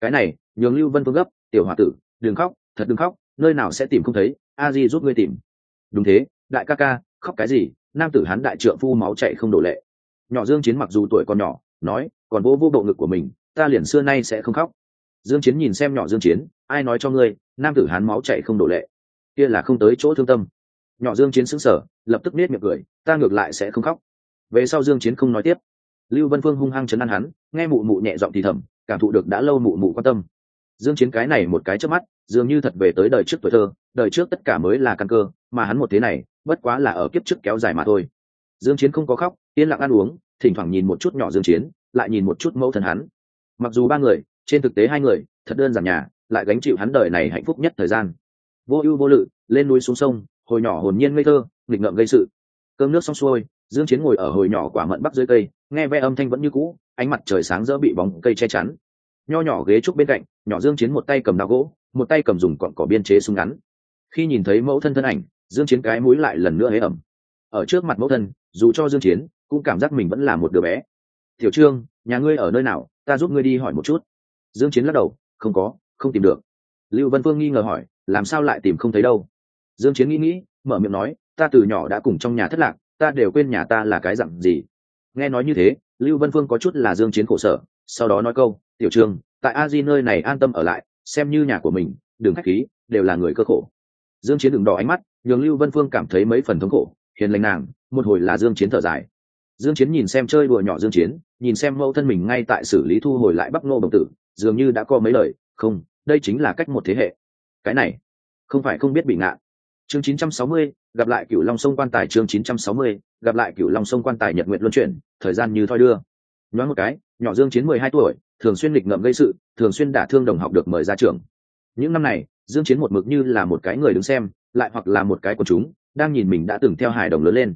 Cái này, nhường lưu vân phương gấp, tiểu hòa tử, đừng khóc, thật đừng khóc nơi nào sẽ tìm không thấy, a di giúp ngươi tìm. Đúng thế, đại ca ca, khóc cái gì, nam tử hán đại trượng phu máu chạy không đổ lệ. Nhỏ dương chiến mặc dù tuổi còn nhỏ, nói, còn vô vô bộ ngực của mình, ta liền xưa nay sẽ không khóc. Dương chiến nhìn xem nhỏ dương chiến, ai nói cho ngươi, nam tử hán máu chạy không đổ lệ. Kia là không tới chỗ thương tâm. Nhỏ dương chiến sững sờ, lập tức nét miệng cười, ta ngược lại sẽ không khóc. Về sau dương chiến không nói tiếp. Lưu vân phương hung hăng chấn an hắn, nghe mụ mụ nhẹ giọng thì thầm, cảm thụ được đã lâu mụ mụ quan tâm dương chiến cái này một cái chớp mắt, dường như thật về tới đời trước tuổi thơ, đời trước tất cả mới là căn cơ, mà hắn một thế này, bất quá là ở kiếp trước kéo dài mà thôi. Dương chiến không có khóc, yên lặng ăn uống, thỉnh thoảng nhìn một chút nhỏ dương chiến, lại nhìn một chút mẫu thân hắn. Mặc dù ba người, trên thực tế hai người, thật đơn giản nhà, lại gánh chịu hắn đời này hạnh phúc nhất thời gian. Vô ưu vô lự, lên núi xuống sông, hồi nhỏ hồn nhiên ngây thơ, nghịch ngợm gây sự. Cơm nước xong xuôi, dương chiến ngồi ở hồi nhỏ quả mận bắc dưới cây, nghe ve âm thanh vẫn như cũ, ánh mặt trời sáng rỡ bị bóng cây che chắn nho nhỏ ghế trúc bên cạnh, nhỏ dương chiến một tay cầm đao gỗ, một tay cầm dùng cọn cỏ biên chế súng ngắn. Khi nhìn thấy mẫu thân thân ảnh, dương chiến cái mũi lại lần nữa hế ẩm. Ở trước mặt mẫu thân, dù cho dương chiến, cũng cảm giác mình vẫn là một đứa bé. Tiểu trương, nhà ngươi ở nơi nào? Ta giúp ngươi đi hỏi một chút. Dương chiến lắc đầu, không có, không tìm được. Lưu vân phương nghi ngờ hỏi, làm sao lại tìm không thấy đâu? Dương chiến nghĩ nghĩ, mở miệng nói, ta từ nhỏ đã cùng trong nhà thất lạc, ta đều quên nhà ta là cái dặn gì. Nghe nói như thế, lưu vân phương có chút là dương chiến khổ sở, sau đó nói câu tiểu trương tại a di nơi này an tâm ở lại xem như nhà của mình đừng khách khí đều là người cơ khổ. Dương chiến đừng đỏ ánh mắt nhường lưu vân phương cảm thấy mấy phần thống khổ hiền lành nàng một hồi là dương chiến thở dài. Dương chiến nhìn xem chơi đùa nhỏ dương chiến nhìn xem mẫu thân mình ngay tại xử lý thu hồi lại bắc nô đồng tử dường như đã có mấy lời không đây chính là cách một thế hệ. Cái này không phải không biết bị ngạn chương 960, gặp lại cửu long sông quan tài chương 960, gặp lại cửu long sông quan tài nhật nguyện luân chuyển thời gian như thoi đưa. Nói một cái nhỏ dương chiến 12 tuổi thường xuyên lịch ngậm gây sự, thường xuyên đả thương đồng học được mời ra trường. Những năm này, dương chiến một mực như là một cái người đứng xem, lại hoặc là một cái của chúng, đang nhìn mình đã từng theo hài đồng lớn lên.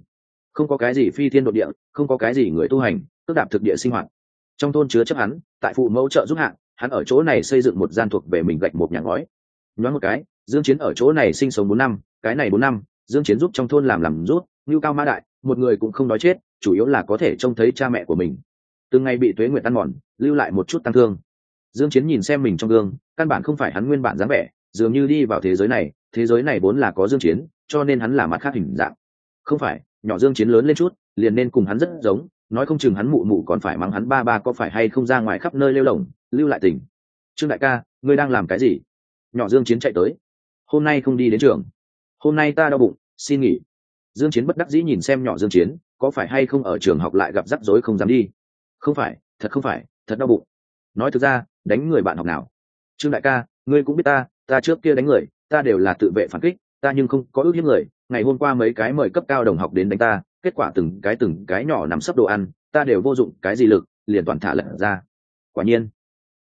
Không có cái gì phi thiên đột địa, không có cái gì người tu hành, tức đạp thực địa sinh hoạt. Trong thôn chứa chấp hắn, tại phụ mẫu trợ giúp hạng hắn ở chỗ này xây dựng một gian thuộc về mình gạch một nhà ngói. Nói một cái, dương chiến ở chỗ này sinh sống bốn năm, cái này bốn năm, dương chiến giúp trong thôn làm làm rút như cao ma đại, một người cũng không nói chết, chủ yếu là có thể trông thấy cha mẹ của mình từng ngày bị tuế nguyệt tan mòn, lưu lại một chút tăng thương. Dương chiến nhìn xem mình trong gương, căn bản không phải hắn nguyên bản dáng vẻ, dường như đi vào thế giới này, thế giới này vốn là có dương chiến, cho nên hắn là mặt khác hình dạng. Không phải, nhỏ dương chiến lớn lên chút, liền nên cùng hắn rất giống, nói không chừng hắn mụ mụ còn phải mắng hắn ba ba có phải hay không ra ngoài khắp nơi lêu lỏng lưu lại tình. Trương đại ca, ngươi đang làm cái gì? Nhỏ dương chiến chạy tới. Hôm nay không đi đến trường. Hôm nay ta đau bụng, xin nghỉ. Dương chiến bất đắc dĩ nhìn xem nhỏ dương chiến, có phải hay không ở trường học lại gặp rắc rối không dám đi? Không phải, thật không phải, thật đau bụng. Nói thực ra, đánh người bạn học nào? Trương đại ca, ngươi cũng biết ta ta trước kia đánh người, ta đều là tự vệ phản kích, ta nhưng không có ước hiếp người. Ngày hôm qua mấy cái mời cấp cao đồng học đến đánh ta, kết quả từng cái từng cái nhỏ nằm sấp đồ ăn, ta đều vô dụng, cái gì lực, liền toàn thả lẫn ra. Quả nhiên,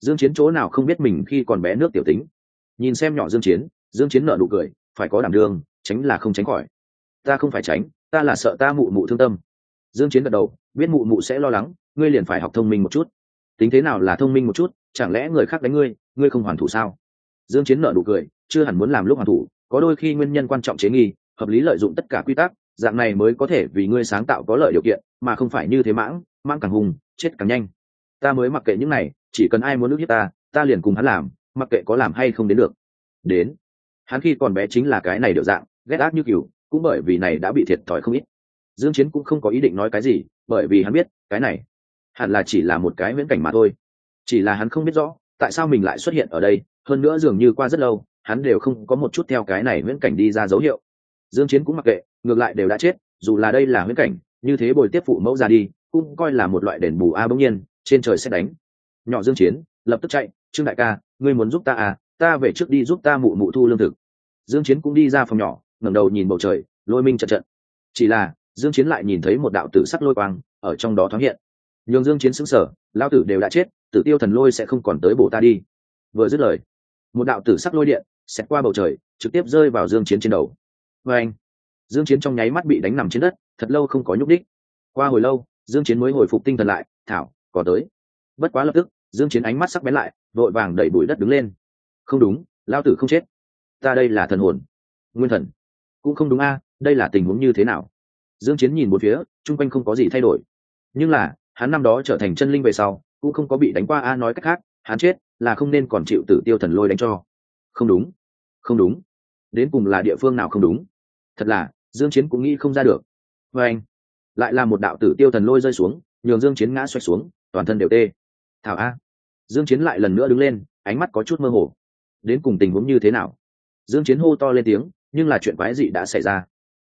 dương chiến chỗ nào không biết mình khi còn bé nước tiểu tính. Nhìn xem nhỏ dương chiến dương chiến nở nụ cười, phải có đảm đương, tránh là không tránh khỏi. Ta không phải tránh, ta là sợ ta mụ mụ thương tâm. Dương chiến gật đầu, biết mụ mụ sẽ lo lắng ngươi liền phải học thông minh một chút. Tính thế nào là thông minh một chút, chẳng lẽ người khác đánh ngươi ngươi không hoàn thủ sao? Dương chiến nở nụ cười, chưa hẳn muốn làm lúc hoàn thủ, có đôi khi nguyên nhân quan trọng chế nghi, hợp lý lợi dụng tất cả quy tắc, dạng này mới có thể vì ngươi sáng tạo có lợi điều kiện, mà không phải như thế mãng mãng càng hùng, chết càng nhanh. Ta mới mặc kệ những này, chỉ cần ai muốn nước hiếp ta ta liền cùng hắn làm, mặc kệ có làm hay không đến được. Đến. Hắn khi còn bé chính là cái này điều dạng, ghét ác như cừu, cũng bởi vì này đã bị thiệt thòi không ít. Dương chiến cũng không có ý định nói cái gì, bởi vì hắn biết, cái này hẳn là chỉ là một cái viễn cảnh mà thôi. Chỉ là hắn không biết rõ, tại sao mình lại xuất hiện ở đây, hơn nữa dường như qua rất lâu, hắn đều không có một chút theo cái này viễn cảnh đi ra dấu hiệu. Dương chiến cũng mặc kệ, ngược lại đều đã chết, dù là đây là viễn cảnh, như thế bồi tiếp phụ mẫu ra đi, cũng coi là một loại đền bù a bỗng nhiên, trên trời sẽ đánh. Nhỏ dương chiến, lập tức chạy, trương đại ca, ngươi muốn giúp ta à? Ta về trước đi giúp ta mụ mụ thu lương thực. Dương chiến cũng đi ra phòng nhỏ, ngẩng đầu nhìn bầu trời, lôi minh trận trận. Chỉ là, dương chiến lại nhìn thấy một đạo tử sắc lôi quang ở trong đó thoáng hiện nhường dương chiến sững sờ, lão tử đều đã chết, tử tiêu thần lôi sẽ không còn tới bổ ta đi. Vừa dứt lời, một đạo tử sắc lôi điện xẹt qua bầu trời, trực tiếp rơi vào dương chiến trên đầu. Với anh dương chiến trong nháy mắt bị đánh nằm trên đất, thật lâu không có nhúc đích qua hồi lâu, dương chiến mới hồi phục tinh thần lại, thảo, có tới. Bất quá lập tức, dương chiến ánh mắt sắc bén lại, vội vàng đẩy bụi đất đứng lên. Không đúng, lão tử không chết. Ta đây là thần hồn. Nguyên thần. Cũng không đúng a, đây là tình huống như thế nào? Dương chiến nhìn một phía, chung quanh không có gì thay đổi. Nhưng là hắn năm đó trở thành chân linh về sau, cũng không có bị đánh qua a nói cách khác, hắn chết là không nên còn chịu tử tiêu thần lôi đánh cho. Không đúng không đúng. Đến cùng là địa phương nào không đúng? Thật là, dương chiến cũng nghĩ không ra được. Và anh, lại là một đạo tử tiêu thần lôi rơi xuống, nhường dương chiến ngã xoay xuống, toàn thân đều tê. Thảo a. Dương chiến lại lần nữa đứng lên, ánh mắt có chút mơ hồ. Đến cùng tình huống như thế nào? Dương chiến hô to lên tiếng, nhưng là chuyện quái dị đã xảy ra.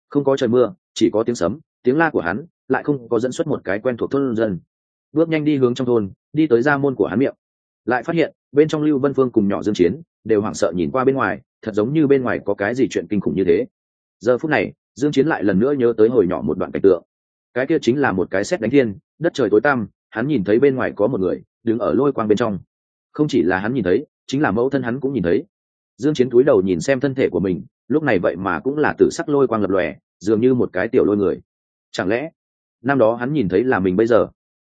Không có trời mưa, chỉ có tiếng sấm, tiếng la của hắn lại không có dẫn xuất một cái quen thuộc thôn dân. Bước nhanh đi hướng trong thôn, đi tới ra môn của hắn miệng. Lại phát hiện, bên trong lưu vân phương cùng nhỏ dương chiến, đều hoảng sợ nhìn qua bên ngoài, thật giống như bên ngoài có cái gì chuyện kinh khủng như thế. Giờ phút này, dương chiến lại lần nữa nhớ tới hồi nhỏ một đoạn cảnh tượng. Cái kia chính là một cái xét đánh thiên, đất trời tối tăm, hắn nhìn thấy bên ngoài có một người, đứng ở lôi quang bên trong. Không chỉ là hắn nhìn thấy, chính là mẫu thân hắn cũng nhìn thấy. Dương chiến cúi đầu nhìn xem thân thể của mình, lúc này vậy mà cũng là tử sắc lôi quang lập lòe, dường như một cái tiểu lôi người. Chẳng lẽ năm đó hắn nhìn thấy là mình bây giờ.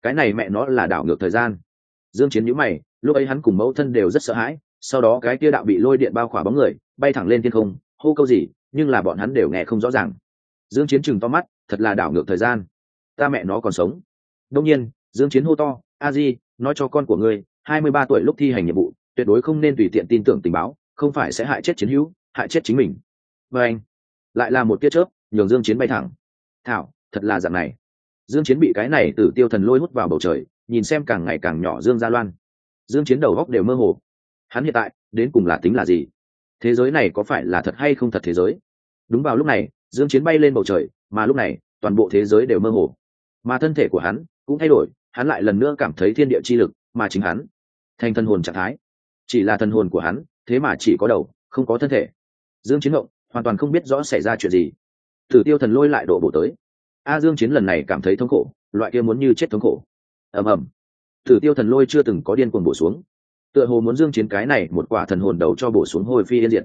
Cái này mẹ nó là đảo ngược thời gian. Dương chiến nhíu mày, lúc ấy hắn cùng mẫu thân đều rất sợ hãi, sau đó cái kia đạo bị lôi điện bao khỏa bóng người, bay thẳng lên thiên không, hô câu gì, nhưng là bọn hắn đều nghe không rõ ràng. Dương chiến chừng to mắt, thật là đảo ngược thời gian. Ta mẹ nó còn sống. Đông nhiên, dương chiến hô to, a di, nói cho con của ngươi 23 tuổi lúc thi hành nhiệm vụ, tuyệt đối không nên tùy tiện tin tưởng tình báo, không phải sẽ hại chết chiến hữu, hại chết chính mình. Và anh, lại là một tia chớp, nhường dương chiến bay thẳng. Thảo, thật là dạng này dương chiến bị cái này từ tiêu thần lôi hút vào bầu trời, nhìn xem càng ngày càng nhỏ dương gia loan. Dương chiến đầu góc đều mơ hồ. Hắn hiện tại, đến cùng là tính là gì? Thế giới này có phải là thật hay không thật thế giới? Đúng vào lúc này, dương chiến bay lên bầu trời, mà lúc này, toàn bộ thế giới đều mơ hồ. Mà thân thể của hắn cũng thay đổi, hắn lại lần nữa cảm thấy thiên địa chi lực mà chính hắn. Thành thân hồn trạng thái. Chỉ là thân hồn của hắn, thế mà chỉ có đầu, không có thân thể. Dương chiến động hoàn toàn không biết rõ xảy ra chuyện gì. Tử tiêu thần lôi lại đổ bộ tới a dương chiến lần này cảm thấy thống khổ, loại kia muốn như chết thống khổ. Ầm ầm. Tử tiêu thần lôi chưa từng có điên cuồng bổ xuống. Tựa hồ muốn dương chiến cái này một quả thần hồn đầu cho bổ xuống hồi phi yên diệt.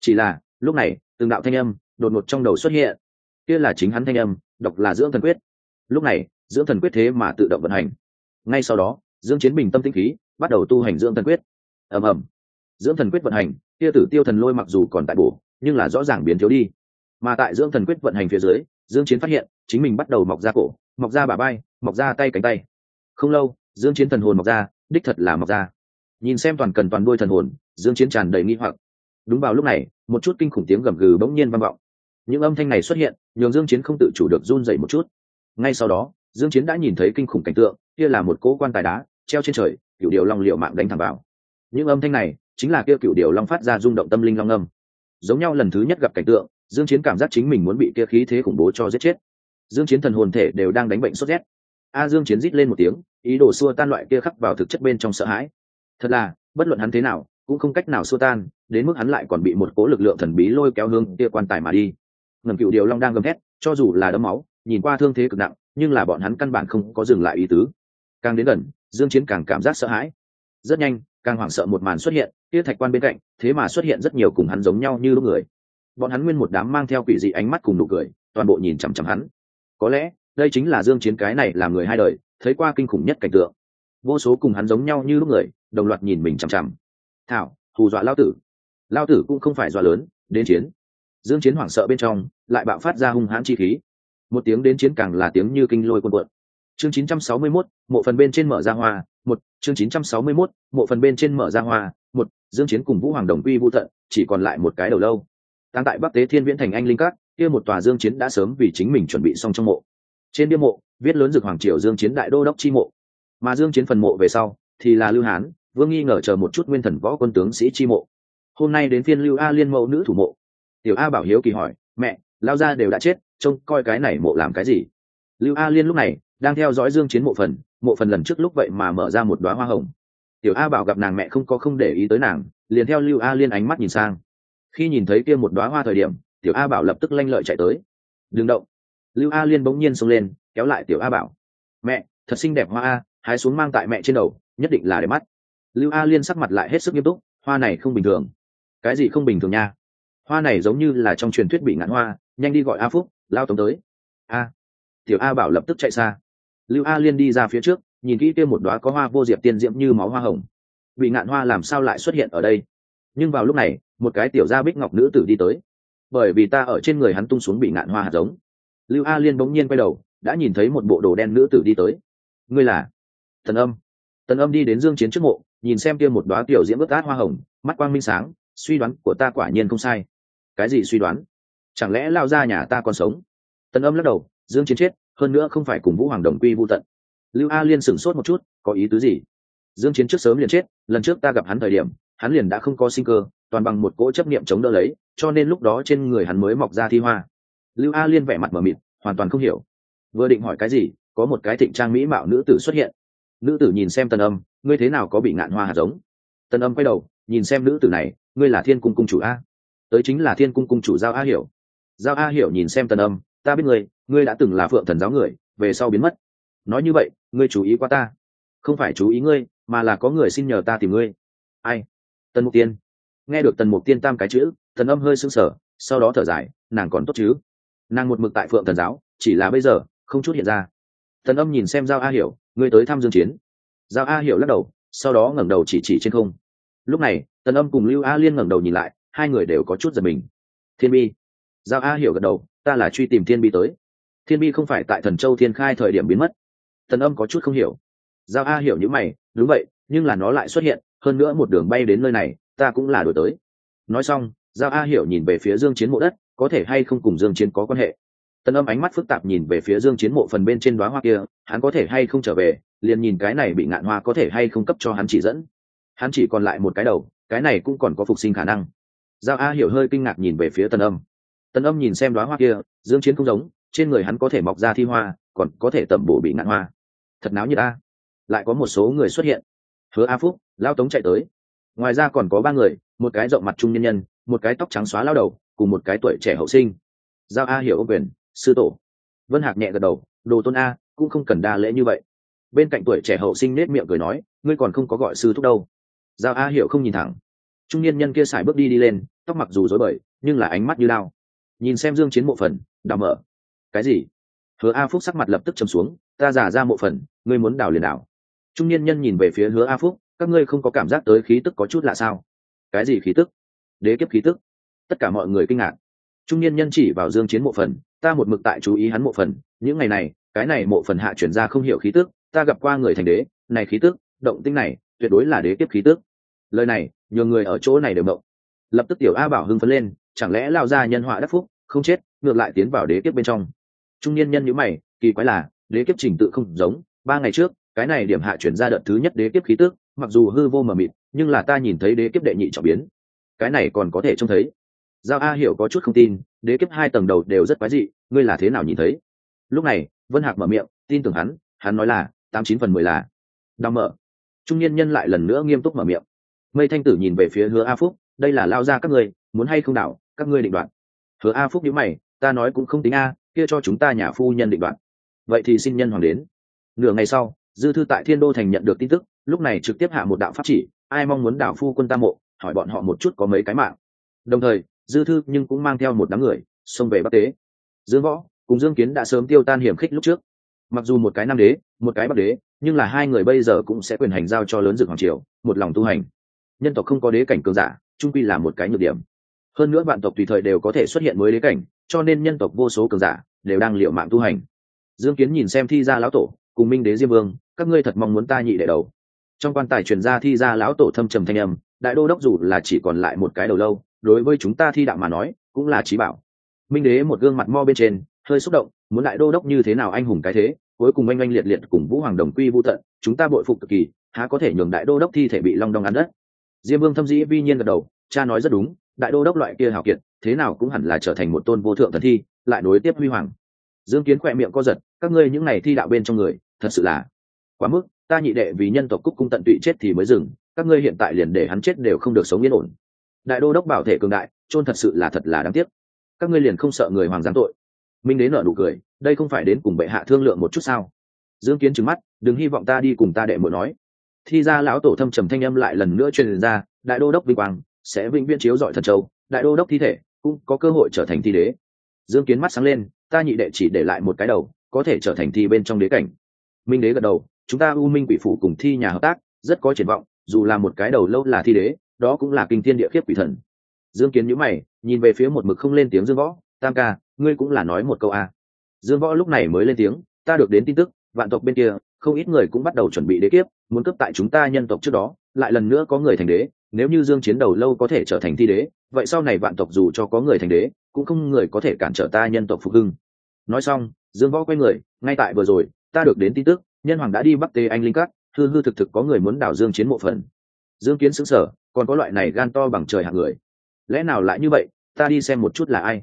Chỉ là, lúc này, từng đạo thanh âm, đột ngột trong đầu xuất hiện. Kia là chính hắn thanh âm đọc là dưỡng thần quyết. Lúc này, dưỡng thần quyết thế mà tự động vận hành. Ngay sau đó, dương chiến bình tâm tinh khí, bắt đầu tu hành dưỡng thần quyết. Ầm ầm. Dưỡng thần quyết vận hành, kia tử tiêu thần lôi mặc dù còn tại bổ, nhưng là rõ ràng biến thiếu đi. Mà tại dưỡng thần quyết vận hành phía dưới dương chiến phát hiện, chính mình bắt đầu mọc ra cổ, mọc ra bả vai, mọc ra tay cánh tay. Không lâu, dương chiến thần hồn mọc ra, đích thật là mọc ra. Nhìn xem toàn cần toàn đuôi thần hồn, dương chiến tràn đầy nghi hoặc. Đúng vào lúc này, một chút kinh khủng tiếng gầm gừ bỗng nhiên vang vọng. Những âm thanh này xuất hiện, nhường dương chiến không tự chủ được run rẩy một chút. Ngay sau đó, dương chiến đã nhìn thấy kinh khủng cảnh tượng, kia là một cỗ quan tài đá, treo trên trời cựu điều long liệu mạng đánh thẳng vào. Những âm thanh này, chính là kia cựu điều long phát ra rung động tâm linh long âm. Giống nhau lần thứ nhất gặp cảnh tượng dương chiến cảm giác chính mình muốn bị kia khí thế khủng bố cho giết chết. Dương chiến thần hồn thể đều đang đánh bệnh sốt rét. A dương chiến rít lên một tiếng ý đồ xua tan loại kia khắc vào thực chất bên trong sợ hãi. Thật là bất luận hắn thế nào cũng không cách nào xua tan đến mức hắn lại còn bị một cố lực lượng thần bí lôi kéo hương kia quan tài mà đi. Ngầm cựu điều long đang gầm hét, cho dù là đấm máu nhìn qua thương thế cực nặng nhưng là bọn hắn căn bản không có dừng lại ý tứ. Càng đến gần dương chiến càng cảm giác sợ hãi. Rất nhanh càng hoảng sợ một màn xuất hiện kia thạch quan bên cạnh thế mà xuất hiện rất nhiều cùng hắn giống nhau như lúc người bọn hắn nguyên một đám mang theo quỷ dị ánh mắt cùng nụ cười toàn bộ nhìn chằm chằm hắn. Có lẽ đây chính là dương chiến cái này làm người hai đời thấy qua kinh khủng nhất cảnh tượng. Vô số cùng hắn giống nhau như lúc người đồng loạt nhìn mình chằm chằm. Thảo hù dọa lao tử. Lao tử cũng không phải dọa lớn đến chiến. Dương chiến hoảng sợ bên trong lại bạo phát ra hung hãn chi khí. Một tiếng đến chiến càng là tiếng như kinh lôi quân cuộn. chương 961, mộ phần bên trên mở ra hoa một chương 961, mộ phần bên trên mở ra hoa một dương chiến cùng vũ hoàng đồng quy vũ tận chỉ còn lại một cái đầu lâu đang tại bắc tế thiên viễn thành anh linh cát kia một tòa dương chiến đã sớm vì chính mình chuẩn bị xong trong mộ. Trên bia mộ, viết lớn dược hoàng triều dương chiến đại đô đốc chi mộ. Mà dương chiến phần mộ về sau, thì là lưu hán, vương nghi ngờ chờ một chút nguyên thần võ quân tướng sĩ chi mộ. Hôm nay đến phiên lưu a liên mẫu nữ thủ mộ. Tiểu a bảo hiếu kỳ hỏi, mẹ lao gia đều đã chết, trông coi cái này mộ làm cái gì? Lưu a liên lúc này đang theo dõi dương chiến mộ phần mộ phần lần trước lúc vậy mà mở ra một đóa hoa hồng. Tiểu a bảo gặp nàng mẹ không có không để ý tới nàng, liền theo lưu a liên ánh mắt nhìn sang khi nhìn thấy kia một đóa hoa thời điểm, tiểu a bảo lập tức lanh lợi chạy tới. Đừng động. Lưu a liên bỗng nhiên xông lên, kéo lại tiểu a bảo. Mẹ, thật xinh đẹp hoa a, hái xuống mang tại mẹ trên đầu, nhất định là để mắt. Lưu a liên sắc mặt lại hết sức nghiêm túc, hoa này không bình thường. Cái gì không bình thường nha? Hoa này giống như là trong truyền thuyết bị ngạn hoa, nhanh đi gọi a phúc, lao tống tới. A. Tiểu a bảo lập tức chạy xa. Lưu a liên đi ra phía trước, nhìn kỹ kia một đoá có hoa vô diệp tiên diễm như máu hoa hồng. Bị ngạn hoa làm sao lại xuất hiện ở đây? Nhưng vào lúc này một cái tiểu gia bích ngọc nữ tử đi tới. Bởi vì ta ở trên người hắn tung xuống bị ngạn hoa hạt giống. Lưu a liên bỗng nhiên quay đầu, đã nhìn thấy một bộ đồ đen nữ tử đi tới. Ngươi là? Thần âm. Tần âm đi đến dương chiến trước mộ, nhìn xem kia một đóa tiểu diễm ướt át hoa hồng, mắt quang minh sáng, suy đoán của ta quả nhiên không sai. Cái gì suy đoán? Chẳng lẽ lao ra nhà ta còn sống? Tần âm lắc đầu, dương chiến chết, hơn nữa không phải cùng vũ hoàng đồng quy vu tận. Lưu a liên sửng sốt một chút, có ý tứ gì? Dương chiến trước sớm liền chết, lần trước ta gặp hắn thời điểm, hắn liền đã không có sinh cơ toàn bằng một cỗ chấp niệm chống đỡ lấy, cho nên lúc đó trên người hắn mới mọc ra thi hoa. Lưu a liên vẻ mặt mờ mịt, hoàn toàn không hiểu. Vừa định hỏi cái gì, có một cái thịnh trang mỹ mạo nữ tử xuất hiện. Nữ tử nhìn xem tần âm, ngươi thế nào có bị ngạn hoa hạt giống? Tần âm quay đầu, nhìn xem nữ tử này, ngươi là thiên cung cung chủ a? Tới chính là thiên cung cung chủ giao a hiểu. Giao a hiểu nhìn xem tần âm, ta biết ngươi ngươi đã từng là phượng thần giáo người, về sau biến mất. Nói như vậy, ngươi chú ý qua ta. Không phải chú ý ngươi, mà là có người xin nhờ ta tìm ngươi. Ai? Tần mục tiên nghe được tần mục tiên tam cái chữ tần âm hơi sưng sở sau đó thở dài, nàng còn tốt chứ? Nàng một mực tại phượng thần giáo, chỉ là bây giờ, không chút hiện ra. Tần âm nhìn xem giao a hiểu, ngươi tới thăm dương chiến. Giao a hiểu lắc đầu, sau đó ngẩng đầu chỉ chỉ trên không. Lúc này, tần âm cùng lưu a liên ngẩng đầu nhìn lại, hai người đều có chút giật mình. Thiên bi. Giao a hiểu gật đầu, ta là truy tìm thiên bi tới. Thiên bi không phải tại thần châu thiên khai thời điểm biến mất. Tần âm có chút không hiểu. Giao a hiểu những mày, đúng vậy, nhưng là nó lại xuất hiện, hơn nữa một đường bay đến nơi này ta cũng là đổi tới. Nói xong, giao a hiểu nhìn về phía dương chiến mộ đất, có thể hay không cùng dương chiến có quan hệ? Tần âm ánh mắt phức tạp nhìn về phía dương chiến mộ phần bên trên đóa hoa kia, hắn có thể hay không trở về, liền nhìn cái này bị ngạn hoa có thể hay không cấp cho hắn chỉ dẫn. Hắn chỉ còn lại một cái đầu, cái này cũng còn có phục sinh khả năng. Giao a hiểu hơi kinh ngạc nhìn về phía tân âm. Tân âm nhìn xem đóa hoa kia, dương chiến không giống, trên người hắn có thể mọc ra thi hoa, còn có thể tẩm bổ bị ngạn hoa. Thật náo như ta lại có một số người xuất hiện. Hứa a phúc, lao tống chạy tới ngoài ra còn có ba người, một cái rộng mặt trung nhân nhân, một cái tóc trắng xóa lao đầu, cùng một cái tuổi trẻ hậu sinh. Giao a hiểu ô quyền, sư tổ. Vân hạc nhẹ gật đầu, đồ tôn a, cũng không cần đa lễ như vậy. Bên cạnh tuổi trẻ hậu sinh nết miệng cười nói, ngươi còn không có gọi sư thúc đâu. Giao a hiểu không nhìn thẳng. Trung niên nhân kia xài bước đi đi lên, tóc mặc dù dối bời, nhưng là ánh mắt như lao. Nhìn xem dương chiến mộ phần, đào mở. Cái gì? Hứa a phúc sắc mặt lập tức chầm xuống, ta giả ra mộ phần, ngươi muốn đào liền đào. Trung niên nhân nhìn về phía hứa a phúc các ngươi không có cảm giác tới khí tức có chút lạ sao? Cái gì khí tức? Đế kiếp khí tức. Tất cả mọi người kinh ngạc. Trung niên nhân chỉ vào dương chiến mộ phần, ta một mực tại chú ý hắn mộ phần, những ngày này, cái này mộ phần hạ chuyển ra không hiểu khí tức, ta gặp qua người thành đế, này khí tức, động tinh này, tuyệt đối là đế kiếp khí tức. Lời này nhiều người ở chỗ này đều mộng. Lập tức tiểu a bảo hưng phấn lên, chẳng lẽ lao ra nhân họa đắc phúc, không chết, ngược lại tiến vào đế kiếp bên trong. Trung niên nhân nhíu mày, kỳ quái là, đế kiếp trình tự không giống, ba ngày trước, cái này điểm hạ chuyển ra đợt thứ nhất đế kiếp khí tức mặc dù hư vô mờ mịt, nhưng là ta nhìn thấy đế kiếp đệ nhị trọng biến. Cái này còn có thể trông thấy. Giao a hiểu có chút không tin, đế kiếp hai tầng đầu đều rất quái dị, ngươi là thế nào nhìn thấy? Lúc này, vân hạc mở miệng, tin tưởng hắn hắn nói là, tám chín phần mười là. Đau mở. Trung niên nhân lại lần nữa nghiêm túc mở miệng. Mây thanh tử nhìn về phía hứa a phúc, đây là lao ra các ngươi, muốn hay không đảo, các ngươi định đoạt. Hứa a phúc nhíu mày, ta nói cũng không tính a, kia cho chúng ta nhà phu nhân định đoạt. Vậy thì xin nhân hoàng đến. Nửa ngày sau, dư thư tại thiên đô thành nhận được tin tức lúc này trực tiếp hạ một đạo pháp chỉ, ai mong muốn đảo phu quân tam mộ, hỏi bọn họ một chút có mấy cái mạng. Đồng thời, dư thư nhưng cũng mang theo một đám người, xông về bắc tế dương võ cùng dương kiến đã sớm tiêu tan hiểm khích lúc trước. Mặc dù một cái nam đế, một cái bắc đế, nhưng là hai người bây giờ cũng sẽ quyền hành giao cho lớn dực hoàng triều, một lòng tu hành. Nhân tộc không có đế cảnh cường giả, trung quy là một cái nhược điểm. Hơn nữa vạn tộc tùy thời đều có thể xuất hiện mới đế cảnh, cho nên nhân tộc vô số cường giả đều đang liệu mạng tu hành. Dương kiến nhìn xem thi ra lão tổ, cùng minh đế diêm vương, các ngươi thật mong muốn ta nhị đệ đầu? Trong quan tài truyền ra thi ra lão tổ thâm trầm thanh âm, đại đô đốc dù là chỉ còn lại một cái đầu lâu, đối với chúng ta thi đạo mà nói, cũng là trí bảo. Minh đế một gương mặt mo bên trên, hơi xúc động, muốn đại đô đốc như thế nào anh hùng cái thế, cuối cùng anh anh liệt liệt cùng vũ hoàng đồng quy vô tận, chúng ta bội phục cực kỳ, há có thể nhường đại đô đốc thi thể bị long đong ăn đất. Diêm vương thâm dĩ vi nhiên gật đầu, cha nói rất đúng, đại đô đốc loại kia hào kiệt, thế nào cũng hẳn là trở thành một tôn vô thượng thần thi, lại nối tiếp huy hoàng. Dương kiến khỏe miệng co giật, các ngươi những ngày thi đạo bên trong người, thật sự là quá mức ta nhị đệ vì nhân tộc cúc cung tận tụy chết thì mới dừng, các ngươi hiện tại liền để hắn chết đều không được sống yên ổn. Đại đô đốc bảo thể cường đại, chôn thật sự là thật là đáng tiếc. Các ngươi liền không sợ người hoàng giáng tội. Minh đế nở nụ cười, đây không phải đến cùng bệ hạ thương lượng một chút sao? Dương kiến trừng mắt, đừng hy vọng ta đi cùng ta đệ muội nói. Thi ra lão tổ thâm trầm thanh âm lại lần nữa truyền ra, đại đô đốc vinh quang, sẽ vĩnh viễn chiếu dọi thần châu, đại đô đốc thi thể, cũng có cơ hội trở thành thi đế. Dương kiến mắt sáng lên, ta nhị đệ chỉ để lại một cái đầu, có thể trở thành thi bên trong đế cảnh. Minh đế gật đầu chúng ta u minh quỷ phủ cùng thi nhà hợp tác, rất có triển vọng, dù là một cái đầu lâu là thi đế, đó cũng là kinh thiên địa khiếp quỷ thần dương kiến nhữ mày, nhìn về phía một mực không lên tiếng dương võ, tam ca, ngươi cũng là nói một câu a à. dương võ lúc này mới lên tiếng, ta được đến tin tức, vạn tộc bên kia, không ít người cũng bắt đầu chuẩn bị đế kiếp, muốn cướp tại chúng ta nhân tộc trước đó, lại lần nữa có người thành đế, nếu như dương chiến đầu lâu có thể trở thành thi đế, vậy sau này vạn tộc dù cho có người thành đế, cũng không người có thể cản trở ta nhân tộc phục hưng nói xong, dương võ quay người, ngay tại vừa rồi, ta được đến tin tức nhân hoàng đã đi bắc tê anh linh cát hư hư thực thực có người muốn đảo dương chiến mộ phần. Dương kiến sững sờ còn có loại này gan to bằng trời hạng người. Lẽ nào lại như vậy? Ta đi xem một chút là ai.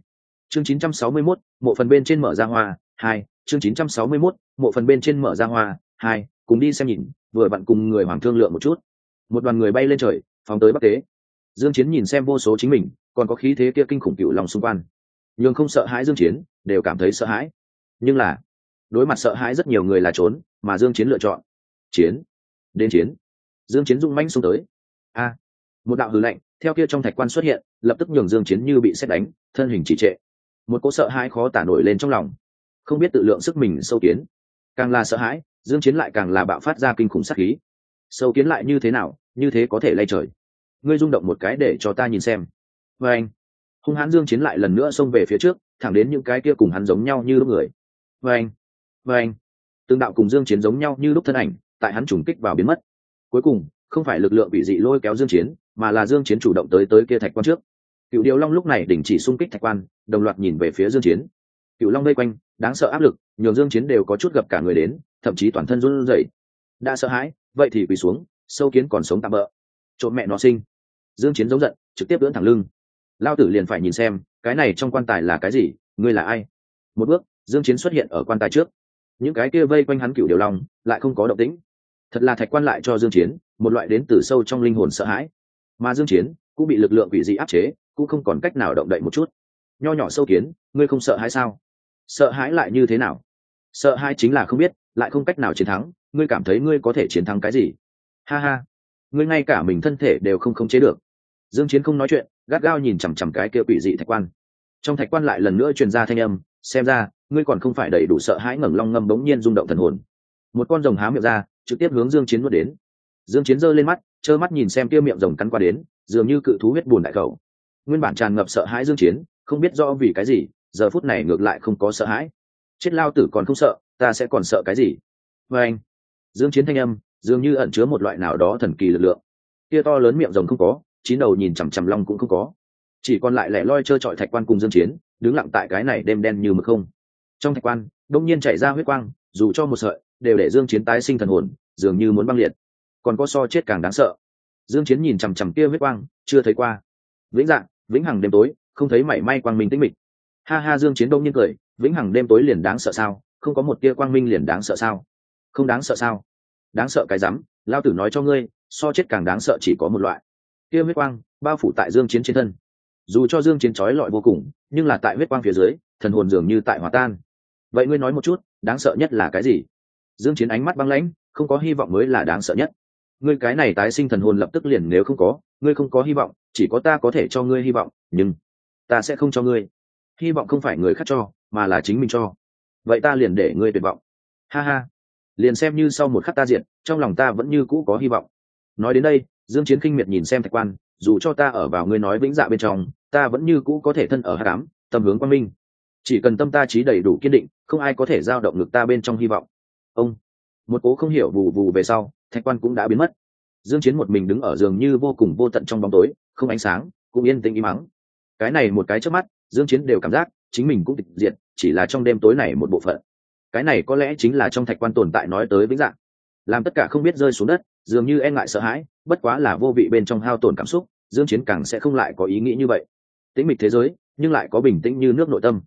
Chương 961, mộ phần bên trên mở ra hoa hai. Chương 961, mộ phần bên trên mở ra hoa hai. Cùng đi xem nhìn vừa vặn cùng người hoàng thương lượng một chút. Một đoàn người bay lên trời phóng tới bắc tế dương chiến nhìn xem vô số chính mình còn có khí thế kia kinh khủng cựu lòng xung quanh. Nhưng không sợ hãi dương chiến đều cảm thấy sợ hãi. Nhưng là đối mặt sợ hãi rất nhiều người là trốn, mà dương chiến lựa chọn. Chiến. Đến chiến. Dương chiến dung manh xuống tới. A. Một đạo hư lệnh theo kia trong thạch quan xuất hiện, lập tức nhường dương chiến như bị xét đánh, thân hình chỉ trệ. Một cỗ sợ hãi khó tả nổi lên trong lòng. Không biết tự lượng sức mình sâu kiến. Càng là sợ hãi, dương chiến lại càng là bạo phát ra kinh khủng sát khí. Sâu kiến lại như thế nào, như thế có thể lay trời? Ngươi rung động một cái để cho ta nhìn xem. Với anh, hung hãn dương chiến lại lần nữa xông về phía trước, thẳng đến những cái kia cùng hắn giống nhau như lúc người. Với anh với anh tương đạo cùng dương chiến giống nhau như lúc thân ảnh, tại hắn trùng kích vào biến mất. Cuối cùng, không phải lực lượng bị dị lôi kéo dương chiến, mà là dương chiến chủ động tới tới kia thạch quan trước. Cựu điều long lúc này đình chỉ xung kích thạch quan, đồng loạt nhìn về phía dương chiến. Cựu long vây quanh, đáng sợ áp lực, nhường dương chiến đều có chút gặp cả người đến, thậm chí toàn thân run rẩy. Đã sợ hãi, vậy thì quỳ xuống, sâu kiến còn sống tạm bỡ. Trộm mẹ nó sinh. Dương chiến giống giận, trực tiếp ưỡn thẳng lưng. Lao tử liền phải nhìn xem, cái này trong quan tài là cái gì, ngươi là ai? Một bước, dương chiến xuất hiện ở quan tài trước những cái kia vây quanh hắn cựu điều lòng lại không có động tĩnh. Thật là thạch quan lại cho dương chiến, một loại đến từ sâu trong linh hồn sợ hãi. Mà dương chiến cũng bị lực lượng quỷ dị áp chế, cũng không còn cách nào động đậy một chút. Nho nhỏ sâu kiến, ngươi không sợ hãi sao? Sợ hãi lại như thế nào? Sợ hãi chính là không biết, lại không cách nào chiến thắng, ngươi cảm thấy ngươi có thể chiến thắng cái gì? Ha ha, ngươi ngay cả mình thân thể đều không khống chế được. Dương chiến không nói chuyện, gắt gao nhìn chằm chằm cái kia quỷ dị thạch quan. Trong thạch quan lại lần nữa truyền ra thanh âm, xem ra ngươi còn không phải đầy đủ sợ hãi ngẩng long ngâm bỗng nhiên rung động thần hồn. Một con rồng há miệng ra, trực tiếp hướng dương chiến nuốt đến. Dương chiến giơ lên mắt, trơ mắt nhìn xem kia miệng rồng cắn qua đến, dường như cự thú huyết buồn đại khẩu. Nguyên bản tràn ngập sợ hãi dương chiến, không biết do vì cái gì, giờ phút này ngược lại không có sợ hãi. Chết lao tử còn không sợ, ta sẽ còn sợ cái gì? Với anh, dương chiến thanh âm, dường như ẩn chứa một loại nào đó thần kỳ lực lượng. Kia to lớn miệng rồng không có, chín đầu nhìn chằm chằm long cũng không có. Chỉ còn lại lẻ loi chơi trọi thạch quan cùng dương chiến, đứng lặng tại cái này đêm đen như mực không trong thạch quan đông nhiên chảy ra huyết quang, dù cho một sợi, đều để dương chiến tái sinh thần hồn, dường như muốn băng liệt. Còn có so chết càng đáng sợ. Dương chiến nhìn chằm chằm kia huyết quang, chưa thấy qua. Vĩnh dạng, vĩnh hằng đêm tối, không thấy mảy may quang minh tĩnh mịch. Ha ha, dương chiến đông nhiên cười, vĩnh hằng đêm tối liền đáng sợ sao? Không có một tia quang minh liền đáng sợ sao? Không đáng sợ sao? Đáng sợ cái rắm, lao tử nói cho ngươi, so chết càng đáng sợ chỉ có một loại. Kia huyết quang, bao phủ tại dương chiến trên thân. Dù cho dương chiến chói lọi vô cùng, nhưng là tại huyết quang phía dưới, thần hồn dường như tại hòa tan vậy ngươi nói một chút, đáng sợ nhất là cái gì? Dương chiến ánh mắt băng lãnh, không có hy vọng mới là đáng sợ nhất. Ngươi cái này tái sinh thần hồn lập tức liền nếu không có, ngươi không có hy vọng, chỉ có ta có thể cho ngươi hy vọng, nhưng ta sẽ không cho ngươi. Hy vọng không phải người khác cho, mà là chính mình cho. Vậy ta liền để ngươi tuyệt vọng. Ha ha. Liền xem như sau một khắc ta diện trong lòng ta vẫn như cũ có hy vọng. Nói đến đây, dương chiến kinh miệt nhìn xem thạch quan, dù cho ta ở vào ngươi nói vĩnh dạ bên trong, ta vẫn như cũ có thể thân ở hắc ám, tâm hướng quang minh chỉ cần tâm ta trí đầy đủ kiên định, không ai có thể giao động ngực ta bên trong hy vọng. Ông. Một cố không hiểu vù vù về sau, thạch quan cũng đã biến mất. Dương chiến một mình đứng ở giường như vô cùng vô tận trong bóng tối, không ánh sáng, cũng yên tĩnh im mắng cái này một cái trước mắt, dương chiến đều cảm giác chính mình cũng tịch diệt, chỉ là trong đêm tối này một bộ phận. Cái này có lẽ chính là trong thạch quan tồn tại nói tới vĩnh dạng. Làm tất cả không biết rơi xuống đất, dường như e ngại sợ hãi, bất quá là vô vị bên trong hao tổn cảm xúc, dương chiến càng sẽ không lại có ý nghĩ như vậy. Tĩnh mịch thế giới, nhưng lại có bình tĩnh như nước nội tâm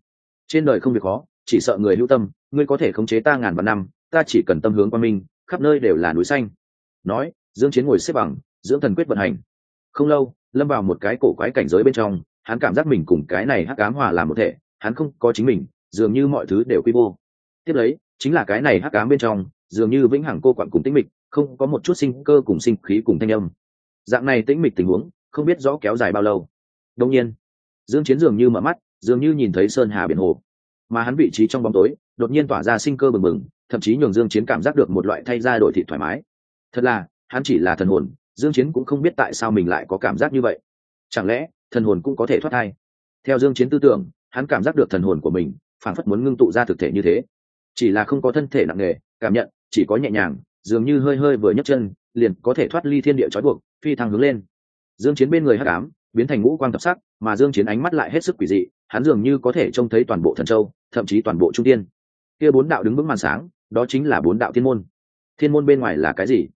trên đời không việc khó, chỉ sợ người hữu tâm, ngươi có thể khống chế ta ngàn vạn năm, ta chỉ cần tâm hướng qua minh, khắp nơi đều là núi xanh. Nói, dương chiến ngồi xếp bằng, dưỡng thần quyết vận hành. Không lâu, lâm vào một cái cổ quái cảnh giới bên trong, hắn cảm giác mình cùng cái này hắc ám hòa làm một thể, hắn không có chính mình, dường như mọi thứ đều quy vô tiếp lấy, chính là cái này hắc ám bên trong, dường như vĩnh hằng cô quặn cùng tĩnh mịch, không có một chút sinh cơ cùng sinh khí cùng thanh âm. Dạng này tĩnh mịch tình huống, không biết rõ kéo dài bao lâu. Đông nhiên, dương chiến dường như mở mắt dường như nhìn thấy sơn hà biển hồ. Mà hắn vị trí trong bóng tối, đột nhiên tỏa ra sinh cơ bừng bừng, thậm chí nhường dương chiến cảm giác được một loại thay ra đổi thị thoải mái. Thật là, hắn chỉ là thần hồn, dương chiến cũng không biết tại sao mình lại có cảm giác như vậy. Chẳng lẽ, thần hồn cũng có thể thoát thai? Theo dương chiến tư tưởng, hắn cảm giác được thần hồn của mình, phảng phất muốn ngưng tụ ra thực thể như thế. Chỉ là không có thân thể nặng nề, cảm nhận, chỉ có nhẹ nhàng, dường như hơi hơi vừa nhấc chân, liền có thể thoát ly thiên địa trói buộc, phi thăng hướng lên. Dương chiến bên người hắc ám biến thành ngũ quang thập sắc, mà dương chiến ánh mắt lại hết sức quỷ dị, hắn dường như có thể trông thấy toàn bộ thần châu, thậm chí toàn bộ trung tiên kia bốn đạo đứng vững màn sáng, đó chính là bốn đạo thiên môn. Thiên môn bên ngoài là cái gì?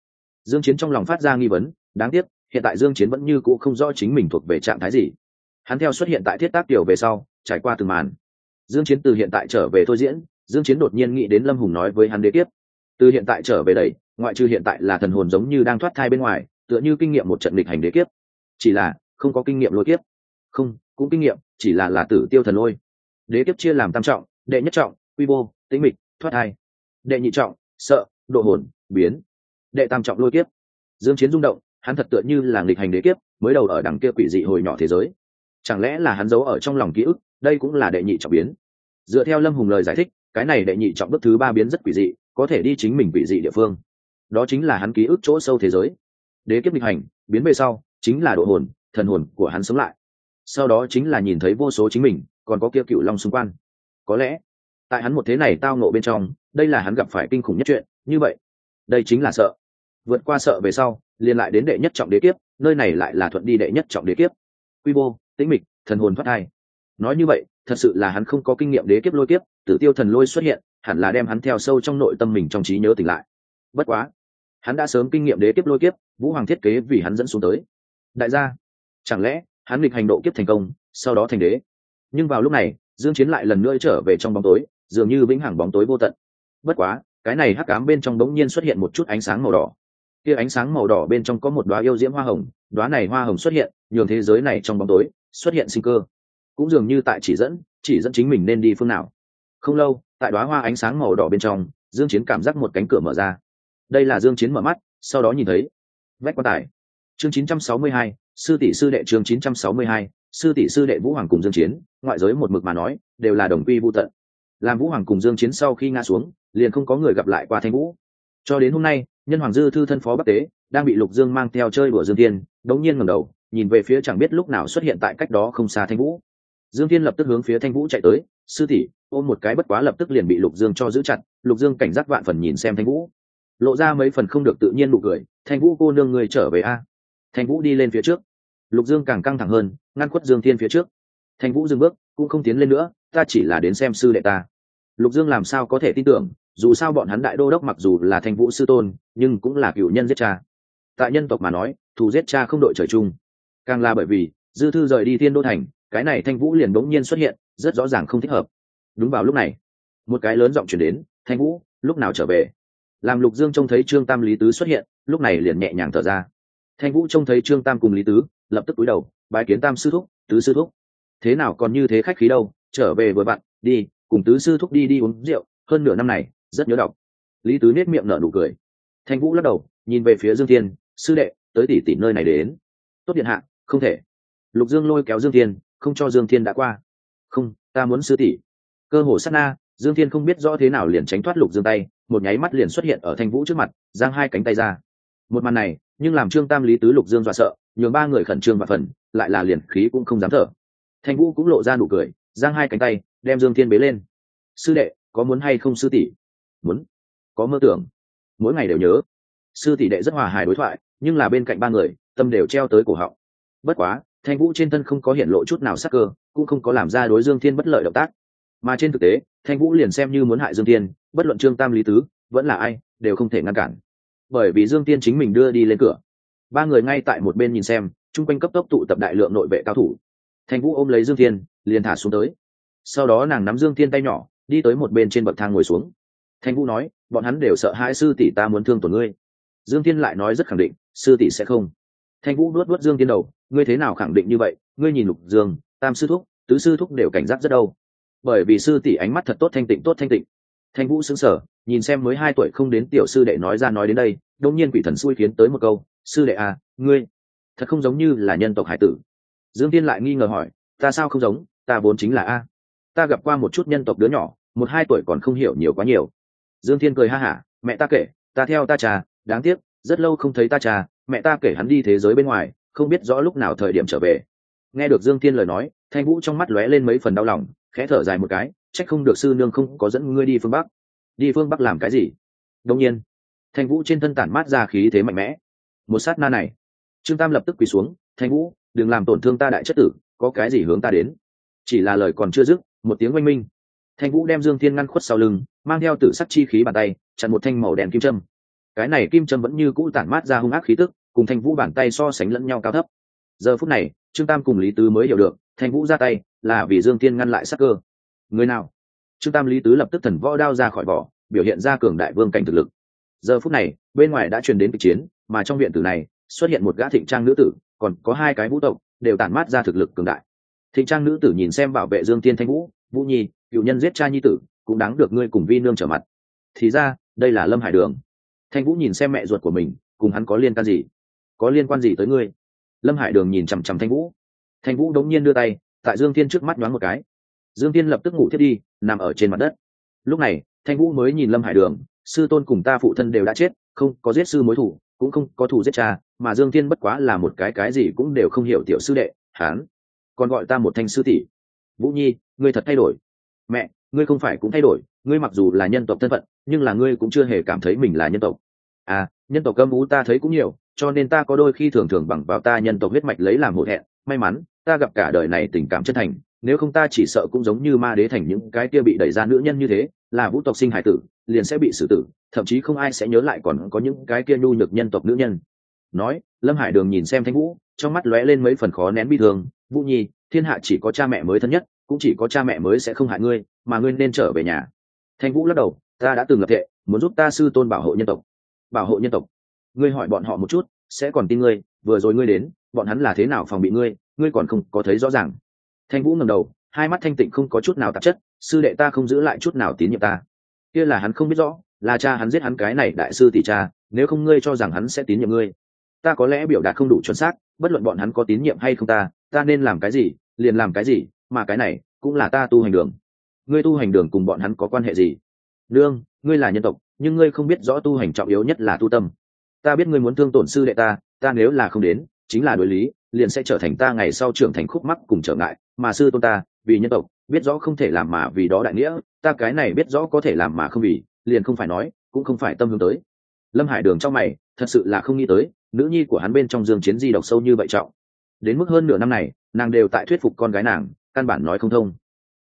Dương chiến trong lòng phát ra nghi vấn, đáng tiếc, hiện tại dương chiến vẫn như cũ không rõ chính mình thuộc về trạng thái gì. Hắn theo xuất hiện tại thiết tác tiểu về sau, trải qua từng màn. Dương chiến từ hiện tại trở về thôi diễn, dương chiến đột nhiên nghĩ đến lâm hùng nói với hắn đế tiếp từ hiện tại trở về đây, ngoại trừ hiện tại là thần hồn giống như đang thoát thai bên ngoài, tựa như kinh nghiệm một trận lịch hành đế kiếp. Chỉ là không có kinh nghiệm lôi kiếp. Không, cũng kinh nghiệm, chỉ là là tử tiêu thần lôi. Đế kiếp chia làm tam trọng, đệ nhất trọng, quy mô, tĩnh mịch, thoát thai. Đệ nhị trọng, sợ, độ hồn, biến. Đệ tam trọng lôi kiếp. Dương chiến rung động, hắn thật tựa như là nghịch hành đế kiếp, mới đầu ở đằng kia quỷ dị hồi nhỏ thế giới. Chẳng lẽ là hắn giấu ở trong lòng ký ức, đây cũng là đệ nhị trọng biến. Dựa theo lâm hùng lời giải thích, cái này đệ nhị trọng bước thứ ba biến rất quỷ dị, có thể đi chính mình quỷ dị địa phương. Đó chính là hắn ký ức chỗ sâu thế giới. Đế kiếp nghịch hành, biến về sau, chính là độ hồn thần hồn của hắn sống lại. Sau đó chính là nhìn thấy vô số chính mình, còn có kia cựu long xung quanh. Có lẽ, tại hắn một thế này tao nộ bên trong, đây là hắn gặp phải kinh khủng nhất chuyện, như vậy, đây chính là sợ. Vượt qua sợ về sau, liền lại đến đệ nhất trọng đế kiếp, nơi này lại là thuận đi đệ nhất trọng đế kiếp. Quy mô, tĩnh mịch, thần hồn thoát thai. Nói như vậy, thật sự là hắn không có kinh nghiệm đế kiếp lôi kiếp, tử tiêu thần lôi xuất hiện, hẳn là đem hắn theo sâu trong nội tâm mình trong trí nhớ tỉnh lại. Bất quá, hắn đã sớm kinh nghiệm đế kiếp lôi kiếp, vũ hoàng thiết kế vì hắn dẫn xuống tới. Đại gia chẳng lẽ hắn nghịch hành độ kiếp thành công sau đó thành đế? Nhưng vào lúc này dương chiến lại lần nữa trở về trong bóng tối dường như vĩnh hằng bóng tối vô tận. Bất quá cái này hắc ám bên trong đống nhiên xuất hiện một chút ánh sáng màu đỏ. Kia ánh sáng màu đỏ bên trong có một đóa yêu diễm hoa hồng đóa này hoa hồng xuất hiện nhường thế giới này trong bóng tối xuất hiện sinh cơ. Cũng dường như tại chỉ dẫn chỉ dẫn chính mình nên đi phương nào. Không lâu tại đóa hoa ánh sáng màu đỏ bên trong dương chiến cảm giác một cánh cửa mở ra. Đây là dương chiến mở mắt sau đó nhìn thấy. Vách quan tài. Chương 962, sư tỷ sư đệ chương 962, sư tỷ sư đệ vũ hoàng cùng dương chiến ngoại giới một mực mà nói đều là đồng quy vu tận. Làm vũ hoàng cùng dương chiến sau khi ngã xuống liền không có người gặp lại qua thanh vũ. Cho đến hôm nay nhân hoàng dư thư thân phó bắc tế đang bị lục dương mang theo chơi đùa dương thiên, đống nhiên ngẩng đầu nhìn về phía chẳng biết lúc nào xuất hiện tại cách đó không xa thanh vũ. Dương thiên lập tức hướng phía thanh vũ chạy tới sư tỷ ôm một cái bất quá lập tức liền bị lục dương cho giữ chặt. Lục dương cảnh giác vạn phần nhìn xem thanh vũ. Lộ ra mấy phần không được tự nhiên nụ cười thanh vũ cô nương người trở về a. Thanh vũ đi lên phía trước lục dương càng căng thẳng hơn, ngăn khuất dương thiên phía trước. Thanh vũ dừng bước, cũng không tiến lên nữa, ta chỉ là đến xem sư đệ ta. Lục dương làm sao có thể tin tưởng, dù sao bọn hắn đại đô đốc mặc dù là thanh vũ sư tôn, nhưng cũng là cựu nhân giết cha. Tại nhân tộc mà nói, thù giết cha không đội trời chung. Càng là bởi vì, dư thư rời đi thiên đô thành, cái này thanh vũ liền bỗng nhiên xuất hiện, rất rõ ràng không thích hợp. Đúng vào lúc này, một cái lớn giọng chuyển đến thanh vũ, lúc nào trở về? Làm lục dương trông thấy trương tam lý tứ xuất hiện, lúc này liền nhẹ nhàng thở ra. Thanh vũ trông thấy trương tam cùng lý tứ lập tức cúi đầu bài kiến tam sư thúc, tứ sư thúc. Thế nào còn như thế khách khí đâu, trở về với bạn, đi, cùng tứ sư thúc đi đi uống rượu, hơn nửa năm này, rất nhớ đọc. Lý tứ nết miệng nở nụ cười. Thanh vũ lắc đầu, nhìn về phía dương thiên, sư đệ, tới tỷ tỷ nơi này đến. Tốt điện hạ, không thể. Lục dương lôi kéo dương thiên, không cho dương thiên đã qua. Không, ta muốn sư tỷ. Cơ hồ sát na, dương thiên không biết rõ thế nào liền tránh thoát lục dương tay, một nháy mắt liền xuất hiện ở thanh vũ trước mặt, giang hai cánh tay ra. Một màn này, nhưng làm trương tam lý tứ lục dương dọa sợ nhường ba người khẩn trương và phần, lại là liền khí cũng không dám thở. Thanh vũ cũng lộ ra nụ cười, giang hai cánh tay, đem dương thiên bế lên. Sư đệ, có muốn hay không sư tỷ? Muốn. Có mơ tưởng. Mỗi ngày đều nhớ. Sư tỷ đệ rất hòa hài đối thoại, nhưng là bên cạnh ba người, tâm đều treo tới cổ họng. Bất quá, thanh vũ trên thân không có hiện lộ chút nào sắc cơ, cũng không có làm ra đối dương thiên bất lợi động tác. Mà trên thực tế, thanh vũ liền xem như muốn hại dương tiên bất luận trương tam lý tứ, vẫn là ai, đều không thể ngăn cản. Bởi vì dương tiên chính mình đưa đi lên cửa ba người ngay tại một bên nhìn xem chung quanh cấp tốc tụ tập đại lượng nội vệ cao thủ. Thanh vũ ôm lấy dương Thiên, liền thả xuống tới. Sau đó nàng nắm dương Thiên tay nhỏ đi tới một bên trên bậc thang ngồi xuống. Thanh vũ nói bọn hắn đều sợ hai sư tỷ ta muốn thương tổn ngươi. Dương Thiên lại nói rất khẳng định sư tỷ sẽ không. Thanh vũ nuốt nuốt dương Thiên đầu ngươi thế nào khẳng định như vậy? Ngươi nhìn lục dương tam sư thúc tứ sư thúc đều cảnh giác rất đâu. Bởi vì sư tỷ ánh mắt thật tốt thanh tịnh tốt thanh tịnh. Thanh vũ xứng sở nhìn xem mới hai tuổi không đến tiểu sư đệ nói ra nói đến đây đông nhiên quỷ thần xui khiến tới một câu sư đệ à ngươi, thật không giống như là nhân tộc hải tử. Dương tiên lại nghi ngờ hỏi, ta sao không giống, ta vốn chính là a. Ta gặp qua một chút nhân tộc đứa nhỏ, một hai tuổi còn không hiểu nhiều quá nhiều. Dương thiên cười ha hả, mẹ ta kể, ta theo ta trà đáng tiếc, rất lâu không thấy ta trà mẹ ta kể hắn đi thế giới bên ngoài, không biết rõ lúc nào thời điểm trở về. Nghe được dương thiên lời nói, thanh vũ trong mắt lóe lên mấy phần đau lòng, khẽ thở dài một cái, trách không được sư nương không có dẫn ngươi đi phương bắc. Đi phương bắc làm cái gì? Đông nhiên, thanh vũ trên thân tản mát ra khí thế mạnh mẽ một sát na này. Trương tam lập tức quỳ xuống, thanh vũ, đừng làm tổn thương ta đại chất tử, có cái gì hướng ta đến? Chỉ là lời còn chưa dứt, một tiếng oanh minh. Thanh vũ đem dương thiên ngăn khuất sau lưng, mang theo tử sắc chi khí bàn tay, chặn một thanh màu đen kim trâm cái này kim trâm vẫn như cũ tản mát ra hung ác khí tức, cùng thanh vũ bàn tay so sánh lẫn nhau cao thấp. Giờ phút này, trương tam cùng lý tứ mới hiểu được, thanh vũ ra tay là vì dương thiên ngăn lại sắc cơ. Người nào? Trương tam lý tứ lập tức thần võ đao ra khỏi vỏ, biểu hiện ra cường đại vương cảnh thực lực. Giờ phút này, bên ngoài đã truyền đến kịch chiến mà trong viện tử này xuất hiện một gã thịnh trang nữ tử, còn có hai cái vũ tộc, đều tản mát ra thực lực cường đại. Thịnh trang nữ tử nhìn xem bảo vệ dương tiên thanh vũ vũ nhi, cựu nhân giết cha nhi tử, cũng đáng được ngươi cùng vi nương trở mặt. Thì ra, đây là lâm hải đường. Thanh vũ nhìn xem mẹ ruột của mình, cùng hắn có liên can gì? Có liên quan gì tới ngươi? Lâm hải đường nhìn chằm chằm thanh vũ. Thanh vũ đống nhiên đưa tay, tại dương tiên trước mắt nhoáng một cái. Dương tiên lập tức ngủ thiết đi, nằm ở trên mặt đất. Lúc này, thanh vũ mới nhìn lâm hải đường, sư tôn cùng ta phụ thân đều đã chết, không có giết sư mối thủ cũng không có thù giết cha, mà dương thiên bất quá là một cái cái gì cũng đều không hiểu tiểu sư đệ hán còn gọi ta một thanh sư tỷ. Vũ nhi, ngươi thật thay đổi. Mẹ, ngươi không phải cũng thay đổi, ngươi mặc dù là nhân tộc thân phận, nhưng là ngươi cũng chưa hề cảm thấy mình là nhân tộc. À nhân tộc âm vũ ta thấy cũng nhiều, cho nên ta có đôi khi thường thường bằng vào ta nhân tộc huyết mạch lấy làm hổ thẹn. May mắn, ta gặp cả đời này tình cảm chân thành nếu không ta chỉ sợ cũng giống như ma đế thành những cái kia bị đẩy ra nữ nhân như thế, là vũ tộc sinh hải tử, liền sẽ bị xử tử, thậm chí không ai sẽ nhớ lại còn có những cái kia nhu nhược nhân tộc nữ nhân. Nói, lâm hải đường nhìn xem thanh vũ, trong mắt lóe lên mấy phần khó nén bi thương. Vũ nhi, thiên hạ chỉ có cha mẹ mới thân nhất, cũng chỉ có cha mẹ mới sẽ không hại ngươi, mà ngươi nên trở về nhà. Thanh vũ lắc đầu, ta đã từng lập thệ, muốn giúp ta sư tôn bảo hộ nhân tộc. Bảo hộ nhân tộc? Ngươi hỏi bọn họ một chút, sẽ còn tin ngươi, vừa rồi ngươi đến, bọn hắn là thế nào phòng bị ngươi ngươi còn không có thấy rõ ràng thanh vũ ngầm đầu, hai mắt thanh tịnh không có chút nào tạp chất, sư đệ ta không giữ lại chút nào tín nhiệm ta. Kia là hắn không biết rõ, là cha hắn giết hắn cái này đại sư tỷ cha, nếu không ngươi cho rằng hắn sẽ tín nhiệm ngươi. Ta có lẽ biểu đạt không đủ chuẩn xác, bất luận bọn hắn có tín nhiệm hay không ta ta nên làm cái gì, liền làm cái gì, mà cái này cũng là ta tu hành đường. Ngươi tu hành đường cùng bọn hắn có quan hệ gì? Đương ngươi là nhân tộc, nhưng ngươi không biết rõ tu hành trọng yếu nhất là tu tâm. Ta biết ngươi muốn thương tổn sư đệ ta ta nếu là không đến, chính là đối lý, liền sẽ trở thành ta ngày sau trưởng thành khúc mắc cùng trở ngại mà sư tôn ta, vì nhân tộc, biết rõ không thể làm mà vì đó đại nghĩa, ta cái này biết rõ có thể làm mà không vì, liền không phải nói, cũng không phải tâm hướng tới. Lâm hải đường trong mày, thật sự là không nghĩ tới, nữ nhi của hắn bên trong dương chiến di độc sâu như vậy trọng. Đến mức hơn nửa năm này, nàng đều tại thuyết phục con gái nàng, căn bản nói không thông.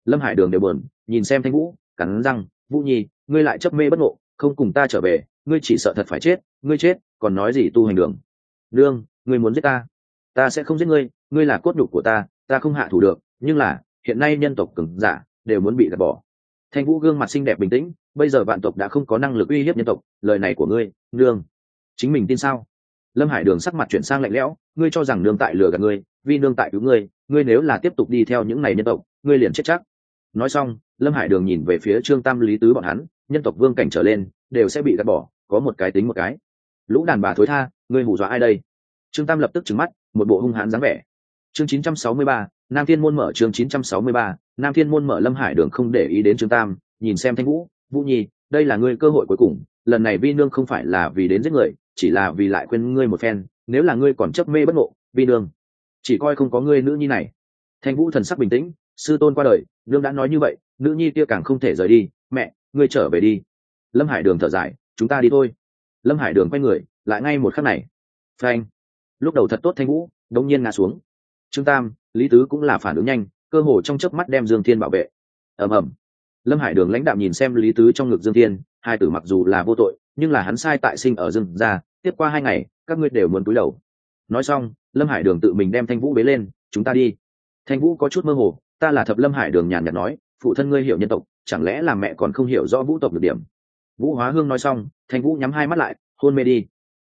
Lâm hải đường đều buồn, nhìn xem thanh vũ, cắn răng, vũ nhi, ngươi lại chấp mê bất ngộ, không cùng ta trở về, ngươi chỉ sợ thật phải chết, ngươi chết, còn nói gì tu hành đường? Đương ngươi muốn giết ta ta sẽ không giết ngươi ngươi là cốt nhục của ta ta không hạ thủ được nhưng là hiện nay nhân tộc cứng giả đều muốn bị gạt bỏ. Thanh vũ gương mặt xinh đẹp bình tĩnh bây giờ vạn tộc đã không có năng lực uy hiếp nhân tộc lời này của ngươi nương. Chính mình tin sao? Lâm hải đường sắc mặt chuyển sang lạnh lẽo ngươi cho rằng nương tại lừa gạt ngươi vì nương tại cứu ngươi ngươi nếu là tiếp tục đi theo những này nhân tộc ngươi liền chết chắc. Nói xong lâm hải đường nhìn về phía trương tam lý tứ bọn hắn nhân tộc vương cảnh trở lên đều sẽ bị gạt bỏ có một cái tính một cái. Lũ đàn bà thối tha ngươi hù dọa ai đây? Trương tam lập tức trừng mắt một bộ hung hãn dáng vẻ. Chương 963, nam thiên môn mở chương 963, nam thiên môn mở lâm hải đường không để ý đến trương tam nhìn xem thanh vũ vũ nhi đây là ngươi cơ hội cuối cùng lần này vi nương không phải là vì đến giết người chỉ là vì lại quên ngươi một phen nếu là ngươi còn chấp mê bất ngộ vi nương chỉ coi không có ngươi nữ nhi này. Thanh vũ thần sắc bình tĩnh sư tôn qua đời nương đã nói như vậy nữ nhi kia càng không thể rời đi mẹ ngươi trở về đi. Lâm hải đường thở dài chúng ta đi thôi. Lâm hải đường quay người lại ngay một khắc này. Phanh. Lúc đầu thật tốt thanh vũ đống nhiên ngã xuống trương tam, lý tứ cũng là phản ứng nhanh, cơ hồ trong chớp mắt đem dương thiên bảo vệ. Ầm ầm. Lâm hải đường lãnh đạo nhìn xem lý tứ trong ngực dương thiên, hai tử mặc dù là vô tội, nhưng là hắn sai tại sinh ở rừng ra, tiếp qua hai ngày, các ngươi đều muốn cúi đầu. Nói xong, lâm hải đường tự mình đem thanh vũ bế lên, chúng ta đi. Thanh vũ có chút mơ hồ, ta là thập lâm hải đường nhàn nhạt nói, phụ thân ngươi hiểu nhân tộc, chẳng lẽ là mẹ còn không hiểu rõ vũ tộc được điểm? Vũ hóa hương nói xong, thanh vũ nhắm hai mắt lại, hôn mê đi.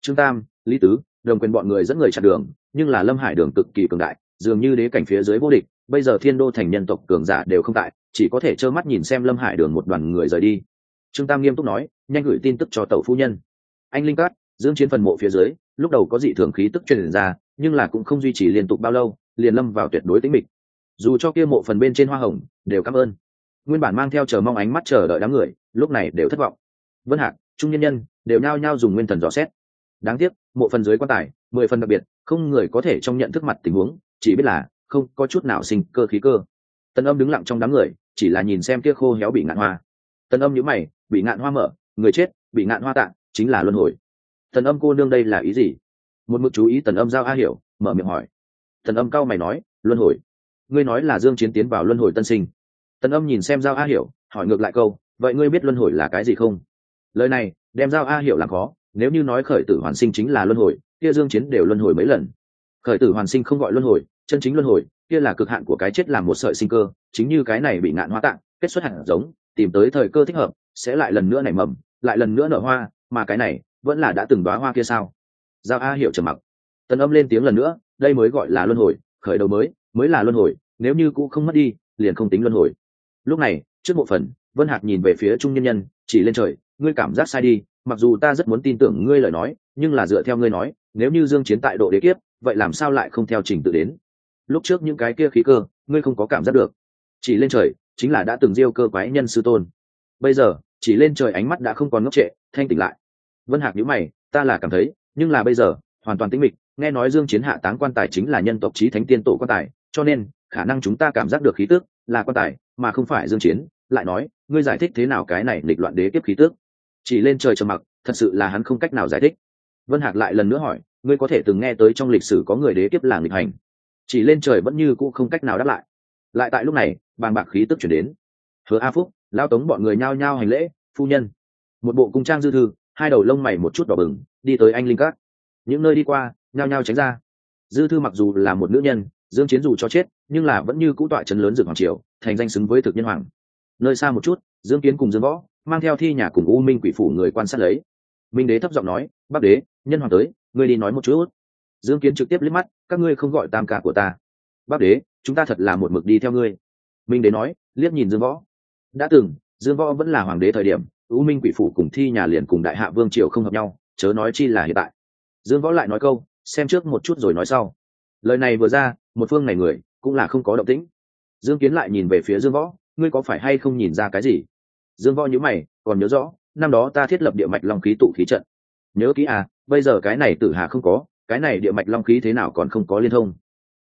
Trương tam, lý tứ, đồng quyền bọn người dẫn người chặn đường, nhưng là lâm hải đường cực kỳ cường đại dường như đế cảnh phía dưới vô địch, bây giờ thiên đô thành nhân tộc cường giả đều không tại, chỉ có thể trơ mắt nhìn xem lâm hải đường một đoàn người rời đi. Trương tam nghiêm túc nói, nhanh gửi tin tức cho tàu phu nhân. Anh linh cát dưỡng chiến phần mộ phía dưới, lúc đầu có dị thường khí tức truyền ra, nhưng là cũng không duy trì liên tục bao lâu, liền lâm vào tuyệt đối tĩnh mịch. Dù cho kia mộ phần bên trên hoa hồng, đều cảm ơn. Nguyên bản mang theo chờ mong ánh mắt chờ đợi đám người, lúc này đều thất vọng. Vân hạc, trung nhân nhân, đều nhao nhao dùng nguyên thần dò xét. Đáng tiếc, mộ phần dưới quan tài, mười phần đặc biệt, không người có thể trong nhận thức mặt tình huống chỉ biết là không có chút nào sinh cơ khí cơ. Tân âm đứng lặng trong đám người, chỉ là nhìn xem kia khô héo bị ngạn hoa. Tân âm nhíu mày, bị ngạn hoa mở, người chết, bị ngạn hoa tạng chính là luân hồi. Tần âm cô nương đây là ý gì? Một mực chú ý tần âm giao a hiểu, mở miệng hỏi. Tần âm cao mày nói, luân hồi. Ngươi nói là dương chiến tiến vào luân hồi tân sinh. Tần âm nhìn xem giao a hiểu, hỏi ngược lại câu, vậy ngươi biết luân hồi là cái gì không? Lời này, đem giao a hiểu làm khó, nếu như nói khởi tử hoàn sinh chính là luân hồi, kia dương chiến đều luân hồi mấy lần. Khởi tử hoàn sinh không gọi luân hồi chân chính luân hồi, kia là cực hạn của cái chết làm một sợi sinh cơ, chính như cái này bị ngạn hoa tạng, kết xuất hạt giống, tìm tới thời cơ thích hợp, sẽ lại lần nữa nảy mầm, lại lần nữa nở hoa, mà cái này vẫn là đã từng đoá hoa kia sao? Giao a hiểu trầm mặc. Tần âm lên tiếng lần nữa, đây mới gọi là luân hồi, khởi đầu mới mới là luân hồi, nếu như cũ không mất đi, liền không tính luân hồi. Lúc này, trước bộ phần, vân hạc nhìn về phía trung nhân nhân, chỉ lên trời, ngươi cảm giác sai đi, mặc dù ta rất muốn tin tưởng ngươi lời nói, nhưng là dựa theo ngươi nói, nếu như dương chiến tại độ đế kiếp, vậy làm sao lại không theo trình tự đến? Lúc trước những cái kia khí cơ, ngươi không có cảm giác được. Chỉ lên trời, chính là đã từng diêu cơ quái nhân sư tôn. Bây giờ, chỉ lên trời ánh mắt đã không còn ngốc trệ, thanh tỉnh lại. Vân hạc nhữ mày, ta là cảm thấy, nhưng là bây giờ, hoàn toàn tĩnh mịch, nghe nói dương chiến hạ táng quan tài chính là nhân tộc trí thánh tiên tổ quan tài, cho nên, khả năng chúng ta cảm giác được khí tức là quan tài, mà không phải dương chiến, lại nói, ngươi giải thích thế nào cái này lịch loạn đế kiếp khí tức? Chỉ lên trời trầm mặc, thật sự là hắn không cách nào giải thích. Vân hạc lại lần nữa hỏi, ngươi có thể từng nghe tới trong lịch sử có người đế kiếp là nghịch hành? Chỉ lên trời vẫn như cũ không cách nào đáp lại. Lại tại lúc này, bàng bạc khí tức chuyển đến. Hứa a phúc, lao tống bọn người nhao nhao hành lễ, phu nhân. Một bộ cung trang dư thư, hai đầu lông mày một chút đỏ bừng, đi tới anh linh các. Những nơi đi qua, nhao nhao tránh ra. Dư thư mặc dù là một nữ nhân, dương chiến dù cho chết, nhưng là vẫn như cũ tọa chấn lớn dược hoàng triều, thành danh xứng với thực nhân hoàng. Nơi xa một chút, dương kiến cùng dương võ, mang theo thi nhà cùng u minh quỷ phủ người quan sát lấy. Minh đế thấp giọng nói bắc đế, nhân hoàng tới, ngươi đi nói một chút dương kiến trực tiếp liếc mắt, các ngươi không gọi tam ca của ta. Bác đế, chúng ta thật là một mực đi theo ngươi. Minh đế nói, liếc nhìn dương võ. Đã từng, dương võ vẫn là hoàng đế thời điểm, u minh quỷ phủ cùng thi nhà liền cùng đại hạ vương triều không hợp nhau, chớ nói chi là hiện tại. Dương võ lại nói câu, xem trước một chút rồi nói sau. Lời này vừa ra, một phương này người cũng là không có động tĩnh. Dương kiến lại nhìn về phía dương võ, ngươi có phải hay không nhìn ra cái gì? Dương võ nhớ mày, còn nhớ rõ, năm đó ta thiết lập địa mạch long khí tụ khí trận. Nhớ kỹ à bây giờ cái này tử hà không có cái này địa mạch long khí thế nào còn không có liên thông.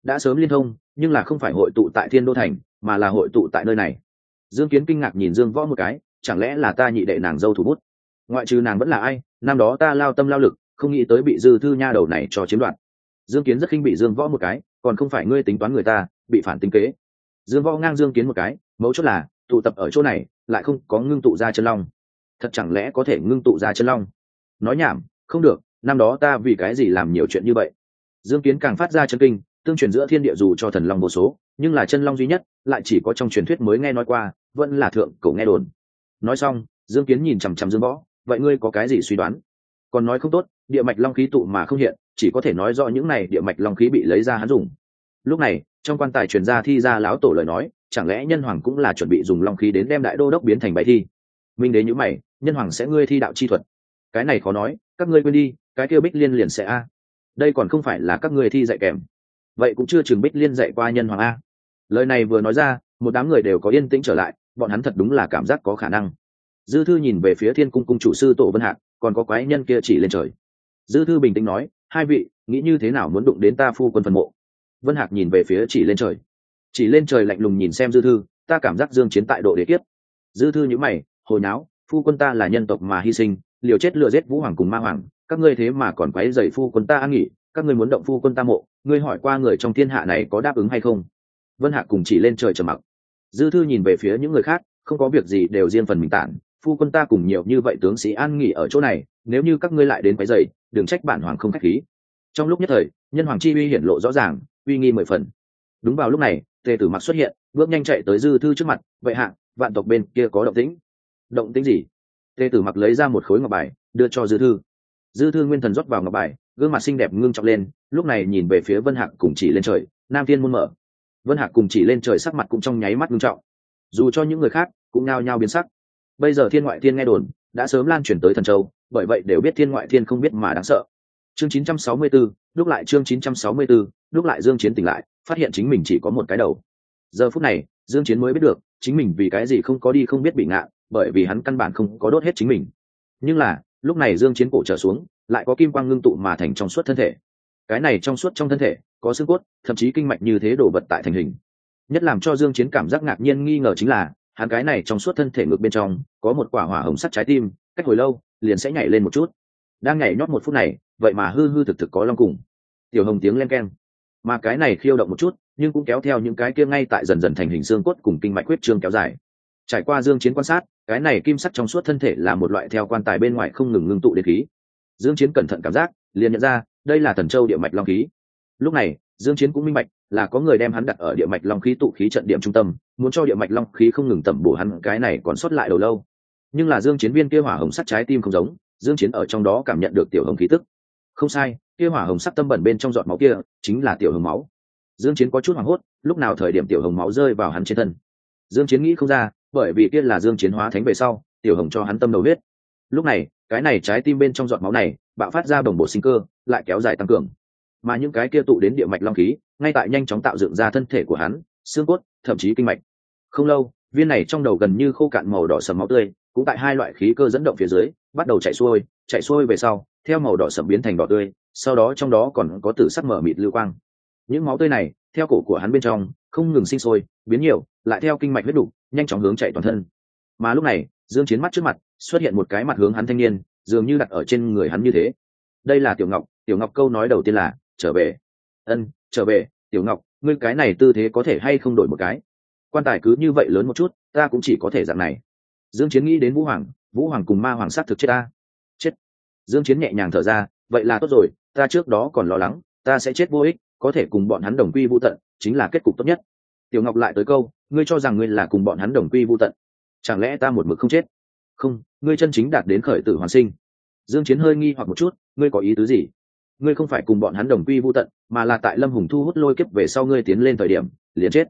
Đã sớm liên thông, nhưng là không phải hội tụ tại thiên đô thành, mà là hội tụ tại nơi này. Dương kiến kinh ngạc nhìn dương võ một cái, chẳng lẽ là ta nhị đệ nàng dâu thủ bút? Ngoại trừ nàng vẫn là ai, năm đó ta lao tâm lao lực, không nghĩ tới bị dư thư nha đầu này cho chiếm đoạt. Dương kiến rất khinh bị dương võ một cái, còn không phải ngươi tính toán người ta, bị phản tính kế. Dương võ ngang dương kiến một cái, mấu chốt là, tụ tập ở chỗ này, lại không có ngưng tụ ra chân long. Thật chẳng lẽ có thể ngưng tụ ra chân long? Nói nhảm, không được năm đó ta vì cái gì làm nhiều chuyện như vậy? Dương kiến càng phát ra chân kinh, tương truyền giữa thiên địa dù cho thần long vô số, nhưng là chân long duy nhất, lại chỉ có trong truyền thuyết mới nghe nói qua, vẫn là thượng cổ nghe đồn. Nói xong, dương kiến nhìn chằm chằm dương võ, vậy ngươi có cái gì suy đoán? Còn nói không tốt, địa mạch long khí tụ mà không hiện, chỉ có thể nói rõ những này địa mạch long khí bị lấy ra hắn dùng. Lúc này, trong quan tài truyền ra thi ra lão tổ lời nói, chẳng lẽ nhân hoàng cũng là chuẩn bị dùng long khí đến đem đại đô đốc biến thành bài thi? Minh đế nhữ mày, nhân hoàng sẽ ngươi thi đạo chi thuật. Cái này khó nói, các ngươi quên đi cái kia bích liên liền sẽ a. Đây còn không phải là các ngươi thi dạy kèm. Vậy cũng chưa chừng bích liên dạy qua nhân hoàng a. Lời này vừa nói ra, một đám người đều có yên tĩnh trở lại, bọn hắn thật đúng là cảm giác có khả năng. Dư thư nhìn về phía thiên cung cung chủ sư tổ vân hạc, còn có quái nhân kia chỉ lên trời. Dư thư bình tĩnh nói, hai vị, nghĩ như thế nào muốn đụng đến ta phu quân phần mộ? Vân hạc nhìn về phía chỉ lên trời. Chỉ lên trời lạnh lùng nhìn xem dư thư, ta cảm giác dương chiến tại độ đế kiếp. Dư thư nhíu mày, hồi náo, phu quân ta là nhân tộc mà hy sinh, liều chết lừa giết vũ hoàng cùng ma hoàng các ngươi thế mà còn quấy rầy phu quân ta an nghỉ, các ngươi muốn động phu quân ta mộ, ngươi hỏi qua người trong thiên hạ này có đáp ứng hay không? Vân hạc cùng chỉ lên trời trầm mặc. Dư thư nhìn về phía những người khác, không có việc gì đều riêng phần mình tản, phu quân ta cùng nhiều như vậy tướng sĩ an nghỉ ở chỗ này, nếu như các ngươi lại đến quấy rầy, đừng trách bản hoàng không khách khí. Trong lúc nhất thời, nhân hoàng chi uy hiển lộ rõ ràng, uy nghi mười phần. Đúng vào lúc này, tề tử mặc xuất hiện, bước nhanh chạy tới dư thư trước mặt, vậy hạ, vạn tộc bên kia có động tĩnh. Động tĩnh gì? Tề tử mặc lấy ra một khối ngọc bài, đưa cho dư thư dư thư nguyên thần rót vào ngọc bài gương mặt xinh đẹp ngưng trọng lên lúc này nhìn về phía vân hạc cùng chỉ lên trời nam thiên muôn mở. Vân hạc cùng chỉ lên trời sắc mặt cũng trong nháy mắt ngưng trọng. Dù cho những người khác cũng nao nhao biến sắc. Bây giờ thiên ngoại thiên nghe đồn đã sớm lan truyền tới thần châu bởi vậy đều biết thiên ngoại thiên không biết mà đáng sợ. Chương 964, lúc lại chương 964, lúc lại dương chiến tỉnh lại phát hiện chính mình chỉ có một cái đầu. Giờ phút này dương chiến mới biết được chính mình vì cái gì không có đi không biết bị ngạ bởi vì hắn căn bản không có đốt hết chính mình. Nhưng là lúc này dương chiến cổ trở xuống, lại có kim quang ngưng tụ mà thành trong suốt thân thể. Cái này trong suốt trong thân thể, có xương cốt, thậm chí kinh mạch như thế đổ vật tại thành hình. Nhất làm cho dương chiến cảm giác ngạc nhiên nghi ngờ chính là, hắn cái này trong suốt thân thể ngược bên trong, có một quả hỏa hồng sắt trái tim, cách hồi lâu, liền sẽ nhảy lên một chút. Đang nhảy nhót một phút này, vậy mà hư hư thực thực có long cùng. Tiểu hồng tiếng len keng. Mà cái này khiêu động một chút, nhưng cũng kéo theo những cái kia ngay tại dần dần thành hình xương cốt cùng kinh mạch huyết trương kéo dài. Trải qua dương chiến quan sát cái này kim sắc trong suốt thân thể là một loại theo quan tài bên ngoài không ngừng ngưng tụ đến khí. Dương chiến cẩn thận cảm giác, liền nhận ra, đây là thần châu địa mạch long khí. Lúc này, dương chiến cũng minh bạch là có người đem hắn đặt ở địa mạch long khí tụ khí trận điểm trung tâm, muốn cho địa mạch long khí không ngừng tẩm bổ hắn, cái này còn sót lại đầu lâu. Nhưng là dương chiến viên kia hỏa hồng sắt trái tim không giống, dương chiến ở trong đó cảm nhận được tiểu hồng khí tức. Không sai, kia hỏa hồng sắc tâm bẩn bên trong giọt máu kia, chính là tiểu hồng máu. Dương chiến có chút hoảng hốt, lúc nào thời điểm tiểu hồng máu rơi vào hắn trên thân? Dương chiến nghĩ không ra bởi vì kia là dương chiến hóa thánh về sau, tiểu hồng cho hắn tâm đầu huyết. Lúc này, cái này trái tim bên trong giọt máu này, bạo phát ra đồng bộ sinh cơ, lại kéo dài tăng cường. Mà những cái kia tụ đến địa mạch long khí, ngay tại nhanh chóng tạo dựng ra thân thể của hắn, xương cốt, thậm chí kinh mạch. Không lâu, viên này trong đầu gần như khô cạn màu đỏ sầm máu tươi, cũng tại hai loại khí cơ dẫn động phía dưới, bắt đầu chạy xuôi chạy xuôi về sau, theo màu đỏ sậm biến thành đỏ tươi, sau đó trong đó còn có tử sắc mở mịt lưu quang. Những máu tươi này, theo cổ của hắn bên trong, không ngừng sinh sôi, biến nhiều lại theo kinh mạch huyết đục, nhanh chóng hướng chạy toàn thân. Mà lúc này, dương chiến mắt trước mặt, xuất hiện một cái mặt hướng hắn thanh niên, dường như đặt ở trên người hắn như thế. Đây là tiểu ngọc tiểu ngọc câu nói đầu tiên là, trở về. Ân, trở về, tiểu ngọc, ngươi cái này tư thế có thể hay không đổi một cái? Quan tài cứ như vậy lớn một chút, ta cũng chỉ có thể dạng này. Dương chiến nghĩ đến vũ hoàng vũ hoàng cùng ma hoàng sát thực chết ta. Chết. Dương chiến nhẹ nhàng thở ra, vậy là tốt rồi, ta trước đó còn lo lắng, ta sẽ chết vô ích, có thể cùng bọn hắn đồng quy vũ tận, chính là kết cục tốt nhất. Tiểu ngọc lại tới câu ngươi cho rằng ngươi là cùng bọn hắn đồng quy vô tận. Chẳng lẽ ta một mực không chết? Không, ngươi chân chính đạt đến khởi tử hoàn sinh. Dương chiến hơi nghi hoặc một chút, ngươi có ý tứ gì? Ngươi không phải cùng bọn hắn đồng quy vô tận, mà là tại lâm hùng thu hút lôi kiếp về sau ngươi tiến lên thời điểm, liền chết.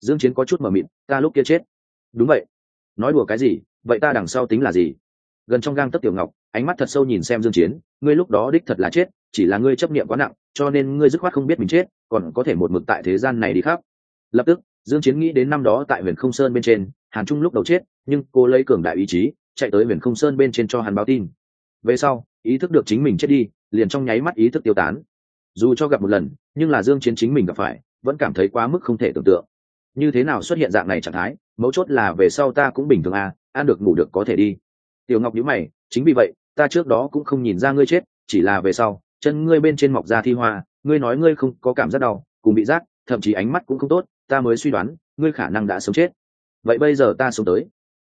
Dương chiến có chút mờ mịt, ta lúc kia chết. Đúng vậy. Nói đùa cái gì, vậy ta đằng sau tính là gì? Gần trong gang tấc tiểu ngọc, ánh mắt thật sâu nhìn xem dương chiến, ngươi lúc đó đích thật là chết, chỉ là ngươi chấp niệm quá nặng, cho nên ngươi dứt khoát không biết mình chết, còn có thể một mực tại thế gian này đi khác lập tức dương chiến nghĩ đến năm đó tại huyền không sơn bên trên, hàn trung lúc đầu chết, nhưng cô lấy cường đại ý chí, chạy tới huyền không sơn bên trên cho hắn báo tin. Về sau, ý thức được chính mình chết đi, liền trong nháy mắt ý thức tiêu tán. Dù cho gặp một lần, nhưng là dương chiến chính mình gặp phải, vẫn cảm thấy quá mức không thể tưởng tượng. Như thế nào xuất hiện dạng này trạng thái, mấu chốt là về sau ta cũng bình thường à ăn được ngủ được có thể đi. Tiểu ngọc nhíu mày, chính vì vậy, ta trước đó cũng không nhìn ra ngươi chết, chỉ là về sau, chân ngươi bên trên mọc ra thi hoa, ngươi nói ngươi không có cảm giác đau, cùng bị giác thậm chí ánh mắt cũng không tốt ta mới suy đoán, ngươi khả năng đã sống chết. Vậy bây giờ ta sống tới.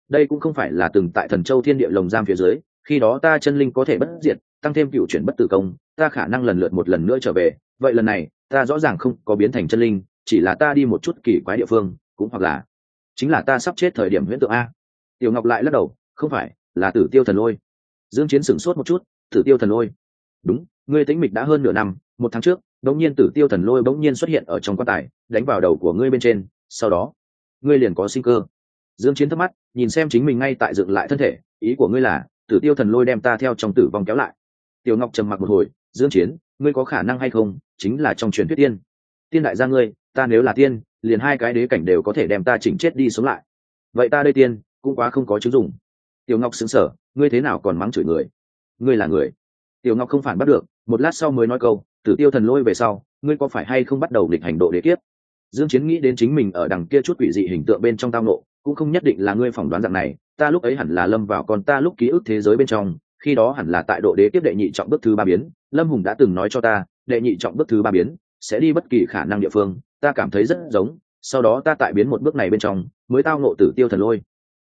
Đây cũng không phải là từng tại thần châu thiên địa lồng giam phía dưới, khi đó ta chân linh có thể bất diệt, tăng thêm cựu chuyển bất tử công, ta khả năng lần lượt một lần nữa trở về. Vậy lần này, ta rõ ràng không có biến thành chân linh, chỉ là ta đi một chút kỳ quái địa phương, cũng hoặc là chính là ta sắp chết thời điểm huyễn tượng a. Tiểu ngọc lại lắc đầu, không phải, là tử tiêu thần lôi. Dương chiến sửng sốt một chút, tử tiêu thần lôi. Đúng, ngươi tĩnh mịch đã hơn nửa năm, một tháng trước bỗng nhiên tử tiêu thần lôi bỗng nhiên xuất hiện ở trong quan tài, đánh vào đầu của ngươi bên trên, sau đó, ngươi liền có sinh cơ. Dương chiến thắc mắt nhìn xem chính mình ngay tại dựng lại thân thể, ý của ngươi là, tử tiêu thần lôi đem ta theo trong tử vong kéo lại. Tiểu ngọc trầm mặc một hồi, dương chiến, ngươi có khả năng hay không? Chính là trong truyền thuyết tiên. Tiên đại gia ngươi, ta nếu là tiên, liền hai cái đế cảnh đều có thể đem ta chỉnh chết đi sống lại. Vậy ta đây tiên, cũng quá không có chứng dụng. Tiểu ngọc sững sờ, ngươi thế nào còn mắng chửi người? Ngươi là người? Tiểu ngọc không phản bắt được, một lát sau mới nói câu tử tiêu thần lôi về sau, ngươi có phải hay không bắt đầu địch hành độ đế kiếp? Dương chiến nghĩ đến chính mình ở đằng kia chút quỷ dị hình tượng bên trong tao nộ, cũng không nhất định là ngươi phỏng đoán dạng này, ta lúc ấy hẳn là lâm vào còn ta lúc ký ức thế giới bên trong, khi đó hẳn là tại độ đế kiếp đệ nhị trọng bước thứ ba biến, lâm hùng đã từng nói cho ta, đệ nhị trọng bước thứ ba biến sẽ đi bất kỳ khả năng địa phương, ta cảm thấy rất giống, sau đó ta tại biến một bước này bên trong, mới tao nộ tử tiêu thần lôi.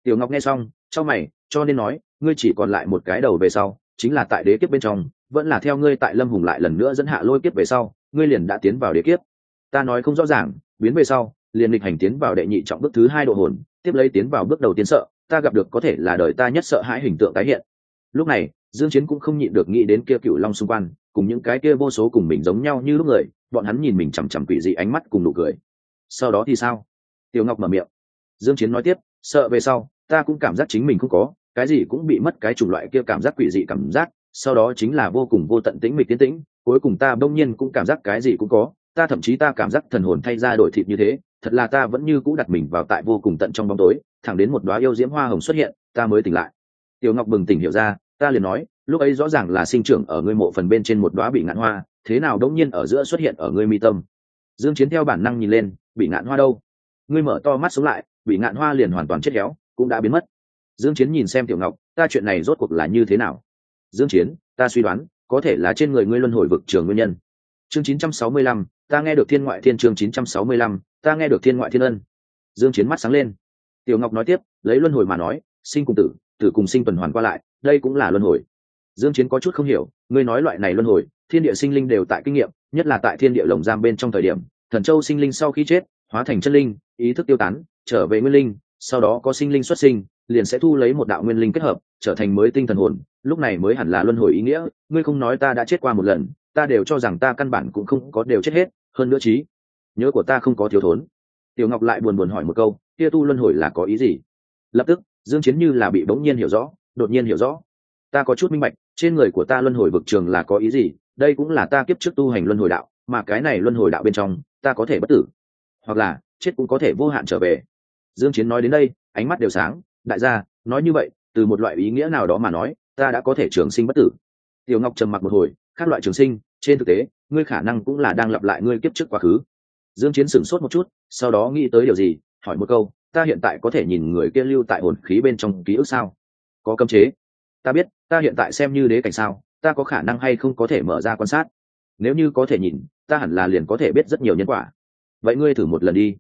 Tiểu ngọc nghe xong cho mày, cho nên nói, ngươi chỉ còn lại một cái đầu về sau, chính là tại đế kiếp bên trong vẫn là theo ngươi tại lâm hùng lại lần nữa dẫn hạ lôi kiếp về sau, ngươi liền đã tiến vào đế kiếp. Ta nói không rõ ràng, biến về sau, liền lịch hành tiến vào đệ nhị trọng bước thứ hai độ hồn, tiếp lấy tiến vào bước đầu tiến sợ, ta gặp được có thể là đời ta nhất sợ hãi hình tượng tái hiện. Lúc này, dương chiến cũng không nhịn được nghĩ đến kia cựu long xung quanh, cùng những cái kia vô số cùng mình giống nhau như lúc người, bọn hắn nhìn mình chằm chằm quỷ dị ánh mắt cùng nụ cười. Sau đó thì sao? Tiểu ngọc mở miệng. Dương chiến nói tiếp, sợ về sau, ta cũng cảm giác chính mình không có, cái gì cũng bị mất cái chủng loại kia cảm giác quỷ dị cảm giác sau đó chính là vô cùng vô tận tĩnh mịch tiến tĩnh, cuối cùng ta bỗng nhiên cũng cảm giác cái gì cũng có, ta thậm chí ta cảm giác thần hồn thay ra đổi thịt như thế, thật là ta vẫn như cũ đặt mình vào tại vô cùng tận trong bóng tối, thẳng đến một đóa yêu diễm hoa hồng xuất hiện, ta mới tỉnh lại. Tiểu ngọc bừng tỉnh hiểu ra, ta liền nói, lúc ấy rõ ràng là sinh trưởng ở ngươi mộ phần bên trên một đóa bị ngạn hoa, thế nào đống nhiên ở giữa xuất hiện ở ngươi mi tâm? Dương chiến theo bản năng nhìn lên, bị ngạn hoa đâu? Ngươi mở to mắt xuống lại, bị ngạn hoa liền hoàn toàn chết héo, cũng đã biến mất. Dương chiến nhìn xem tiểu ngọc, ta chuyện này rốt cuộc là như thế nào? Dương chiến ta suy đoán có thể là trên người ngươi luân hồi vực trường nguyên nhân. Chương 965, ta nghe được thiên ngoại thiên chương 965, ta nghe được thiên ngoại thiên ân. Dương chiến mắt sáng lên. Tiểu ngọc nói tiếp lấy luân hồi mà nói sinh cùng tử tử cùng sinh tuần hoàn qua lại đây cũng là luân hồi. Dương chiến có chút không hiểu ngươi nói loại này luân hồi thiên địa sinh linh đều tại kinh nghiệm nhất là tại thiên địa lồng giam bên trong thời điểm thần châu sinh linh sau khi chết hóa thành chân linh ý thức tiêu tán trở về nguyên linh sau đó có sinh linh xuất sinh liền sẽ thu lấy một đạo nguyên linh kết hợp trở thành mới tinh thần hồn lúc này mới hẳn là luân hồi ý nghĩa, ngươi không nói ta đã chết qua một lần, ta đều cho rằng ta căn bản cũng không có đều chết hết, hơn nữa trí nhớ của ta không có thiếu thốn. Tiểu ngọc lại buồn buồn hỏi một câu, kia tu luân hồi là có ý gì? Lập tức, dương chiến như là bị bỗng nhiên hiểu rõ, đột nhiên hiểu rõ. Ta có chút minh bạch, trên người của ta luân hồi vực trường là có ý gì, đây cũng là ta kiếp trước tu hành luân hồi đạo, mà cái này luân hồi đạo bên trong, ta có thể bất tử. Hoặc là, chết cũng có thể vô hạn trở về. Dương chiến nói đến đây, ánh mắt đều sáng, đại gia, nói như vậy, từ một loại ý nghĩa nào đó mà nói ta đã có thể trường sinh bất tử. Tiểu ngọc trầm mặc một hồi các loại trường sinh, trên thực tế, ngươi khả năng cũng là đang lặp lại ngươi kiếp trước quá khứ. Dương chiến sửng sốt một chút, sau đó nghĩ tới điều gì, hỏi một câu, ta hiện tại có thể nhìn người kia lưu tại hồn khí bên trong ký ức sao? Có cấm chế. Ta biết, ta hiện tại xem như đế cảnh sao, ta có khả năng hay không có thể mở ra quan sát? Nếu như có thể nhìn, ta hẳn là liền có thể biết rất nhiều nhân quả. Vậy ngươi thử một lần đi.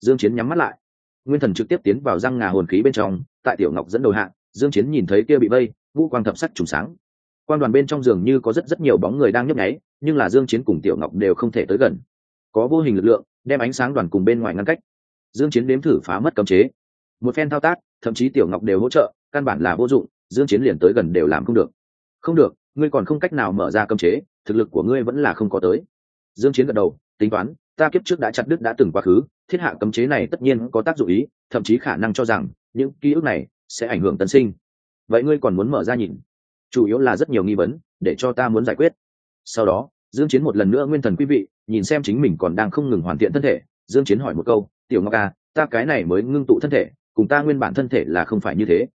Dương chiến nhắm mắt lại. Nguyên thần trực tiếp tiến vào răng ngà hồn khí bên trong, tại tiểu ngọc dẫn đầu hạng dương chiến nhìn thấy kia bị vây ngũ quang thập sắc trùng sáng. Quan đoàn bên trong giường như có rất rất nhiều bóng người đang nhấp nháy, nhưng là dương chiến cùng tiểu ngọc đều không thể tới gần. Có vô hình lực lượng, đem ánh sáng đoàn cùng bên ngoài ngăn cách. Dương chiến đếm thử phá mất cấm chế. Một phen thao tác, thậm chí tiểu ngọc đều hỗ trợ, căn bản là vô dụng, dương chiến liền tới gần đều làm không được. Không được, ngươi còn không cách nào mở ra cấm chế, thực lực của ngươi vẫn là không có tới. Dương chiến gật đầu, tính toán, ta kiếp trước đã chặt đứt đã từng quá khứ, thiết hạ cấm chế này tất nhiên có tác dụng ý, thậm chí khả năng cho rằng, những ký ức này sẽ ảnh hưởng tân sinh vậy ngươi còn muốn mở ra nhìn? Chủ yếu là rất nhiều nghi vấn, để cho ta muốn giải quyết. Sau đó, dương chiến một lần nữa nguyên thần quý vị, nhìn xem chính mình còn đang không ngừng hoàn thiện thân thể, dương chiến hỏi một câu, tiểu ngọc à ta cái này mới ngưng tụ thân thể, cùng ta nguyên bản thân thể là không phải như thế.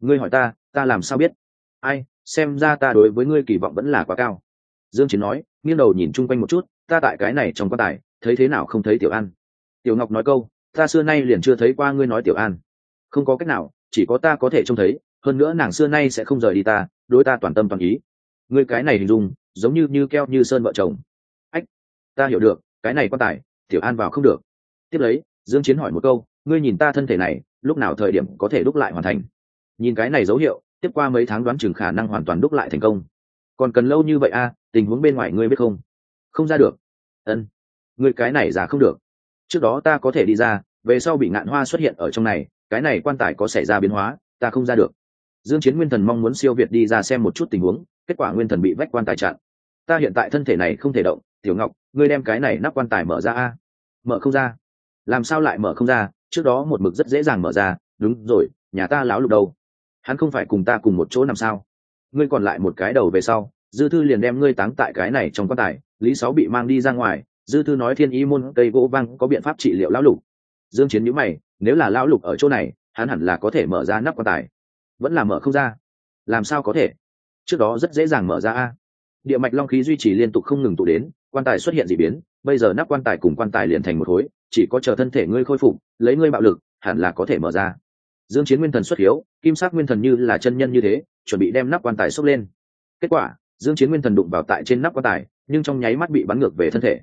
Ngươi hỏi ta ta làm sao biết? Ai, xem ra ta đối với ngươi kỳ vọng vẫn là quá cao. Dương chiến nói, nghiêng đầu nhìn chung quanh một chút, ta tại cái này trong quan tài, thấy thế nào không thấy tiểu an? Tiểu ngọc nói câu, ta xưa nay liền chưa thấy qua ngươi nói tiểu an. Không có cách nào, chỉ có ta có thể trông thấy hơn nữa nàng xưa nay sẽ không rời đi ta đối ta toàn tâm toàn ý. Người cái này hình dung giống như như keo như sơn vợ chồng. Ách ta hiểu được cái này quan tài tiểu an vào không được. Tiếp lấy dương chiến hỏi một câu ngươi nhìn ta thân thể này lúc nào thời điểm có thể đúc lại hoàn thành? Nhìn cái này dấu hiệu tiếp qua mấy tháng đoán chừng khả năng hoàn toàn đúc lại thành công. Còn cần lâu như vậy a à, tình huống bên ngoài ngươi biết không? Không ra được. Ân ngươi cái này giả không được. Trước đó ta có thể đi ra về sau bị ngạn hoa xuất hiện ở trong này cái này quan tài có xảy ra biến hóa ta không ra được dương chiến nguyên thần mong muốn siêu việt đi ra xem một chút tình huống, kết quả nguyên thần bị vách quan tài chặn. Ta hiện tại thân thể này không thể động, tiểu ngọc, ngươi đem cái này nắp quan tài mở ra a. Mở không ra. Làm sao lại mở không ra? Trước đó một mực rất dễ dàng mở ra. Đúng rồi, nhà ta láo lục đâu? Hắn không phải cùng ta cùng một chỗ nằm sao? Ngươi còn lại một cái đầu về sau, dư thư liền đem ngươi táng tại cái này trong quan tài. Lý sáu bị mang đi ra ngoài, dư thư nói thiên y môn cây gỗ văng có biện pháp trị liệu lão lục. Dương chiến nhíu mày, nếu là lão lục ở chỗ này, hắn hẳn là có thể mở ra nắp quan tài vẫn là mở không ra. Làm sao có thể? Trước đó rất dễ dàng mở ra a. Địa mạch long khí duy trì liên tục không ngừng tụ đến, quan tài xuất hiện dị biến, bây giờ nắp quan tài cùng quan tài liền thành một khối, chỉ có chờ thân thể ngươi khôi phục, lấy ngươi bạo lực, hẳn là có thể mở ra. Dương chiến nguyên thần xuất hiếu, kim sắc nguyên thần như là chân nhân như thế, chuẩn bị đem nắp quan tài xốc lên. Kết quả, dương chiến nguyên thần đụng vào tại trên nắp quan tài, nhưng trong nháy mắt bị bắn ngược về thân thể.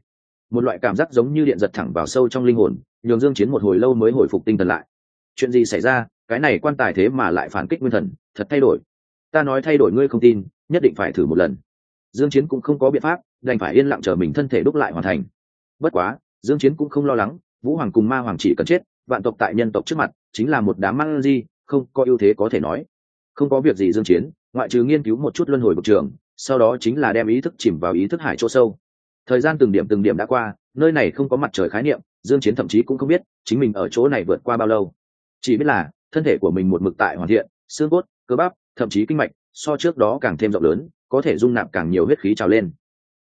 Một loại cảm giác giống như điện giật thẳng vào sâu trong linh hồn, nhường dương chiến một hồi lâu mới hồi phục tinh thần lại chuyện gì xảy ra cái này quan tài thế mà lại phản kích nguyên thần thật thay đổi. Ta nói thay đổi ngươi không tin nhất định phải thử một lần. Dương chiến cũng không có biện pháp đành phải yên lặng chờ mình thân thể đúc lại hoàn thành. Bất quá dương chiến cũng không lo lắng vũ hoàng cùng ma hoàng chỉ cần chết vạn tộc tại nhân tộc trước mặt chính là một đám mang gì, không có ưu thế có thể nói. Không có việc gì dương chiến ngoại trừ nghiên cứu một chút luân hồi bậc trường sau đó chính là đem ý thức chìm vào ý thức hải chỗ sâu. Thời gian từng điểm từng điểm đã qua nơi này không có mặt trời khái niệm dương chiến thậm chí cũng không biết chính mình ở chỗ này vượt qua bao lâu chỉ biết là, thân thể của mình một mực tại hoàn thiện, xương cốt, cơ bắp, thậm chí kinh mạch, so trước đó càng thêm rộng lớn, có thể dung nạp càng nhiều huyết khí trào lên.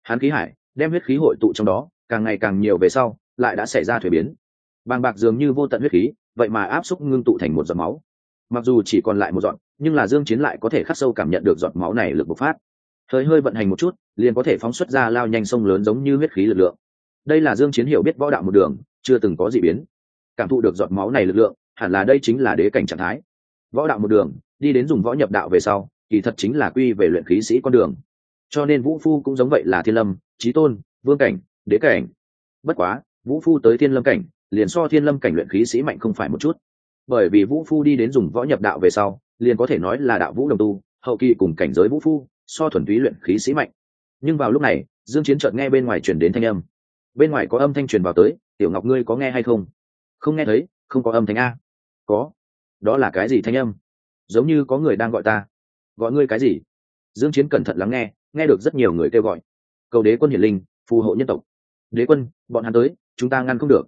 Hắn khí hải, đem huyết khí hội tụ trong đó, càng ngày càng nhiều về sau, lại đã xảy ra thuế biến. Bàng bạc dường như vô tận huyết khí, vậy mà áp xúc ngưng tụ thành một giọt máu. Mặc dù chỉ còn lại một giọt, nhưng là dương chiến lại có thể khắc sâu cảm nhận được giọt máu này lực bộc phát. Hơi hơi vận hành một chút, liền có thể phóng xuất ra lao nhanh sông lớn giống như huyết khí lực lượng. Đây là dương chiến hiểu biết võ đạo một đường, chưa từng có gì biến. Cảm thụ được giọt máu này lực lượng hẳn là đây chính là đế cảnh trạng thái. Võ đạo một đường, đi đến dùng võ nhập đạo về sau, kỳ thật chính là quy về luyện khí sĩ con đường. Cho nên vũ phu cũng giống vậy là thiên lâm trí tôn, vương cảnh, đế cảnh. Bất quá, vũ phu tới thiên lâm cảnh, liền so thiên lâm cảnh luyện khí sĩ mạnh không phải một chút. Bởi vì vũ phu đi đến dùng võ nhập đạo về sau, liền có thể nói là đạo vũ đồng tu, hậu kỳ cùng cảnh giới vũ phu, so thuần túy luyện khí sĩ mạnh. Nhưng vào lúc này, dương chiến chợt nghe bên ngoài truyền đến thanh âm. Bên ngoài có âm thanh truyền vào tới, tiểu ngọc ngươi có nghe hay không? Không nghe thấy, không có âm thanh a có. Đó là cái gì thanh âm? Giống như có người đang gọi ta. Gọi ngươi cái gì? Dương chiến cẩn thận lắng nghe nghe được rất nhiều người kêu gọi. Cầu đế quân hiển linh, phù hộ nhân tộc. Đế quân, bọn hắn tới, chúng ta ngăn không được.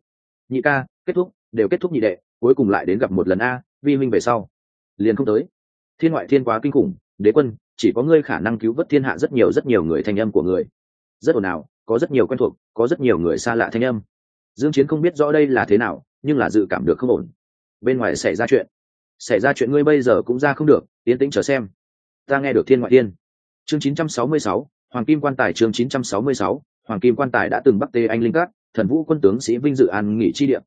Nhị ca, kết thúc, đều kết thúc nhị đệ, cuối cùng lại đến gặp một lần a, vi minh về sau. Liền không tới. Thiên ngoại thiên quá kinh khủng, đế quân, chỉ có ngươi khả năng cứu vớt thiên hạ rất nhiều rất nhiều người thanh âm của người. Rất ồn ào, có rất nhiều quen thuộc, có rất nhiều người xa lạ thanh âm. Dương chiến không biết rõ đây là thế nào, nhưng là dự cảm được không ổn bên ngoài xảy ra chuyện. Xảy ra chuyện ngươi bây giờ cũng ra không được tiến tĩnh chờ xem. Ta nghe được thiên ngoại thiên. Chương 966, hoàng kim quan tài chương 966, hoàng kim quan tài đã từng bắc tê anh linh cát thần vũ quân tướng sĩ vinh dự an nghỉ chi địa.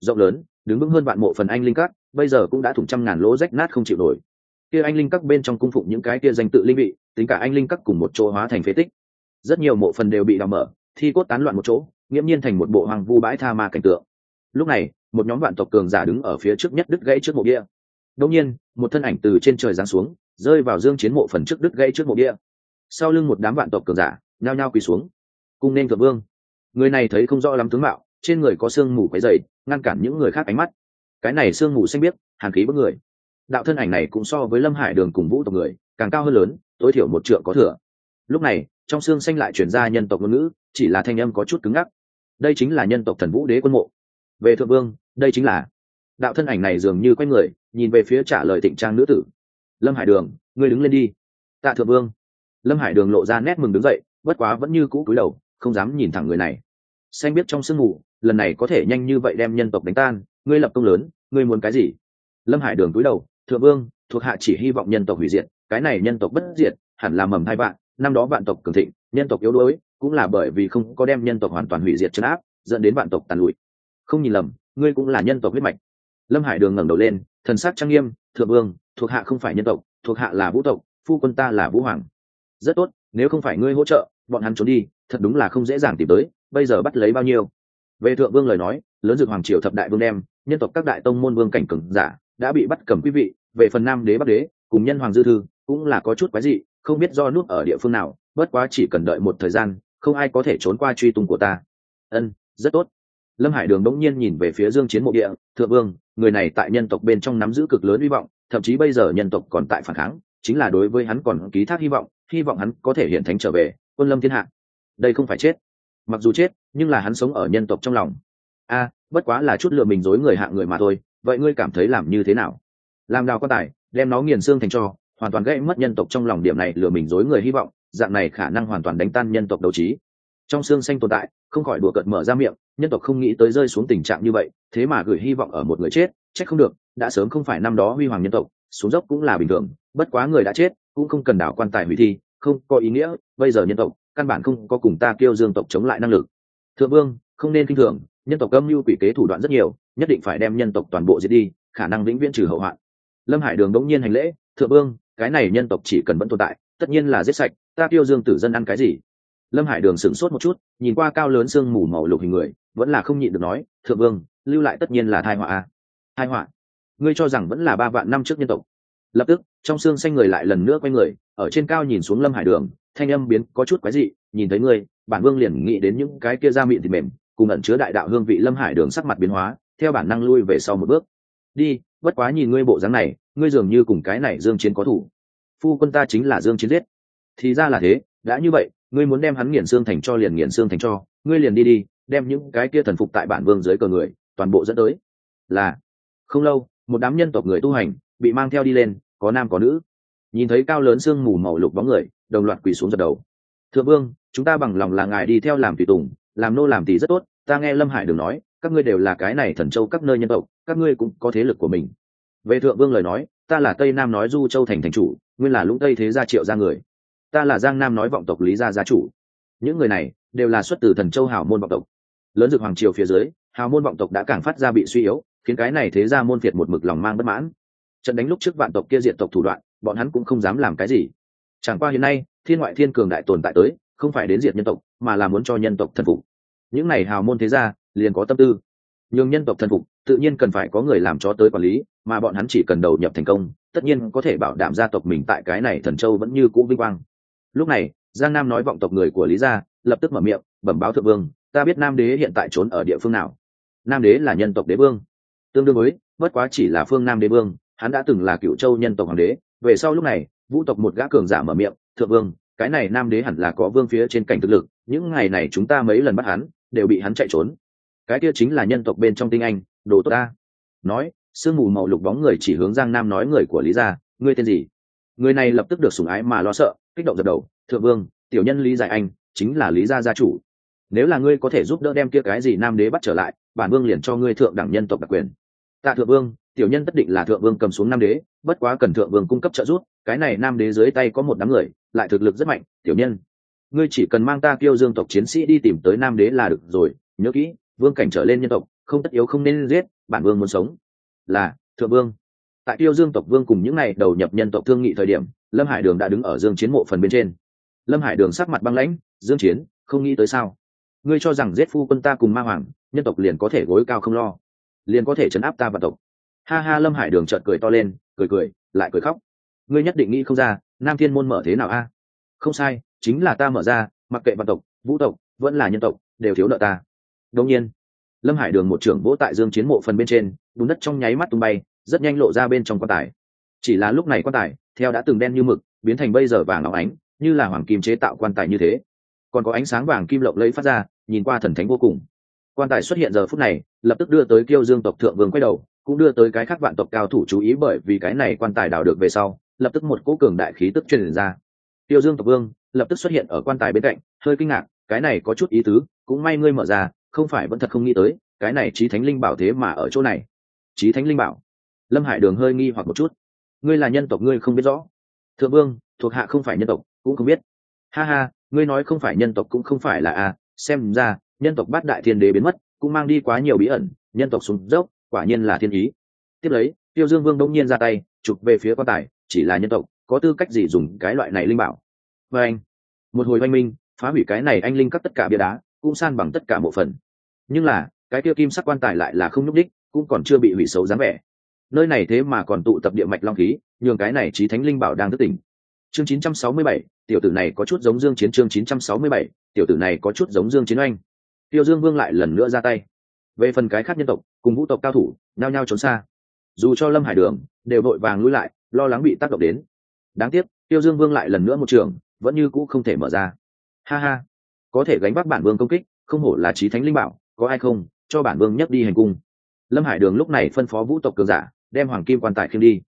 Rộng lớn đứng vững hơn vạn mộ phần anh linh cát bây giờ cũng đã thủng trăm ngàn lỗ rách nát không chịu nổi. Kia anh linh các bên trong cung phụng những cái kia danh tự linh vị tính cả anh linh các cùng một chỗ hóa thành phế tích. Rất nhiều mộ phần đều bị đào mở thi cốt tán loạn một chỗ nghiễm nhiên thành một bộ hoàng vu bãi tha ma cảnh tượng. Lúc này một nhóm vạn tộc cường giả đứng ở phía trước nhất đứt gãy trước mộ bia đông nhiên, một thân ảnh từ trên trời giáng xuống, rơi vào dương chiến mộ phần trước đứt gãy trước mộ bia sau lưng một đám vạn tộc cường giả, nhao nhao quỳ xuống. Cung nên thượng vương. Người này thấy không rõ lắm tướng mạo, trên người có sương mù quấy dày ngăn cản những người khác ánh mắt. Cái này sương mù xanh biếc, hàn khí bức người. Đạo thân ảnh này cũng so với lâm hải đường cùng vũ tộc người, càng cao hơn lớn, tối thiểu một trượng có thừa. Lúc này, trong xương xanh lại chuyển ra nhân tộc ngôn ngữ, chỉ là thanh âm có chút cứng ngắc. Đây chính là nhân tộc thần vũ đế quân mộ. Về thượng vương đây chính là đạo thân ảnh này dường như quay người, nhìn về phía trả lời tịnh trang nữ tử. Lâm hải đường, ngươi đứng lên đi. Tạ thượng vương. Lâm hải đường lộ ra nét mừng đứng dậy, bất quá vẫn như cũ cúi đầu, không dám nhìn thẳng người này. Xanh biết trong sương mù, lần này có thể nhanh như vậy đem nhân tộc đánh tan, ngươi lập công lớn, ngươi muốn cái gì? Lâm hải đường cúi đầu, thượng vương, thuộc hạ chỉ hy vọng nhân tộc hủy diệt, cái này nhân tộc bất diệt, hẳn là mầm hai vạn, năm đó vạn tộc cường thịnh, nhân tộc yếu đuối, cũng là bởi vì không có đem nhân tộc hoàn toàn hủy diệt chấn áp, dẫn đến vạn tộc tàn lụi. Không nhìn lầm ngươi cũng là nhân tộc huyết mạch. Lâm hải đường ngẩng đầu lên, thần sắc trang nghiêm, thượng vương, thuộc hạ không phải nhân tộc, thuộc hạ là vũ tộc, phu quân ta là vũ hoàng. Rất tốt, nếu không phải ngươi hỗ trợ, bọn hắn trốn đi, thật đúng là không dễ dàng tìm tới, bây giờ bắt lấy bao nhiêu? Về thượng vương lời nói, lớn dược hoàng triều thập đại vương đem, nhân tộc các đại tông môn vương cảnh cường giả, đã bị bắt cầm quý vị, về phần nam đế, bắc đế, cùng nhân hoàng dư thư, cũng là có chút quái dị, không biết do nút ở địa phương nào, bất quá chỉ cần đợi một thời gian, không ai có thể trốn qua truy tung của ta. Ân, rất tốt lâm hải đường đống nhiên nhìn về phía dương chiến mộ địa, thượng vương, người này tại nhân tộc bên trong nắm giữ cực lớn hy vọng, thậm chí bây giờ nhân tộc còn tại phản kháng, chính là đối với hắn còn ký thác hy vọng hy vọng hắn có thể hiện thánh trở về, quân lâm thiên hạ. Đây không phải chết. Mặc dù chết, nhưng là hắn sống ở nhân tộc trong lòng. A, bất quá là chút lừa mình dối người hạ người mà thôi, vậy ngươi cảm thấy làm như thế nào? Làm đào quan tài, đem nó nghiền xương thành cho, hoàn toàn gây mất nhân tộc trong lòng điểm này lừa mình dối người hy vọng, dạng này khả năng hoàn toàn đánh tan nhân tộc đấu trí trong xương xanh tồn tại, không khỏi đùa cợt mở ra miệng, nhân tộc không nghĩ tới rơi xuống tình trạng như vậy, thế mà gửi hy vọng ở một người chết trách không được, đã sớm không phải năm đó huy hoàng nhân tộc, xuống dốc cũng là bình thường, bất quá người đã chết, cũng không cần đảo quan tài hủy thi, không có ý nghĩa, bây giờ nhân tộc, căn bản không có cùng ta kêu dương tộc chống lại năng lực. Thượng vương, không nên kinh thường, nhân tộc âm mưu quỷ kế thủ đoạn rất nhiều, nhất định phải đem nhân tộc toàn bộ diệt đi, khả năng vĩnh viễn trừ hậu hoạn. Lâm hải đường đống nhiên hành lễ, thượng vương, cái này nhân tộc chỉ cần vẫn tồn tại, tất nhiên là giết sạch, ta kêu dương tử dân ăn cái gì? Lâm hải đường sửng sốt một chút, nhìn qua cao lớn sương mù màu lục hình người, vẫn là không nhịn được nói, thượng vương, lưu lại tất nhiên là thai họa a. Thai họa? Ngươi cho rằng vẫn là ba vạn năm trước nhân tộc? Lập tức, trong xương xanh người lại lần nữa quay người, ở trên cao nhìn xuống lâm hải đường, thanh âm biến có chút quái dị, nhìn thấy ngươi, bản vương liền nghĩ đến những cái kia da miệng thịt mềm, cùng ẩn chứa đại đạo hương vị lâm hải đường sắc mặt biến hóa, theo bản năng lui về sau một bước. Đi, bất quá nhìn ngươi bộ dáng này, ngươi dường như cùng cái này dương chiến có thủ. Phu quân ta chính là dương chiến giết. Thì ra là thế, đã như vậy ngươi muốn đem hắn nghiền xương thành cho liền nghiền xương thành cho, ngươi liền đi đi, đem những cái kia thần phục tại bản vương dưới cờ người, toàn bộ dẫn tới. Là, không lâu, một đám nhân tộc người tu hành, bị mang theo đi lên, có nam có nữ. Nhìn thấy cao lớn sương mù màu lục bóng người, đồng loạt quỳ xuống giật đầu. Thượng vương, chúng ta bằng lòng là ngài đi theo làm tùy tùng, làm nô làm tỷ rất tốt, ta nghe lâm hải đừng nói, các ngươi đều là cái này thần châu các nơi nhân tộc, các ngươi cũng có thế lực của mình. Về thượng vương lời nói, ta là tây nam nói du châu thành thành chủ, nguyên là lũng tây thế gia triệu gia người ta là giang nam nói vọng tộc lý gia gia chủ. Những người này đều là xuất từ thần châu hào môn vọng tộc. Lớn dược hoàng triều phía dưới, hào môn vọng tộc đã càng phát ra bị suy yếu, khiến cái này thế ra môn phiệt một mực lòng mang bất mãn. Trận đánh lúc trước vạn tộc kia diện tộc thủ đoạn, bọn hắn cũng không dám làm cái gì. Chẳng qua hiện nay, thiên ngoại thiên cường đại tồn tại tới, không phải đến diệt nhân tộc, mà là muốn cho nhân tộc thần phục. Những này hào môn thế gia, liền có tâm tư. Nhưng nhân tộc thần phục, tự nhiên cần phải có người làm cho tới quản lý, mà bọn hắn chỉ cần đầu nhập thành công, tất nhiên có thể bảo đảm gia tộc mình tại cái này thần châu vẫn như cũ vinh quang lúc này, giang nam nói vọng tộc người của lý gia, lập tức mở miệng, bẩm báo thượng vương, ta biết nam đế hiện tại trốn ở địa phương nào. Nam đế là nhân tộc đế vương. Tương đương với, bất quá chỉ là phương nam đế vương, hắn đã từng là cựu châu nhân tộc hoàng đế. Về sau lúc này, vũ tộc một gã cường giả mở miệng, thượng vương, cái này nam đế hẳn là có vương phía trên cảnh thực lực, những ngày này chúng ta mấy lần bắt hắn, đều bị hắn chạy trốn. Cái kia chính là nhân tộc bên trong tinh anh, đồ tốt ta. Nói, sương mù màu lục bóng người chỉ hướng giang nam nói người của lý gia, ngươi tên gì? Người này lập tức được sủng ái mà lo sợ, kích động dập đầu, thượng vương, tiểu nhân lý giải anh, chính là lý gia gia chủ. Nếu là ngươi có thể giúp đỡ đem kia cái gì nam đế bắt trở lại, bản vương liền cho ngươi thượng đẳng nhân tộc đặc quyền. Tạ thượng vương, tiểu nhân tất định là thượng vương cầm xuống nam đế, bất quá cần thượng vương cung cấp trợ giúp, cái này nam đế dưới tay có một đám người, lại thực lực rất mạnh, tiểu nhân. Ngươi chỉ cần mang ta kêu dương tộc chiến sĩ đi tìm tới nam đế là được rồi, nhớ kỹ, vương cảnh trở lên nhân tộc, không tất yếu không nên giết, bản vương muốn sống. Là, thượng vương tại tiêu dương tộc vương cùng những ngày đầu nhập nhân tộc thương nghị thời điểm, lâm hải đường đã đứng ở dương chiến mộ phần bên trên. Lâm hải đường sắc mặt băng lãnh, dương chiến, không nghĩ tới sao? Ngươi cho rằng giết phu quân ta cùng ma hoàng, nhân tộc liền có thể gối cao không lo, liền có thể chấn áp ta và tộc. Ha ha, lâm hải đường chợt cười to lên, cười cười, lại cười khóc. Ngươi nhất định nghĩ không ra, nam thiên môn mở thế nào a? Không sai, chính là ta mở ra, mặc kệ vạn tộc, vũ tộc, vẫn là nhân tộc, đều thiếu nợ ta. Đông nhiên, lâm hải đường một trưởng vỗ tại dương chiến mộ phần bên trên, bùn đất trong nháy mắt tung bay rất nhanh lộ ra bên trong quan tài. Chỉ là lúc này quan tài, theo đã từng đen như mực, biến thành bây giờ vàng óng ánh, như là hoàng kim chế tạo quan tài như thế. Còn có ánh sáng vàng kim lộng lẫy phát ra, nhìn qua thần thánh vô cùng. Quan tài xuất hiện giờ phút này, lập tức đưa tới kiêu dương tộc thượng vương quay đầu, cũng đưa tới cái khác vạn tộc cao thủ chú ý bởi vì cái này quan tài đào được về sau, lập tức một cỗ cường đại khí tức truyền ra. Tiêu dương tộc vương, lập tức xuất hiện ở quan tài bên cạnh, hơi kinh ngạc, cái này có chút ý tứ, cũng may ngươi mở ra, không phải vẫn thật không nghĩ tới, cái này trí thánh linh bảo thế mà ở chỗ này. Trí thánh linh bảo lâm hải đường hơi nghi hoặc một chút. Ngươi là nhân tộc ngươi không biết rõ. Thượng vương, thuộc hạ không phải nhân tộc, cũng không biết. Ha ha, ngươi nói không phải nhân tộc cũng không phải là a. Xem ra, nhân tộc bát đại thiên đế biến mất, cũng mang đi quá nhiều bí ẩn, nhân tộc sùng dốc, quả nhiên là thiên ý. Tiếp lấy, tiêu dương vương đông nhiên ra tay, chụp về phía quan tài, chỉ là nhân tộc, có tư cách gì dùng cái loại này linh bảo? Và anh, một hồi oanh minh, phá hủy cái này anh linh cắt tất cả bia đá, cũng san bằng tất cả bộ phần. nhưng là, cái kia kim sắc quan tài lại là không nhúc đích cũng còn chưa bị hủy xấu dáng vẻ nơi này thế mà còn tụ tập địa mạch long khí nhường cái này trí thánh linh bảo đang thức tỉnh. Chương 967, tiểu tử này có chút giống dương chiến chương 967, tiểu tử này có chút giống dương chiến oanh. Tiêu dương vương lại lần nữa ra tay. Về phần cái khác nhân tộc cùng vũ tộc cao thủ nao nhao trốn xa. Dù cho lâm hải đường đều vội vàng lui lại lo lắng bị tác động đến. Đáng tiếc tiêu dương vương lại lần nữa một trường vẫn như cũ không thể mở ra. Ha ha có thể gánh vác bản vương công kích không hổ là trí thánh linh bảo có ai không cho bản vương nhấc đi hành cung. Lâm hải đường lúc này phân phó vũ tộc cường giả đem hoàng kim quan tài khiêm đi.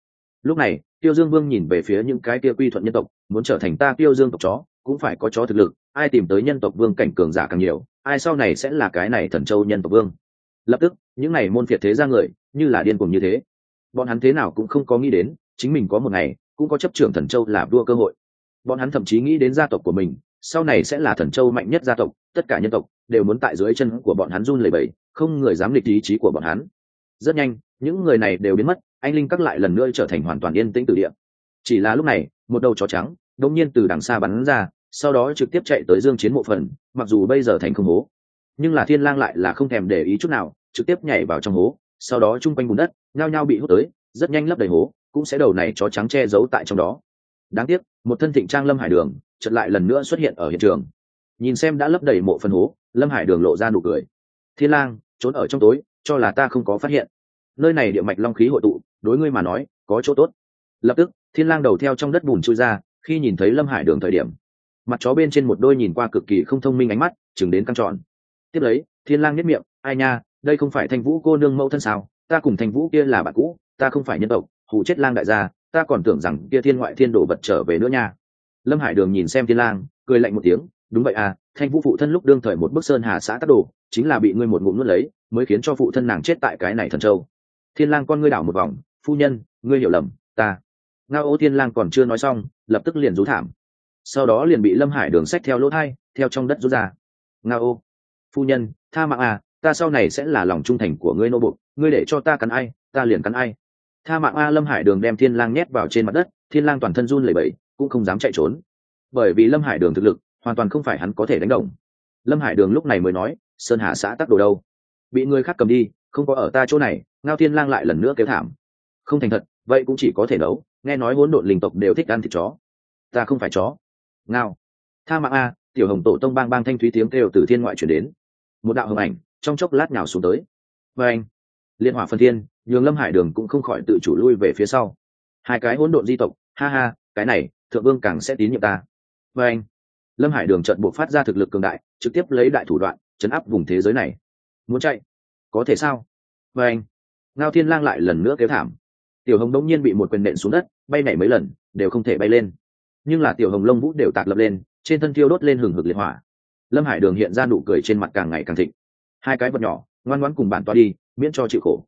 Lúc này, tiêu dương vương nhìn về phía những cái kia quy thuận nhân tộc, muốn trở thành ta tiêu dương tộc chó, cũng phải có chó thực lực, ai tìm tới nhân tộc vương cảnh cường giả càng nhiều, ai sau này sẽ là cái này thần châu nhân tộc vương. Lập tức, những n à y môn phiệt thế ra người, như là điên cùng như thế. Bọn hắn thế nào cũng không có nghĩ đến, chính mình có một ngày, cũng có chấp trưởng thần châu là vua cơ hội. Bọn hắn thậm chí nghĩ đến gia tộc của mình, sau này sẽ là thần châu mạnh nhất gia tộc, tất cả nhân tộc đều muốn tại dưới chân của bọn hắn run lẩy bẩy, không người dám lịch ý chí của bọn hắn. Rất nhanh những người này đều biến mất, anh linh các lại lần nữa trở thành hoàn toàn yên tĩnh từ địa. Chỉ là lúc này, một đầu chó trắng, đột nhiên từ đằng xa bắn ra, sau đó trực tiếp chạy tới dương chiến mộ phần, mặc dù bây giờ thành không hố. Nhưng là thiên lang lại là không thèm để ý chút nào, trực tiếp nhảy vào trong hố, sau đó trung quanh bùn đất, nhao nhao bị hút tới, rất nhanh lấp đầy hố, cũng sẽ đầu này chó trắng che giấu tại trong đó. Đáng tiếc, một thân thịnh trang lâm hải đường, chợt lại lần nữa xuất hiện ở hiện trường. Nhìn xem đã lấp đầy mộ phần hố, lâm hải đường lộ ra nụ cười. Thiên lang, trốn ở trong tối, cho là ta không có phát hiện nơi này địa mạch long khí hội tụ, đối ngươi mà nói, có chỗ tốt. Lập tức, thiên lang đầu theo trong đất bùn chui ra, khi nhìn thấy lâm hải đường thời điểm, mặt chó bên trên một đôi nhìn qua cực kỳ không thông minh ánh mắt, chừng đến căng tròn. Tiếp lấy, thiên lang nhất miệng, ai nha, đây không phải thanh vũ cô nương mẫu thân sao? Ta cùng thanh vũ kia là bạn cũ, ta không phải nhân tộc, hù chết lang đại gia, ta còn tưởng rằng kia thiên ngoại thiên đồ vật trở về nữa nha. Lâm hải đường nhìn xem thiên lang, cười lạnh một tiếng, đúng vậy à thanh vũ phụ thân lúc đương thời một bức sơn hà xã tắc đồ, chính là bị ngươi một ngụm nuốt lấy, mới khiến cho phụ thân nàng chết tại cái này thần châu thiên lang con ngươi đảo một vòng, phu nhân, ngươi hiểu lầm, ta. Ngao ô thiên lang còn chưa nói xong, lập tức liền rú thảm. Sau đó liền bị lâm hải đường sách theo lỗ thai, theo trong đất rút ra. Ngao ô, phu nhân, tha mạng à ta sau này sẽ là lòng trung thành của ngươi nô bục ngươi để cho ta cắn ai, ta liền cắn ai. Tha mạng a lâm hải đường đem thiên lang nhét vào trên mặt đất, thiên lang toàn thân run lẩy bẩy, cũng không dám chạy trốn. Bởi vì lâm hải đường thực lực, hoàn toàn không phải hắn có thể đánh động lâm hải đường lúc này mới nói, sơn hà xã tắc đồ đâu? Bị người khác cầm đi không có ở ta chỗ này, ngao thiên lang lại lần nữa kêu thảm. Không thành thật, vậy cũng chỉ có thể nấu, nghe nói hỗn độn linh tộc đều thích ăn thịt chó. Ta không phải chó. Ngao. Tha mạng a, tiểu hồng tổ tông bang bang thanh thúy tiếng kêu từ thiên ngoại chuyển đến. Một đạo hồng ảnh, trong chốc lát nhào xuống tới. Và anh, liên hỏa phân thiên, nhường lâm hải đường cũng không khỏi tự chủ lui về phía sau. Hai cái hỗn độn di tộc, ha ha, cái này, thượng vương càng sẽ tín nhiệm ta. Và anh, lâm hải đường trận buộc phát ra thực lực cường đại, trực tiếp lấy đại thủ đoạn, chấn áp vùng thế giới này. Muốn chạy có thể sao? Và anh, ngao thiên lang lại lần nữa kéo thảm. Tiểu hồng đống nhiên bị một quyền nện xuống đất, bay nhảy mấy lần, đều không thể bay lên. Nhưng là tiểu hồng lông vũ đều tạc lập lên, trên thân thiêu đốt lên hừng hực liệt hỏa. Lâm hải đường hiện ra nụ cười trên mặt càng ngày càng thịnh. Hai cái vật nhỏ, ngoan ngoãn cùng bản toa đi, miễn cho chịu khổ.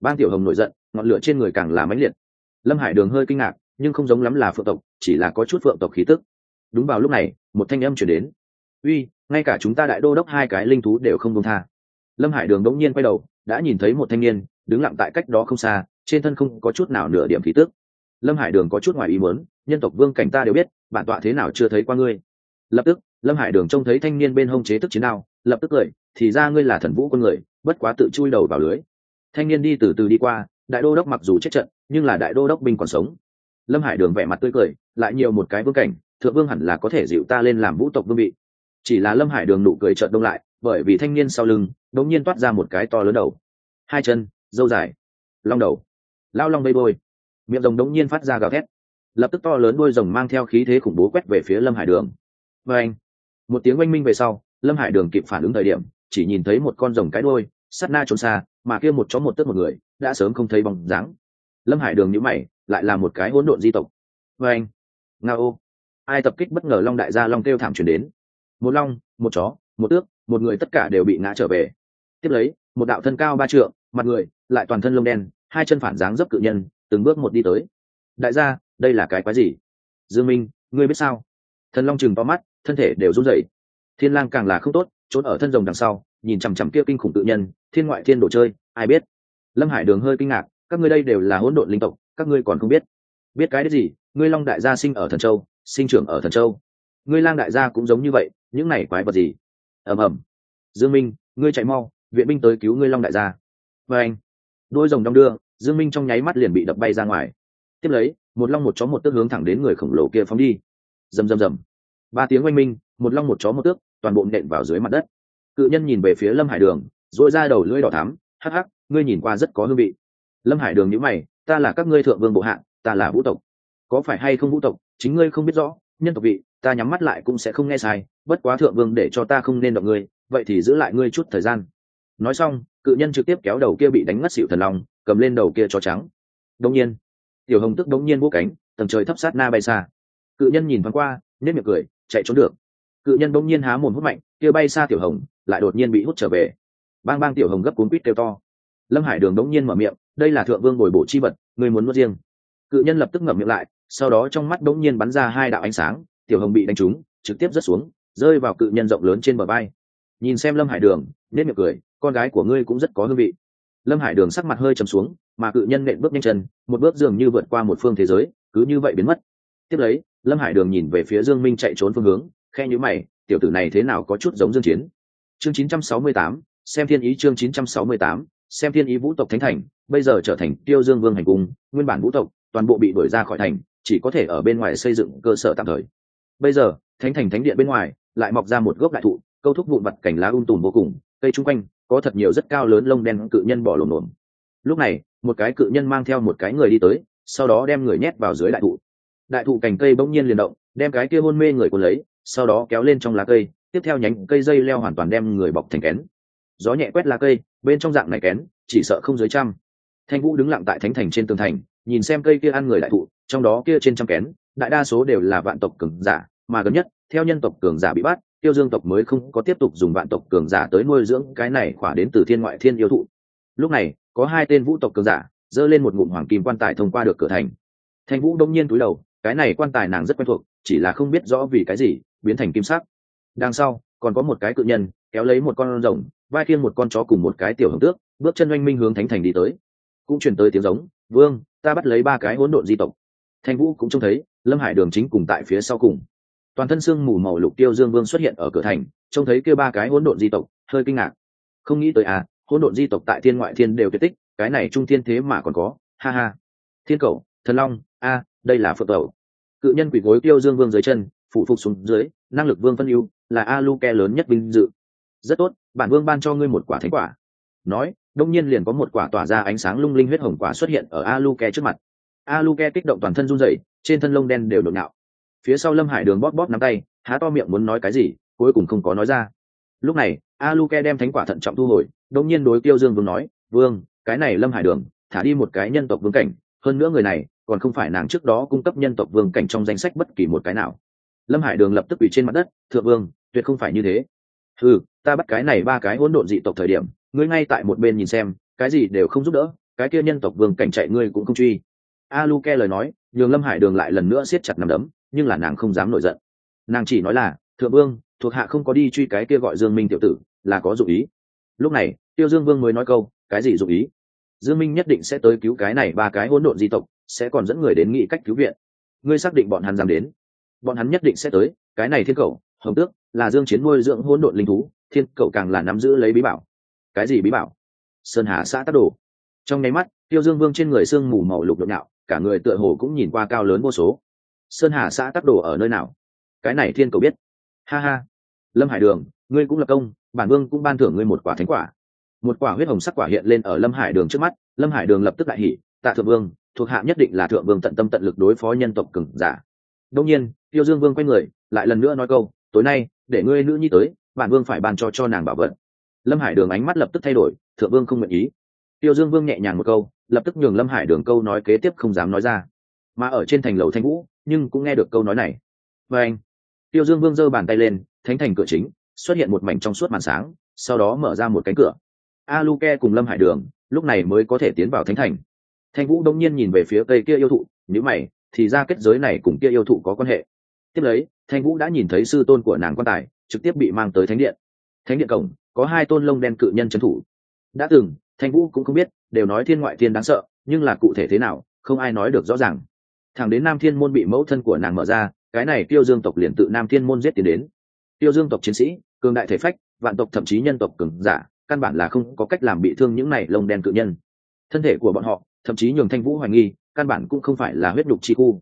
Bang tiểu hồng nổi giận, ngọn lửa trên người càng là mãnh liệt. Lâm hải đường hơi kinh ngạc, nhưng không giống lắm là phượng tộc, chỉ là có chút phượng tộc khí tức. Đúng vào lúc này, một thanh âm chuyển đến. Uy, ngay cả chúng ta đại đô đốc hai cái linh thú đều không công tha lâm hải đường đống nhiên quay đầu, đã nhìn thấy một thanh niên đứng lặng tại cách đó không xa, trên thân không có chút nào nửa điểm khí tức. Lâm hải đường có chút ngoài ý muốn, nhân tộc vương cảnh ta đều biết, bản tọa thế nào chưa thấy qua ngươi. Lập tức, lâm hải đường trông thấy thanh niên bên hông chế thức chiến đao, lập tức cười, thì ra ngươi là thần vũ con người, bất quá tự chui đầu vào lưới. Thanh niên đi từ từ đi qua, đại đô đốc mặc dù chết trận, nhưng là đại đô đốc binh còn sống. Lâm hải đường vẻ mặt tươi cười, lại nhiều một cái vương cảnh, thượng vương hẳn là có thể dịu ta lên làm vũ tộc vương vị chỉ là lâm hải đường nụ cười trợn đông lại, bởi vì thanh niên sau lưng đột nhiên toát ra một cái to lớn đầu. Hai chân, dâu dài. Long đầu. Lao long bây bôi. Miệng rồng đống nhiên phát ra gào thét. Lập tức to lớn đôi rồng mang theo khí thế khủng bố quét về phía lâm hải đường. Và anh, một tiếng oanh minh về sau, lâm hải đường kịp phản ứng thời điểm, chỉ nhìn thấy một con rồng cái đôi sắt na trốn xa, mà kia một chó một tước một người, đã sớm không thấy bóng dáng. Lâm hải đường nhữ mày, lại là một cái hỗn độn di tộc. Và anh nga ô ai tập kích bất ngờ long đại gia long kêu thảm chuyển đến một long, một chó, một tước, một người tất cả đều bị ngã trở về. Tiếp lấy, một đạo thân cao ba trượng, mặt người, lại toàn thân lông đen, hai chân phản dáng dấp cự nhân, từng bước một đi tới. Đại gia, đây là cái quái gì? Dương minh, ngươi biết sao? Thần long chừng to mắt, thân thể đều run rẩy. Thiên lang càng là không tốt, trốn ở thân rồng đằng sau, nhìn chằm chằm kia kinh khủng tự nhân, thiên ngoại thiên đồ chơi, ai biết? Lâm hải đường hơi kinh ngạc, các ngươi đây đều là hỗn độn linh tộc, các ngươi còn không biết. Biết cái đấy gì? Ngươi long đại gia sinh ở thần châu, sinh trưởng ở thần châu. Ngươi lang đại gia cũng giống như vậy những này quái vật gì? Ầm ầm. Dương minh, ngươi chạy mau, viện binh tới cứu ngươi long đại gia. Và anh, đôi rồng đong đưa, dương minh trong nháy mắt liền bị đập bay ra ngoài. Tiếp lấy, một long một chó một tước hướng thẳng đến người khổng lồ kia phóng đi. Rầm rầm rầm. Ba tiếng oanh minh, một long một chó một tước, toàn bộ nện vào dưới mặt đất. Cự nhân nhìn về phía lâm hải đường dội ra đầu lưỡi đỏ thắm, hắc hắc, ngươi nhìn qua rất có hương vị. Lâm hải đường nhíu mày, ta là các ngươi thượng vương bộ hạ, ta là vũ tộc. Có phải hay không vũ tộc? Chính ngươi không biết rõ, nhân tộc vị ta nhắm mắt lại cũng sẽ không nghe sai bất quá thượng vương để cho ta không nên động ngươi vậy thì giữ lại ngươi chút thời gian. Nói xong cự nhân trực tiếp kéo đầu kia bị đánh ngất xịu thần lòng, cầm lên đầu kia cho trắng. Đông nhiên tiểu hồng tức đống nhiên bố cánh tầng trời thấp sát na bay xa. Cự nhân nhìn thoáng qua nếp miệng cười chạy trốn được. Cự nhân bỗng nhiên há mồm hút mạnh kia bay xa tiểu hồng lại đột nhiên bị hút trở về. Bang bang tiểu hồng gấp cuốn quýt kêu to. Lâm hải đường đống nhiên mở miệng đây là thượng vương bồi bổ chi vật người muốn nuốt riêng. Cự nhân lập tức ngậm miệng lại sau đó trong mắt đống nhiên bắn ra hai đạo ánh sáng tiểu hồng bị đánh trúng trực tiếp rớt xuống rơi vào cự nhân rộng lớn trên bờ bay nhìn xem lâm hải đường nên miệng cười con gái của ngươi cũng rất có hương vị. Lâm hải đường sắc mặt hơi trầm xuống mà cự nhân nện bước nhanh chân một bước dường như vượt qua một phương thế giới cứ như vậy biến mất. Tiếp lấy lâm hải đường nhìn về phía dương minh chạy trốn phương hướng khe nhữ mày tiểu tử này thế nào có chút giống dương chiến? Chương 968, xem thiên ý chương 968, xem thiên ý vũ tộc thánh thành bây giờ trở thành tiêu dương vương hành cung nguyên bản vũ tộc toàn bộ bị đuổi ra khỏi thành chỉ có thể ở bên ngoài xây dựng cơ sở tạm thời bây giờ, thánh thành thánh điện bên ngoài, lại mọc ra một gốc đại thụ, câu thúc vụn vặt cành lá um tùm vô cùng, cây chung quanh có thật nhiều rất cao lớn lông đen cự nhân bỏ lổm lổm. Lúc này, một cái cự nhân mang theo một cái người đi tới, sau đó đem người nhét vào dưới đại thụ. Đại thụ cành cây bỗng nhiên liền động, đem cái kia hôn mê người cuốn lấy, sau đó kéo lên trong lá cây, tiếp theo nhánh cây dây leo hoàn toàn đem người bọc thành kén. Gió nhẹ quét lá cây, bên trong dạng này kén, chỉ sợ không dưới trăm. Thanh vũ đứng lặng tại thánh thành trên tường thành, nhìn xem cây kia ăn người đại thụ, trong đó kia trên trăm kén, đại đa số đều là vạn tộc cường giả mà gần nhất, theo nhân tộc cường giả bị bắt, tiêu dương tộc mới không có tiếp tục dùng vạn tộc cường giả tới nuôi dưỡng cái này khỏa đến từ thiên ngoại thiên yêu thụ. Lúc này, có hai tên vũ tộc cường giả dơ lên một ngụm hoàng kim quan tài thông qua được cửa thành. Thanh vũ đông nhiên túi đầu, cái này quan tài nàng rất quen thuộc, chỉ là không biết rõ vì cái gì, biến thành kim sắc. Đằng sau, còn có một cái cự nhân, kéo lấy một con rồng, vai khiêng một con chó cùng một cái tiểu hồng tước, bước chân oanh minh hướng thánh thành đi tới. Cũng truyền tới tiếng giống, vương, ta bắt lấy ba cái hỗn độn di tộc. Thanh vũ cũng trông thấy, lâm hải đường chính cùng tại phía sau cùng toàn thân xương mù màu lục tiêu dương vương xuất hiện ở cửa thành, trông thấy kêu ba cái hỗn độn di tộc, hơi kinh ngạc. Không nghĩ tới à hỗn độn di tộc tại thiên ngoại thiên đều tuyệt tích, cái này trung thiên thế mà còn có, ha ha. Thiên cầu, thần long, a, đây là phượng tẩu. Cự nhân quỷ gối tiêu dương vương dưới chân phụ phục xuống dưới, năng lực vương phân ưu, là a lu ke lớn nhất vinh dự. Rất tốt, bản vương ban cho ngươi một quả thánh quả. Nói, đông nhiên liền có một quả tỏa ra ánh sáng lung linh huyết hồng quả xuất hiện ở a lu ke trước mặt. A lu ke kích động toàn thân run rẩy, trên thân lông đen đều đột ngạo phía sau lâm hải đường bóp bóp nắm tay, há to miệng muốn nói cái gì, cuối cùng không có nói ra. Lúc này, a luke đem thánh quả thận trọng thu hồi đông nhiên đối tiêu dương vương nói, vương, cái này lâm hải đường, thả đi một cái nhân tộc vương cảnh, hơn nữa người này, còn không phải nàng trước đó cung cấp nhân tộc vương cảnh trong danh sách bất kỳ một cái nào. Lâm hải đường lập tức ủy trên mặt đất, thượng vương, tuyệt không phải như thế. Ừ ta bắt cái này ba cái hỗn độn dị tộc thời điểm, ngươi ngay tại một bên nhìn xem, cái gì đều không giúp đỡ, cái kia nhân tộc vương cảnh chạy ngươi cũng không truy. A luke lời nói, nhường lâm hải đường lại lần nữa siết chặt nằm đấm nhưng là nàng không dám nổi giận. Nàng chỉ nói là, thượng vương, thuộc hạ không có đi truy cái kia gọi dương minh tiểu tử, là có dụ ý. Lúc này, tiêu dương vương mới nói câu, cái gì dụ ý? Dương minh nhất định sẽ tới cứu cái này ba cái hỗn độn di tộc, sẽ còn dẫn người đến nghị cách cứu viện. Ngươi xác định bọn hắn dám đến. Bọn hắn nhất định sẽ tới, cái này thiên cầu, hồng tước, là dương chiến nuôi dưỡng hỗn độn linh thú, thiên cầu càng là nắm giữ lấy bí bảo. Cái gì bí bảo? Sơn hà xã tác đồ. Trong nháy mắt, tiêu dương vương trên người sương mù màu lục nhộn nhạo cả người tựa hồ cũng nhìn qua cao lớn vô số sơn hà xã tắc đồ ở nơi nào? Cái này thiên cầu biết. Ha ha. Lâm hải đường, ngươi cũng lập công, bản vương cũng ban thưởng ngươi một quả thánh quả. Một quả huyết hồng sắc quả hiện lên ở lâm hải đường trước mắt, lâm hải đường lập tức đại hỉ, tạ thượng vương, thuộc hạ nhất định là thượng vương tận tâm tận lực đối phó nhân tộc cừng giả. Đông nhiên, tiêu dương vương quay người, lại lần nữa nói câu, tối nay, để ngươi nữ nhi tới, bản vương phải bàn cho cho nàng bảo vật. Lâm hải đường ánh mắt lập tức thay đổi, thượng vương không nguyện ý. Tiêu dương vương nhẹ nhàng một câu, lập tức nhường lâm hải đường câu nói kế tiếp không dám nói ra. Mà ở trên thành lầu thanh vũ nhưng cũng nghe được câu nói này. Và anh, tiêu dương vương giơ bàn tay lên, thánh thành cửa chính, xuất hiện một mảnh trong suốt màn sáng, sau đó mở ra một cánh cửa. A luke cùng lâm hải đường, lúc này mới có thể tiến vào thánh thành. Thanh vũ đông nhiên nhìn về phía cây kia yêu thụ nhữ mày, thì ra kết giới này cùng kia yêu thụ có quan hệ. Tiếp lấy, thanh vũ đã nhìn thấy sư tôn của nàng quan tài, trực tiếp bị mang tới thánh điện. Thánh điện cổng, có hai tôn lông đen cự nhân trấn thủ. Đã từng, thanh vũ cũng không biết, đều nói thiên ngoại thiên đáng sợ, nhưng là cụ thể thế nào, không ai nói được rõ ràng thẳng đến nam thiên môn bị mẫu thân của nàng mở ra, cái này tiêu dương tộc liền tự nam thiên môn giết tiến đến. Tiêu dương tộc chiến sĩ, cường đại thể phách, vạn tộc thậm chí nhân tộc cường giả, căn bản là không có cách làm bị thương những này lông đen cự nhân. Thân thể của bọn họ, thậm chí nhường thanh vũ hoài nghi, căn bản cũng không phải là huyết nhục chi khu.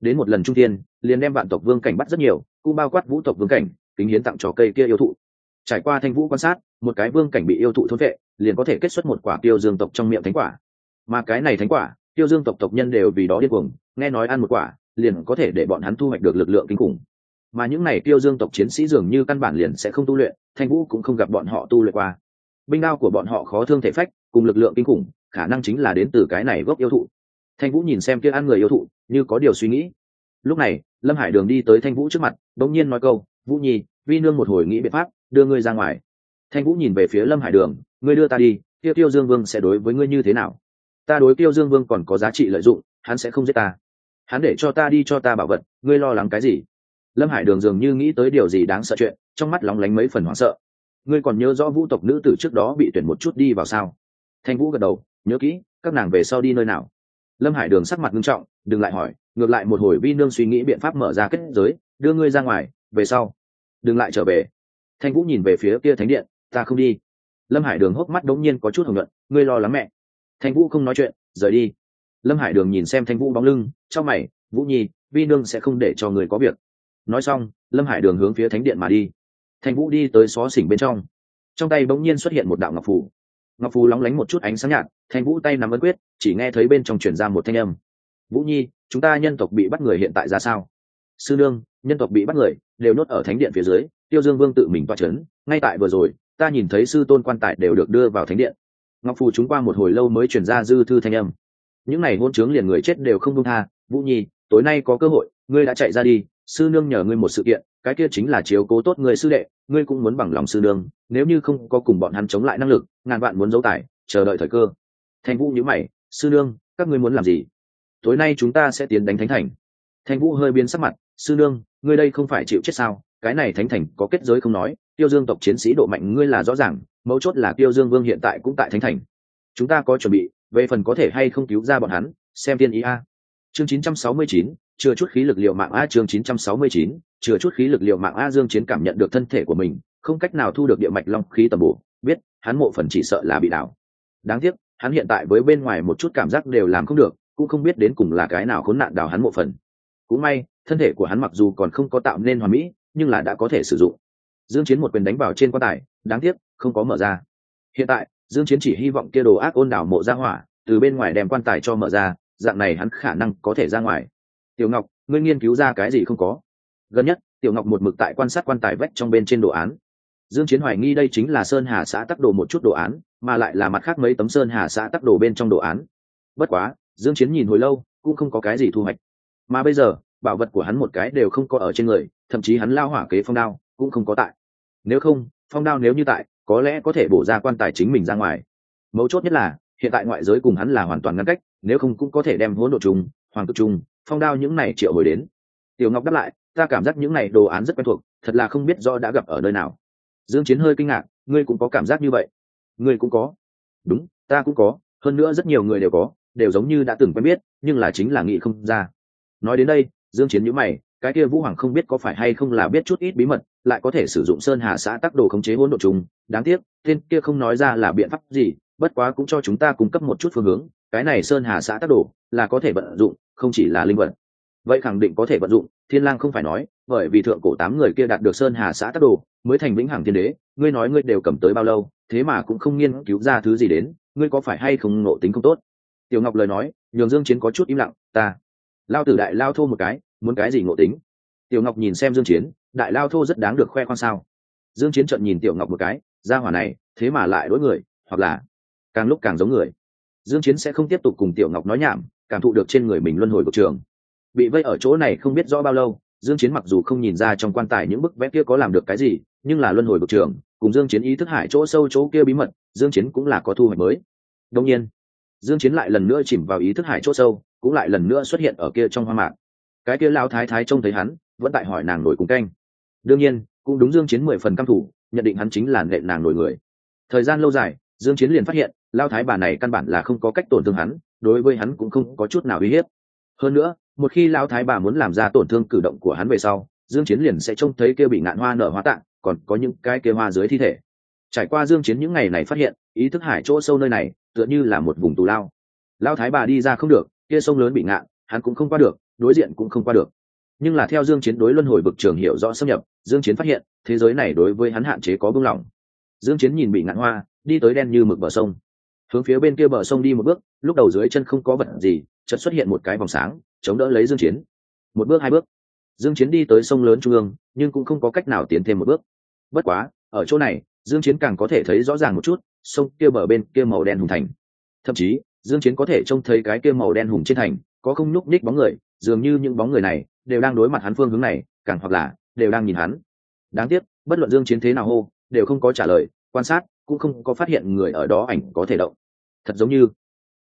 Đến một lần trung tiên liền đem vạn tộc vương cảnh bắt rất nhiều, cũng bao quát vũ tộc vương cảnh, kính hiến tặng trò cây kia yêu thụ. Trải qua thanh vũ quan sát, một cái vương cảnh bị yêu thụ thốn vệ, liền có thể kết xuất một quả tiêu dương tộc trong miệng thánh quả. Mà cái này thánh quả tiêu dương tộc tộc nhân đều vì đó điên cuồng, nghe nói ăn một quả, liền có thể để bọn hắn thu hoạch được lực lượng kinh khủng. Mà những này tiêu dương tộc chiến sĩ dường như căn bản liền sẽ không tu luyện, thanh vũ cũng không gặp bọn họ tu luyện qua. Binh đao của bọn họ khó thương thể phách, cùng lực lượng kinh khủng, khả năng chính là đến từ cái này gốc yêu thụ. Thanh vũ nhìn xem kia ăn người yêu thụ, như có điều suy nghĩ. Lúc này, lâm hải đường đi tới thanh vũ trước mặt đ ỗ n g nhiên nói câu, vũ nhi, vi nương một hồi nghĩ biện pháp, đưa ngươi ra ngoài. Thanh vũ nhìn về phía lâm hải đường, ngươi đưa ta đi tiêu tiêu dương vương sẽ đối với ngươi như thế nào? Ta đối tiêu dương vương còn có giá trị lợi dụng, hắn sẽ không giết ta. Hắn để cho ta đi cho ta bảo vật, ngươi lo lắng cái gì? Lâm hải đường dường như nghĩ tới điều gì đáng sợ chuyện, trong mắt lóng lánh mấy phần hoảng sợ. Ngươi còn nhớ rõ vũ tộc nữ tử trước đó bị tuyển một chút đi vào sao? Thanh vũ gật đầu, nhớ kỹ, các nàng về sau đi nơi nào? Lâm hải đường sắc mặt nghiêm trọng, đừng lại hỏi, ngược lại một hồi vi nương suy nghĩ biện pháp mở ra kết giới, đưa ngươi ra ngoài, về sau. Đừng lại trở về. Thanh vũ nhìn về phía kia thánh điện, ta không đi. Lâm hải đường hốc mắt đống nhiên có chút hồng luận ngươi lo lắng mẹ thanh vũ không nói chuyện, rời đi. Lâm hải đường nhìn xem thanh vũ bóng lưng, trong mày, vũ nhi, vi nương sẽ không để cho người có việc. Nói xong, lâm hải đường hướng phía thánh điện mà đi. Thanh vũ đi tới xó xỉnh bên trong. Trong tay bỗng nhiên xuất hiện một đạo ngọc phủ ngọc phù lóng lánh một chút ánh sáng nhạt, thanh vũ tay nắm ấn quyết, chỉ nghe thấy bên trong truyền ra một thanh âm. Vũ nhi, chúng ta nhân tộc bị bắt người hiện tại ra sao? Sư nương, nhân tộc bị bắt người, đều nốt ở thánh điện phía dưới, tiêu dương vương tự mình toa c h ấ n ngay tại vừa rồi, ta nhìn thấy sư tôn quan tài đều được đưa vào thánh điện ngọc phù chúng qua một hồi lâu mới truyền ra dư thư thanh âm. Những n à y hôn trướng liền người chết đều không công tha. Vũ nhi, tối nay có cơ hội, ngươi đã chạy ra đi, sư nương nhờ ngươi một sự kiện, cái kia chính là chiếu cố tốt người sư đệ, ngươi cũng muốn bằng lòng sư nương, nếu như không có cùng bọn hắn chống lại năng lực, ngàn vạn muốn giấu tải, chờ đợi thời cơ. Thanh vũ nhữ mày, sư nương, các ngươi muốn làm gì? Tối nay chúng ta sẽ tiến đánh thánh thành. Thanh vũ hơi biến sắc mặt, sư nương, ngươi đây không phải chịu chết sao? Cái này thánh thành có kết giới không nói tiêu dương tộc chiến sĩ độ mạnh ngươi là rõ ràng mấu chốt là tiêu dương vương hiện tại cũng tại thánh thành. Chúng ta có chuẩn bị về phần có thể hay không cứu ra bọn hắn xem tiên ý a. Chương 969, chưa chút khí lực liệu mạng a chương 969, chưa chút khí lực liệu mạng a dương chiến cảm nhận được thân thể của mình không cách nào thu được địa mạch long khí tầm bổ biết hắn mộ phần chỉ sợ là bị đảo. Đáng tiếc hắn hiện tại với bên ngoài một chút cảm giác đều làm không được cũng không biết đến cùng là cái nào khốn nạn đào hắn mộ phần. Cũng may thân thể của hắn mặc dù còn không có tạo nên hoàn mỹ nhưng là đã có thể sử dụng dương chiến một quyền đánh vào trên quan tài, đáng tiếc, không có mở ra. Hiện tại, dương chiến chỉ hy vọng kia đồ ác ôn đảo mộ ra hỏa, từ bên ngoài đem quan tài cho mở ra, dạng này hắn khả năng có thể ra ngoài. Tiểu ngọc, ngươi nghiên cứu ra cái gì không có? Gần nhất, tiểu ngọc một mực tại quan sát quan tài vách trong bên trên đồ án. Dương chiến hoài nghi đây chính là sơn hà xã tắc đồ một chút đồ án, mà lại là mặt khác mấy tấm sơn hà xã tắc đồ bên trong đồ án. Bất quá, dương chiến nhìn hồi lâu, cũng không có cái gì thu hoạch. Mà bây giờ, bảo vật của hắn một cái đều không có ở trên người, thậm chí hắn lao hỏa kế phong đao cũng không có tại nếu không, phong đao nếu như tại, có lẽ có thể bổ ra quan tài chính mình ra ngoài. Mấu chốt nhất là, hiện tại ngoại giới cùng hắn là hoàn toàn ngăn cách, nếu không cũng có thể đem hỗn độ trùng, hoàng cực trùng, phong đao những này triệu hồi đến. Tiểu ngọc đáp lại, ta cảm giác những này đồ án rất quen thuộc, thật là không biết do đã gặp ở nơi nào. Dương chiến hơi kinh ngạc, ngươi cũng có cảm giác như vậy. Ngươi cũng có. Đúng, ta cũng có, hơn nữa rất nhiều người đều có, đều giống như đã từng quen biết, nhưng là chính là nghĩ không ra. Nói đến đây, dương chiến nhíu mày, cái kia vũ hoàng không biết có phải hay không là biết chút ít bí mật lại có thể sử dụng sơn hà xã tác đồ khống chế hỗn độ trùng. Đáng tiếc, tên kia không nói ra là biện pháp gì, bất quá cũng cho chúng ta cung cấp một chút phương hướng. Cái này sơn hà xã tác đồ là có thể vận dụng, không chỉ là linh vật. Vậy khẳng định có thể vận dụng, thiên lang không phải nói, bởi vì thượng cổ tám người kia đạt được sơn hà xã tác đồ mới thành vĩnh hằng thiên đế, ngươi nói ngươi đều cầm tới bao lâu, thế mà cũng không nghiên cứu ra thứ gì đến, ngươi có phải hay không nộ tính không tốt? Tiểu ngọc lời nói, nhường dương chiến có chút im lặng, ta, lao tử đại lao thô một cái, muốn cái gì ngộ tính? Tiểu ngọc nhìn xem dương chiến đại lao thô rất đáng được khoe khoang sao? Dương chiến trợn nhìn tiểu ngọc một cái gia hỏa này, thế mà lại đối người, hoặc là càng lúc càng giống người. Dương chiến sẽ không tiếp tục cùng tiểu ngọc nói nhảm, cảm thụ được trên người mình luân hồi của trường. Bị vây ở chỗ này không biết rõ bao lâu, dương chiến mặc dù không nhìn ra trong quan tài những bức vẽ kia có làm được cái gì, nhưng là luân hồi của trường, cùng dương chiến ý thức hải chỗ sâu chỗ kia bí mật, dương chiến cũng là có thu hoạch mới. Đương nhiên, dương chiến lại lần nữa chìm vào ý thức hải chỗ sâu, cũng lại lần nữa xuất hiện ở kia trong hoa mạc. Cái kia lão thái thái trông thấy hắn, vẫn tại hỏi nàng nổi cùng canh đương nhiên, cũng đúng dương chiến mười phần căm thủ, nhận định hắn chính là nệ nàng nổi người. Thời gian lâu dài, dương chiến liền phát hiện lão thái bà này căn bản là không có cách tổn thương hắn, đối với hắn cũng không có chút nào uy hiếp. Hơn nữa, một khi lão thái bà muốn làm ra tổn thương cử động của hắn về sau, dương chiến liền sẽ trông thấy kia bị ngạn hoa nở hoa tạng, còn có những cái kia hoa dưới thi thể. Trải qua dương chiến những ngày này phát hiện, ý thức hải chỗ sâu nơi này, tựa như là một vùng tù lao. Lao thái bà đi ra không được, kia sông lớn bị ngạn, hắn cũng không qua được, đối diện cũng không qua được nhưng là theo dương chiến đối luân hồi vực trường hiểu rõ xâm nhập, dương chiến phát hiện, thế giới này đối với hắn hạn chế có buông lỏng. Dương chiến nhìn bị ngạn hoa, đi tới đen như mực bờ sông. Hướng phía bên kia bờ sông đi một bước, lúc đầu dưới chân không có vật gì, chợt xuất hiện một cái vòng sáng, chống đỡ lấy dương chiến. Một bước, hai bước. Dương chiến đi tới sông lớn trung ương, nhưng cũng không có cách nào tiến thêm một bước. Bất quá, ở chỗ này, dương chiến càng có thể thấy rõ ràng một chút, sông kia bờ bên kia màu đen hùng thành. Thậm chí, dương chiến có thể trông thấy cái kia màu đen hùng trên thành, có không nhúc nhích bóng người, dường như những bóng người này đều đang đối mặt hắn phương hướng này, càng hoặc là đều đang nhìn hắn. Đáng tiếc, bất luận dương chiến thế nào hô, đều không có trả lời, quan sát cũng không có phát hiện người ở đó ảnh có thể động. Thật giống như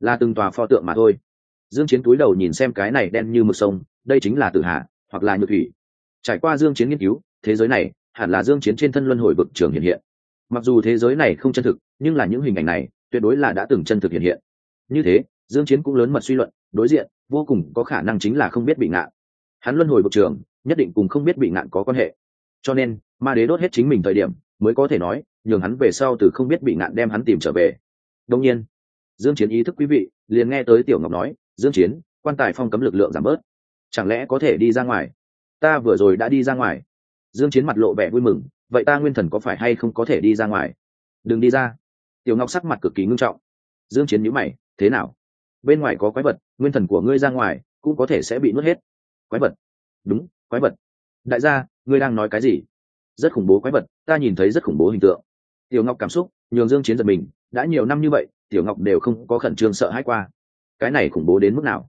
là từng tòa pho tượng mà thôi. Dương chiến túi đầu nhìn xem cái này đen như mực sông, đây chính là tử hạ hoặc là nhược thủy. Trải qua dương chiến nghiên cứu, thế giới này hẳn là dương chiến trên thân luân hồi vực trường hiện hiện. Mặc dù thế giới này không chân thực, nhưng là những hình ảnh này tuyệt đối là đã từng chân thực hiện hiện. Như thế, dương chiến cũng lớn mật suy luận, đối diện vô cùng có khả năng chính là không biết bị ngạ hắn luân hồi bộ trường, nhất định cùng không biết bị ngạn có quan hệ. Cho nên, ma đế đốt hết chính mình thời điểm, mới có thể nói, nhường hắn về sau từ không biết bị ngạn đem hắn tìm trở về. Đông nhiên, dương chiến ý thức quý vị, liền nghe tới tiểu ngọc nói, dương chiến, quan tài phong cấm lực lượng giảm bớt. Chẳng lẽ có thể đi ra ngoài? Ta vừa rồi đã đi ra ngoài. Dương chiến mặt lộ vẻ vui mừng, vậy ta nguyên thần có phải hay không có thể đi ra ngoài? Đừng đi ra. Tiểu ngọc sắc mặt cực kỳ ngưng trọng. Dương chiến nhíu mày, thế nào? Bên ngoài có quái vật, nguyên thần của ngươi ra ngoài, cũng có thể sẽ bị nuốt hết quái vật. Đúng, quái vật. Đại gia, ngươi đang nói cái gì? Rất khủng bố quái vật, ta nhìn thấy rất khủng bố hình tượng. Tiểu ngọc cảm xúc, nhường dương chiến giật mình, đã nhiều năm như vậy, tiểu ngọc đều không có khẩn trương sợ hãi qua. Cái này khủng bố đến mức nào?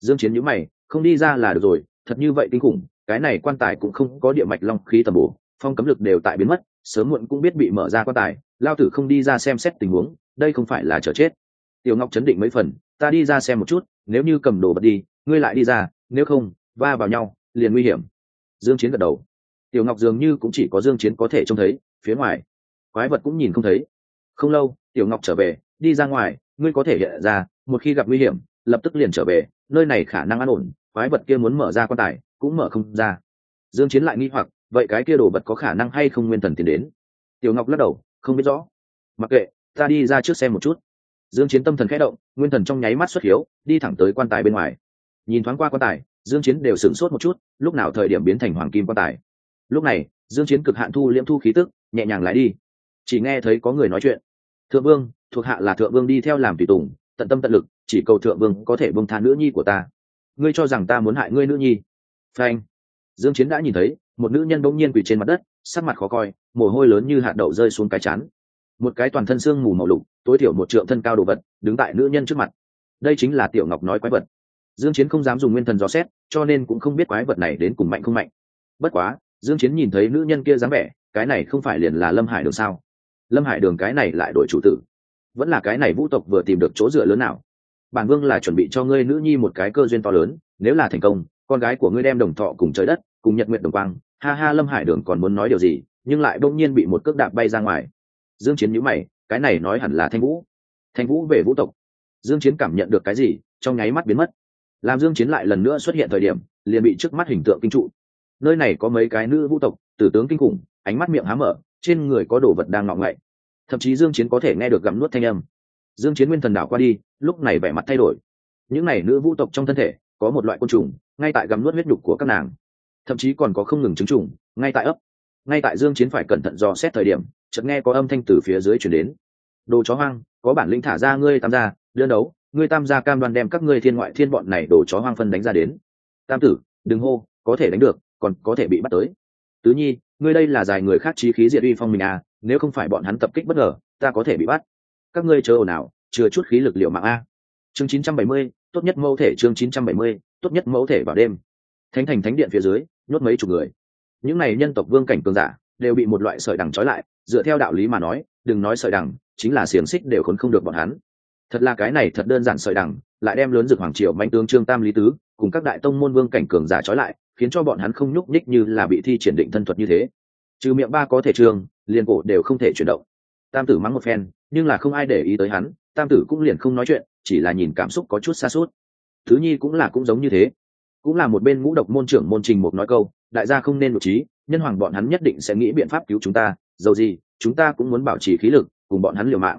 Dương chiến nhíu mày, không đi ra là được rồi, thật như vậy kinh khủng, cái này quan tài cũng không có địa mạch long khí tầm bổ, phong cấm lực đều tại biến mất, sớm muộn cũng biết bị mở ra quan tài, lao tử không đi ra xem xét tình huống, đây không phải là chờ chết. Tiểu ngọc chấn định mấy phần, ta đi ra xem một chút, nếu như cầm đồ bật đi, ngươi lại đi ra, nếu không va vào nhau, liền nguy hiểm. Dương chiến gật đầu. Tiểu ngọc dường như cũng chỉ có dương chiến có thể trông thấy, phía ngoài. Quái vật cũng nhìn không thấy. Không lâu, tiểu ngọc trở về, đi ra ngoài, ngươi có thể hiện ra, một khi gặp nguy hiểm, lập tức liền trở về, nơi này khả năng an ổn, quái vật kia muốn mở ra quan tài, cũng mở không ra. Dương chiến lại nghi hoặc, vậy cái kia đồ vật có khả năng hay không nguyên thần tiến đến? Tiểu ngọc lắc đầu, không biết rõ. Mặc kệ, ta đi ra trước xem một chút. Dương chiến tâm thần khẽ động, nguyên thần trong nháy mắt xuất hiếu, đi thẳng tới quan tài bên ngoài. Nhìn thoáng qua quan tài dương chiến đều sửng sốt một chút, lúc nào thời điểm biến thành hoàng kim quan tài. Lúc này, dương chiến cực hạn thu liễm thu khí tức, nhẹ nhàng lái đi. Chỉ nghe thấy có người nói chuyện. Thượng vương, thuộc hạ là thượng vương đi theo làm tùy tùng, tận tâm tận lực, chỉ cầu thượng vương có thể bông tha nữ nhi của ta. Ngươi cho rằng ta muốn hại ngươi nữ nhi? Phanh. Dương chiến đã nhìn thấy, một nữ nhân bỗng nhiên quỳ trên mặt đất, sắc mặt khó coi, mồ hôi lớn như hạt đậu rơi xuống cái chán. Một cái toàn thân xương mù màu lục, tối thiểu một trượng thân cao đồ vật, đứng tại nữ nhân trước mặt. Đây chính là tiểu ngọc nói quái vật dương chiến không dám dùng nguyên thần dò xét, cho nên cũng không biết quái vật này đến cùng mạnh không mạnh. Bất quá, dương chiến nhìn thấy nữ nhân kia dáng vẻ, cái này không phải liền là lâm hải đường sao? Lâm hải đường cái này lại đổi chủ tử. Vẫn là cái này vũ tộc vừa tìm được chỗ dựa lớn nào? Bản vương là chuẩn bị cho ngươi nữ nhi một cái cơ duyên to lớn, nếu là thành công, con gái của ngươi đem đồng thọ cùng trời đất, cùng nhật nguyện đồng quang. Ha ha, lâm hải đường còn muốn nói điều gì, nhưng lại bỗng nhiên bị một cước đạp bay ra ngoài. Dương chiến nhíu mày, cái này nói hẳn là thanh vũ. Thanh vũ về vũ tộc. Dương chiến cảm nhận được cái gì, trong nháy mắt biến mất làm dương chiến lại lần nữa xuất hiện thời điểm, liền bị trước mắt hình tượng kinh trụ. Nơi này có mấy cái nữ vũ tộc, tử tướng kinh khủng, ánh mắt miệng há mở, trên người có đồ vật đang ngọ ngậy. Thậm chí dương chiến có thể nghe được gầm nuốt thanh âm. Dương chiến nguyên thần đảo qua đi, lúc này vẻ mặt thay đổi. Những này nữ vũ tộc trong thân thể, có một loại côn trùng, ngay tại gầm nuốt huyết nhục của các nàng. Thậm chí còn có không ngừng chứng trùng, ngay tại ấp. Ngay tại dương chiến phải cẩn thận dò xét thời điểm, chợt nghe có âm thanh từ phía dưới truyền đến. Đồ chó hoang, có bản lĩnh thả ra ngươi tam gia, đơn đấu ngươi tam gia cam đoan đem các ngươi thiên ngoại thiên bọn này đổ chó hoang phân đánh ra đến. Tam tử đừng hô có thể đánh được còn có thể bị bắt tới. Tứ nhi ngươi đây là dài người khác trí khí diệt uy phong mình à nếu không phải bọn hắn tập kích bất ngờ ta có thể bị bắt. Các ngươi chờ ồn ào chưa chút khí lực liệu mạng a. Chương 970, tốt nhất mẫu thể chương 970, tốt nhất mẫu thể vào đêm. Thánh thành thánh điện phía dưới nhốt mấy chục người. Những này nhân tộc vương cảnh cường giả đều bị một loại sợi đằng trói lại dựa theo đạo lý mà nói đừng nói sợi đằng chính là xiềng xích đều khốn không được bọn hắn thật là cái này thật đơn giản sợi đằng, lại đem lớn dược hoàng triều manh tướng trương tam lý tứ cùng các đại tông môn vương cảnh cường giả trói lại, khiến cho bọn hắn không nhúc nhích như là bị thi triển định thân thuật như thế. Trừ miệng ba có thể trường, liền cổ đều không thể chuyển động. Tam tử mắng một phen, nhưng là không ai để ý tới hắn, tam tử cũng liền không nói chuyện, chỉ là nhìn cảm xúc có chút xa suốt thứ nhi cũng là cũng giống như thế. Cũng là một bên ngũ độc môn trưởng môn trình một nói câu, đại gia không nên một trí, nhân hoàng bọn hắn nhất định sẽ nghĩ biện pháp cứu chúng ta, dầu gì, chúng ta cũng muốn bảo trì khí lực, cùng bọn hắn liều mạng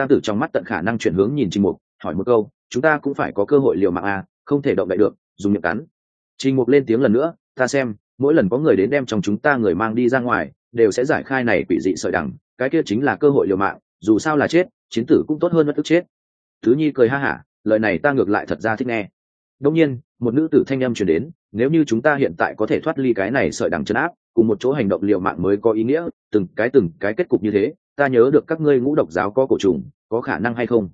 tam tử trong mắt tận khả năng chuyển hướng nhìn trình mục, hỏi một câu, chúng ta cũng phải có cơ hội liều mạng à không thể động đậy được, dùng miệng cắn. Trình mục lên tiếng lần nữa, ta xem, mỗi lần có người đến đem trong chúng ta người mang đi ra ngoài, đều sẽ giải khai này quỷ dị sợi đẳng cái kia chính là cơ hội liều mạng, dù sao là chết, chiến tử cũng tốt hơn bất tức chết. Thứ nhi cười ha hả, lời này ta ngược lại thật ra thích nghe. Đông nhiên, một nữ tử thanh âm truyền đến, nếu như chúng ta hiện tại có thể thoát ly cái này sợi đằng chân áp, cùng một chỗ hành động liều mạng mới có ý nghĩa, từng cái từng cái kết cục như thế ta nhớ được các ngươi ngũ độc giáo có cổ trùng, có khả năng hay không?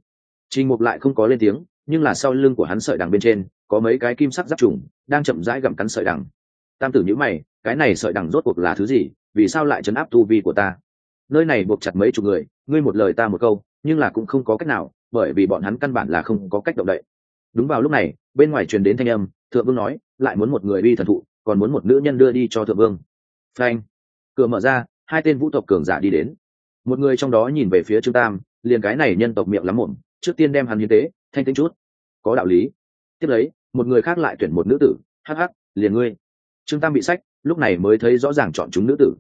Trình mục lại không có lên tiếng, nhưng là sau lưng của hắn sợi đằng bên trên, có mấy cái kim sắc giáp trùng, đang chậm rãi gặm cắn sợi đằng. Tam tử nhữ mày, cái này sợi đằng rốt cuộc là thứ gì? Vì sao lại chấn áp tu vi của ta? Nơi này buộc chặt mấy chục người, ngươi một lời ta một câu, nhưng là cũng không có cách nào, bởi vì bọn hắn căn bản là không có cách động đậy. Đúng vào lúc này, bên ngoài truyền đến thanh âm, thượng vương nói, lại muốn một người đi thần thụ, còn muốn một nữ nhân đưa đi cho thượng vương. Phanh. Cửa mở ra, hai tên vũ tộc cường giả đi đến một người trong đó nhìn về phía trương tam, liền cái này nhân tộc miệng lắm muộn, trước tiên đem hắn hiến tế, thanh tính chút. Có đạo lý. Tiếp lấy, một người khác lại tuyển một nữ tử hh liền ngươi. Trương tam bị sách, lúc này mới thấy rõ ràng chọn chúng nữ tử.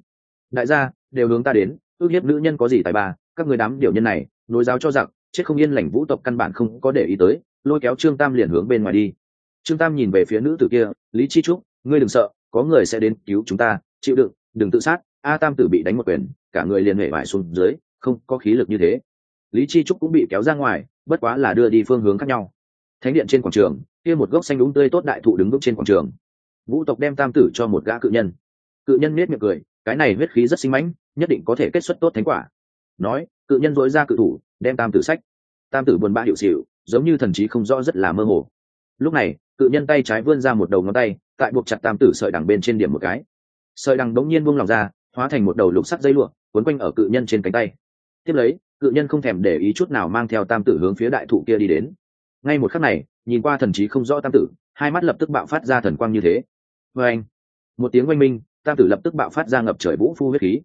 Đại gia, đều hướng ta đến, ước hiếp nữ nhân có gì tài ba, các người đám điều nhân này, nối giáo cho giặc, chết không yên lành vũ tộc căn bản không có để ý tới, lôi kéo trương tam liền hướng bên ngoài đi. Trương tam nhìn về phía nữ tử kia, lý chi trúc, ngươi đừng sợ, có người sẽ đến cứu chúng ta, chịu đựng, đừng tự sát a tam tử bị đánh một quyền, cả người liền hệ vải xuống dưới, không có khí lực như thế. Lý chi trúc cũng bị kéo ra ngoài, bất quá là đưa đi phương hướng khác nhau. Thánh điện trên quảng trường, kia một gốc xanh đúng tươi tốt đại thụ đứng vững trên quảng trường. Vũ tộc đem tam tử cho một gã cự nhân. Cự nhân nết miệng cười, cái này huyết khí rất sinh mãnh, nhất định có thể kết xuất tốt thánh quả. Nói, cự nhân dối ra cự thủ, đem tam tử sách. Tam tử buồn bã hiệu xịu giống như thần trí không rõ rất là mơ hồ. Lúc này, cự nhân tay trái vươn ra một đầu ngón tay, tại buộc chặt tam tử sợi đằng bên trên điểm một cái. Sợi đằng đống nhiên buông lòng ra hóa thành một đầu lục sắt dây lụa quấn quanh ở cự nhân trên cánh tay. Tiếp lấy, cự nhân không thèm để ý chút nào mang theo tam tử hướng phía đại thụ kia đi đến. Ngay một khắc này, nhìn qua thần trí không rõ tam tử, hai mắt lập tức bạo phát ra thần quang như thế. Vê anh một tiếng oanh minh, tam tử lập tức bạo phát ra ngập trời vũ phu huyết khí.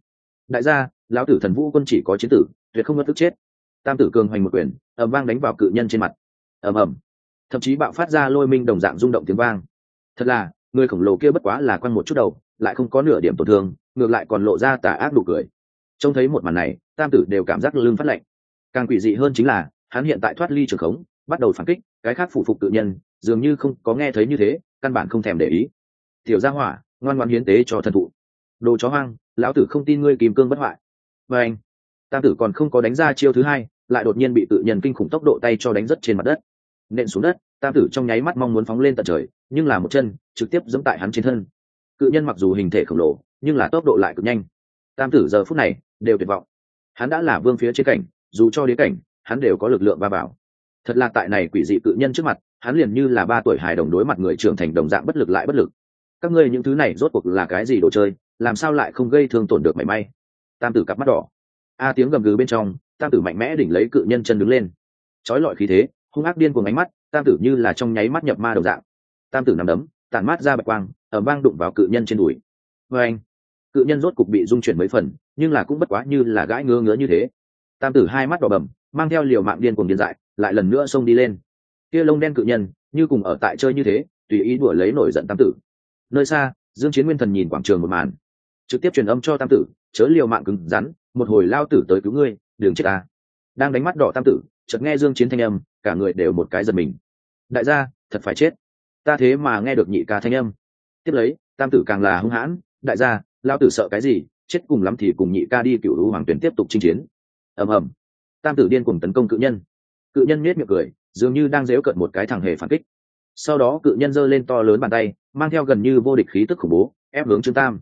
Đại gia, lão tử thần vũ quân chỉ có chiến tử, tuyệt không ngất tức chết. Tam tử cường hoành một quyền, ầm vang đánh vào cự nhân trên mặt. Ầm ầm. Thậm chí bạo phát ra lôi minh đồng dạng rung động tiếng vang. Thật là, người khổng lồ kia bất quá là quăng một chút đầu lại không có nửa điểm tổn thương, ngược lại còn lộ ra tà ác đủ cười. Trông thấy một màn này, tam tử đều cảm giác lưng phát lạnh. Càng quỷ dị hơn chính là, hắn hiện tại thoát ly trường khống, bắt đầu phản kích, cái khác phụ phục tự nhân, dường như không có nghe thấy như thế, căn bản không thèm để ý. Tiểu gia hỏa, ngoan ngoan hiến tế cho thần thụ. Đồ chó hoang, lão tử không tin ngươi kìm cương bất hoại. Và anh, tam tử còn không có đánh ra chiêu thứ hai, lại đột nhiên bị tự nhân kinh khủng tốc độ tay cho đánh rất trên mặt đất. Nện xuống đất, tam tử trong nháy mắt mong muốn phóng lên tận trời, nhưng là một chân, trực tiếp dẫm tại hắn trên thân cự nhân mặc dù hình thể khổng lồ, nhưng là tốc độ lại cực nhanh. Tam tử giờ phút này đều tuyệt vọng. Hắn đã là vương phía trên cảnh, dù cho đế cảnh, hắn đều có lực lượng ba bảo thật là tại này quỷ dị cự nhân trước mặt, hắn liền như là ba tuổi hài đồng đối mặt người trưởng thành đồng dạng bất lực lại bất lực. Các ngươi những thứ này rốt cuộc là cái gì đồ chơi, làm sao lại không gây thương tổn được mảy may? Tam tử cặp mắt đỏ. A tiếng gầm gừ bên trong, tam tử mạnh mẽ đỉnh lấy cự nhân chân đứng lên. Trói lọi khí thế, hung ác điên cuồng ánh mắt, tam tử như là trong nháy mắt nhập ma đồng dạng. Tam tử nằm đấm tàn mát ra bạch quang ở vang đụng vào cự nhân trên đùi. Vê anh, cự nhân rốt cục bị dung chuyển mấy phần, nhưng là cũng bất quá như là gãi ngứa ngứa như thế. Tam tử hai mắt đỏ bầm, mang theo liều mạng điên cuồng điên dại, lại lần nữa xông đi lên. Kia lông đen cự nhân, như cùng ở tại chơi như thế, tùy ý đùa lấy nổi giận tam tử. Nơi xa, dương chiến nguyên thần nhìn quảng trường một màn. Trực tiếp truyền âm cho tam tử, chớ liều mạng cứng rắn, một hồi lao tử tới cứu ngươi đường chết ta. Đang đánh mắt đỏ tam tử, chợt nghe dương chiến thanh âm, cả người đều một cái giật mình. Đại gia, thật phải chết. Ta thế mà nghe được nhị ca thanh âm tiếp lấy, tam tử càng là hung hãn, đại gia lao tử sợ cái gì, chết cùng lắm thì cùng nhị ca đi cựu lũ hoàng tuyển tiếp tục chinh chiến. Ầm ầm. Tam tử điên cùng tấn công cự nhân. Cự nhân nết miệng cười, dường như đang dếu cận một cái thằng hề phản kích. Sau đó cự nhân giơ lên to lớn bàn tay, mang theo gần như vô địch khí tức khủng bố, ép hướng trương tam.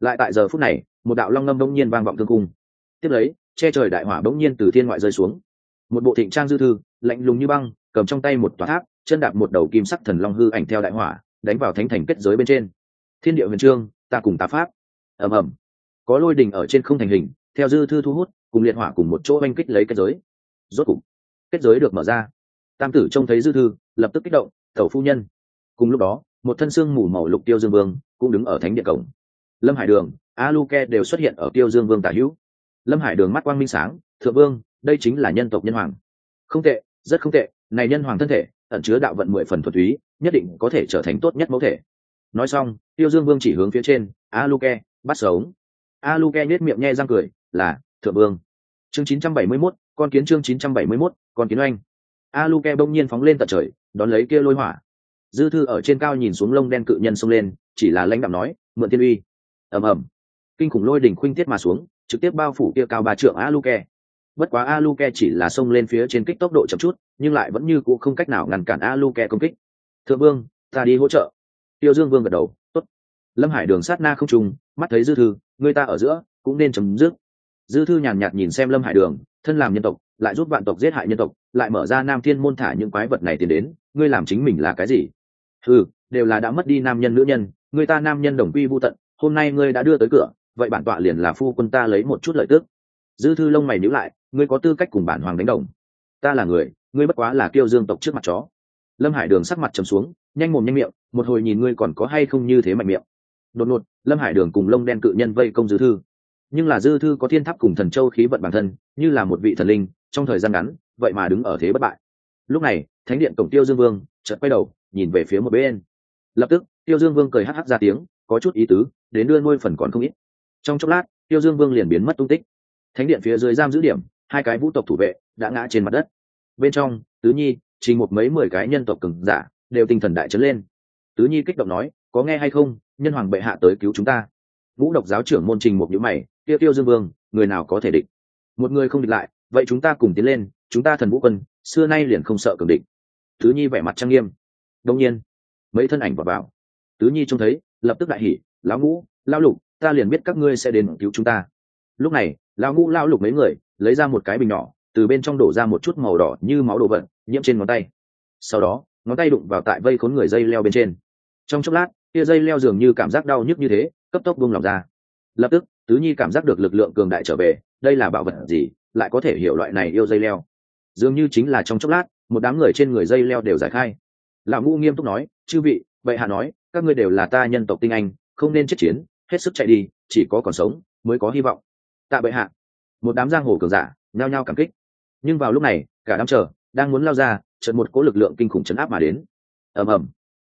Lại tại giờ phút này, một đạo long ngâm bỗng nhiên vang vọng thương cung. Tiếp lấy, che trời đại hỏa bỗng nhiên từ thiên ngoại rơi xuống. Một bộ thịnh trang dư thư, lạnh lùng như băng, cầm trong tay một tòa tháp, chân đạp một đầu kim sắc thần long hư ảnh theo đại hỏa đánh vào thánh thành kết giới bên trên. Thiên địa huyền trương, ta cùng tá pháp. Ầm ầm. Có lôi đình ở trên không thành hình, theo dư thư thu hút, cùng liệt hỏa cùng một chỗ oanh kích lấy kết giới. Rốt cục, kết giới được mở ra. Tam tử trông thấy dư thư, lập tức kích động, tẩu phu nhân. Cùng lúc đó, một thân xương mù màu lục tiêu dương vương cũng đứng ở thánh địa cổng. Lâm hải đường, a luke đều xuất hiện ở tiêu dương vương tả hữu. Lâm hải đường mắt quang minh sáng, thượng vương, đây chính là nhân tộc nhân hoàng. Không tệ, rất không tệ, này nhân hoàng thân thể ẩn chứa đạo vận mười phần thuật túy nhất định có thể trở thành tốt nhất mẫu thể. Nói xong tiêu dương vương chỉ hướng phía trên a luke bắt sống. A luke nhếch miệng nhe răng cười là thượng vương. Chương 971, con kiến chương 971, con kiến oanh. A luke bỗng nhiên phóng lên tận trời đón lấy kia lôi hỏa. Dư thư ở trên cao nhìn xuống lông đen cự nhân xông lên chỉ là lãnh đạo nói mượn tiên uy. Ầm ầm. Kinh khủng lôi đỉnh khuynh tiết mà xuống trực tiếp bao phủ kia cao ba trượng a luke bất quá aluke chỉ là xông lên phía trên kích tốc độ chậm chút, nhưng lại vẫn như cũ không cách nào ngăn cản aluke công kích. Thượng vương, ta đi hỗ trợ. Tiêu dương vương gật đầu, tốt. Lâm hải đường sát na không trùng mắt thấy dư thư người ta ở giữa, cũng nên chấm dứt. Dư thư nhàn nhạt nhìn xem lâm hải đường, thân làm nhân tộc, lại giúp vạn tộc giết hại nhân tộc, lại mở ra nam thiên môn thả những quái vật này tiến đến, ngươi làm chính mình là cái gì? Ừ đều là đã mất đi nam nhân nữ nhân, người ta nam nhân đồng quy vô tận, hôm nay ngươi đã đưa tới cửa, vậy bản tọa liền là phu quân ta lấy một chút lợi tước dư thư lông mày nhíu lại ngươi có tư cách cùng bản hoàng đánh đồng. Ta là người, ngươi bất quá là kiêu dương tộc trước mặt chó. Lâm hải đường sắc mặt trầm xuống, nhanh mồm nhanh miệng, một hồi nhìn ngươi còn có hay không như thế mạnh miệng. Đột ngột, lâm hải đường cùng lông đen cự nhân vây công dư thư. Nhưng là dư thư có thiên tháp cùng thần châu khí vận bản thân, như là một vị thần linh, trong thời gian ngắn, vậy mà đứng ở thế bất bại. Lúc này, thánh điện cổng tiêu dương vương chợt quay đầu, nhìn về phía một bên. Lập tức, tiêu dương vương cười hắc hắc ra tiếng, có chút ý tứ, đến đưa nuôi phần còn không ít. Trong chốc lát, tiêu dương vương liền biến mất tung tích. Thánh điện phía dưới giam giữ điểm hai cái vũ tộc thủ vệ đã ngã trên mặt đất. Bên trong, tứ nhi, trình một mấy mười cái nhân tộc cừng giả đều tinh thần đại trấn lên. Tứ nhi kích động nói, có nghe hay không? Nhân hoàng bệ hạ tới cứu chúng ta. Vũ độc giáo trưởng môn trình một nhữ mày, tiêu tiêu dương vương, người nào có thể địch? Một người không địch lại, vậy chúng ta cùng tiến lên, chúng ta thần vũ quân, xưa nay liền không sợ cường địch. Tứ nhi vẻ mặt trang nghiêm. Đông nhiên, mấy thân ảnh vào vào. Tứ nhi trông thấy, lập tức đại hỉ, lão ngũ lao lục, ta liền biết các ngươi sẽ đến cứu chúng ta. Lúc này, lão ngũ lao lục mấy người lấy ra một cái bình nhỏ, từ bên trong đổ ra một chút màu đỏ như máu đồ vật, nhiễm trên ngón tay. Sau đó, ngón tay đụng vào tại vây khốn người dây leo bên trên. Trong chốc lát, kia dây leo dường như cảm giác đau nhức như thế, cấp tốc buông lỏng ra. Lập tức, tứ nhi cảm giác được lực lượng cường đại trở về, đây là bảo vật gì, lại có thể hiểu loại này yêu dây leo. Dường như chính là trong chốc lát, một đám người trên người dây leo đều giải khai. Lão ngũ nghiêm túc nói, chư vị, bệ hạ nói, các ngươi đều là ta nhân tộc tinh anh, không nên chết chiến, hết sức chạy đi, chỉ có còn sống mới có hy vọng. Tạ bệ hạ một đám giang hồ cường giả, nhao nhao cảm kích. Nhưng vào lúc này, cả đám chờ, đang muốn lao ra trận một cỗ lực lượng kinh khủng chấn áp mà đến. Ầm ầm.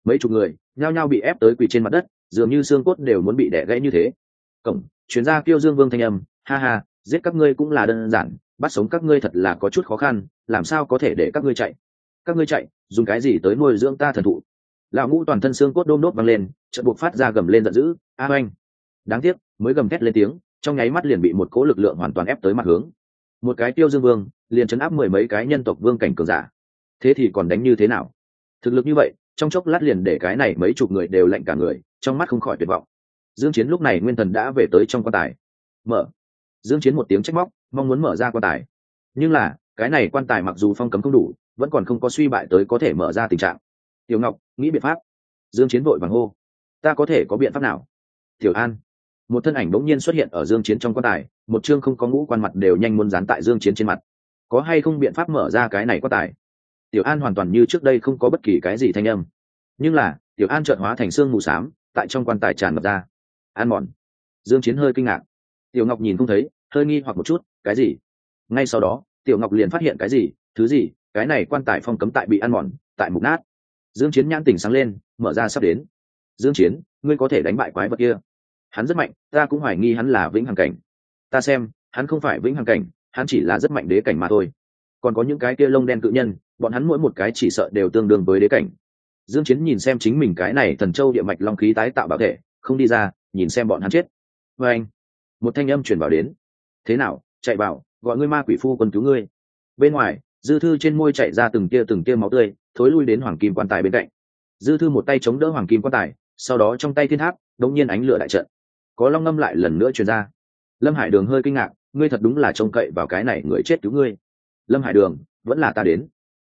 Mấy chục người, nhao nhao bị ép tới quỳ trên mặt đất, dường như xương cốt đều muốn bị đẻ gãy như thế. Cổng chuyến ra kêu dương vương thanh âm, ha ha, giết các ngươi cũng là đơn giản, bắt sống các ngươi thật là có chút khó khăn, làm sao có thể để các ngươi chạy? Các ngươi chạy, dùng cái gì tới nuôi dưỡng ta thần thụ? Lão ngũ toàn thân xương cốt đôm đốt văng lên, chợt buộc phát ra gầm lên giận dữ. A oanh đáng tiếc, mới gầm thét lên tiếng trong nháy mắt liền bị một cỗ lực lượng hoàn toàn ép tới mặt hướng. Một cái tiêu dương vương, liền chấn áp mười mấy cái nhân tộc vương cảnh cường giả. Thế thì còn đánh như thế nào? Thực lực như vậy, trong chốc lát liền để cái này mấy chục người đều lạnh cả người, trong mắt không khỏi tuyệt vọng. Dương chiến lúc này nguyên thần đã về tới trong quan tài. Mở. Dương chiến một tiếng trách móc, mong muốn mở ra quan tài. Nhưng là, cái này quan tài mặc dù phong cấm không đủ, vẫn còn không có suy bại tới có thể mở ra tình trạng. Tiểu ngọc, nghĩ biện pháp. Dương chiến vội vàng hô. Ta có thể có biện pháp nào? Tiểu an một thân ảnh bỗng nhiên xuất hiện ở dương chiến trong quan tài, một chương không có ngũ quan mặt đều nhanh muốn dán tại dương chiến trên mặt. Có hay không biện pháp mở ra cái này quan tài? Tiểu an hoàn toàn như trước đây không có bất kỳ cái gì thanh âm. Nhưng là, tiểu an trợn hóa thành xương mù xám, tại trong quan tài tràn ngập ra. An mòn. Dương chiến hơi kinh ngạc. Tiểu ngọc nhìn không thấy, hơi nghi hoặc một chút, cái gì? Ngay sau đó, tiểu ngọc liền phát hiện cái gì? Thứ gì? Cái này quan tài phong cấm tại bị ăn mòn, tại mục nát. Dương chiến nhãn tỉnh sáng lên, mở ra sắp đến. Dương chiến, ngươi có thể đánh bại quái vật kia hắn rất mạnh, ta cũng hoài nghi hắn là vĩnh hằng cảnh. Ta xem, hắn không phải vĩnh hằng cảnh, hắn chỉ là rất mạnh đế cảnh mà thôi. Còn có những cái kia lông đen cự nhân, bọn hắn mỗi một cái chỉ sợ đều tương đương với đế cảnh. Dương chiến nhìn xem chính mình cái này thần châu địa mạch long khí tái tạo bảo thể, không đi ra, nhìn xem bọn hắn chết. Với anh, một thanh âm truyền vào đến. Thế nào, chạy bảo, gọi ngươi ma quỷ phu quân cứu ngươi. Bên ngoài, dư thư trên môi chạy ra từng tia từng tia máu tươi, thối lui đến hoàng kim quan tài bên cạnh. Dư thư một tay chống đỡ hoàng kim quan tài, sau đó trong tay thiên tháp, đống nhiên ánh lửa đại trận có long ngâm lại lần nữa truyền ra. Lâm hải đường hơi kinh ngạc, ngươi thật đúng là trông cậy vào cái này người chết cứu ngươi. Lâm hải đường, vẫn là ta đến.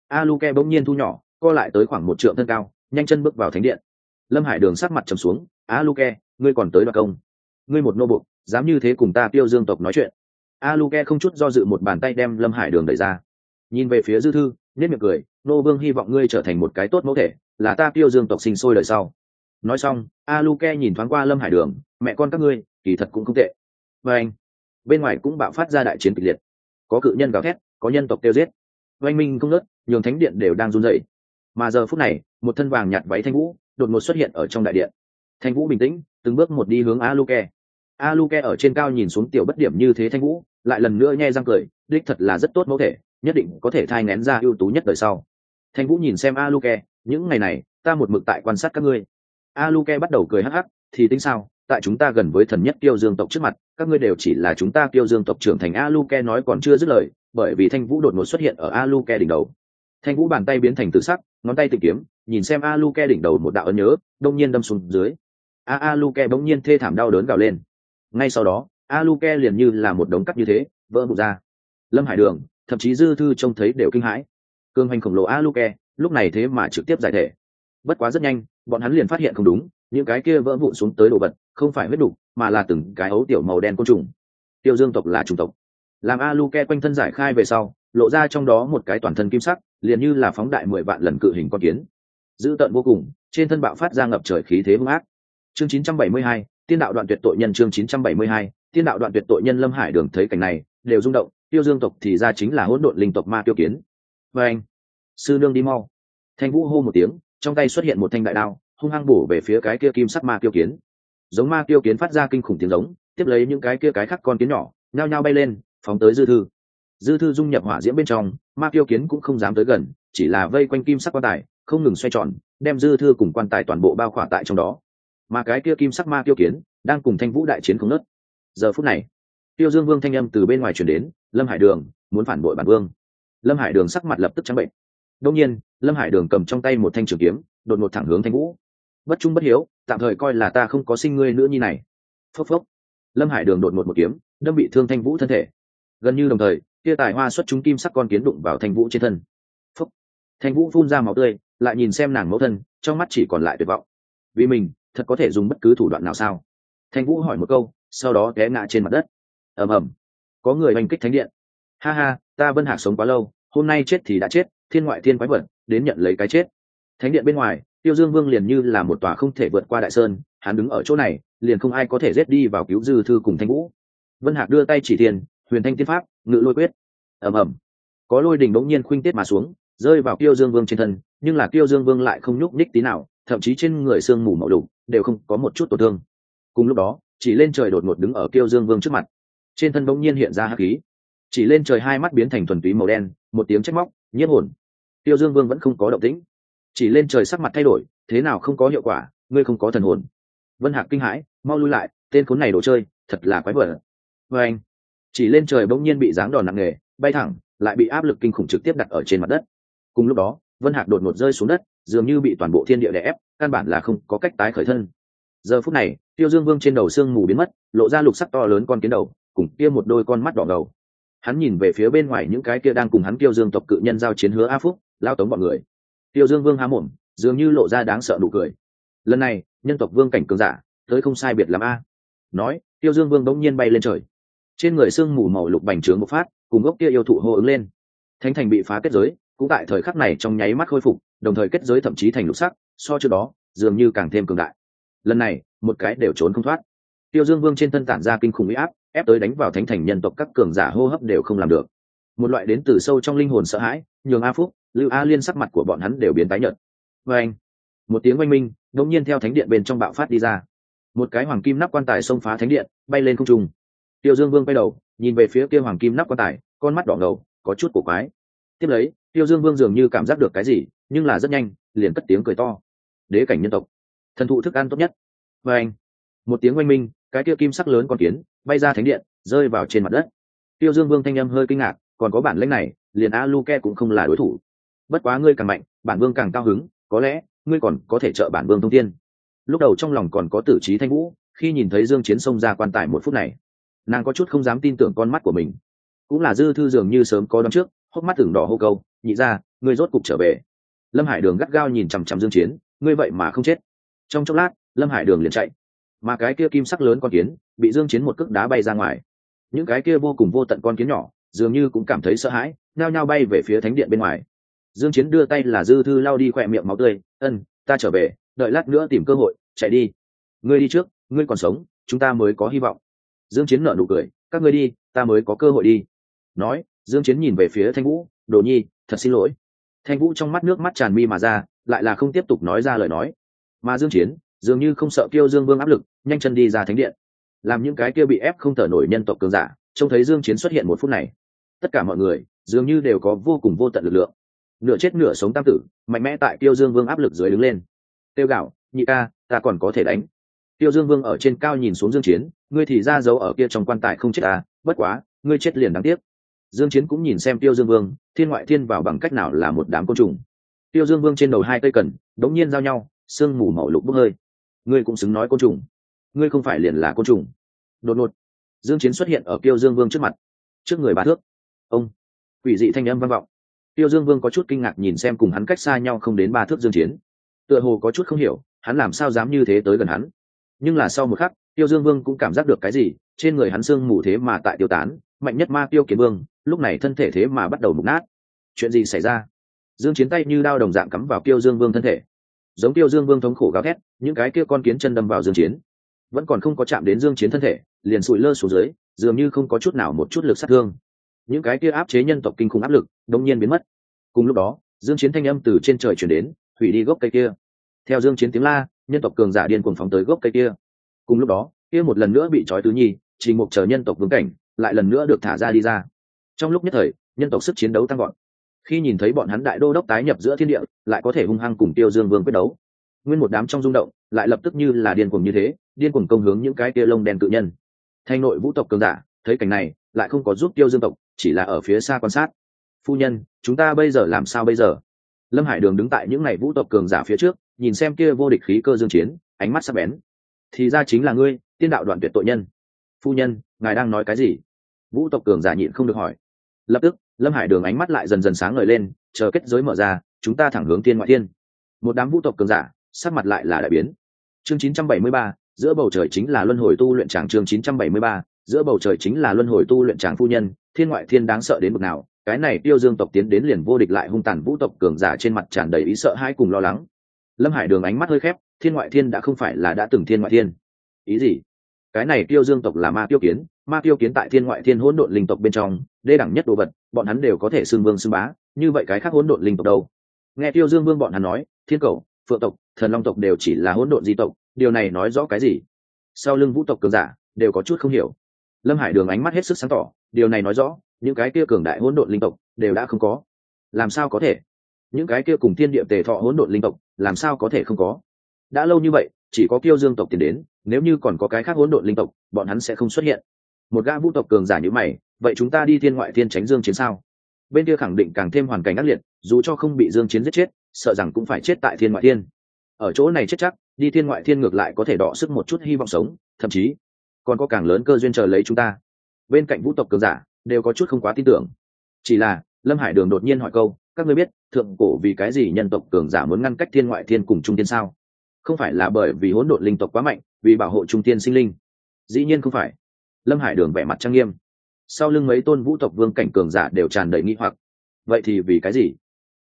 A lu ke bỗng nhiên thu nhỏ, co lại tới khoảng một trượng thân cao, nhanh chân bước vào thánh điện. Lâm hải đường sắc mặt trầm xuống, a lu ke ngươi còn tới đoạt công. Ngươi một nô bục dám như thế cùng ta tiêu dương tộc nói chuyện. A lu ke không chút do dự một bàn tay đem lâm hải đường đẩy ra. Nhìn về phía dư thư nhất miệng cười, nô vương, hy vọng ngươi trở thành một cái tốt mẫu thể, là ta tiêu dương tộc sinh sôi đời sau nói xong a luke nhìn thoáng qua lâm hải đường, mẹ con các ngươi, kỳ thật cũng không tệ. Và anh, bên ngoài cũng bạo phát ra đại chiến kịch liệt. Có cự nhân gào thét, có nhân tộc tiêu giết. Oanh minh không nớt nhường thánh điện đều đang run rẩy. Mà giờ phút này, một thân vàng nhạt váy thanh vũ đột ngột xuất hiện ở trong đại điện. Thanh vũ bình tĩnh, từng bước một đi hướng a luke a luke ở trên cao nhìn xuống tiểu bất điểm như thế thanh vũ, lại lần nữa nghe răng cười, đích thật là rất tốt mẫu thể, nhất định có thể thai ngén ra ưu tú nhất đời sau. Thanh vũ nhìn xem a luke những ngày này, ta một mực tại quan sát các ngươi aluke bắt đầu cười hắc hắc, thì tính sao? Tại chúng ta gần với thần nhất tiêu dương tộc trước mặt, các ngươi đều chỉ là chúng ta tiêu dương tộc trưởng thành aluke nói còn chưa dứt lời, bởi vì thanh vũ đột ngột xuất hiện ở aluke đỉnh đầu. Thanh vũ bàn tay biến thành tự sắc, ngón tay tìm kiếm, nhìn xem aluke đỉnh đầu một đạo ấn nhớ, đông nhiên đâm xuống dưới. A aluke bỗng nhiên thê thảm đau đớn gào lên. Ngay sau đó aluke liền như là một đống cắt như thế, vỡ vụt ra. Lâm hải đường, thậm chí dư thư trông thấy đều kinh hãi. Cương hành khổng lồ aluke lúc này thế mà trực tiếp giải thể. Bất quá rất nhanh bọn hắn liền phát hiện không đúng những cái kia vỡ vụn xuống tới đồ vật không phải huyết đục mà là từng cái ấu tiểu màu đen côn trùng. Tiêu dương tộc là chủng tộc. Làm a Lu ke quanh thân giải khai về sau lộ ra trong đó một cái toàn thân kim sắc liền như là phóng đại mười vạn lần cự hình con kiến. Dữ tợn vô cùng trên thân bạo phát ra ngập trời khí thế hung ác. Chương 972, tiên đạo đoạn tuyệt tội nhân chương 972, tiên đạo đoạn tuyệt tội nhân lâm hải đường thấy cảnh này đều rung động tiêu dương tộc thì ra chính là hỗn độn linh tộc ma tiêu kiến. Và anh sư nương đi mau. Thanh vũ hô một tiếng trong tay xuất hiện một thanh đại đao, hung hăng bổ về phía cái kia kim sắc ma tiêu kiến. Giống ma tiêu kiến phát ra kinh khủng tiếng giống, tiếp lấy những cái kia cái khắc con kiến nhỏ, nhao nhao bay lên, phóng tới dư thư. Dư thư dung nhập hỏa diễm bên trong, ma tiêu kiến cũng không dám tới gần, chỉ là vây quanh kim sắc quan tài, không ngừng xoay tròn, đem dư thư cùng quan tài toàn bộ bao khỏa tại trong đó. Mà cái kia kim sắc ma tiêu kiến đang cùng thanh vũ đại chiến không nớt giờ phút này, tiêu dương vương thanh âm từ bên ngoài chuyển đến, lâm hải đường, muốn phản bội bản vương. Lâm hải đường sắc mặt lập tức trắng bệnh đông nhiên, lâm hải đường cầm trong tay một thanh trường kiếm, đột ngột thẳng hướng thanh vũ. Bất trung bất hiếu, tạm thời coi là ta không có sinh ngươi nữa như này. Phốc phốc. Lâm hải đường đột ngột một kiếm, đâm bị thương thanh vũ thân thể. Gần như đồng thời kia tài hoa xuất chúng kim sắc con kiến đụng vào thanh vũ trên thân. Phốc. Thanh vũ phun ra máu tươi, lại nhìn xem nàng mẫu thân, trong mắt chỉ còn lại tuyệt vọng. Vì mình, thật có thể dùng bất cứ thủ đoạn nào sao? Thanh vũ hỏi một câu, sau đó té ngã trên mặt đất. Ầm ầm. Có người oanh kích thánh điện. Ha ha, ta vân hạc sống quá lâu hôm nay chết thì đã chết, thiên ngoại thiên quái vật, đến nhận lấy cái chết. Thánh điện bên ngoài, tiêu dương vương liền như là một tòa không thể vượt qua đại sơn, hắn đứng ở chỗ này, liền không ai có thể rết đi vào cứu dư thư cùng thanh vũ. Vân hạc đưa tay chỉ tiền huyền thanh tiên pháp, ngự lôi quyết. Ầm ầm. Có lôi đình bỗng nhiên khuynh tiết mà xuống, rơi vào tiêu dương vương trên thân, nhưng là tiêu dương vương lại không nhúc nhích tí nào, thậm chí trên người sương mù màu đục đều không có một chút tổn thương. Cùng lúc đó, chỉ lên trời đột ngột đứng ở tiêu dương vương trước mặt. Trên thân bỗng nhiên hiện ra hắc khí chỉ lên trời hai mắt biến thành thuần túy màu đen, một tiếng trách móc, nhiếp hồn. Tiêu dương vương vẫn không có động tĩnh. Chỉ lên trời sắc mặt thay đổi, thế nào không có hiệu quả, ngươi không có thần hồn. Vân hạc kinh hãi, mau lui lại, tên khốn này đồ chơi, thật là quái vở vê vâng anh. Chỉ lên trời bỗng nhiên bị giáng đòn nặng nề, bay thẳng, lại bị áp lực kinh khủng trực tiếp đặt ở trên mặt đất. Cùng lúc đó, vân hạc đột ngột rơi xuống đất, dường như bị toàn bộ thiên địa đè ép, căn bản là không có cách tái khởi thân. Giờ phút này, tiêu dương vương trên đầu xương mù biến mất, lộ ra lục sắc to lớn con kiến đầu, cùng kia một đôi con mắt đỏ ngầu hắn nhìn về phía bên ngoài những cái kia đang cùng hắn tiêu dương tộc cự nhân giao chiến hứa a phúc, lao tống bọn người. Tiêu dương vương há mồm, dường như lộ ra đáng sợ nụ cười. Lần này, nhân tộc vương cảnh cường giả, tới không sai biệt làm a. Nói, tiêu dương vương bỗng nhiên bay lên trời. Trên người sương mù màu lục bành trướng bộc phát, cùng gốc kia yêu thụ hô ứng lên. Thánh thành bị phá kết giới, cũng tại thời khắc này trong nháy mắt khôi phục, đồng thời kết giới thậm chí thành lục sắc, so trước đó, dường như càng thêm cường đại. Lần này, một cái đều trốn không thoát. Tiêu dương vương trên thân tản ra kinh khủng huy áp ép tới đánh vào thánh thành nhân tộc các cường giả hô hấp đều không làm được. Một loại đến từ sâu trong linh hồn sợ hãi, nhường a phúc, lưu a liên sắc mặt của bọn hắn đều biến tái nhợt. Vê anh, một tiếng oanh minh, đột nhiên theo thánh điện bên trong bạo phát đi ra. Một cái hoàng kim nắp quan tài xông phá thánh điện, bay lên không trung. Tiêu dương vương quay đầu, nhìn về phía kia hoàng kim nắp quan tài, con mắt đỏ ngầu, có chút cổ quái. Tiếp lấy, tiêu dương vương dường như cảm giác được cái gì, nhưng là rất nhanh, liền cất tiếng cười to. Đế cảnh nhân tộc, thần thụ thức ăn tốt nhất. Vê anh, một tiếng oanh minh cái kia kim sắc lớn con kiến, bay ra thánh điện, rơi vào trên mặt đất. Tiêu dương vương thanh â m hơi kinh ngạc, còn có bản lãnh này, liền a luke cũng không là đối thủ. Bất quá ngươi càng mạnh, bản vương càng cao hứng, có lẽ, ngươi còn có thể trợ bản vương thông tiên lúc đầu trong lòng còn có tử trí thanh vũ, khi nhìn thấy dương chiến xông ra quan tài một phút này, nàng có chút không dám tin tưởng con mắt của mình. Cũng là dư thư dường như sớm có đón trước, hốc mắt tưởng đỏ hô câu, nhị ra ngươi rốt cục trở về. Lâm hải đường gắt gao nhìn chằm chằm dương chiến, ngươi vậy mà không chết. Trong chốc lát, lâm hải đường liền chạy mà cái kia kim sắc lớn con kiến bị dương chiến một cước đá bay ra ngoài. Những cái kia vô cùng vô tận con kiến nhỏ, dường như cũng cảm thấy sợ hãi, nhao nhao bay về phía thánh điện bên ngoài. Dương chiến đưa tay là dư thư lao đi khỏe miệng máu tươi, ân, ta trở về, đợi lát nữa tìm cơ hội, chạy đi. Ngươi đi trước, ngươi còn sống, chúng ta mới có hy vọng. Dương chiến nở nụ cười, các ngươi đi, ta mới có cơ hội đi. Nói, dương chiến nhìn về phía thanh vũ, đồ nhi, thật xin lỗi. Thanh vũ trong mắt nước mắt tràn mi mà ra, lại là không tiếp tục nói ra lời nói. Mà dương chiến dường như không sợ kiêu dương vương áp lực, nhanh chân đi ra thánh điện. Làm những cái kia bị ép không thở nổi nhân tộc cường giả, trông thấy dương chiến xuất hiện một phút này. Tất cả mọi người, dường như đều có vô cùng vô tận lực lượng. Nửa chết nửa sống tam tử, mạnh mẽ tại tiêu dương vương áp lực dưới đứng lên. Tiêu gạo, nhị ca, ta còn có thể đánh. Tiêu dương vương ở trên cao nhìn xuống dương chiến, ngươi thì ra giấu ở kia trong quan tài không chết à bất quá, ngươi chết liền đáng tiếc. Dương chiến cũng nhìn xem tiêu dương vương, thiên ngoại thiên vào bằng cách nào là một đám côn trùng. Tiêu dương vương trên đầu hai cây cần, đống nhiên giao nhau, sương mù màu lục bốc hơi ngươi cũng xứng nói côn trùng. Ngươi không phải liền là côn trùng. Đột ngột, dương chiến xuất hiện ở tiêu dương vương trước mặt. Trước người ba thước, ông, quỷ dị thanh âm vang vọng. Tiêu dương vương có chút kinh ngạc nhìn xem cùng hắn cách xa nhau không đến ba thước dương chiến. Tựa hồ có chút không hiểu, hắn làm sao dám như thế tới gần hắn. Nhưng là sau một khắc tiêu dương vương cũng cảm giác được cái gì, trên người hắn sương mù thế mà tại tiêu tán, mạnh nhất ma tiêu kiến vương, lúc này thân thể thế mà bắt đầu mục nát. Chuyện gì xảy ra? Dương chiến tay như đao đồng dạng cắm vào tiêu dương vương thân thể giống tiêu dương vương thống khổ gào thét, những cái kia con kiến chân đâm vào dương chiến. Vẫn còn không có chạm đến dương chiến thân thể, liền sụi lơ xuống dưới, dường như không có chút nào một chút lực sát thương. Những cái kia áp chế nhân tộc kinh khủng áp lực đột nhiên biến mất. Cùng lúc đó, dương chiến thanh âm từ trên trời truyền đến, hủy đi gốc cây kia. Theo dương chiến tiếng la, nhân tộc cường giả điên cuồng phóng tới gốc cây kia. Cùng lúc đó, kia một lần nữa bị trói tứ nhi, chỉ một chờ nhân tộc vương cảnh, lại lần nữa được thả ra đi ra. Trong lúc nhất thời, nhân tộc sức chiến đấu tăng vọt khi nhìn thấy bọn hắn đại đô đốc tái nhập giữa thiên địa, lại có thể hung hăng cùng tiêu dương vương quyết đấu. Nguyên một đám trong rung động, lại lập tức như là điên cuồng như thế, điên cuồng công hướng những cái kia lông đen tự nhân. Thanh nội vũ tộc cường giả, thấy cảnh này, lại không có giúp tiêu dương tộc, chỉ là ở phía xa quan sát. Phu nhân, chúng ta bây giờ làm sao bây giờ? Lâm hải đường đứng tại những ngày vũ tộc cường giả phía trước, nhìn xem kia vô địch khí cơ dương chiến, ánh mắt sắc bén. Thì ra chính là ngươi, tiên đạo đoạn tuyệt tội nhân. Phu nhân, ngài đang nói cái gì? Vũ tộc cường giả nhịn không được hỏi. Lập tức lâm hải đường ánh mắt lại dần dần sáng ngời lên chờ kết giới mở ra chúng ta thẳng hướng tiên ngoại thiên. Một đám vũ tộc cường giả sắc mặt lại là đại biến. Chương 973, giữa bầu trời chính là luân hồi tu luyện tràng chương 973, giữa bầu trời chính là luân hồi tu luyện tràng phu nhân thiên ngoại thiên đáng sợ đến mức nào cái này tiêu dương tộc tiến đến liền vô địch lại hung tàn vũ tộc cường giả trên mặt tràn đầy ý sợ hãi cùng lo lắng. Lâm hải đường ánh mắt hơi khép thiên ngoại thiên đã không phải là đã từng thiên ngoại thiên. Ý gì? Cái này tiêu dương tộc là ma tiêu kiến ma tiêu kiến tại thiên ngoại thiên hỗn độn linh tộc bên trong đê đẳng nhất đồ vật, bọn hắn đều có thể xưng vương xưng bá, như vậy cái khác hỗn độn linh tộc đâu? Nghe tiêu dương vương bọn hắn nói, thiên cầu, phượng tộc, thần long tộc đều chỉ là hỗn độn di tộc, điều này nói rõ cái gì? Sau lưng vũ tộc cường giả, đều có chút không hiểu. Lâm hải đường ánh mắt hết sức sáng tỏ, điều này nói rõ, những cái kia cường đại hỗn độn linh tộc đều đã không có. Làm sao có thể? Những cái kia cùng thiên địa tề thọ hỗn độn linh tộc, làm sao có thể không có? Đã lâu như vậy, chỉ có kiêu dương tộc tiền đến, nếu như còn có cái khác hỗn độn linh tộc, bọn hắn sẽ không xuất hiện. Một gã vũ tộc cường giả như mày vậy chúng ta đi thiên ngoại thiên tránh dương chiến sao? Bên kia khẳng định càng thêm hoàn cảnh ác liệt, dù cho không bị dương chiến giết chết, sợ rằng cũng phải chết tại thiên ngoại thiên. Ở chỗ này chết chắc, đi thiên ngoại thiên ngược lại có thể đọ sức một chút hy vọng sống, thậm chí còn có càng lớn cơ duyên chờ lấy chúng ta. Bên cạnh vũ tộc cường giả, đều có chút không quá tin tưởng. Chỉ là, lâm hải đường đột nhiên hỏi câu, các ngươi biết, thượng cổ vì cái gì nhân tộc cường giả muốn ngăn cách thiên ngoại thiên cùng trung tiên sao? Không phải là bởi vì hỗn độn linh tộc quá mạnh, vì bảo hộ trung tiên sinh linh? Dĩ nhiên không phải. Lâm hải đường vẻ mặt trang nghiêm sau lưng mấy tôn vũ tộc vương cảnh cường giả đều tràn đầy nghi hoặc. Vậy thì vì cái gì?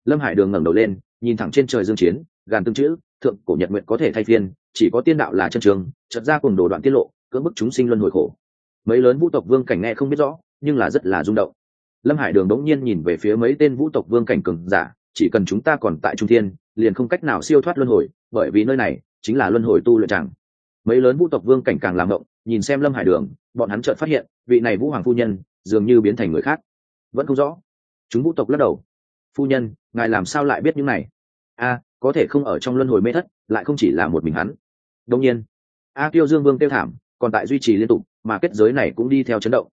Lâm hải đường ngẩng đầu lên, nhìn thẳng trên trời dương chiến, gàn tương chữ, thượng, cổ nhật nguyện có thể thay phiên, chỉ có tiên đạo là chân trường, chợt ra cùng đồ đoạn tiết lộ, cưỡng bức chúng sinh luân hồi khổ. Mấy lớn vũ tộc vương cảnh nghe không biết rõ, nhưng là rất là rung động. Lâm hải đường đống nhiên nhìn về phía mấy tên vũ tộc vương cảnh cường giả, chỉ cần chúng ta còn tại trung thiên, liền không cách nào siêu thoát luân hồi, bởi vì nơi này chính là luân hồi tu luyện tràng mấy lớn vũ tộc vương cảnh càng làm động nhìn xem lâm hải đường, bọn hắn chợt phát hiện, vị này vũ hoàng phu nhân dường như biến thành người khác. Vẫn không rõ. Chúng vũ tộc lắc đầu. Phu nhân, ngài làm sao lại biết những này? A, có thể không ở trong luân hồi mê thất, lại không chỉ là một mình hắn. Đông nhiên, a tiêu dương vương tiêu thảm, còn tại duy trì liên tục, mà kết giới này cũng đi theo chấn động.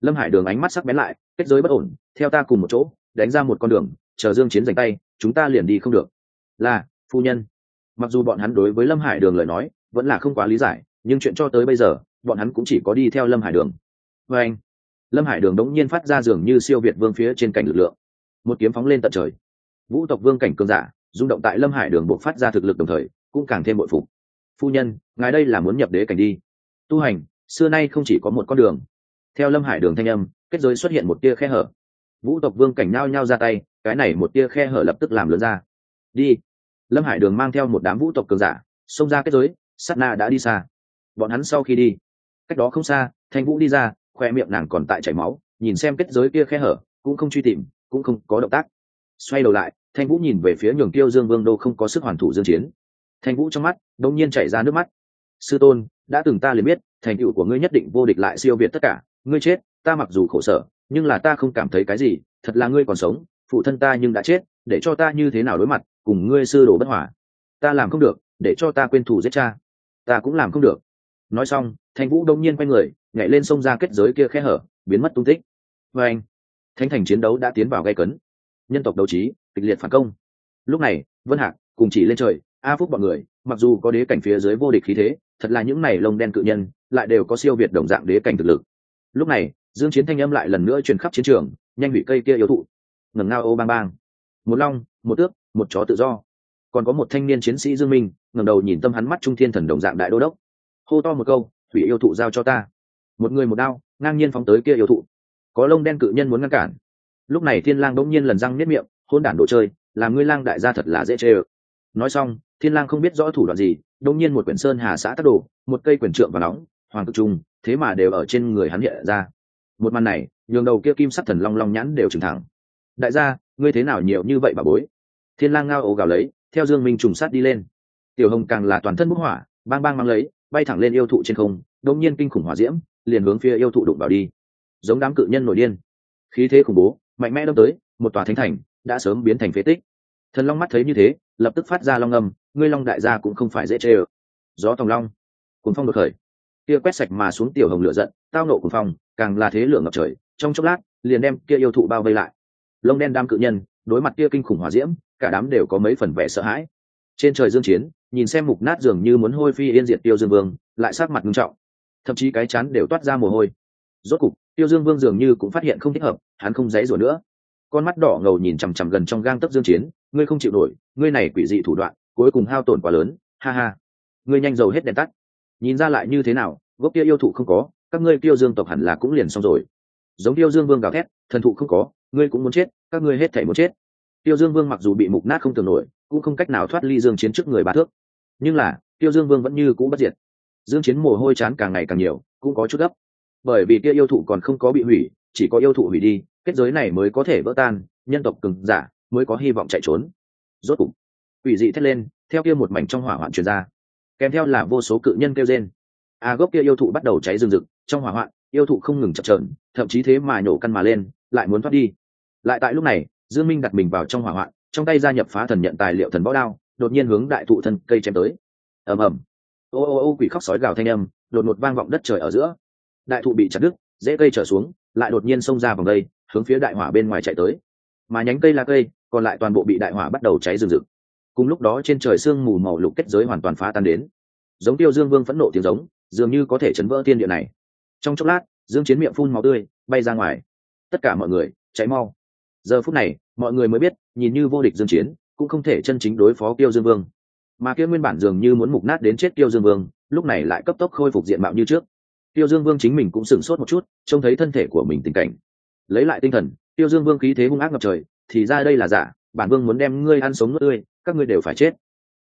Lâm hải đường ánh mắt sắc bén lại, kết giới bất ổn, theo ta cùng một chỗ, đánh ra một con đường, chờ dương chiến giành tay, chúng ta liền đi không được. Là, phu nhân. Mặc dù bọn hắn đối với lâm hải đường lời nói, vẫn là không quá lý giải, nhưng chuyện cho tới bây giờ bọn hắn cũng chỉ có đi theo lâm hải đường. Và anh, lâm hải đường đống nhiên phát ra dường như siêu việt vương phía trên cảnh lực lượng. Một kiếm phóng lên tận trời. Vũ tộc vương cảnh cường giả, rung động tại lâm hải đường buộc phát ra thực lực đồng thời, cũng càng thêm bội phục. Phu nhân, ngài đây là muốn nhập đế cảnh đi. Tu hành, xưa nay không chỉ có một con đường. Theo lâm hải đường thanh âm, kết giới xuất hiện một tia khe hở. Vũ tộc vương cảnh nhao nhao ra tay, cái này một tia khe hở lập tức làm lớn ra. Đi. Lâm hải đường mang theo một đám vũ tộc cường giả, xông ra kết giới, sát na đã đi xa. Bọn hắn sau khi đi cách đó không xa, thanh vũ đi ra, khoe miệng nàng còn tại chảy máu, nhìn xem kết giới kia khe hở, cũng không truy tìm, cũng không có động tác. Xoay đầu lại, thanh vũ nhìn về phía nhường tiêu dương vương đô không có sức hoàn thủ dương chiến. Thanh vũ trong mắt đông nhiên chảy ra nước mắt. Sư tôn, đã từng ta liền biết, thành tựu của ngươi nhất định vô địch lại siêu việt tất cả. Ngươi chết, ta mặc dù khổ sở, nhưng là ta không cảm thấy cái gì, thật là ngươi còn sống, phụ thân ta nhưng đã chết, để cho ta như thế nào đối mặt, cùng ngươi sư đồ bất hòa. Ta làm không được, để cho ta quên thù giết cha. Ta cũng làm không được. Nói xong thanh vũ đông nhiên quay người, nhảy lên sông ra kết giới kia khe hở, biến mất tung tích. Và anh, thánh thành chiến đấu đã tiến vào gây cấn. Nhân tộc đấu trí, kịch liệt phản công. Lúc này, vân hạc cùng chỉ lên trời, a phúc bọn người, mặc dù có đế cảnh phía dưới vô địch khí thế, thật là những này lông đen cự nhân, lại đều có siêu việt đồng dạng đế cảnh thực lực. Lúc này, dương chiến thanh âm lại lần nữa truyền khắp chiến trường, nhanh hủy cây kia yếu thụ. Ngẩng ngao ô bang bang. Một long, một tước, một chó tự do. Còn có một thanh niên chiến sĩ dương minh, ngẩng đầu nhìn tâm hắn mắt trung thiên thần đồng dạng đại đô đốc. Hô to một câu thủy yêu thụ giao cho ta. Một người một đao, ngang nhiên phóng tới kia yêu thụ. Có lông đen cự nhân muốn ngăn cản. Lúc này thiên lang đống nhiên lần răng nếp miệng, hôn đản đồ chơi, làm ngươi lang đại gia thật là dễ chê ơ. Nói xong, thiên lang không biết rõ thủ đoạn gì đống nhiên một quyển sơn hà xã tác đồ, một cây quyển trượng và nóng, hoàng cực trung thế mà đều ở trên người hắn hiện ra. Một màn này, nhường đầu kia kim sắc thần long long nhãn đều trừng thẳng. Đại gia, ngươi thế nào nhiều như vậy bà bối? Thiên lang ngao ồ gào lấy, theo dương minh trùng sát đi lên. Tiểu hồng càng là toàn thân bốc hỏa, bang bang mang lấy bay thẳng lên yêu thụ trên không đông nhiên kinh khủng hỏa diễm, liền hướng phía yêu thụ đụng vào đi. Giống đám cự nhân nổi điên. Khí thế khủng bố, mạnh mẽ đâm tới, một tòa thánh thành đã sớm biến thành phế tích. Thần long mắt thấy như thế, lập tức phát ra long âm, ngươi long đại gia cũng không phải dễ chê ờ gió tòng long cuốn phong đột khởi. Kia quét sạch mà xuống tiểu hồng lửa giận, tao nộ cuốn phong, càng là thế lửa ngập trời, trong chốc lát, liền đem kia yêu thụ bao vây lại. Lông đen đam cự nhân, đối mặt kia kinh khủng hỏa diễm, cả đám đều có mấy phần vẻ sợ hãi trên trời dương chiến, nhìn xem mục nát dường như muốn hôi phi yên diệt tiêu dương vương, lại sát mặt nghiêm trọng. Thậm chí cái chán đều toát ra mồ hôi. Rốt cục, tiêu dương vương dường như cũng phát hiện không thích hợp, hắn không dãy rủa nữa. Con mắt đỏ ngầu nhìn chằm chằm gần trong gang tấc dương chiến, ngươi không chịu nổi, ngươi này quỷ dị thủ đoạn, cuối cùng hao tổn quá lớn, ha ha. Ngươi nhanh dầu hết đèn tắt. Nhìn ra lại như thế nào, gốc kia yêu thụ không có, các ngươi tiêu dương tộc hẳn là cũng liền xong rồi. Giống tiêu dương vương gào thét, thần thụ không có, ngươi cũng muốn chết, các ngươi hết thảy muốn chết. Tiêu dương vương mặc dù bị mục nát không tưởng nổi cũng không cách nào thoát ly dương chiến trước người ba thước. Nhưng là, tiêu dương vương vẫn như cũ bất diệt. Dương chiến mồ hôi chán càng ngày càng nhiều, cũng có chút gấp. Bởi vì kia yêu thụ còn không có bị hủy, chỉ có yêu thụ hủy đi, kết giới này mới có thể vỡ tan, nhân tộc cường giả mới có hy vọng chạy trốn. Rốt cục, quỷ dị thét lên, theo kia một mảnh trong hỏa hoạn truyền ra. Kèm theo là vô số cự nhân kêu rên. A gốc kia yêu thụ bắt đầu cháy rừng rực, trong hỏa hoạn, yêu thụ không ngừng chập chờn, thậm chí thế mà nhổ căn mà lên, lại muốn thoát đi. Lại tại lúc này, dương minh đặt mình vào trong hỏa hoạn trong tay gia nhập phá thần nhận tài liệu thần võ đao, đột nhiên hướng đại thụ thân cây chém tới. Ầm ầm. Ô ô ô, quỷ khóc sói gào thanh âm, đột ngột vang vọng đất trời ở giữa. Đại thụ bị chặt đứt, dễ cây trở xuống, lại đột nhiên xông ra vòng cây hướng phía đại hỏa bên ngoài chạy tới. Mà nhánh cây là cây, còn lại toàn bộ bị đại hỏa bắt đầu cháy rừng rực. Cùng lúc đó trên trời sương mù màu lục kết giới hoàn toàn phá tan đến. Giống tiêu dương vương phẫn nộ tiếng giống, dường như có thể chấn vỡ thiên địa này. Trong chốc lát, dương chiến miệng phun máu tươi, bay ra ngoài. Tất cả mọi người, cháy mau giờ phút này, mọi người mới biết, nhìn như vô địch dương chiến, cũng không thể chân chính đối phó tiêu dương vương. Mà kia nguyên bản dường như muốn mục nát đến chết tiêu dương vương, lúc này lại cấp tốc khôi phục diện mạo như trước. Tiêu dương vương chính mình cũng sửng sốt một chút, trông thấy thân thể của mình tình cảnh. Lấy lại tinh thần tiêu dương vương khí thế hung ác ngập trời, thì ra đây là giả, bản vương muốn đem ngươi ăn sống nuốt tươi, các ngươi đều phải chết.